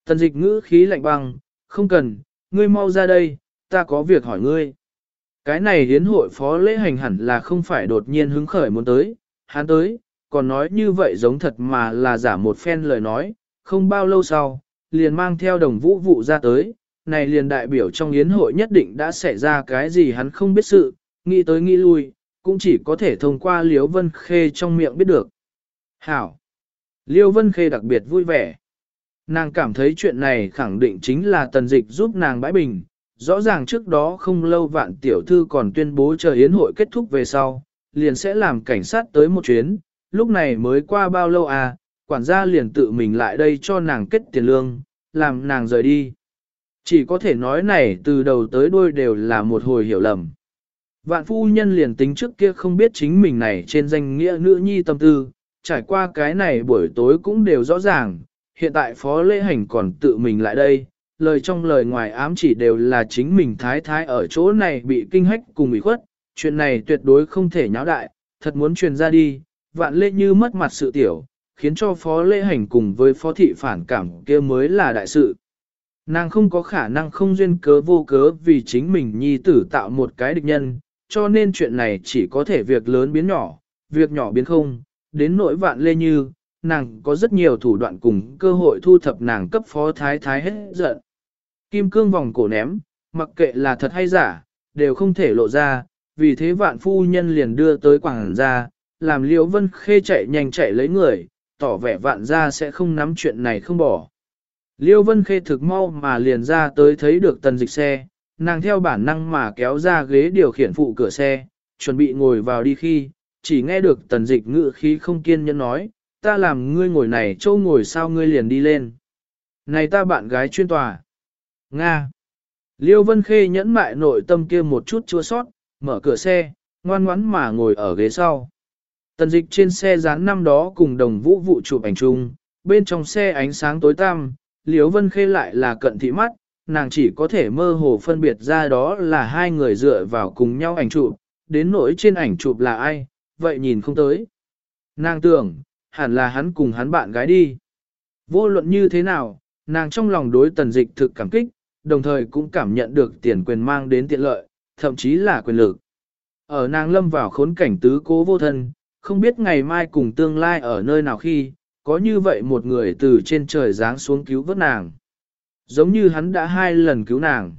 Tần dịch ngữ khí lạnh băng, không cần, ngươi mau ra đây, ta có việc hỏi ngươi. Cái này hiến hội phó lễ hành hẳn là không phải đột nhiên hứng khởi muốn tới, hắn tới, còn nói như vậy giống thật mà là giả một phen lời nói, không bao lâu sau, liền mang theo đồng vũ vụ ra tới, này liền đại biểu trong yến hội nhất định đã xảy ra cái gì hắn không biết sự, nghĩ tới nghĩ lui, cũng chỉ có thể thông qua Liễu Vân Khê trong miệng biết được. Hảo! Liêu Vân Khê đặc biệt vui vẻ. Nàng cảm thấy chuyện này khẳng định chính là tần dịch giúp nàng bãi bình. Rõ ràng trước đó không lâu vạn tiểu thư còn tuyên bố chờ yến hội kết thúc về sau, liền sẽ làm cảnh sát tới một chuyến. Lúc này mới qua bao lâu à, quản gia liền tự mình lại đây cho nàng kết tiền lương, làm nàng rời đi. Chỉ có thể nói này từ đầu tới đuôi đều là một hồi hiểu lầm. Vạn phu nhân liền tính trước kia không biết chính mình này trên danh nghĩa nữ nhi tâm tư, trải qua cái này buổi tối cũng đều rõ ràng, hiện tại phó lễ hành còn tự mình lại đây, lời trong lời ngoài ám chỉ đều là chính mình thái thái ở chỗ này bị kinh hách cùng ủy khuất, chuyện này tuyệt đối không thể nháo đại, thật muốn truyền ra đi, vạn lễ như mất mặt sự tiểu, khiến cho phó lễ hành cùng với phó thị phản cảm kia mới là đại sự. Nàng không có khả năng không duyên cớ vô cớ vì chính mình nhi tử tạo một cái địch nhân, cho nên chuyện này chỉ có thể việc lớn biến nhỏ, việc nhỏ biến không, đến nỗi vạn lê như, nàng có rất nhiều thủ đoạn cùng cơ hội thu thập nàng cấp phó thái thái hết giận. Kim cương vòng cổ ném, mặc kệ là thật hay giả, đều không thể lộ ra, vì thế vạn phu nhân liền đưa tới quảng ra, làm liễu vân khê chạy nhanh chạy lấy người, tỏ vẻ vạn gia sẽ không nắm chuyện này không bỏ. Liêu Vân Khê thực mau mà liền ra tới thấy được tần dịch xe, nàng theo bản năng mà kéo ra ghế điều khiển phụ cửa xe, chuẩn bị ngồi vào đi khi, chỉ nghe được tần dịch ngự khí không kiên nhẫn nói, ta làm ngươi ngồi này châu ngồi sao ngươi liền đi lên. này ta bạn gái chuyên tòa. Nga. Liêu Vân Khê nhẫn mại nội tâm kia một chút chua sót, mở cửa xe, ngoan ngoãn mà ngồi ở ghế sau. Tần dịch trên xe dán năm đó cùng đồng vũ vụ chụp ảnh chung, bên trong xe ánh sáng tối tăm, Liêu Vân Khê lại là cận thị mắt, nàng chỉ có thể mơ hồ phân biệt ra đó là hai người dựa vào cùng nhau ảnh chụp, đến nỗi trên ảnh chụp là ai, vậy nhìn không tới. Nàng tưởng, hẳn là hắn cùng hắn bạn gái đi. Vô luận như thế nào, nàng trong lòng đối tần dịch thực cảm kích, đồng thời cũng cảm nhận được tiền quyền mang đến tiện lợi, thậm chí là quyền lực. Ở nàng lâm vào khốn cảnh tứ cố vô thân, không biết ngày mai cùng tương lai ở nơi nào khi, có như vậy một người từ trên trời giáng xuống cứu vớt nàng. Giống như hắn đã hai lần cứu nàng.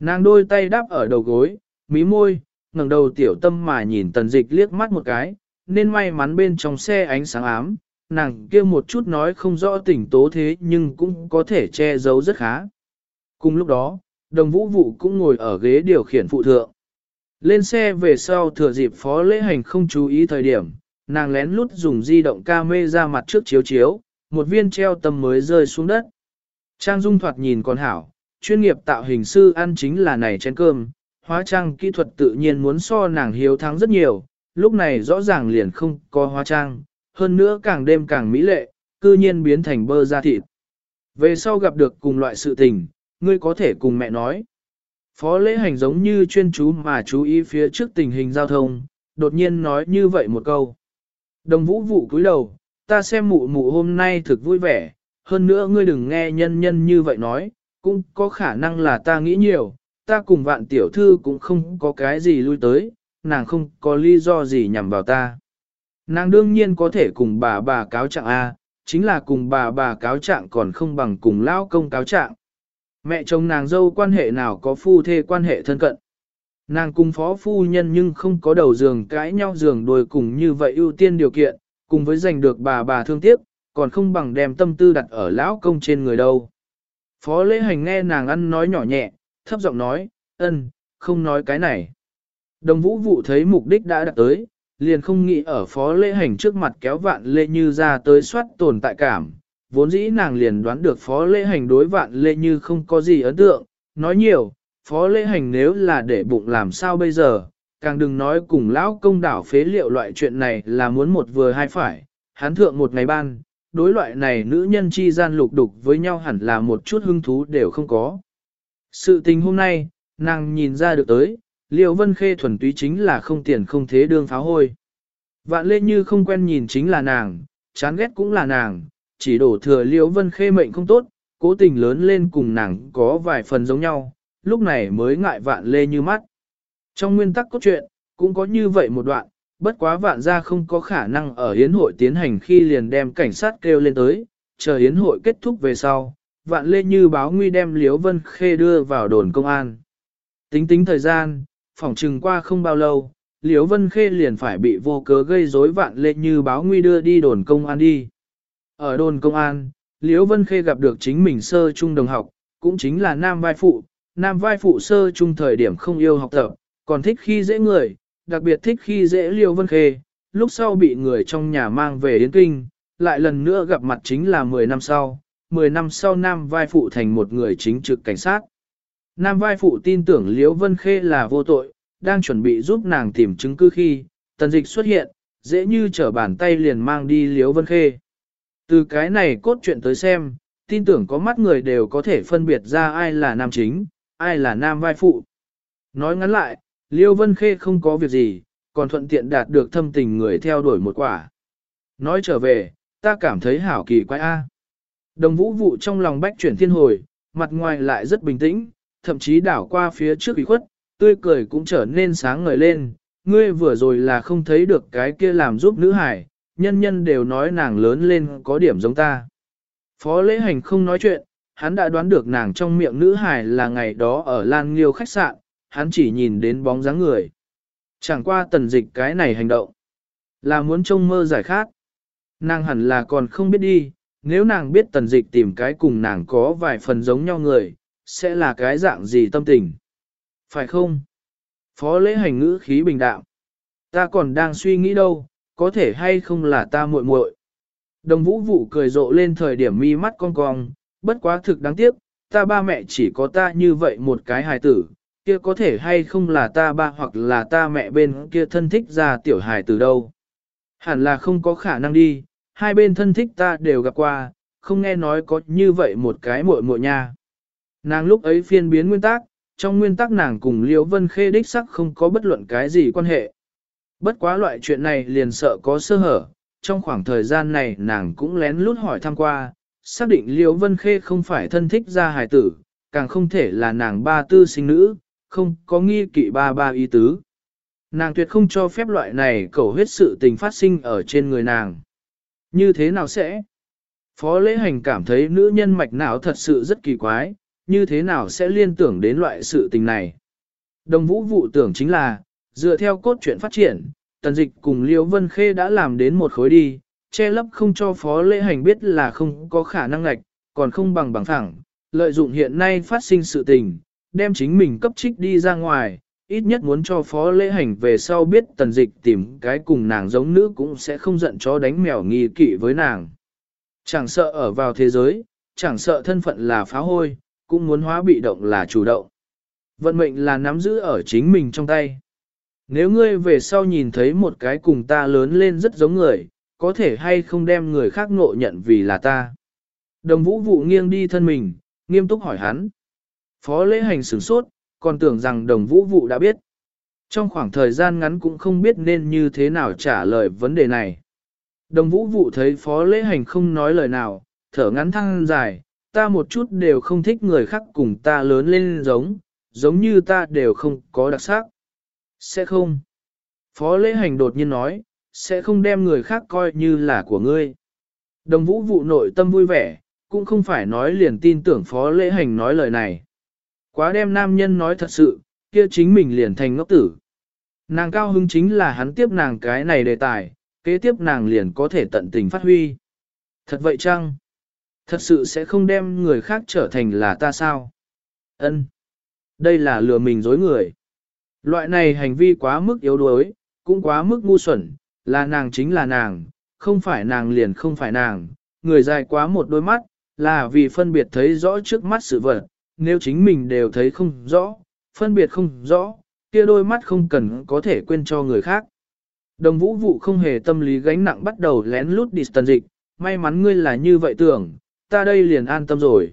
Nàng đôi tay đáp ở đầu gối, mí môi, ngẩng đầu tiểu tâm mà nhìn tần dịch liếc mắt một cái, nên may mắn bên trong xe ánh sáng ám, nàng kia một chút nói không rõ tỉnh tố thế nhưng cũng có thể che giấu rất khá. Cùng lúc đó, đồng vũ vụ cũng ngồi ở ghế điều khiển phụ thượng. Lên xe về sau thừa dịp phó lễ hành không chú ý thời điểm, nàng lén lút dùng di động ca mê ra mặt trước chiếu chiếu, một viên treo tầm mới rơi xuống đất. Trang dung thoạt nhìn còn hảo, chuyên nghiệp tạo hình sư ăn chính là này chén cơm, hóa trang kỹ thuật tự nhiên muốn so nàng hiếu thắng rất nhiều, lúc này rõ ràng liền không có hóa trang, hơn nữa càng đêm càng mỹ lệ, cư nhiên biến thành bơ da thịt. Về sau gặp được cùng loại sự tình, ngươi có thể cùng mẹ nói. Phó lễ hành giống như chuyên chú mà chú ý phía trước tình hình giao thông, đột nhiên nói như vậy một câu. Đồng vũ vụ cúi đầu, ta xem mụ mụ hôm nay thực vui vẻ, hơn nữa ngươi đừng nghe nhân nhân như vậy nói, cũng có khả năng là ta nghĩ nhiều, ta cùng vạn tiểu thư cũng không có cái gì lui tới, nàng không có lý do gì nhằm vào ta. Nàng đương nhiên có thể cùng bà bà cáo trạng A, chính là cùng bà bà cáo trạng còn không bằng cùng lão công cáo trạng. Mẹ chồng nàng dâu quan hệ nào có phu thê quan hệ thân cận. Nàng cùng phó phu nhân nhưng không có đầu giường cãi nhau giường đôi cùng như vậy ưu tiên điều kiện, cùng với giành được bà bà thương tiếc, còn không bằng đem tâm tư đặt ở lão công trên người đâu. Phó lễ hành nghe nàng ăn nói nhỏ nhẹ, thấp giọng nói, ân, không nói cái này. Đồng vũ vụ thấy mục đích đã đạt tới, liền không nghĩ ở phó lễ hành trước mặt kéo vạn lê như ra tới soát tồn tại cảm. Vốn dĩ nàng liền đoán được phó lễ hành đối vạn lê như không có gì ấn tượng, nói nhiều, phó lễ hành nếu là để bụng làm sao bây giờ, càng đừng nói cùng lão công đảo phế liệu loại chuyện này là muốn một vừa hai phải, hắn thượng một ngày ban, đối loại này nữ nhân chi gian lục đục với nhau hẳn là một chút hứng thú đều không có. Sự tình hôm nay, nàng nhìn ra được tới, Liêu Vân Khê thuần túy chính là không tiền không thế đương pháo hôi. Vạn lê như không quen nhìn chính là nàng, chán ghét cũng là nàng, chỉ đổ thừa Liêu Vân Khê mệnh không tốt, cố tình lớn lên cùng nàng có vài phần giống nhau, lúc này mới ngại vạn lê như mắt. Trong nguyên tắc cốt truyện, cũng có như vậy một đoạn, bất quá vạn gia không có khả năng ở hiến hội tiến hành khi liền đem cảnh sát kêu lên tới, chờ hiến hội kết thúc về sau, vạn lê như báo nguy đem Liễu Vân Khê đưa vào đồn công an. Tính tính thời gian, phỏng chừng qua không bao lâu, Liễu Vân Khê liền phải bị vô cớ gây rối vạn lệ như báo nguy đưa đi đồn công an đi. Ở đồn công an, Liễu Vân Khê gặp được chính mình sơ trung đồng học, cũng chính là nam vai phụ, nam vai phụ sơ trung thời điểm không yêu học tập, còn thích khi dễ người, đặc biệt thích khi dễ Liễu Vân Khê, lúc sau bị người trong nhà mang về Yến Kinh, lại lần nữa gặp mặt chính là 10 năm sau, 10 năm sau Nam vai phụ thành một người chính trực cảnh sát. Nam vai phụ tin tưởng Liễu Vân Khê là vô tội, đang chuẩn bị giúp nàng tìm chứng cứ khi, tần dịch xuất hiện, dễ như trở bàn tay liền mang đi Liễu Vân Khê. Từ cái này cốt truyện tới xem, tin tưởng có mắt người đều có thể phân biệt ra ai là nam chính, ai là nam vai phụ. Nói ngắn lại, Liễu Vân Khê không có việc gì, còn thuận tiện đạt được thâm tình người theo đuổi một quả. Nói trở về, ta cảm thấy hảo kỳ quái A. Đồng vũ vụ trong lòng bách chuyển thiên hồi, mặt ngoài lại rất bình tĩnh, thậm chí đảo qua phía trước ủy khuất, tươi cười cũng trở nên sáng ngời lên. Ngươi vừa rồi là không thấy được cái kia làm giúp nữ hải, nhân nhân đều nói nàng lớn lên có điểm giống ta. Phó lễ hành không nói chuyện, hắn đã đoán được nàng trong miệng nữ hải là ngày đó ở Lan Liêu khách sạn, hắn chỉ nhìn đến bóng dáng người. Chẳng qua tần dịch cái này hành động, là muốn trông mơ giải khát. Nàng hẳn là còn không biết đi, nếu nàng biết tần dịch tìm cái cùng nàng có vài phần giống nhau người, sẽ là cái dạng gì tâm tình. Phải không? Phó lễ hành ngữ khí bình đạm. Ta còn đang suy nghĩ đâu, có thể hay không là ta muội muội. Đồng vũ vụ cười rộ lên thời điểm mi mắt cong cong, bất quá thực đáng tiếc, ta ba mẹ chỉ có ta như vậy một cái hài tử, kia có thể hay không là ta ba hoặc là ta mẹ bên kia thân thích ra tiểu hài tử đâu. Hẳn là không có khả năng đi, hai bên thân thích ta đều gặp qua, không nghe nói có như vậy một cái muội muội nha. Nàng lúc ấy phiên biến nguyên tắc, trong nguyên tắc nàng cùng Liễu Vân Khê đích sắc không có bất luận cái gì quan hệ. Bất quá loại chuyện này liền sợ có sơ hở, trong khoảng thời gian này nàng cũng lén lút hỏi thăm qua, xác định Liễu Vân Khê không phải thân thích gia hài tử, càng không thể là nàng ba tư sinh nữ, không có nghi kỵ ba ba ý tứ. Nàng tuyệt không cho phép loại này cầu huyết sự tình phát sinh ở trên người nàng. Như thế nào sẽ? Phó lễ hành cảm thấy nữ nhân mạch não thật sự rất kỳ quái, như thế nào sẽ liên tưởng đến loại sự tình này? Đồng vũ vụ tưởng chính là, dựa theo cốt truyện phát triển, tần dịch cùng Liêu Vân Khê đã làm đến một khối đi, che lấp không cho phó lễ hành biết là không có khả năng ngạch, còn không bằng bằng phẳng, lợi dụng hiện nay phát sinh sự tình, đem chính mình cấp trích đi ra ngoài, ít nhất muốn cho phó lễ hành về sau biết tần dịch tìm cái cùng nàng giống nữ cũng sẽ không giận chó đánh mèo nghi kỵ với nàng. Chẳng sợ ở vào thế giới, chẳng sợ thân phận là phá hôi, cũng muốn hóa bị động là chủ động. Vận mệnh là nắm giữ ở chính mình trong tay. Nếu ngươi về sau nhìn thấy một cái cùng ta lớn lên rất giống người, có thể hay không đem người khác ngộ nhận vì là ta. Đồng vũ vụ nghiêng đi thân mình, nghiêm túc hỏi hắn. Phó lễ hành sửng sốt, còn tưởng rằng đồng vũ vụ đã biết. Trong khoảng thời gian ngắn cũng không biết nên như thế nào trả lời vấn đề này. Đồng vũ vụ thấy phó lễ hành không nói lời nào, thở ngắn thăng dài, ta một chút đều không thích người khác cùng ta lớn lên giống, giống như ta đều không có đặc sắc. Sẽ không. Phó lễ hành đột nhiên nói, sẽ không đem người khác coi như là của ngươi. Đồng vũ vụ nội tâm vui vẻ, cũng không phải nói liền tin tưởng phó lễ hành nói lời này. Quá đem nam nhân nói thật sự, kia chính mình liền thành ngốc tử. Nàng cao hứng chính là hắn tiếp nàng cái này đề tài, kế tiếp nàng liền có thể tận tình phát huy. Thật vậy chăng? Thật sự sẽ không đem người khác trở thành là ta sao? Ân, Đây là lừa mình dối người. Loại này hành vi quá mức yếu đuối, cũng quá mức ngu xuẩn, là nàng chính là nàng, không phải nàng liền không phải nàng, người dài quá một đôi mắt, là vì phân biệt thấy rõ trước mắt sự vật, nếu chính mình đều thấy không rõ, phân biệt không rõ, kia đôi mắt không cần có thể quên cho người khác. Đồng vũ vụ không hề tâm lý gánh nặng bắt đầu lén lút đi tần dịch, may mắn ngươi là như vậy tưởng, ta đây liền an tâm rồi.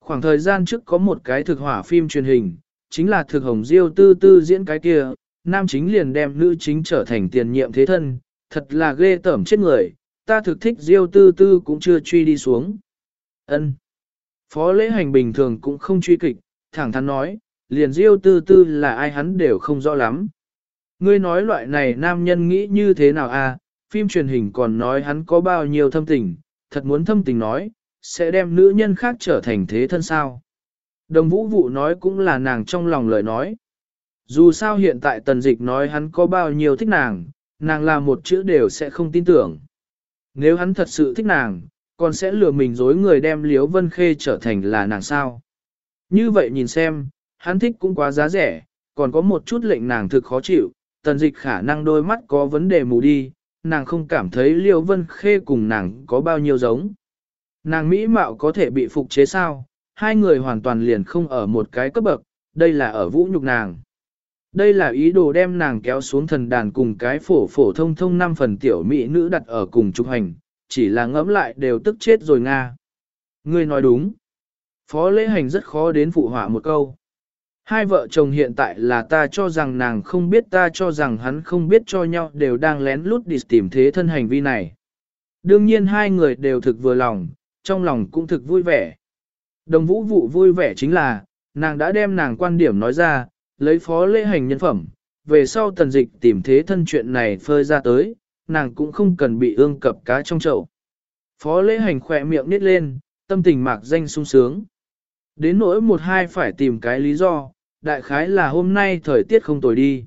Khoảng thời gian trước có một cái thực hỏa phim truyền hình, chính là thực hồng diêu tư tư diễn cái kia, nam chính liền đem nữ chính trở thành tiền nhiệm thế thân, thật là ghê tởm chết người, ta thực thích diêu tư tư cũng chưa truy đi xuống. ân Phó lễ hành bình thường cũng không truy kịch, thẳng thắn nói, liền diêu tư tư là ai hắn đều không rõ lắm. Ngươi nói loại này nam nhân nghĩ như thế nào à, phim truyền hình còn nói hắn có bao nhiêu thâm tình, thật muốn thâm tình nói, sẽ đem nữ nhân khác trở thành thế thân sao. Đồng vũ vụ nói cũng là nàng trong lòng lời nói. Dù sao hiện tại tần dịch nói hắn có bao nhiêu thích nàng, nàng là một chữ đều sẽ không tin tưởng. Nếu hắn thật sự thích nàng, còn sẽ lừa mình dối người đem Liễu Vân Khê trở thành là nàng sao. Như vậy nhìn xem, hắn thích cũng quá giá rẻ, còn có một chút lệnh nàng thực khó chịu, tần dịch khả năng đôi mắt có vấn đề mù đi, nàng không cảm thấy Liễu Vân Khê cùng nàng có bao nhiêu giống. Nàng Mỹ Mạo có thể bị phục chế sao, hai người hoàn toàn liền không ở một cái cấp bậc, đây là ở vũ nhục nàng. Đây là ý đồ đem nàng kéo xuống thần đàn cùng cái phổ phổ thông thông năm phần tiểu mỹ nữ đặt ở cùng trục hành, chỉ là ngẫm lại đều tức chết rồi Nga. Ngươi nói đúng. Phó lễ hành rất khó đến phụ họa một câu. Hai vợ chồng hiện tại là ta cho rằng nàng không biết ta cho rằng hắn không biết cho nhau đều đang lén lút đi tìm thế thân hành vi này. Đương nhiên hai người đều thực vừa lòng, trong lòng cũng thực vui vẻ. Đồng vũ vụ vui vẻ chính là, nàng đã đem nàng quan điểm nói ra, lấy phó lễ hành nhân phẩm, về sau tần dịch tìm thế thân chuyện này phơi ra tới, nàng cũng không cần bị ương cập cá trong chậu. Phó lễ hành khỏe miệng nít lên, tâm tình mạc danh sung sướng. Đến nỗi một hai phải tìm cái lý do, đại khái là hôm nay thời tiết không tồi đi.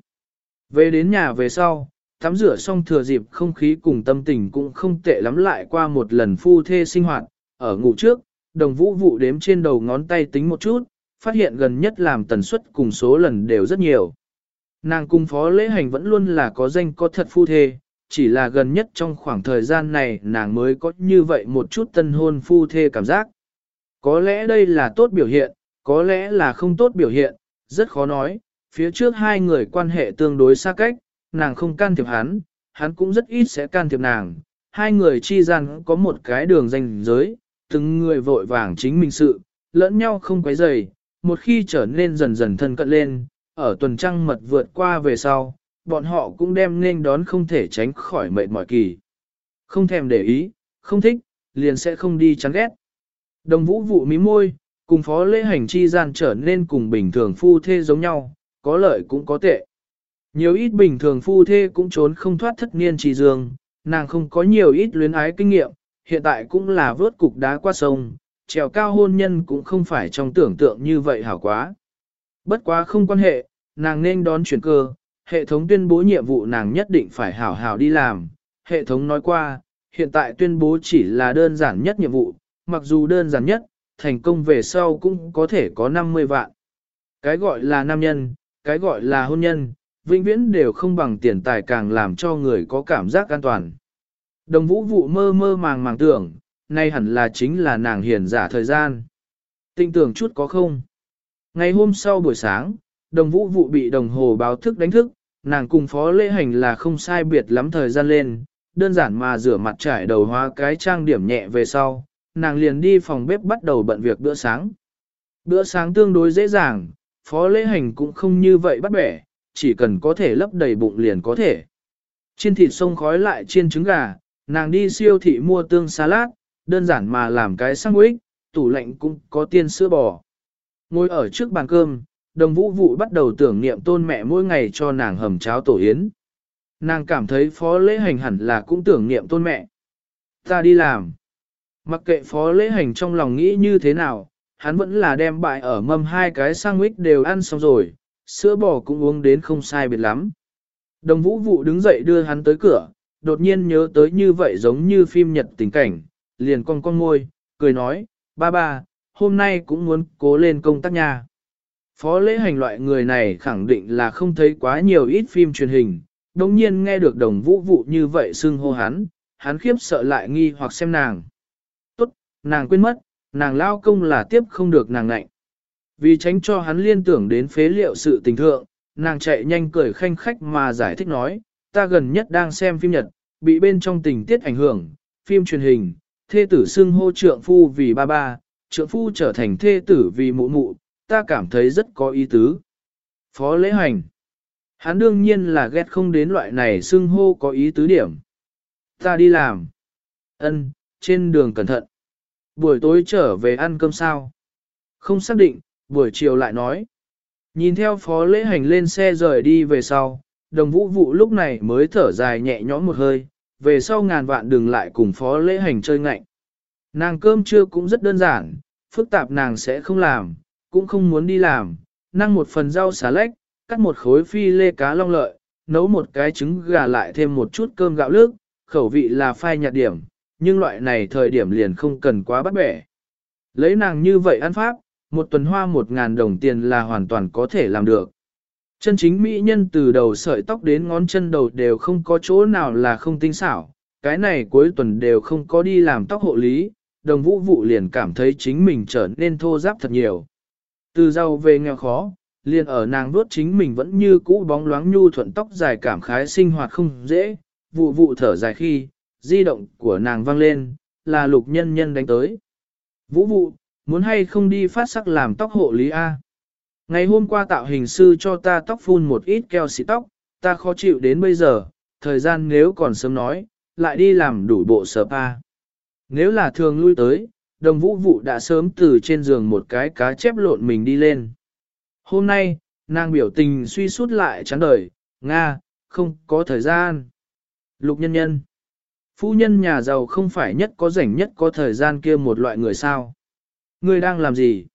Về đến nhà về sau, tắm rửa xong thừa dịp không khí cùng tâm tình cũng không tệ lắm lại qua một lần phu thê sinh hoạt, ở ngủ trước, đồng vũ vụ đếm trên đầu ngón tay tính một chút, phát hiện gần nhất làm tần suất cùng số lần đều rất nhiều. Nàng cung phó lễ hành vẫn luôn là có danh có thật phu thê, chỉ là gần nhất trong khoảng thời gian này nàng mới có như vậy một chút tân hôn phu thê cảm giác. có lẽ đây là tốt biểu hiện, có lẽ là không tốt biểu hiện, rất khó nói, phía trước hai người quan hệ tương đối xa cách, nàng không can thiệp hắn, hắn cũng rất ít sẽ can thiệp nàng, hai người chi rằng có một cái đường danh giới, từng người vội vàng chính mình sự, lẫn nhau không quấy rầy, một khi trở nên dần dần thân cận lên, ở tuần trăng mật vượt qua về sau, bọn họ cũng đem nên đón không thể tránh khỏi mệt mỏi kỳ. Không thèm để ý, không thích, liền sẽ không đi chán ghét. Đồng vũ vụ mí môi, cùng phó lễ hành chi gian trở nên cùng bình thường phu thê giống nhau, có lợi cũng có tệ. Nhiều ít bình thường phu thê cũng trốn không thoát thất niên trì dương, nàng không có nhiều ít luyến ái kinh nghiệm, hiện tại cũng là vớt cục đá qua sông, trèo cao hôn nhân cũng không phải trong tưởng tượng như vậy hảo quá. Bất quá không quan hệ, nàng nên đón chuyển cơ, hệ thống tuyên bố nhiệm vụ nàng nhất định phải hảo hảo đi làm. Hệ thống nói qua, hiện tại tuyên bố chỉ là đơn giản nhất nhiệm vụ, mặc dù đơn giản nhất, thành công về sau cũng có thể có 50 vạn. Cái gọi là nam nhân, cái gọi là hôn nhân, vĩnh viễn đều không bằng tiền tài càng làm cho người có cảm giác an toàn. Đồng vũ vụ mơ mơ màng màng tưởng, nay hẳn là chính là nàng hiền giả thời gian. Tinh tưởng chút có không? Ngày hôm sau buổi sáng, đồng vũ vụ bị đồng hồ báo thức đánh thức, nàng cùng phó lễ hành là không sai biệt lắm thời gian lên, đơn giản mà rửa mặt trải đầu hóa cái trang điểm nhẹ về sau, nàng liền đi phòng bếp bắt đầu bận việc bữa sáng. Bữa sáng tương đối dễ dàng, phó lễ hành cũng không như vậy bắt bẻ, chỉ cần có thể lấp đầy bụng liền có thể. Chiên thịt sông khói lại chiên trứng gà, nàng đi siêu thị mua tương salad, đơn giản mà làm cái sandwich, tủ lạnh cũng có tiên sữa bò. Ngồi ở trước bàn cơm, đồng vũ vụ bắt đầu tưởng niệm tôn mẹ mỗi ngày cho nàng hầm cháo tổ yến. Nàng cảm thấy phó lễ hành hẳn là cũng tưởng niệm tôn mẹ. Ta đi làm. Mặc kệ phó lễ hành trong lòng nghĩ như thế nào, hắn vẫn là đem bại ở mâm hai cái sandwich đều ăn xong rồi, sữa bò cũng uống đến không sai biệt lắm. Đồng vũ vụ đứng dậy đưa hắn tới cửa, đột nhiên nhớ tới như vậy giống như phim nhật tình cảnh, liền con con môi, cười nói, ba ba, hôm nay cũng muốn cố lên công tác nha. Phó lễ hành loại người này khẳng định là không thấy quá nhiều ít phim truyền hình, đồng nhiên nghe được đồng vũ vụ như vậy xưng hô hắn, hắn khiếp sợ lại nghi hoặc xem nàng. Tốt, nàng quên mất, nàng lao công là tiếp không được nàng ngạnh. Vì tránh cho hắn liên tưởng đến phế liệu sự tình thượng, nàng chạy nhanh cười khanh khách mà giải thích nói, ta gần nhất đang xem phim Nhật, bị bên trong tình tiết ảnh hưởng, phim truyền hình, thê tử xưng hô trượng phu vì ba ba, trượng phu trở thành thê tử vì mụ mụ, ta cảm thấy rất có ý tứ. Phó lễ hành. Hắn đương nhiên là ghét không đến loại này xưng hô có ý tứ điểm. Ta đi làm. Ân, trên đường cẩn thận. Buổi tối trở về ăn cơm sao? Không xác định, buổi chiều lại nói. Nhìn theo phó lễ hành lên xe rời đi về sau, đồng vũ vụ lúc này mới thở dài nhẹ nhõm một hơi, về sau ngàn vạn đừng lại cùng phó lễ hành chơi ngạnh. Nàng cơm trưa cũng rất đơn giản, phức tạp nàng sẽ không làm, cũng không muốn đi làm, năng một phần rau xà lách, cắt một khối phi lê cá long lợi, nấu một cái trứng gà lại thêm một chút cơm gạo lước, khẩu vị là phai nhạt điểm, nhưng loại này thời điểm liền không cần quá bắt bẻ. Lấy nàng như vậy ăn pháp, một tuần hoa một ngàn đồng tiền là hoàn toàn có thể làm được. Chân chính mỹ nhân từ đầu sợi tóc đến ngón chân đầu đều không có chỗ nào là không tinh xảo, cái này cuối tuần đều không có đi làm tóc hộ lý, đồng vũ vụ liền cảm thấy chính mình trở nên thô giáp thật nhiều. Từ giàu về nghèo khó, liền ở nàng đuốt chính mình vẫn như cũ bóng loáng nhu thuận tóc dài cảm khái sinh hoạt không dễ, vụ vụ thở dài khi, di động của nàng vang lên, là lục nhân nhân đánh tới. Vũ vụ, muốn hay không đi phát sắc làm tóc hộ lý A. Ngày hôm qua tạo hình sư cho ta tóc phun một ít keo xịt tóc, ta khó chịu đến bây giờ, thời gian nếu còn sớm nói, lại đi làm đủ bộ sợp pa. Nếu là thường lui tới, đồng vũ vụ đã sớm từ trên giường một cái cá chép lộn mình đi lên. Hôm nay, nàng biểu tình suy sút lại chán đời, Nga, không có thời gian. Lục nhân nhân. Phu nhân nhà giàu không phải nhất có rảnh nhất có thời gian kia một loại người sao. Ngươi đang làm gì?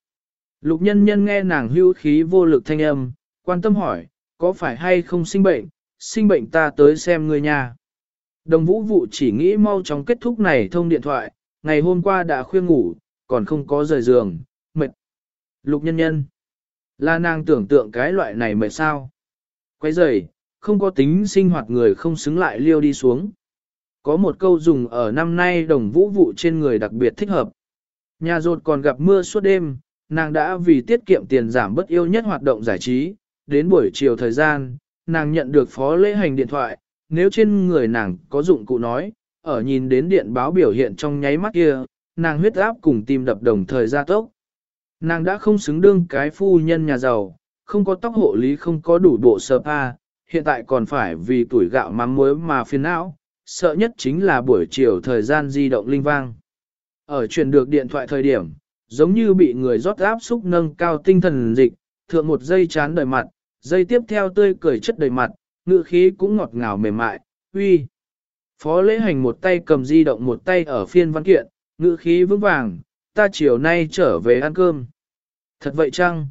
Lục nhân nhân nghe nàng hưu khí vô lực thanh âm, quan tâm hỏi, có phải hay không sinh bệnh, sinh bệnh ta tới xem ngươi nhà. Đồng vũ vụ chỉ nghĩ mau chóng kết thúc này thông điện thoại, ngày hôm qua đã khuya ngủ, còn không có rời giường, mệt. Lục nhân nhân, là nàng tưởng tượng cái loại này mệt sao? Quay rời, không có tính sinh hoạt người không xứng lại liêu đi xuống. Có một câu dùng ở năm nay đồng vũ vụ trên người đặc biệt thích hợp. Nhà rột còn gặp mưa suốt đêm, nàng đã vì tiết kiệm tiền giảm bất yêu nhất hoạt động giải trí, đến buổi chiều thời gian, nàng nhận được phó lễ hành điện thoại, nếu trên người nàng có dụng cụ nói, ở nhìn đến điện báo biểu hiện trong nháy mắt kia, nàng huyết áp cùng tim đập đồng thời gia tốc. Nàng đã không xứng đương cái phu nhân nhà giàu, không có tóc hộ lý không có đủ bộ sơ pa, hiện tại còn phải vì tuổi gạo mắm muối mà phiền não, sợ nhất chính là buổi chiều thời gian di động linh vang. Ở truyền được điện thoại thời điểm, giống như bị người rót áp xúc nâng cao tinh thần dịch, thượng một giây chán đời mặt, giây tiếp theo tươi cười chất đầy mặt, ngữ khí cũng ngọt ngào mềm mại, uy. Phó lễ hành một tay cầm di động một tay ở phiên văn kiện, ngữ khí vững vàng, ta chiều nay trở về ăn cơm. Thật vậy chăng?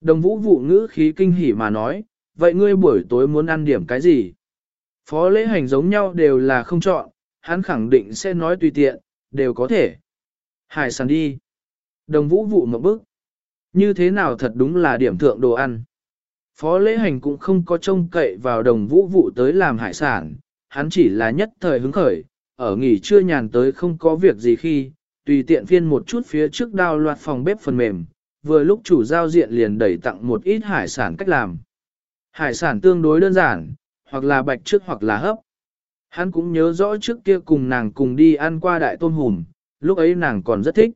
Đồng vũ vụ ngữ khí kinh hỉ mà nói, vậy ngươi buổi tối muốn ăn điểm cái gì? Phó lễ hành giống nhau đều là không chọn, hắn khẳng định sẽ nói tùy tiện, đều có thể. Hải sản đi. Đồng vũ vụ một bức. Như thế nào thật đúng là điểm thượng đồ ăn. Phó lễ hành cũng không có trông cậy vào đồng vũ vụ tới làm hải sản, hắn chỉ là nhất thời hứng khởi, ở nghỉ trưa nhàn tới không có việc gì khi, tùy tiện phiên một chút phía trước đao loạt phòng bếp phần mềm, vừa lúc chủ giao diện liền đẩy tặng một ít hải sản cách làm. Hải sản tương đối đơn giản, hoặc là bạch trước hoặc là hấp. Hắn cũng nhớ rõ trước kia cùng nàng cùng đi ăn qua đại tôm hùm, lúc ấy nàng còn rất thích.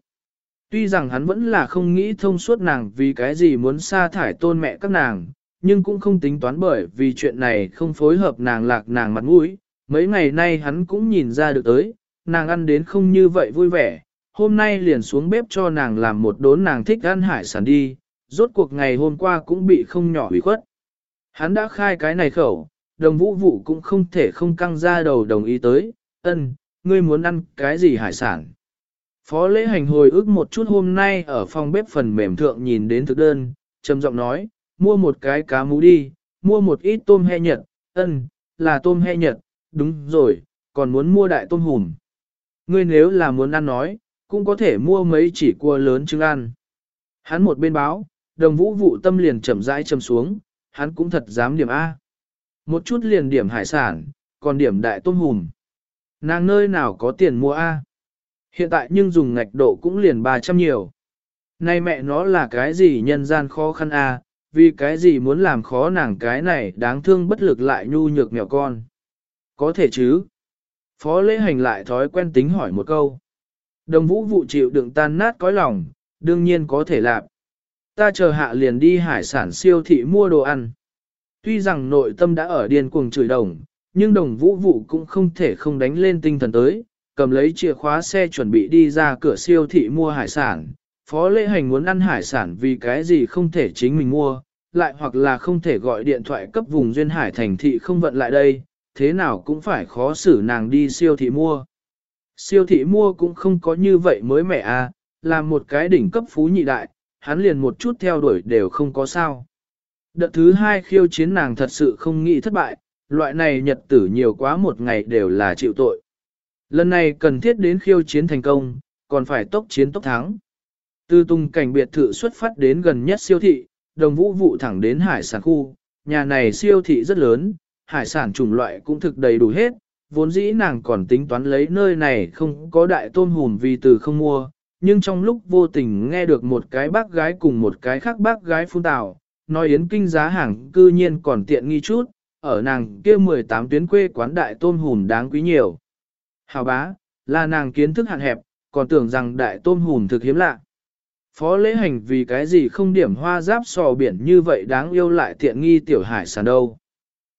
Tuy rằng hắn vẫn là không nghĩ thông suốt nàng vì cái gì muốn sa thải tôn mẹ các nàng, nhưng cũng không tính toán bởi vì chuyện này không phối hợp nàng lạc nàng mặt mũi. Mấy ngày nay hắn cũng nhìn ra được tới, nàng ăn đến không như vậy vui vẻ, hôm nay liền xuống bếp cho nàng làm một đốn nàng thích ăn hải sản đi, rốt cuộc ngày hôm qua cũng bị không nhỏ hủy khuất. Hắn đã khai cái này khẩu, đồng vũ vụ cũng không thể không căng ra đầu đồng ý tới, ân, ngươi muốn ăn cái gì hải sản. Phó lễ hành hồi ức một chút hôm nay ở phòng bếp phần mềm thượng nhìn đến thực đơn, trầm giọng nói, mua một cái cá mú đi, mua một ít tôm he nhật, ân, là tôm he nhật, đúng rồi, còn muốn mua đại tôm hùm. Ngươi nếu là muốn ăn nói, cũng có thể mua mấy chỉ cua lớn trứng ăn. Hắn một bên báo, đồng vũ vụ tâm liền chậm rãi chầm xuống, hắn cũng thật dám điểm A. Một chút liền điểm hải sản, còn điểm đại tôm hùm. Nàng nơi nào có tiền mua A. Hiện tại nhưng dùng ngạch độ cũng liền 300 nhiều. Nay mẹ nó là cái gì nhân gian khó khăn A, vì cái gì muốn làm khó nàng cái này đáng thương bất lực lại nhu nhược mèo con. Có thể chứ. Phó lễ hành lại thói quen tính hỏi một câu. Đồng vũ vụ chịu đựng tan nát cõi lòng, đương nhiên có thể làm. Ta chờ hạ liền đi hải sản siêu thị mua đồ ăn. Tuy rằng nội tâm đã ở điên cuồng chửi đồng, nhưng đồng vũ vụ cũng không thể không đánh lên tinh thần tới, cầm lấy chìa khóa xe chuẩn bị đi ra cửa siêu thị mua hải sản. Phó lễ hành muốn ăn hải sản vì cái gì không thể chính mình mua, lại hoặc là không thể gọi điện thoại cấp vùng duyên hải thành thị không vận lại đây, thế nào cũng phải khó xử nàng đi siêu thị mua. Siêu thị mua cũng không có như vậy mới mẻ à, làm một cái đỉnh cấp phú nhị đại, hắn liền một chút theo đuổi đều không có sao. Đợt thứ hai khiêu chiến nàng thật sự không nghĩ thất bại, loại này nhật tử nhiều quá một ngày đều là chịu tội. Lần này cần thiết đến khiêu chiến thành công, còn phải tốc chiến tốc thắng. Từ tung cảnh biệt thự xuất phát đến gần nhất siêu thị, đồng vũ vụ thẳng đến hải sản khu, nhà này siêu thị rất lớn, hải sản chủng loại cũng thực đầy đủ hết, vốn dĩ nàng còn tính toán lấy nơi này không có đại tôm hùm vì từ không mua, nhưng trong lúc vô tình nghe được một cái bác gái cùng một cái khác bác gái phun tào, nói yến kinh giá hàng cư nhiên còn tiện nghi chút, ở nàng kia 18 tuyến quê quán đại tôm hùm đáng quý nhiều. Hào bá, là nàng kiến thức hạn hẹp, còn tưởng rằng đại tôm hùm thực hiếm lạ. Phó lễ hành vì cái gì không điểm hoa giáp sò biển như vậy đáng yêu lại tiện nghi tiểu hải sản đâu.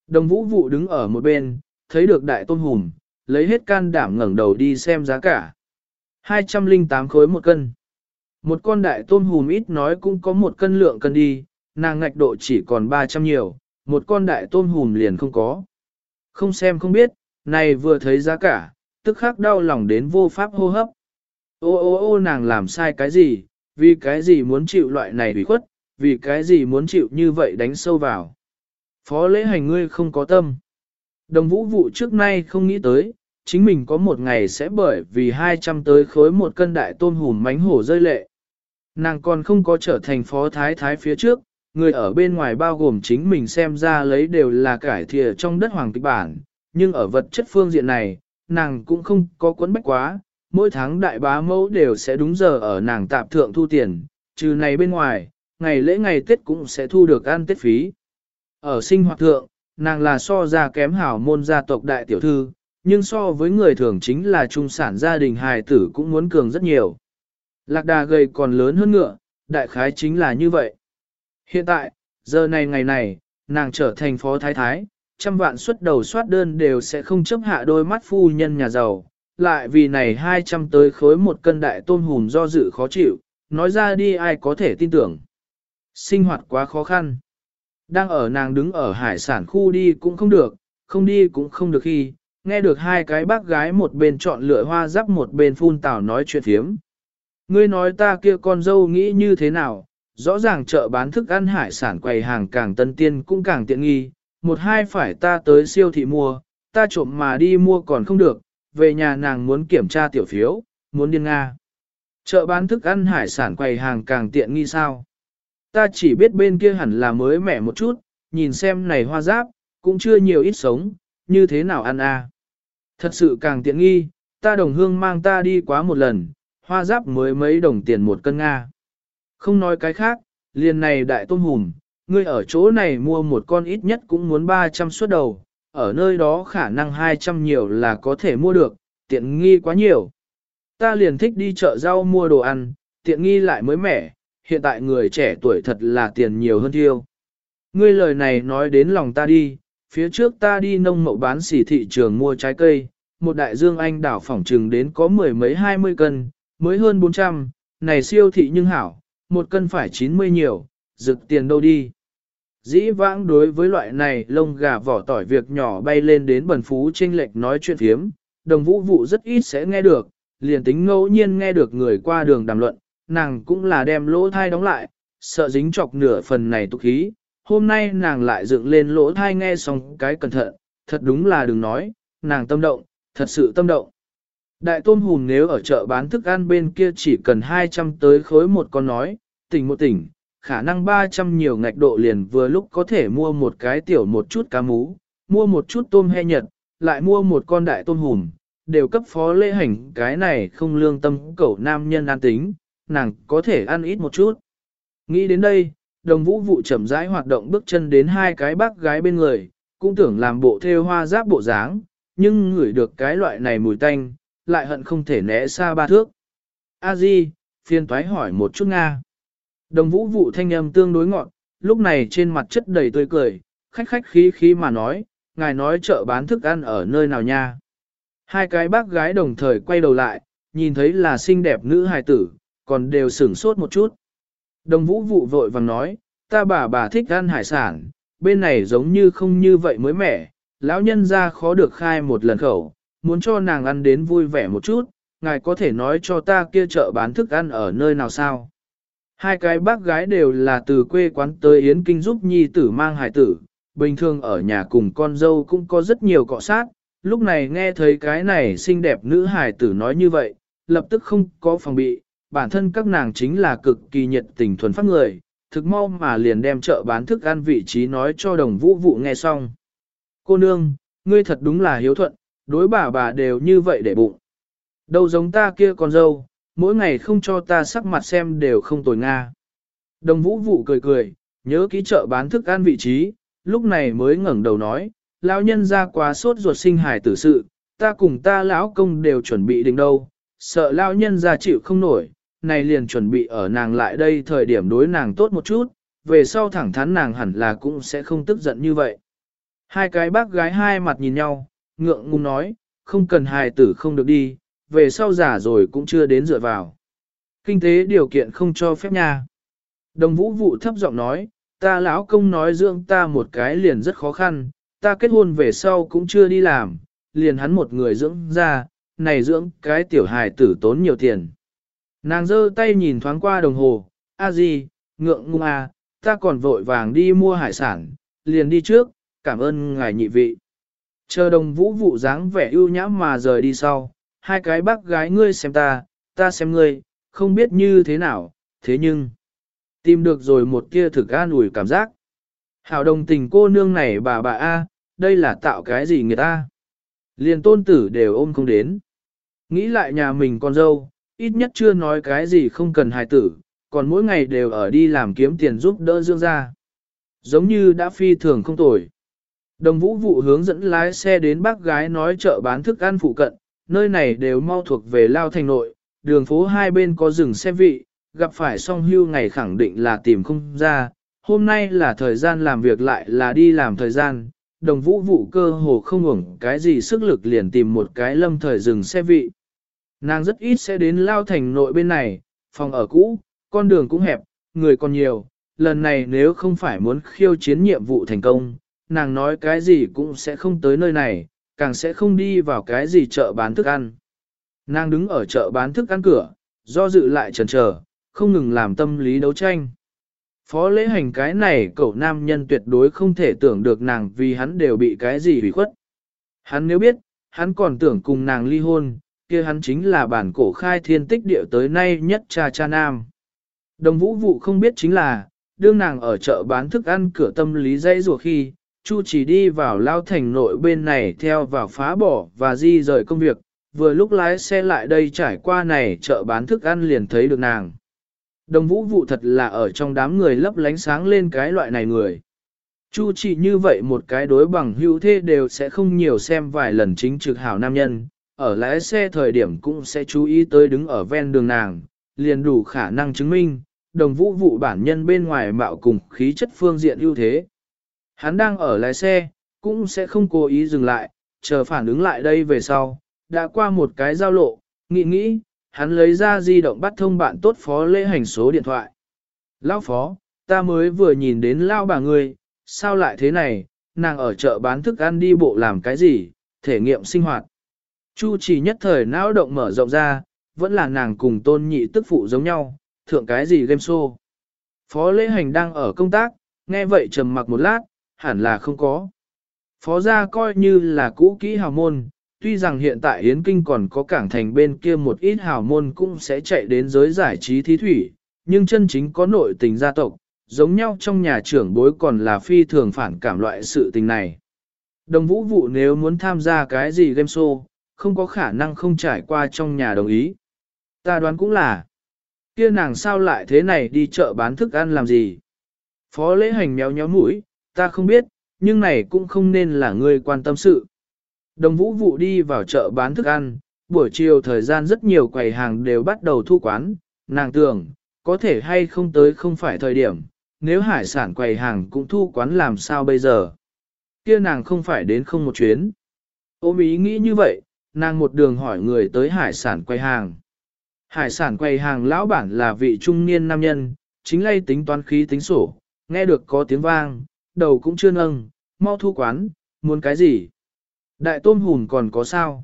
Đồng vũ vụ đứng ở một bên, thấy được đại tôm hùm, lấy hết can đảm ngẩng đầu đi xem giá cả. 208 khối một cân. Một con đại tôm hùm ít nói cũng có một cân lượng cân đi, nàng ngạch độ chỉ còn 300 nhiều, một con đại tôm hùm liền không có. Không xem không biết, này vừa thấy giá cả, tức khắc đau lòng đến vô pháp hô hấp. Ô ô ô nàng làm sai cái gì, vì cái gì muốn chịu loại này ủy khuất, vì cái gì muốn chịu như vậy đánh sâu vào. Phó lễ hành ngươi không có tâm. Đồng vũ vụ trước nay không nghĩ tới, chính mình có một ngày sẽ bởi vì 200 tới khối một cân đại tôm hùm mánh hổ rơi lệ. Nàng còn không có trở thành phó thái thái phía trước, người ở bên ngoài bao gồm chính mình xem ra lấy đều là cải thìa trong đất hoàng kịch bản, nhưng ở vật chất phương diện này, nàng cũng không có quấn bách quá, mỗi tháng đại bá mẫu đều sẽ đúng giờ ở nàng tạp thượng thu tiền, trừ này bên ngoài, ngày lễ ngày Tết cũng sẽ thu được ăn Tết phí. Ở sinh hoạt thượng, nàng là so ra kém hảo môn gia tộc đại tiểu thư, nhưng so với người thường chính là trung sản gia đình hài tử cũng muốn cường rất nhiều. Lạc đà gầy còn lớn hơn ngựa, đại khái chính là như vậy. Hiện tại, giờ này ngày này, nàng trở thành phó thái thái, trăm vạn xuất đầu soát đơn đều sẽ không chấp hạ đôi mắt phu nhân nhà giàu, lại vì này 200 tới khối một cân đại tôm hùm do dự khó chịu, nói ra đi ai có thể tin tưởng. Sinh hoạt quá khó khăn. Đang ở nàng đứng ở hải sản khu đi cũng không được, không đi cũng không được khi, nghe được hai cái bác gái một bên chọn lựa hoa giáp một bên phun tảo nói chuyện thiếm. Ngươi nói ta kia con dâu nghĩ như thế nào, rõ ràng chợ bán thức ăn hải sản quầy hàng càng tân tiên cũng càng tiện nghi, một hai phải ta tới siêu thị mua, ta trộm mà đi mua còn không được, về nhà nàng muốn kiểm tra tiểu phiếu, muốn điên Nga. Chợ bán thức ăn hải sản quầy hàng càng tiện nghi sao. Ta chỉ biết bên kia hẳn là mới mẻ một chút, nhìn xem này hoa giáp, cũng chưa nhiều ít sống, như thế nào ăn à. Thật sự càng tiện nghi, ta đồng hương mang ta đi quá một lần, hoa giáp mới mấy đồng tiền một cân Nga. Không nói cái khác, liền này đại tôm hùm, ngươi ở chỗ này mua một con ít nhất cũng muốn 300 suất đầu, ở nơi đó khả năng 200 nhiều là có thể mua được, tiện nghi quá nhiều. Ta liền thích đi chợ rau mua đồ ăn, tiện nghi lại mới mẻ, hiện tại người trẻ tuổi thật là tiền nhiều hơn thiêu. Ngươi lời này nói đến lòng ta đi, phía trước ta đi nông mậu bán xỉ thị trường mua trái cây, một đại dương anh đảo phỏng trừng đến có mười mấy hai mươi cân, mới hơn 400, này siêu thị nhưng hảo, một cân phải 90 nhiều, rực tiền đâu đi. Dĩ vãng đối với loại này lông gà vỏ tỏi việc nhỏ bay lên đến bần phú tranh lệch nói chuyện phiếm, đồng vũ vụ rất ít sẽ nghe được, liền tính ngẫu nhiên nghe được người qua đường đàm luận, nàng cũng là đem lỗ thai đóng lại, sợ dính chọc nửa phần này tục khí. Hôm nay nàng lại dựng lên lỗ thai nghe xong cái cẩn thận, thật đúng là đừng nói, nàng tâm động, thật sự tâm động. Đại tôn hùm nếu ở chợ bán thức ăn bên kia chỉ cần 200 tới khối một con nói, tỉnh một tỉnh, khả năng 300 nhiều ngạch độ liền vừa lúc có thể mua một cái tiểu một chút cá mú, mua một chút tôm he nhật, lại mua một con đại tôm hùm, đều cấp phó lễ hành cái này không lương tâm cẩu nam nhân an tính, nàng có thể ăn ít một chút. Nghĩ đến đây, đồng vũ vụ chậm rãi hoạt động bước chân đến hai cái bác gái bên người, cũng tưởng làm bộ thêu hoa giáp bộ dáng, nhưng ngửi được cái loại này mùi tanh, lại hận không thể né xa ba thước. A Di, phiên toái hỏi một chút Nga. Đồng vũ vụ thanh âm tương đối ngọn, lúc này trên mặt chất đầy tươi cười, khách khách khí khí mà nói, ngài nói chợ bán thức ăn ở nơi nào nha. Hai cái bác gái đồng thời quay đầu lại, nhìn thấy là xinh đẹp nữ hài tử, còn đều sửng sốt một chút. Đồng vũ vụ vội vàng nói, ta bà bà thích ăn hải sản, bên này giống như không như vậy mới mẻ, lão nhân ra khó được khai một lần khẩu, muốn cho nàng ăn đến vui vẻ một chút, ngài có thể nói cho ta kia chợ bán thức ăn ở nơi nào sao? Hai cái bác gái đều là từ quê quán tới Yến Kinh giúp nhi tử mang hải tử, bình thường ở nhà cùng con dâu cũng có rất nhiều cọ sát, lúc này nghe thấy cái này xinh đẹp nữ hải tử nói như vậy, lập tức không có phòng bị, bản thân các nàng chính là cực kỳ nhiệt tình thuần phát người, thực mau mà liền đem chợ bán thức ăn vị trí nói cho đồng vũ vụ nghe xong. Cô nương, ngươi thật đúng là hiếu thuận, đối bà bà đều như vậy để bụng. Đâu giống ta kia con dâu, mỗi ngày không cho ta sắc mặt xem đều không tồi nga. Đồng vũ vụ cười cười, nhớ ký chợ bán thức ăn vị trí, lúc này mới ngẩng đầu nói, lão nhân ra quá sốt ruột sinh hài tử sự, ta cùng ta lão công đều chuẩn bị định đâu, sợ lão nhân ra chịu không nổi, này liền chuẩn bị ở nàng lại đây thời điểm đối nàng tốt một chút, về sau thẳng thắn nàng hẳn là cũng sẽ không tức giận như vậy. Hai cái bác gái hai mặt nhìn nhau, ngượng ngùng nói, không cần hài tử không được đi, về sau giả rồi cũng chưa đến dựa vào. Kinh tế điều kiện không cho phép nha. Đồng vũ vụ thấp giọng nói, ta lão công nói dưỡng ta một cái liền rất khó khăn, ta kết hôn về sau cũng chưa đi làm, liền hắn một người dưỡng ra, này dưỡng cái tiểu hài tử tốn nhiều tiền. Nàng giơ tay nhìn thoáng qua đồng hồ, a gì, ngượng ngung à, ta còn vội vàng đi mua hải sản, liền đi trước, cảm ơn ngài nhị vị. Chờ đồng vũ vụ dáng vẻ ưu nhã mà rời đi sau, hai cái bác gái ngươi xem ta, ta xem ngươi, không biết như thế nào, thế nhưng, tìm được rồi một kia thực an ủi cảm giác. Hảo đồng tình cô nương này bà bà A, đây là tạo cái gì người ta? Liền tôn tử đều ôm không đến. Nghĩ lại nhà mình con dâu, ít nhất chưa nói cái gì không cần hài tử, còn mỗi ngày đều ở đi làm kiếm tiền giúp đỡ dương ra. Giống như đã phi thường không tồi. Đồng vũ vụ hướng dẫn lái xe đến bác gái nói chợ bán thức ăn phụ cận, nơi này đều mau thuộc về Lao Thành Nội, đường phố hai bên có rừng xe vị, gặp phải song hưu ngày khẳng định là tìm không ra, hôm nay là thời gian làm việc lại là đi làm thời gian, đồng vũ vụ cơ hồ không ngủng cái gì sức lực liền tìm một cái lâm thời rừng xe vị. Nàng rất ít sẽ đến Lao Thành Nội bên này, phòng ở cũ, con đường cũng hẹp, người còn nhiều, lần này nếu không phải muốn khiêu chiến nhiệm vụ thành công, nàng nói cái gì cũng sẽ không tới nơi này, càng sẽ không đi vào cái gì chợ bán thức ăn. Nàng đứng ở chợ bán thức ăn cửa, do dự lại chần chờ, không ngừng làm tâm lý đấu tranh. Phó lễ hành cái này cậu nam nhân tuyệt đối không thể tưởng được nàng vì hắn đều bị cái gì hủy khuất. Hắn nếu biết, hắn còn tưởng cùng nàng ly hôn, kia hắn chính là bản cổ khai thiên tích địa tới nay nhất cha cha nam. Đồng vũ vụ không biết chính là, đương nàng ở chợ bán thức ăn cửa tâm lý dây rùa khi, Chu chỉ đi vào lao thành nội bên này theo vào phá bỏ và di rời công việc, vừa lúc lái xe lại đây trải qua này chợ bán thức ăn liền thấy được nàng. Đồng vũ vụ thật là ở trong đám người lấp lánh sáng lên cái loại này người. Chu chỉ như vậy một cái đối bằng hữu thế đều sẽ không nhiều xem vài lần chính trực hảo nam nhân, ở lái xe thời điểm cũng sẽ chú ý tới đứng ở ven đường nàng, liền đủ khả năng chứng minh, đồng vũ vụ bản nhân bên ngoài mạo cùng khí chất phương diện ưu thế. Hắn đang ở lái xe, cũng sẽ không cố ý dừng lại, chờ phản ứng lại đây về sau, đã qua một cái giao lộ, nghĩ nghĩ, hắn lấy ra di động bắt thông bạn tốt phó lễ hành số điện thoại. Lão phó, ta mới vừa nhìn đến lao bà ngươi, sao lại thế này, nàng ở chợ bán thức ăn đi bộ làm cái gì, thể nghiệm sinh hoạt. Chu chỉ nhất thời não động mở rộng ra, vẫn là nàng cùng tôn nhị tức phụ giống nhau, thượng cái gì game show. Phó lễ hành đang ở công tác, nghe vậy trầm mặc một lát, hẳn là không có. Phó gia coi như là cũ kỹ hào môn, tuy rằng hiện tại Yến Kinh còn có cảng thành bên kia một ít hào môn cũng sẽ chạy đến giới giải trí thí thủy, nhưng chân chính có nội tình gia tộc, giống nhau trong nhà trưởng bối còn là phi thường phản cảm loại sự tình này. Đồng vũ vụ nếu muốn tham gia cái gì game show, không có khả năng không trải qua trong nhà đồng ý. Ta đoán cũng là, kia nàng sao lại thế này đi chợ bán thức ăn làm gì? Phó lễ hành méo nhéo mũi, ta không biết, nhưng này cũng không nên là ngươi quan tâm sự. Đồng vũ vụ đi vào chợ bán thức ăn, buổi chiều thời gian rất nhiều quầy hàng đều bắt đầu thu quán, nàng tưởng, có thể hay không tới không phải thời điểm, nếu hải sản quầy hàng cũng thu quán làm sao bây giờ. Kia nàng không phải đến không một chuyến. Ôm ý nghĩ như vậy, nàng một đường hỏi người tới hải sản quầy hàng. Hải sản quầy hàng lão bản là vị trung niên nam nhân, chính lay tính toán khí tính sổ, nghe được có tiếng vang, đầu cũng chưa nâng, mau thu quán, muốn cái gì? Đại tôm hùn còn có sao?